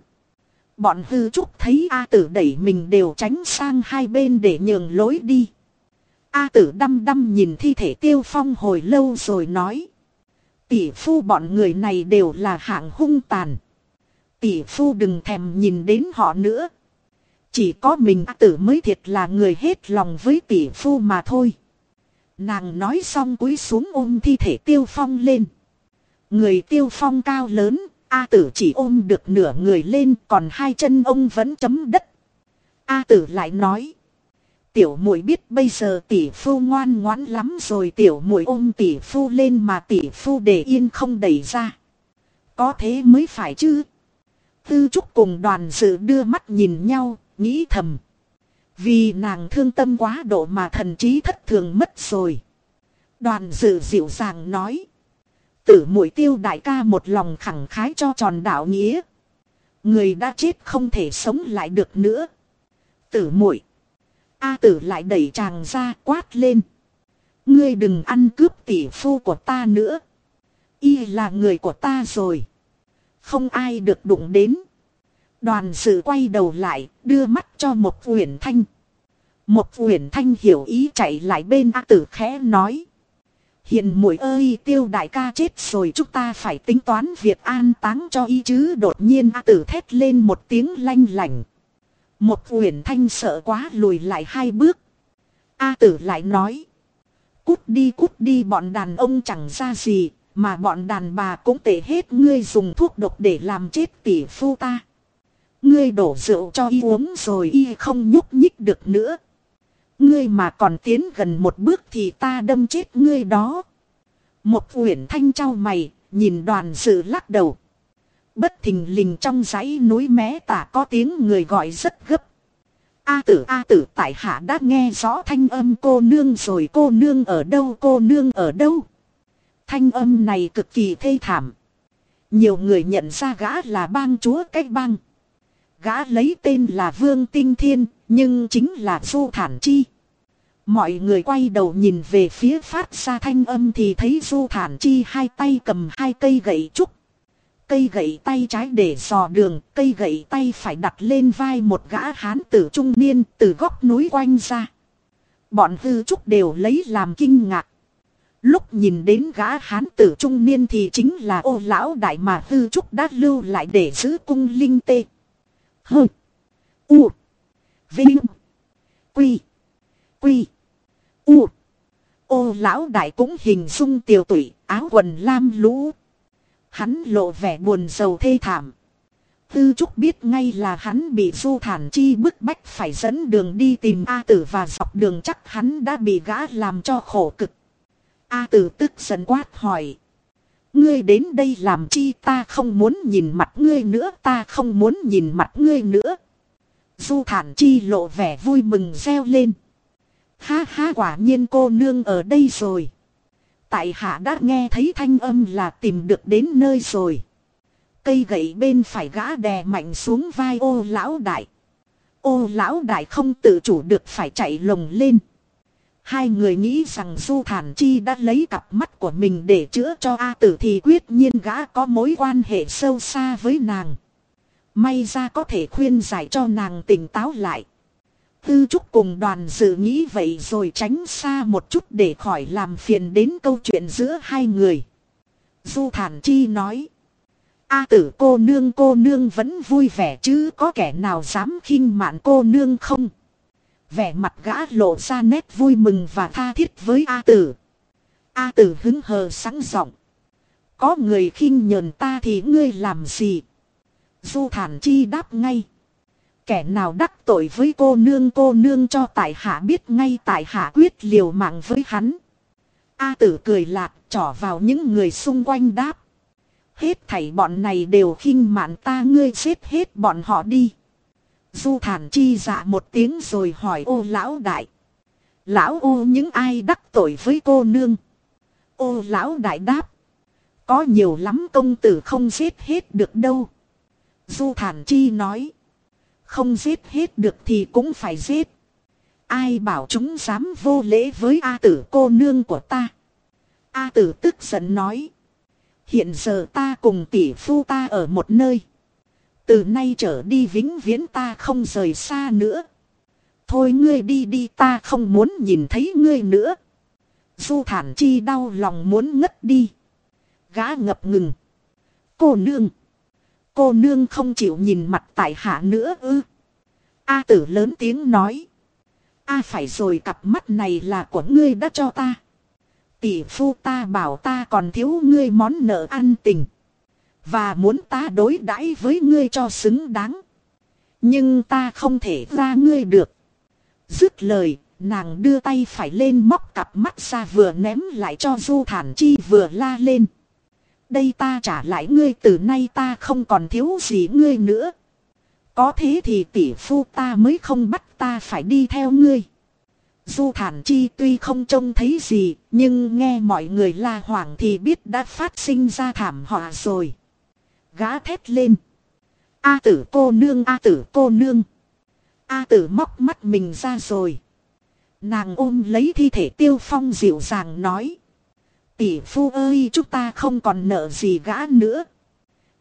Bọn hư trúc thấy A Tử đẩy mình đều tránh sang hai bên để nhường lối đi. A Tử đăm đăm nhìn thi thể tiêu phong hồi lâu rồi nói. Tỷ phu bọn người này đều là hạng hung tàn. Tỷ phu đừng thèm nhìn đến họ nữa. Chỉ có mình A tử mới thiệt là người hết lòng với tỷ phu mà thôi. Nàng nói xong cúi xuống ôm thi thể tiêu phong lên. Người tiêu phong cao lớn, A tử chỉ ôm được nửa người lên còn hai chân ông vẫn chấm đất. A tử lại nói. Tiểu muội biết bây giờ tỷ phu ngoan ngoãn lắm rồi tiểu muội ôm tỷ phu lên mà tỷ phu để yên không đẩy ra. Có thế mới phải chứ. Tư trúc cùng đoàn dự đưa mắt nhìn nhau, nghĩ thầm. Vì nàng thương tâm quá độ mà thần trí thất thường mất rồi. Đoàn dự dịu dàng nói. Tử mũi tiêu đại ca một lòng khẳng khái cho tròn đạo nghĩa. Người đã chết không thể sống lại được nữa. Tử muội A tử lại đẩy chàng ra quát lên. Ngươi đừng ăn cướp tỷ phu của ta nữa. Y là người của ta rồi. Không ai được đụng đến. Đoàn sự quay đầu lại, đưa mắt cho một uyển thanh. Một uyển thanh hiểu ý chạy lại bên A tử khẽ nói. Hiện muội ơi tiêu đại ca chết rồi chúng ta phải tính toán việc an táng cho y chứ đột nhiên A tử thét lên một tiếng lanh lành. Một uyển thanh sợ quá lùi lại hai bước. A tử lại nói. Cút đi cút đi bọn đàn ông chẳng ra gì, mà bọn đàn bà cũng tệ hết ngươi dùng thuốc độc để làm chết tỷ phu ta. Ngươi đổ rượu cho y uống rồi y không nhúc nhích được nữa. Ngươi mà còn tiến gần một bước thì ta đâm chết ngươi đó. Một uyển thanh trao mày, nhìn đoàn sự lắc đầu. Bất thình lình trong dãy núi mé tả có tiếng người gọi rất gấp. A tử A tử tại hạ đã nghe rõ thanh âm cô nương rồi cô nương ở đâu cô nương ở đâu. Thanh âm này cực kỳ thê thảm. Nhiều người nhận ra gã là bang chúa cách bang. Gã lấy tên là Vương Tinh Thiên, nhưng chính là Du Thản Chi. Mọi người quay đầu nhìn về phía phát ra thanh âm thì thấy Du Thản Chi hai tay cầm hai cây gậy trúc. Cây gậy tay trái để dò đường, cây gậy tay phải đặt lên vai một gã hán tử trung niên từ góc núi quanh ra. Bọn hư trúc đều lấy làm kinh ngạc. Lúc nhìn đến gã hán tử trung niên thì chính là ô lão đại mà hư trúc đã lưu lại để giữ cung linh tê. Hơ. U. Vinh. Quy. Quy. U. Ô lão đại cũng hình dung tiểu tụy, áo quần lam lũ. Hắn lộ vẻ buồn sầu thê thảm. Tư Trúc biết ngay là hắn bị Du Thản Chi bức bách phải dẫn đường đi tìm A Tử và dọc đường chắc hắn đã bị gã làm cho khổ cực. A Tử tức giận quát hỏi. Ngươi đến đây làm chi ta không muốn nhìn mặt ngươi nữa, ta không muốn nhìn mặt ngươi nữa. du thản chi lộ vẻ vui mừng reo lên. Ha ha, quả nhiên cô nương ở đây rồi. Tại hạ đã nghe thấy thanh âm là tìm được đến nơi rồi. Cây gậy bên phải gã đè mạnh xuống vai ô lão đại. Ô lão đại không tự chủ được phải chạy lồng lên. Hai người nghĩ rằng Du Thản Chi đã lấy cặp mắt của mình để chữa cho A tử thì quyết nhiên gã có mối quan hệ sâu xa với nàng. May ra có thể khuyên giải cho nàng tỉnh táo lại. Tư Trúc cùng đoàn dự nghĩ vậy rồi tránh xa một chút để khỏi làm phiền đến câu chuyện giữa hai người. Du Thản Chi nói. A tử cô nương cô nương vẫn vui vẻ chứ có kẻ nào dám khinh mạn cô nương không? Vẻ mặt gã lộ ra nét vui mừng và tha thiết với A tử. A tử hứng hờ sẵn giọng. Có người khinh nhờn ta thì ngươi làm gì? Du thản chi đáp ngay. Kẻ nào đắc tội với cô nương cô nương cho tại hạ biết ngay tại hạ quyết liều mạng với hắn. A tử cười lạc trỏ vào những người xung quanh đáp. Hết thảy bọn này đều khinh mạn, ta ngươi xếp hết bọn họ đi. Du thản chi dạ một tiếng rồi hỏi, ô lão đại. Lão ô những ai đắc tội với cô nương. Ô lão đại đáp. Có nhiều lắm, công tử không giết hết được đâu. Du thản chi nói. Không giết hết được thì cũng phải giết. Ai bảo chúng dám vô lễ với A tử cô nương của ta. A tử tức giận nói. Hiện giờ ta cùng tỷ phu ta ở một nơi. Từ nay trở đi vĩnh viễn ta không rời xa nữa. Thôi ngươi đi đi ta không muốn nhìn thấy ngươi nữa. Du thản chi đau lòng muốn ngất đi. Gã ngập ngừng. Cô nương. Cô nương không chịu nhìn mặt tại hạ nữa ư. A tử lớn tiếng nói. A phải rồi cặp mắt này là của ngươi đã cho ta. Tỷ phu ta bảo ta còn thiếu ngươi món nợ ăn tình. Và muốn ta đối đãi với ngươi cho xứng đáng. Nhưng ta không thể ra ngươi được. Dứt lời, nàng đưa tay phải lên móc cặp mắt ra vừa ném lại cho Du Thản Chi vừa la lên. Đây ta trả lại ngươi từ nay ta không còn thiếu gì ngươi nữa. Có thế thì tỷ phu ta mới không bắt ta phải đi theo ngươi. Du Thản Chi tuy không trông thấy gì, nhưng nghe mọi người la hoảng thì biết đã phát sinh ra thảm họa rồi. Gã thét lên. A tử cô nương A tử cô nương. A tử móc mắt mình ra rồi. Nàng ôm lấy thi thể tiêu phong dịu dàng nói. Tỷ phu ơi chúng ta không còn nợ gì gã nữa.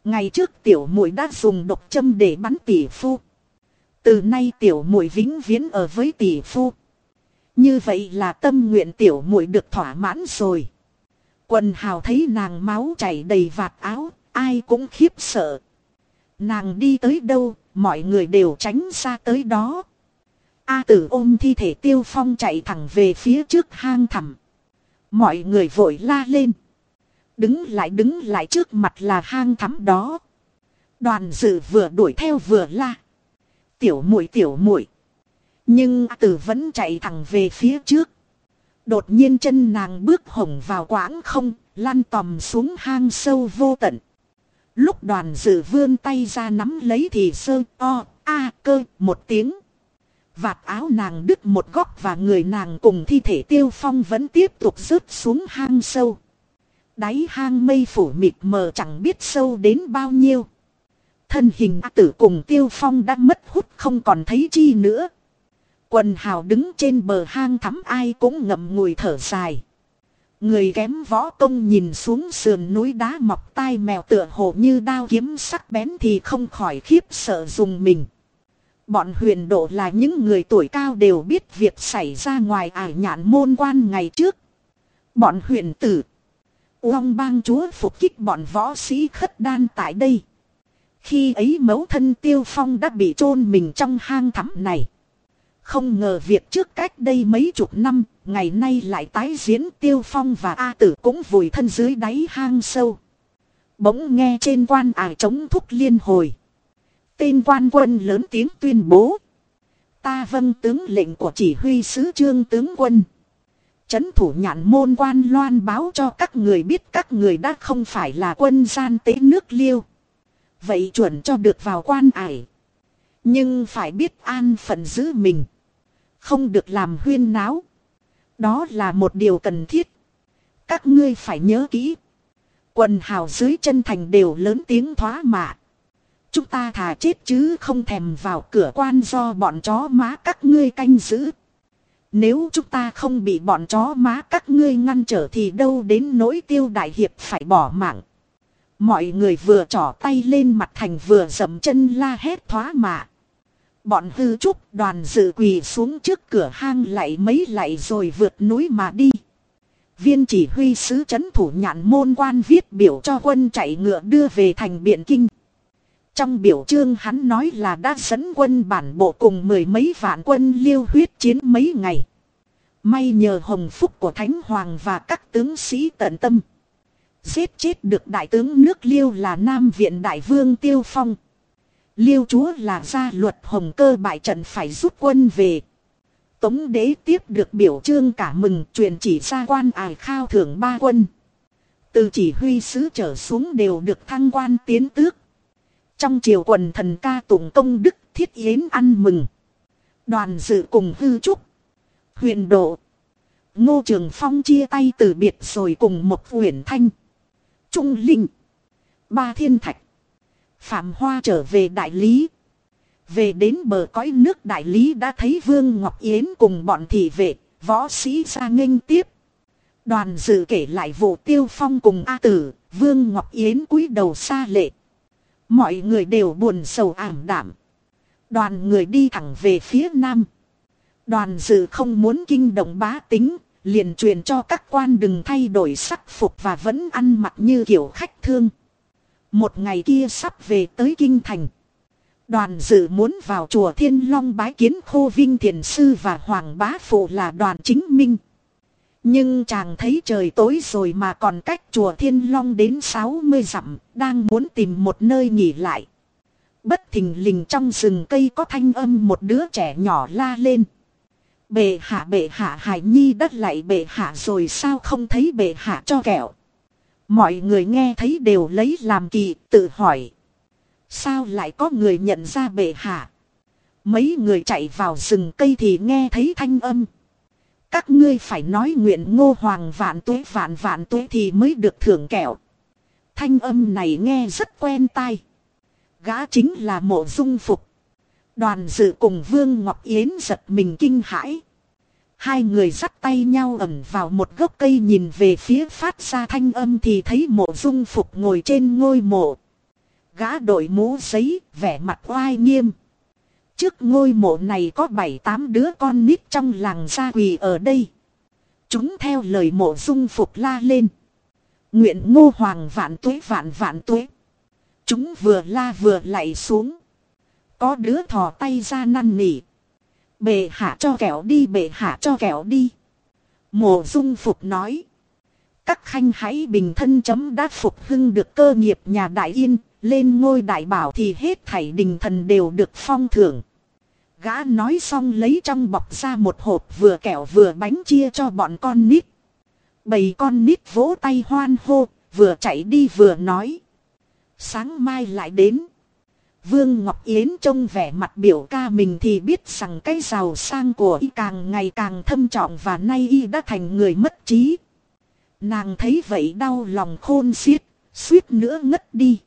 Ngày trước tiểu muội đã dùng độc châm để bắn tỷ phu. Từ nay tiểu muội vĩnh viễn ở với tỷ phu. Như vậy là tâm nguyện tiểu muội được thỏa mãn rồi. Quần hào thấy nàng máu chảy đầy vạt áo, ai cũng khiếp sợ. Nàng đi tới đâu, mọi người đều tránh xa tới đó. A tử ôm thi thể tiêu phong chạy thẳng về phía trước hang thẳm. Mọi người vội la lên. Đứng lại đứng lại trước mặt là hang thắm đó. Đoàn dự vừa đuổi theo vừa la. Tiểu muội tiểu muội Nhưng tử vẫn chạy thẳng về phía trước. Đột nhiên chân nàng bước hồng vào quãng không, lăn tòm xuống hang sâu vô tận. Lúc đoàn dự vươn tay ra nắm lấy thì sơ o a cơ một tiếng. Vạt áo nàng đứt một góc và người nàng cùng thi thể tiêu phong vẫn tiếp tục rớt xuống hang sâu. Đáy hang mây phủ mịt mờ chẳng biết sâu đến bao nhiêu. Thân hình A tử cùng tiêu phong đã mất hút không còn thấy chi nữa. Quần hào đứng trên bờ hang thắm ai cũng ngậm ngùi thở dài. Người kém võ công nhìn xuống sườn núi đá mọc tai mèo tựa hồ như đao kiếm sắc bén thì không khỏi khiếp sợ dùng mình. Bọn huyền độ là những người tuổi cao đều biết việc xảy ra ngoài ải nhạn môn quan ngày trước. Bọn huyền tử. Uông bang chúa phục kích bọn võ sĩ khất đan tại đây. Khi ấy mẫu thân tiêu phong đã bị chôn mình trong hang thẳm này. Không ngờ việc trước cách đây mấy chục năm, ngày nay lại tái diễn tiêu phong và A tử cũng vùi thân dưới đáy hang sâu. Bỗng nghe trên quan ải chống thúc liên hồi. Tên quan quân lớn tiếng tuyên bố. Ta vâng tướng lệnh của chỉ huy sứ trương tướng quân. Chấn thủ nhạn môn quan loan báo cho các người biết các người đã không phải là quân gian tế nước liêu. Vậy chuẩn cho được vào quan ải. Nhưng phải biết an phận giữ mình. Không được làm huyên náo. Đó là một điều cần thiết. Các ngươi phải nhớ kỹ. Quần hào dưới chân thành đều lớn tiếng thoá mạ. Chúng ta thà chết chứ không thèm vào cửa quan do bọn chó má các ngươi canh giữ. Nếu chúng ta không bị bọn chó má các ngươi ngăn trở thì đâu đến nỗi tiêu đại hiệp phải bỏ mạng. Mọi người vừa trỏ tay lên mặt thành vừa dậm chân la hét thoá mạ. Bọn hư trúc đoàn dự quỳ xuống trước cửa hang lại mấy lại rồi vượt núi mà đi. Viên chỉ huy sứ chấn thủ nhạn môn quan viết biểu cho quân chạy ngựa đưa về thành biện kinh. Trong biểu chương hắn nói là đã dẫn quân bản bộ cùng mười mấy vạn quân liêu huyết chiến mấy ngày. May nhờ hồng phúc của Thánh Hoàng và các tướng sĩ tận tâm. Giết chết được đại tướng nước liêu là Nam Viện Đại Vương Tiêu Phong. Liêu chúa là gia luật hồng cơ bại trận phải rút quân về. Tống đế tiếp được biểu trương cả mừng truyền chỉ ra quan ải khao thưởng ba quân. Từ chỉ huy sứ trở xuống đều được thăng quan tiến tước. Trong triều quần thần ca tụng công đức thiết yến ăn mừng. Đoàn dự cùng hư trúc. Huyền độ. Ngô Trường Phong chia tay từ biệt rồi cùng một huyền thanh. Trung Linh. Ba Thiên Thạch. Phạm Hoa trở về đại lý. Về đến bờ cõi nước đại lý đã thấy Vương Ngọc Yến cùng bọn thị vệ, võ sĩ ra nghênh tiếp. Đoàn dự kể lại vụ tiêu phong cùng A Tử, Vương Ngọc Yến cúi đầu xa lệ. Mọi người đều buồn sầu ảm đảm. Đoàn người đi thẳng về phía nam. Đoàn dự không muốn kinh động bá tính, liền truyền cho các quan đừng thay đổi sắc phục và vẫn ăn mặc như kiểu khách thương. Một ngày kia sắp về tới kinh thành. Đoàn dự muốn vào chùa Thiên Long bái kiến Khô Vinh Thiền Sư và Hoàng Bá Phụ là đoàn chính minh. Nhưng chàng thấy trời tối rồi mà còn cách chùa Thiên Long đến 60 dặm, đang muốn tìm một nơi nghỉ lại. Bất thình lình trong rừng cây có thanh âm một đứa trẻ nhỏ la lên. Bệ hạ bệ hạ hải nhi đất lại bệ hạ rồi sao không thấy bệ hạ cho kẹo. Mọi người nghe thấy đều lấy làm kỳ tự hỏi. Sao lại có người nhận ra bệ hạ? Mấy người chạy vào rừng cây thì nghe thấy thanh âm. Các ngươi phải nói nguyện ngô hoàng vạn tuế vạn vạn tuế thì mới được thưởng kẹo. Thanh âm này nghe rất quen tai. Gã chính là mộ dung phục. Đoàn dự cùng Vương Ngọc Yến giật mình kinh hãi. Hai người dắt tay nhau ẩn vào một gốc cây nhìn về phía phát ra thanh âm thì thấy mộ dung phục ngồi trên ngôi mộ. Gã đội mũ giấy, vẻ mặt oai nghiêm. Trước ngôi mộ này có bảy tám đứa con nít trong làng gia quỳ ở đây. Chúng theo lời mộ dung phục la lên. Nguyện ngô hoàng vạn tuế, vạn vạn tuế. Chúng vừa la vừa lạy xuống. Có đứa thò tay ra năn nỉ. Bệ hạ cho kẹo đi, bệ hạ cho kẹo đi. Mộ dung phục nói. Các khanh hãy bình thân chấm đã phục hưng được cơ nghiệp nhà đại yên. Lên ngôi đại bảo thì hết thảy đình thần đều được phong thưởng. Gã nói xong lấy trong bọc ra một hộp vừa kẹo vừa bánh chia cho bọn con nít. Bầy con nít vỗ tay hoan hô, vừa chạy đi vừa nói. Sáng mai lại đến. Vương Ngọc Yến trông vẻ mặt biểu ca mình thì biết rằng cái giàu sang của y càng ngày càng thâm trọng và nay y đã thành người mất trí. Nàng thấy vậy đau lòng khôn xiết, suýt nữa ngất đi.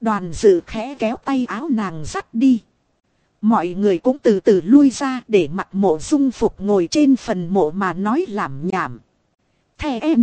Đoàn dự khẽ kéo tay áo nàng dắt đi. Mọi người cũng từ từ lui ra để mặt mộ dung phục ngồi trên phần mộ mà nói làm nhảm. Thè em.